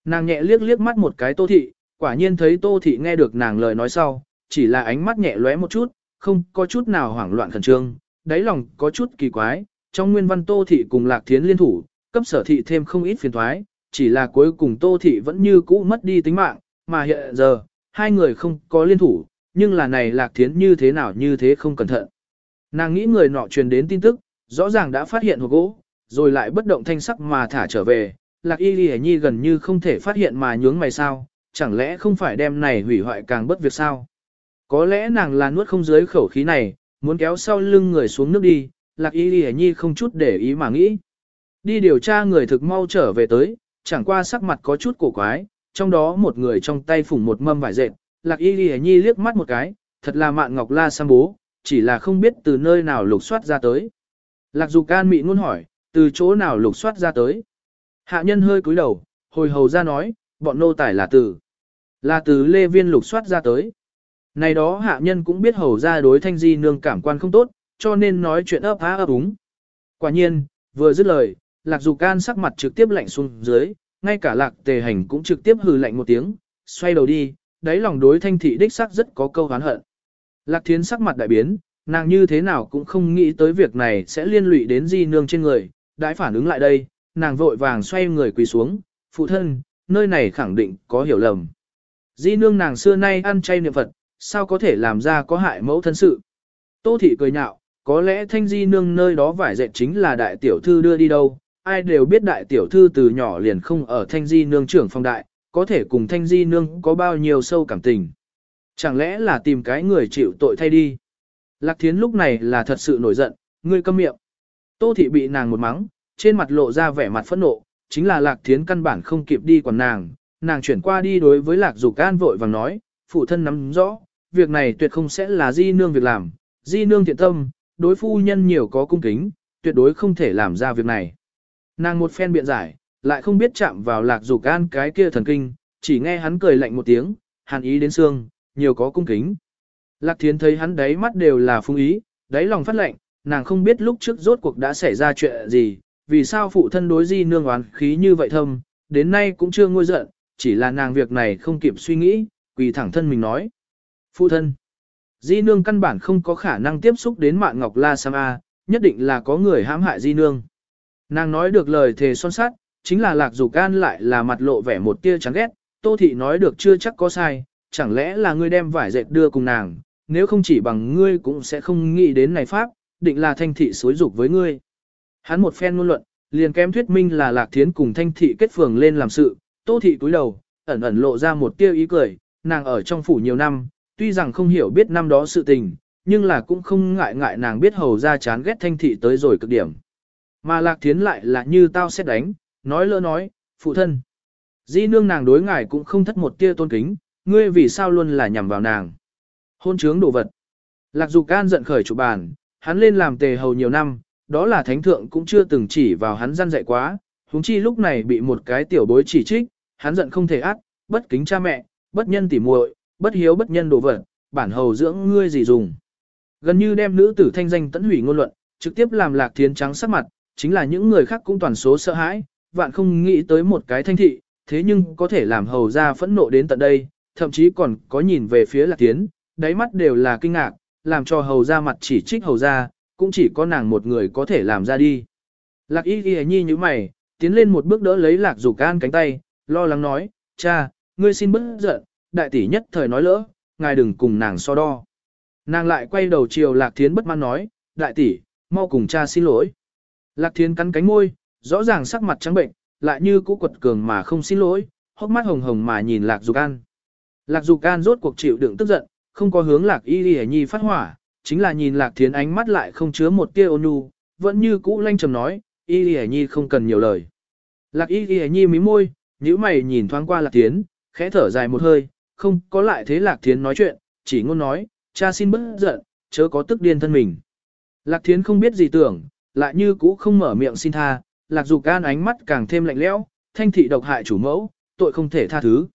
[SPEAKER 1] Nàng nhẹ liếc liếc mắt một cái Tô Thị, quả nhiên thấy Tô Thị nghe được nàng lời nói sau, chỉ là ánh mắt nhẹ lóe một chút, không có chút nào hoảng loạn khẩn trương, đáy lòng có chút kỳ quái, trong nguyên văn Tô Thị cùng Lạc Thiến liên thủ, cấp sở thị thêm không ít phiền thoái, chỉ là cuối cùng Tô Thị vẫn như cũ mất đi tính mạng, mà hiện giờ, hai người không có liên thủ, nhưng là này Lạc Thiến như thế nào như thế không cẩn thận. Nàng nghĩ người nọ truyền đến tin tức, rõ ràng đã phát hiện hộp gỗ, rồi lại bất động thanh sắc mà thả trở về, Lạc Y lì Nhi gần như không thể phát hiện mà nhướng mày sao, chẳng lẽ không phải đem này hủy hoại càng bất việc sao? Có lẽ nàng là nuốt không dưới khẩu khí này, muốn kéo sau lưng người xuống nước đi, Lạc Y lìa Nhi không chút để ý mà nghĩ. Đi điều tra người thực mau trở về tới, chẳng qua sắc mặt có chút cổ quái, trong đó một người trong tay phủng một mâm vải dệt, Lạc Y lìa Nhi liếc mắt một cái, thật là mạn ngọc la sam bố, chỉ là không biết từ nơi nào lục soát ra tới. Lạc Dục Can mị ngôn hỏi, từ chỗ nào lục soát ra tới. Hạ nhân hơi cúi đầu, hồi hầu ra nói, bọn nô tài là từ. Là từ lê viên lục soát ra tới. Này đó hạ nhân cũng biết hầu ra đối thanh di nương cảm quan không tốt, cho nên nói chuyện ấp há ấp úng. Quả nhiên, vừa dứt lời, lạc dục can sắc mặt trực tiếp lạnh xuống dưới, ngay cả lạc tề hành cũng trực tiếp hừ lạnh một tiếng, xoay đầu đi, đáy lòng đối thanh thị đích sắc rất có câu hán hận. Lạc thiến sắc mặt đại biến, nàng như thế nào cũng không nghĩ tới việc này sẽ liên lụy đến di nương trên người, đãi phản ứng lại đây, nàng vội vàng xoay người quỳ xuống, phụ thân, nơi này khẳng định có hiểu lầm. Di nương nàng xưa nay ăn chay niệm Phật, sao có thể làm ra có hại mẫu thân sự. Tô thị cười nhạo, có lẽ thanh di nương nơi đó vải dệt chính là đại tiểu thư đưa đi đâu, ai đều biết đại tiểu thư từ nhỏ liền không ở thanh di nương trưởng phong đại, có thể cùng thanh di nương có bao nhiêu sâu cảm tình. Chẳng lẽ là tìm cái người chịu tội thay đi. Lạc thiến lúc này là thật sự nổi giận, ngươi câm miệng. Tô thị bị nàng một mắng, trên mặt lộ ra vẻ mặt phẫn nộ, chính là lạc thiến căn bản không kịp đi quản nàng, nàng chuyển qua đi đối với lạc dục an vội vàng nói, phụ thân nắm rõ, việc này tuyệt không sẽ là di nương việc làm, di nương thiện tâm, đối phu nhân nhiều có cung kính, tuyệt đối không thể làm ra việc này. Nàng một phen biện giải, lại không biết chạm vào lạc dục gan cái kia thần kinh, chỉ nghe hắn cười lạnh một tiếng, hàn ý đến xương, nhiều có cung kính. Lạc thiến thấy hắn đáy mắt đều là phung ý, đáy lòng phát lạnh, nàng không biết lúc trước rốt cuộc đã xảy ra chuyện gì, vì sao phụ thân đối di nương oán khí như vậy thâm, đến nay cũng chưa ngôi giận, chỉ là nàng việc này không kịp suy nghĩ, quỳ thẳng thân mình nói. Phụ thân, di nương căn bản không có khả năng tiếp xúc đến mạng ngọc la sam a, nhất định là có người hãm hại di nương. Nàng nói được lời thề son sát, chính là lạc dục can lại là mặt lộ vẻ một tia chán ghét, tô thị nói được chưa chắc có sai, chẳng lẽ là ngươi đem vải dệt đưa cùng nàng, nếu không chỉ bằng ngươi cũng sẽ không nghĩ đến này pháp, định là thanh thị xối dục với ngươi. Hắn một phen ngôn luận, liền kém thuyết minh là lạc thiến cùng thanh thị kết phường lên làm sự, tô thị cúi đầu, ẩn ẩn lộ ra một tia ý cười, nàng ở trong phủ nhiều năm, tuy rằng không hiểu biết năm đó sự tình, nhưng là cũng không ngại ngại nàng biết hầu ra chán ghét thanh thị tới rồi cực điểm. Mà lạc thiến lại là như tao xét đánh, nói lỡ nói, phụ thân. Di nương nàng đối ngài cũng không thất một tia tôn kính, ngươi vì sao luôn là nhằm vào nàng. Hôn trướng đồ vật. Lạc dục can giận khởi chủ bàn, hắn lên làm tề hầu nhiều năm, đó là thánh thượng cũng chưa từng chỉ vào hắn gian dạy quá, huống chi lúc này bị một cái tiểu bối chỉ trích, hắn giận không thể ác, bất kính cha mẹ, bất nhân tỉ muội, bất hiếu bất nhân đồ vật, bản hầu dưỡng ngươi gì dùng. Gần như đem nữ tử thanh danh tẫn hủy ngôn luận, trực tiếp làm lạc thiến trắng sắc mặt, chính là những người khác cũng toàn số sợ hãi, vạn không nghĩ tới một cái thanh thị, thế nhưng có thể làm hầu ra phẫn nộ đến tận đây, thậm chí còn có nhìn về phía lạc thiến, đáy mắt đều là kinh ngạc, làm cho hầu ra mặt chỉ trích hầu ra, cũng chỉ có nàng một người có thể làm ra đi. Lạc y ghi nhi như mày, tiến lên một bước đỡ lấy lạc dục can cánh tay, lo lắng nói, cha, ngươi xin bớt giận, đại tỷ nhất thời nói lỡ, ngài đừng cùng nàng so đo. Nàng lại quay đầu chiều lạc thiến bất mãn nói, đại tỷ, mau cùng cha xin lỗi. Lạc thiến cắn cánh môi, rõ ràng sắc mặt trắng bệnh, lại như cũ quật cường mà không xin lỗi, hốc mắt hồng hồng mà nhìn lạc dục an. Lạc dục an rốt cuộc chịu đựng tức giận, không có hướng lạc y Lệ nhi phát hỏa, chính là nhìn lạc thiến ánh mắt lại không chứa một tia ôn nhu, vẫn như cũ lanh trầm nói, y Lệ nhi không cần nhiều lời. Lạc y Lệ nhi mí môi, nhíu mày nhìn thoáng qua lạc thiến, khẽ thở dài một hơi, không có lại thế lạc thiến nói chuyện, chỉ ngôn nói, cha xin bớt giận, chớ có tức điên thân mình. Lạc thiến không biết gì tưởng, lại như cũ không mở miệng xin tha, lạc dục can ánh mắt càng thêm lạnh lẽo, thanh thị độc hại chủ mẫu, tội không thể tha thứ.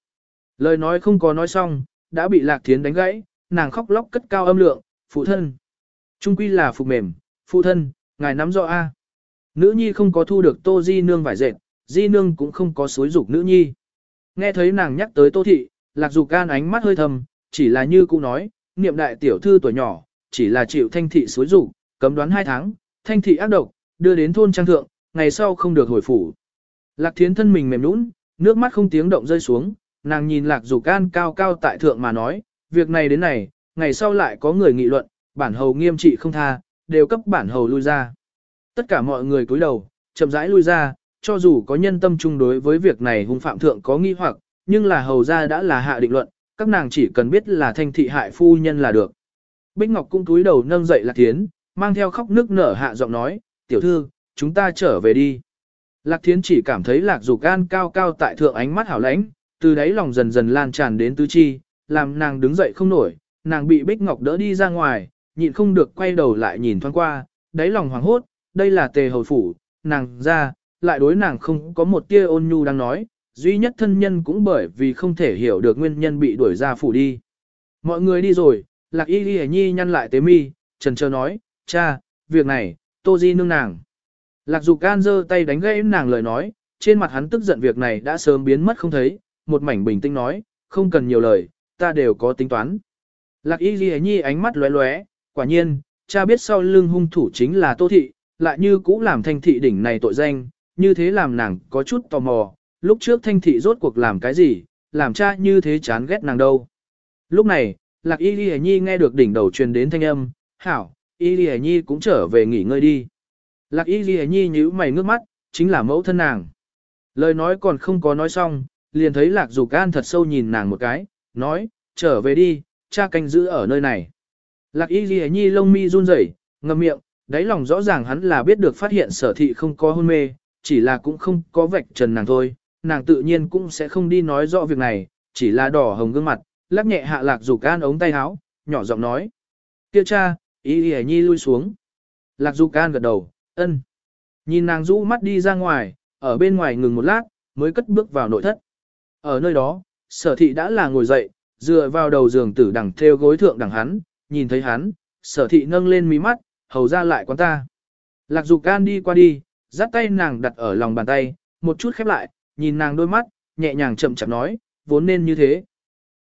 [SPEAKER 1] Lời nói không có nói xong, đã bị lạc thiến đánh gãy, nàng khóc lóc cất cao âm lượng, phụ thân. Trung quy là phục mềm, phụ thân, ngài nắm rõ A. Nữ nhi không có thu được tô di nương vải dệt, di nương cũng không có suối dục nữ nhi. Nghe thấy nàng nhắc tới tô thị, lạc dục can ánh mắt hơi thầm, chỉ là như cũ nói, niệm đại tiểu thư tuổi nhỏ, chỉ là chịu thanh thị xối rủ, cấm đoán hai tháng, thanh thị ác độc, đưa đến thôn trang thượng, ngày sau không được hồi phủ. Lạc thiến thân mình mềm nũng, nước mắt không tiếng động rơi xuống, nàng nhìn lạc dục can cao cao tại thượng mà nói, việc này đến này, ngày sau lại có người nghị luận, bản hầu nghiêm trị không tha, đều cấp bản hầu lui ra. Tất cả mọi người cúi đầu, chậm rãi lui ra, cho dù có nhân tâm chung đối với việc này hung phạm thượng có nghi hoặc, nhưng là hầu ra đã là hạ định luận, các nàng chỉ cần biết là thanh thị hại phu nhân là được. Bích Ngọc cũng cúi đầu nâng dậy Lạc Thiến, mang theo khóc nước nở hạ giọng nói, tiểu thư, chúng ta trở về đi. Lạc Thiến chỉ cảm thấy Lạc Dục An cao cao tại thượng ánh mắt hảo lãnh, từ đáy lòng dần dần lan tràn đến tứ chi, làm nàng đứng dậy không nổi, nàng bị Bích Ngọc đỡ đi ra ngoài, nhịn không được quay đầu lại nhìn thoáng qua, đáy lòng hoảng hốt, đây là tề hầu phủ, nàng ra, lại đối nàng không có một tia ôn nhu đang nói, duy nhất thân nhân cũng bởi vì không thể hiểu được nguyên nhân bị đuổi ra phủ đi. Mọi người đi rồi, lạc y ghi nhi nhăn lại tế mi, trần trơ nói, cha, việc này, tô di nương nàng. Lạc dục can giơ tay đánh gãy nàng lời nói, trên mặt hắn tức giận việc này đã sớm biến mất không thấy, một mảnh bình tĩnh nói, không cần nhiều lời, ta đều có tính toán. Lạc y ghi nhi ánh mắt lóe lóe, quả nhiên, cha biết sau lưng hung thủ chính là tô thị, lại như cũ làm thanh thị đỉnh này tội danh, như thế làm nàng có chút tò mò, lúc trước thanh thị rốt cuộc làm cái gì, làm cha như thế chán ghét nàng đâu. Lúc này, lạc y ghi nhi nghe được đỉnh đầu truyền đến thanh âm, hảo, y ghi nhi cũng trở về nghỉ ngơi đi. Lạc y ghi nhi nhíu mày ngước mắt, chính là mẫu thân nàng. Lời nói còn không có nói xong, liền thấy lạc dục an thật sâu nhìn nàng một cái, nói, trở về đi, cha canh giữ ở nơi này. Lạc y ghi nhi lông mi run rẩy, ngậm miệng, đáy lòng rõ ràng hắn là biết được phát hiện sở thị không có hôn mê, chỉ là cũng không có vạch trần nàng thôi, nàng tự nhiên cũng sẽ không đi nói rõ việc này, chỉ là đỏ hồng gương mặt, lắc nhẹ hạ lạc dục an ống tay áo, nhỏ giọng nói. Kia cha, ý ý nhi lui xuống. Lạc dục an gật đầu, ân. Nhìn nàng rũ mắt đi ra ngoài, ở bên ngoài ngừng một lát, mới cất bước vào nội thất. Ở nơi đó, sở thị đã là ngồi dậy, dựa vào đầu giường tử đằng theo gối thượng đằng hắn, nhìn thấy hắn, sở thị nâng lên mí mắt, hầu ra lại quán ta. Lạc dục can đi qua đi, dắt tay nàng đặt ở lòng bàn tay, một chút khép lại, nhìn nàng đôi mắt, nhẹ nhàng chậm chậm nói, vốn nên như thế.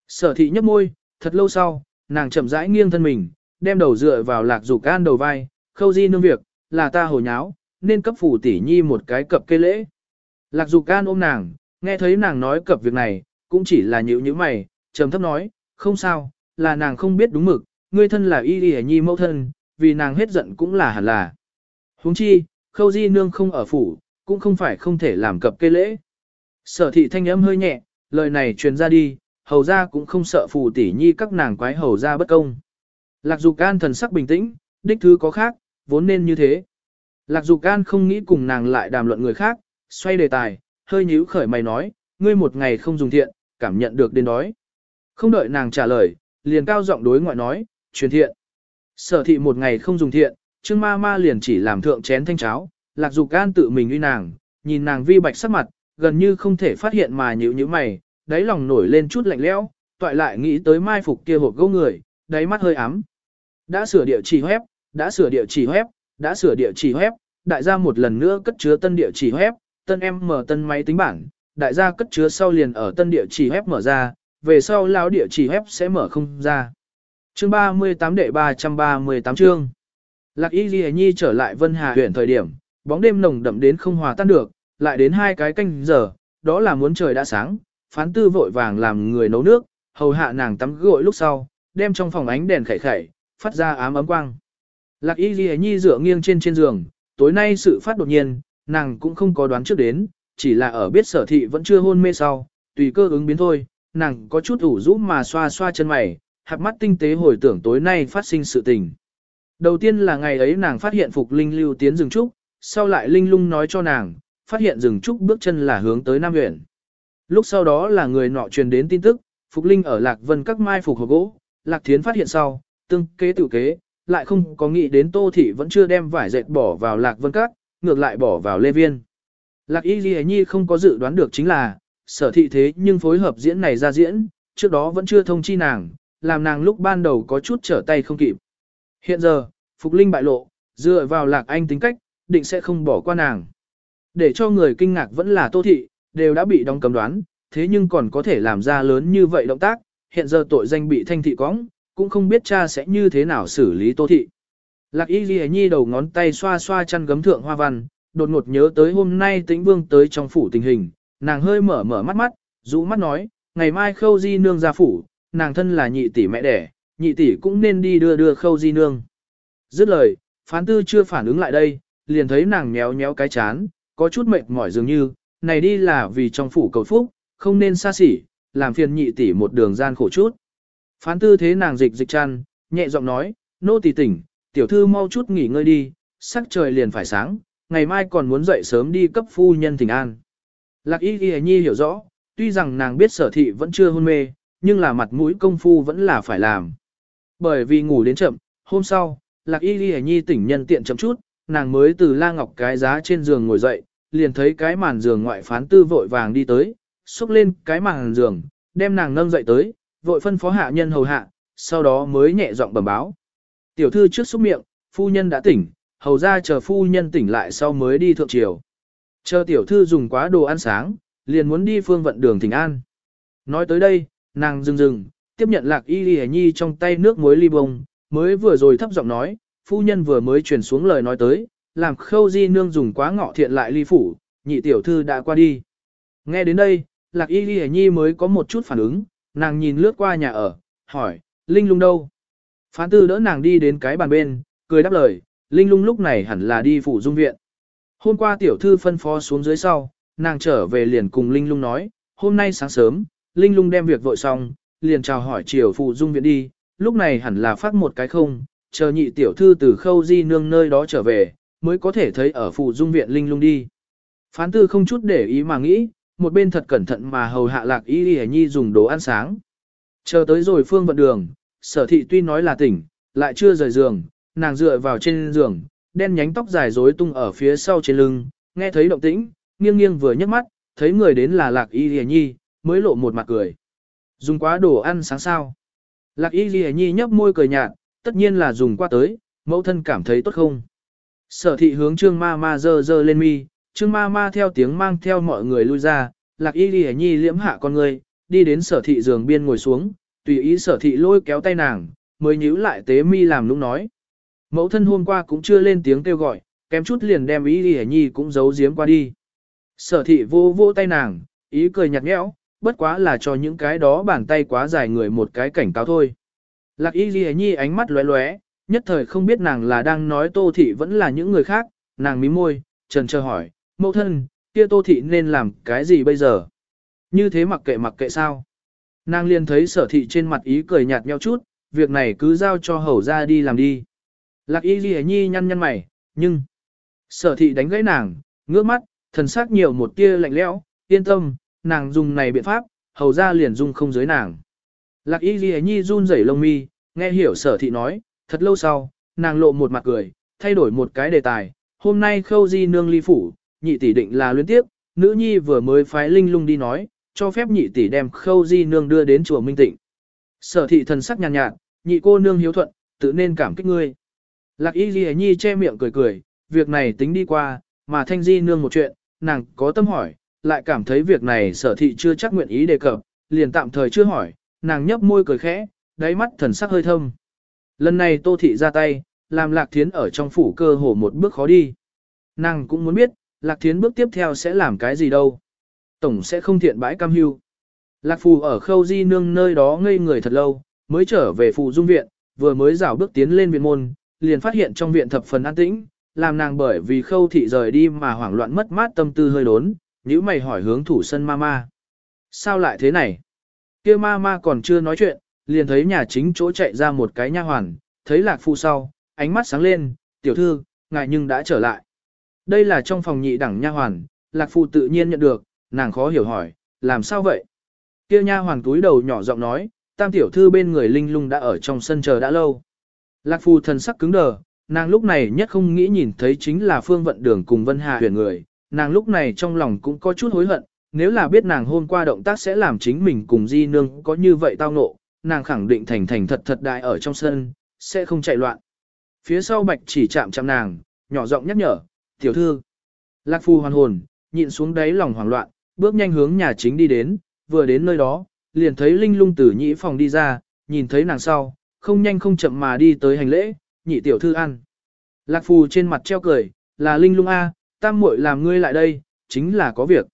[SPEAKER 1] Sở thị nhấp môi, thật lâu sau, nàng chậm rãi nghiêng thân mình, đem đầu dựa vào lạc dục can đầu vai, khâu di nương việc, là ta hồ nháo, nên cấp phủ tỷ nhi một cái cập cây lễ. Lạc dục can ôm nàng, nghe thấy nàng nói cập việc này, cũng chỉ là nhữ nhữ mày, trầm thấp nói, không sao, là nàng không biết đúng mực, ngươi thân là y y nhi mẫu thân, vì nàng hết giận cũng là hẳn là. huống chi, khâu di nương không ở phủ, cũng không phải không thể làm cập cây lễ. Sở thị thanh âm hơi nhẹ, lời này truyền ra đi, hầu ra cũng không sợ phù tỷ nhi các nàng quái hầu ra bất công. Lạc dục can thần sắc bình tĩnh, đích thứ có khác, vốn nên như thế. Lạc dục can không nghĩ cùng nàng lại đàm luận người khác, xoay đề tài, hơi nhíu khởi mày nói, ngươi một ngày không dùng thiện, cảm nhận được đến đói. Không đợi nàng trả lời, liền cao giọng đối ngoại nói, truyền thiện. Sở thị một ngày không dùng thiện, Trương ma ma liền chỉ làm thượng chén thanh cháo, lạc dục can tự mình uy nàng, nhìn nàng vi bạch sắc mặt, gần như không thể phát hiện mà nhữ như mày, đáy lòng nổi lên chút lạnh lẽo, toại lại nghĩ tới mai phục kia hộp gấu người, đáy mắt hơi ấm. Đã sửa địa chỉ web, đã sửa địa chỉ web, đã sửa địa chỉ web, đại gia một lần nữa cất chứa tân địa chỉ web, tân em mở tân máy tính bảng, đại gia cất chứa sau liền ở tân địa chỉ web mở ra, về sau lão địa chỉ web sẽ mở không ra. Chương 38 đệ 338 chương. Lạc Y Ghi Nhi trở lại Vân Hà huyện thời điểm, bóng đêm nồng đậm đến không hòa tan được, lại đến hai cái canh giờ, đó là muốn trời đã sáng, phán tư vội vàng làm người nấu nước, hầu hạ nàng tắm gội lúc sau, đem trong phòng ánh đèn khẩy khẩy, phát ra ám ấm quang. Lạc Y Ghi Nhi dựa nghiêng trên trên giường, tối nay sự phát đột nhiên, nàng cũng không có đoán trước đến, chỉ là ở biết sở thị vẫn chưa hôn mê sau, tùy cơ ứng biến thôi, nàng có chút ủ rũ mà xoa xoa chân mày, hạt mắt tinh tế hồi tưởng tối nay phát sinh sự tình. Đầu tiên là ngày ấy nàng phát hiện Phục Linh lưu tiến rừng trúc, sau lại Linh lung nói cho nàng, phát hiện rừng trúc bước chân là hướng tới Nam huyện. Lúc sau đó là người nọ truyền đến tin tức, Phục Linh ở Lạc Vân các mai phục hộp gỗ, Lạc Thiến phát hiện sau, tương kế tự kế, lại không có nghĩ đến Tô Thị vẫn chưa đem vải dệt bỏ vào Lạc Vân các, ngược lại bỏ vào Lê Viên. Lạc Y Ghi Nhi không có dự đoán được chính là, sở thị thế nhưng phối hợp diễn này ra diễn, trước đó vẫn chưa thông chi nàng, làm nàng lúc ban đầu có chút trở tay không kịp. Hiện giờ, Phục Linh bại lộ, dựa vào Lạc Anh tính cách, định sẽ không bỏ qua nàng. Để cho người kinh ngạc vẫn là Tô Thị, đều đã bị đóng cấm đoán, thế nhưng còn có thể làm ra lớn như vậy động tác, hiện giờ tội danh bị thanh thị cóng, cũng không biết cha sẽ như thế nào xử lý Tô Thị. Lạc Y Ghi Nhi đầu ngón tay xoa xoa chăn gấm thượng hoa văn, đột ngột nhớ tới hôm nay tĩnh vương tới trong phủ tình hình, nàng hơi mở mở mắt mắt, rũ mắt nói, ngày mai khâu di nương ra phủ, nàng thân là nhị tỷ mẹ đẻ, nhị tỷ cũng nên đi đưa đưa khâu di nương. Dứt lời, phán tư chưa phản ứng lại đây, liền thấy nàng méo méo cái chán, có chút mệt mỏi dường như, này đi là vì trong phủ cầu phúc, không nên xa xỉ, làm phiền nhị tỷ một đường gian khổ chút. Phán tư thế nàng dịch dịch chăn, nhẹ giọng nói, nô tỳ tỉnh, tiểu thư mau chút nghỉ ngơi đi, sắc trời liền phải sáng, ngày mai còn muốn dậy sớm đi cấp phu nhân thỉnh an. Lạc y ghi nhi hiểu rõ, tuy rằng nàng biết sở thị vẫn chưa hôn mê, nhưng là mặt mũi công phu vẫn là phải làm. Bởi vì ngủ đến chậm, hôm sau, lạc y ghi nhi tỉnh nhân tiện chậm chút, nàng mới từ la ngọc cái giá trên giường ngồi dậy, liền thấy cái màn giường ngoại phán tư vội vàng đi tới, xúc lên cái màn giường, đem nàng nâng dậy tới, vội phân phó hạ nhân hầu hạ, sau đó mới nhẹ giọng bẩm báo. Tiểu thư trước xúc miệng, phu nhân đã tỉnh, hầu ra chờ phu nhân tỉnh lại sau mới đi thượng triều. Chờ tiểu thư dùng quá đồ ăn sáng, liền muốn đi phương vận đường thỉnh an. Nói tới đây, nàng dừng dừng, tiếp nhận lạc y lì nhi trong tay nước muối ly bông, mới vừa rồi thấp giọng nói, phu nhân vừa mới truyền xuống lời nói tới, làm khâu di nương dùng quá ngọ thiện lại ly phủ, nhị tiểu thư đã qua đi. Nghe đến đây, lạc y lì nhi mới có một chút phản ứng, nàng nhìn lướt qua nhà ở, hỏi, Linh lung đâu? Phán tư đỡ nàng đi đến cái bàn bên, cười đáp lời, Linh lung lúc này hẳn là đi phủ dung viện. Hôm qua tiểu thư phân phó xuống dưới sau, nàng trở về liền cùng Linh lung nói, hôm nay sáng sớm, Linh lung đem việc vội xong, liền chào hỏi chiều phủ dung viện đi, lúc này hẳn là phát một cái không, chờ nhị tiểu thư từ khâu di nương nơi đó trở về, mới có thể thấy ở phủ dung viện Linh lung đi. Phán tư không chút để ý mà nghĩ, một bên thật cẩn thận mà hầu hạ lạc y đi nhi dùng đồ ăn sáng. Chờ tới rồi phương vận đường, sở thị tuy nói là tỉnh, lại chưa rời giường, nàng dựa vào trên giường, đen nhánh tóc dài rối tung ở phía sau trên lưng, nghe thấy động tĩnh, nghiêng nghiêng vừa nhấc mắt, thấy người đến là lạc y lìa nhi, mới lộ một mặt cười. Dùng quá đồ ăn sáng sao. Lạc y lìa nhi nhấp môi cười nhạt, tất nhiên là dùng qua tới, mẫu thân cảm thấy tốt không. Sở thị hướng trương ma ma dơ dơ lên mi, trương ma ma theo tiếng mang theo mọi người lui ra, lạc y đi nhi liễm hạ con người, đi đến sở thị giường biên ngồi xuống, tùy ý sở thị lôi kéo tay nàng, mới nhíu lại tế mi làm lúc nói. Mẫu thân hôm qua cũng chưa lên tiếng kêu gọi, kém chút liền đem ý đi nhi cũng giấu giếm qua đi. Sở thị vô vô tay nàng, ý cười nhạt nhẽo, bất quá là cho những cái đó bàn tay quá dài người một cái cảnh cáo thôi. Lạc y ghi nhi ánh mắt lóe lóe, nhất thời không biết nàng là đang nói tô thị vẫn là những người khác, nàng mím môi, trần chờ hỏi, mẫu thân, kia tô thị nên làm cái gì bây giờ? Như thế mặc kệ mặc kệ sao? Nàng liền thấy sở thị trên mặt ý cười nhạt nhẽo chút, việc này cứ giao cho hầu ra đi làm đi. Lạc y ghi nhi nhăn nhăn mày, nhưng... Sở thị đánh gãy nàng, ngước mắt, thần sắc nhiều một tia lạnh lẽo, yên tâm, nàng dùng này biện pháp, hầu ra liền dung không giới nàng. Lạc y ghi nhi run rẩy lông mi, nghe hiểu sở thị nói, thật lâu sau, nàng lộ một mặt cười, thay đổi một cái đề tài, hôm nay khâu di nương ly phủ, nhị tỷ định là luyến tiếp, nữ nhi vừa mới phái linh lung đi nói, cho phép nhị tỷ đem khâu di nương đưa đến chùa Minh Tịnh. Sở thị thần sắc nhàn nhạt, nhạt, nhị cô nương hiếu thuận, tự nên cảm kích ngươi. Lạc y ghi nhi che miệng cười cười, việc này tính đi qua, mà thanh di nương một chuyện, nàng có tâm hỏi, lại cảm thấy việc này sở thị chưa chắc nguyện ý đề cập, liền tạm thời chưa hỏi, nàng nhấp môi cười khẽ, đáy mắt thần sắc hơi thâm. Lần này tô thị ra tay, làm lạc thiến ở trong phủ cơ hồ một bước khó đi. Nàng cũng muốn biết, lạc thiến bước tiếp theo sẽ làm cái gì đâu. Tổng sẽ không thiện bãi cam hưu. Lạc phù ở khâu di nương nơi đó ngây người thật lâu, mới trở về phù dung viện, vừa mới rảo bước tiến lên viện môn, liền phát hiện trong viện thập phần an tĩnh, làm nàng bởi vì khâu thị rời đi mà hoảng loạn mất mát tâm tư hơi đốn, nữ mày hỏi hướng thủ sân mama. Sao lại thế này? Kia mama còn chưa nói chuyện, liền thấy nhà chính chỗ chạy ra một cái nha hoàn, thấy lạc phu sau, ánh mắt sáng lên, tiểu thư, ngài nhưng đã trở lại. Đây là trong phòng nhị đẳng nha hoàn, lạc phu tự nhiên nhận được, nàng khó hiểu hỏi, làm sao vậy? Kia nha hoàn túi đầu nhỏ giọng nói, tam tiểu thư bên người linh lung đã ở trong sân chờ đã lâu. Lạc phu thần sắc cứng đờ, nàng lúc này nhất không nghĩ nhìn thấy chính là phương vận đường cùng Vân Hà huyền người, nàng lúc này trong lòng cũng có chút hối hận, nếu là biết nàng hôm qua động tác sẽ làm chính mình cùng di nương có như vậy tao nộ, nàng khẳng định thành thành thật thật đại ở trong sân, sẽ không chạy loạn. Phía sau bạch chỉ chạm chạm nàng, nhỏ giọng nhắc nhở, tiểu thư. Lạc phu hoàn hồn, nhịn xuống đáy lòng hoảng loạn, bước nhanh hướng nhà chính đi đến, vừa đến nơi đó, liền thấy Linh lung tử nhĩ phòng đi ra, nhìn thấy nàng sau, không nhanh không chậm mà đi tới hành lễ, nhị tiểu thư ăn. Lạc phù trên mặt treo cười, là Linh lung A, tam muội làm ngươi lại đây, chính là có việc.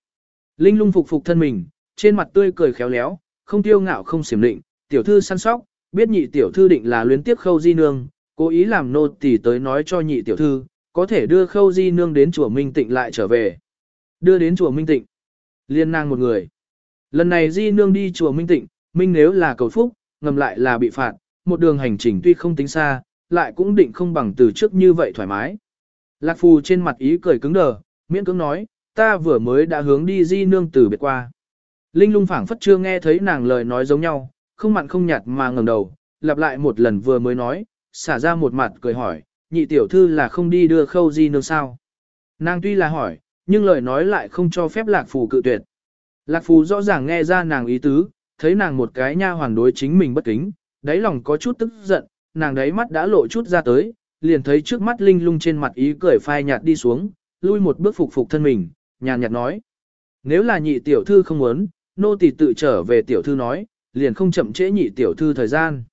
[SPEAKER 1] Linh lung phục phục thân mình, trên mặt tươi cười khéo léo, không tiêu ngạo không xiểm định, tiểu thư săn sóc, biết nhị tiểu thư định là luyến tiếp khâu di nương, cố ý làm nô tỳ tới nói cho nhị tiểu thư, có thể đưa khâu di nương đến chùa Minh Tịnh lại trở về. Đưa đến chùa Minh Tịnh. Liên nàng một người. Lần này di nương đi chùa Minh Tịnh, Minh nếu là cầu phúc, ngầm lại là bị phạt, một đường hành trình tuy không tính xa, lại cũng định không bằng từ trước như vậy thoải mái. Lạc phù trên mặt ý cười cứng đờ, miễn cưỡng nói, ta vừa mới đã hướng đi di nương từ biệt qua. Linh lung phảng phất chưa nghe thấy nàng lời nói giống nhau, không mặn không nhạt mà ngẩng đầu, lặp lại một lần vừa mới nói, xả ra một mặt cười hỏi, nhị tiểu thư là không đi đưa khâu di nương sao. Nàng tuy là hỏi, nhưng lời nói lại không cho phép lạc phù cự tuyệt. Lạc phù rõ ràng nghe ra nàng ý tứ, thấy nàng một cái nha hoàn đối chính mình bất kính, đáy lòng có chút tức giận, nàng đáy mắt đã lộ chút ra tới, liền thấy trước mắt linh lung trên mặt ý cười phai nhạt đi xuống, lui một bước phục phục thân mình, nhàn nhạt nói. Nếu là nhị tiểu thư không muốn, nô tỳ tự trở về tiểu thư nói, liền không chậm trễ nhị tiểu thư thời gian.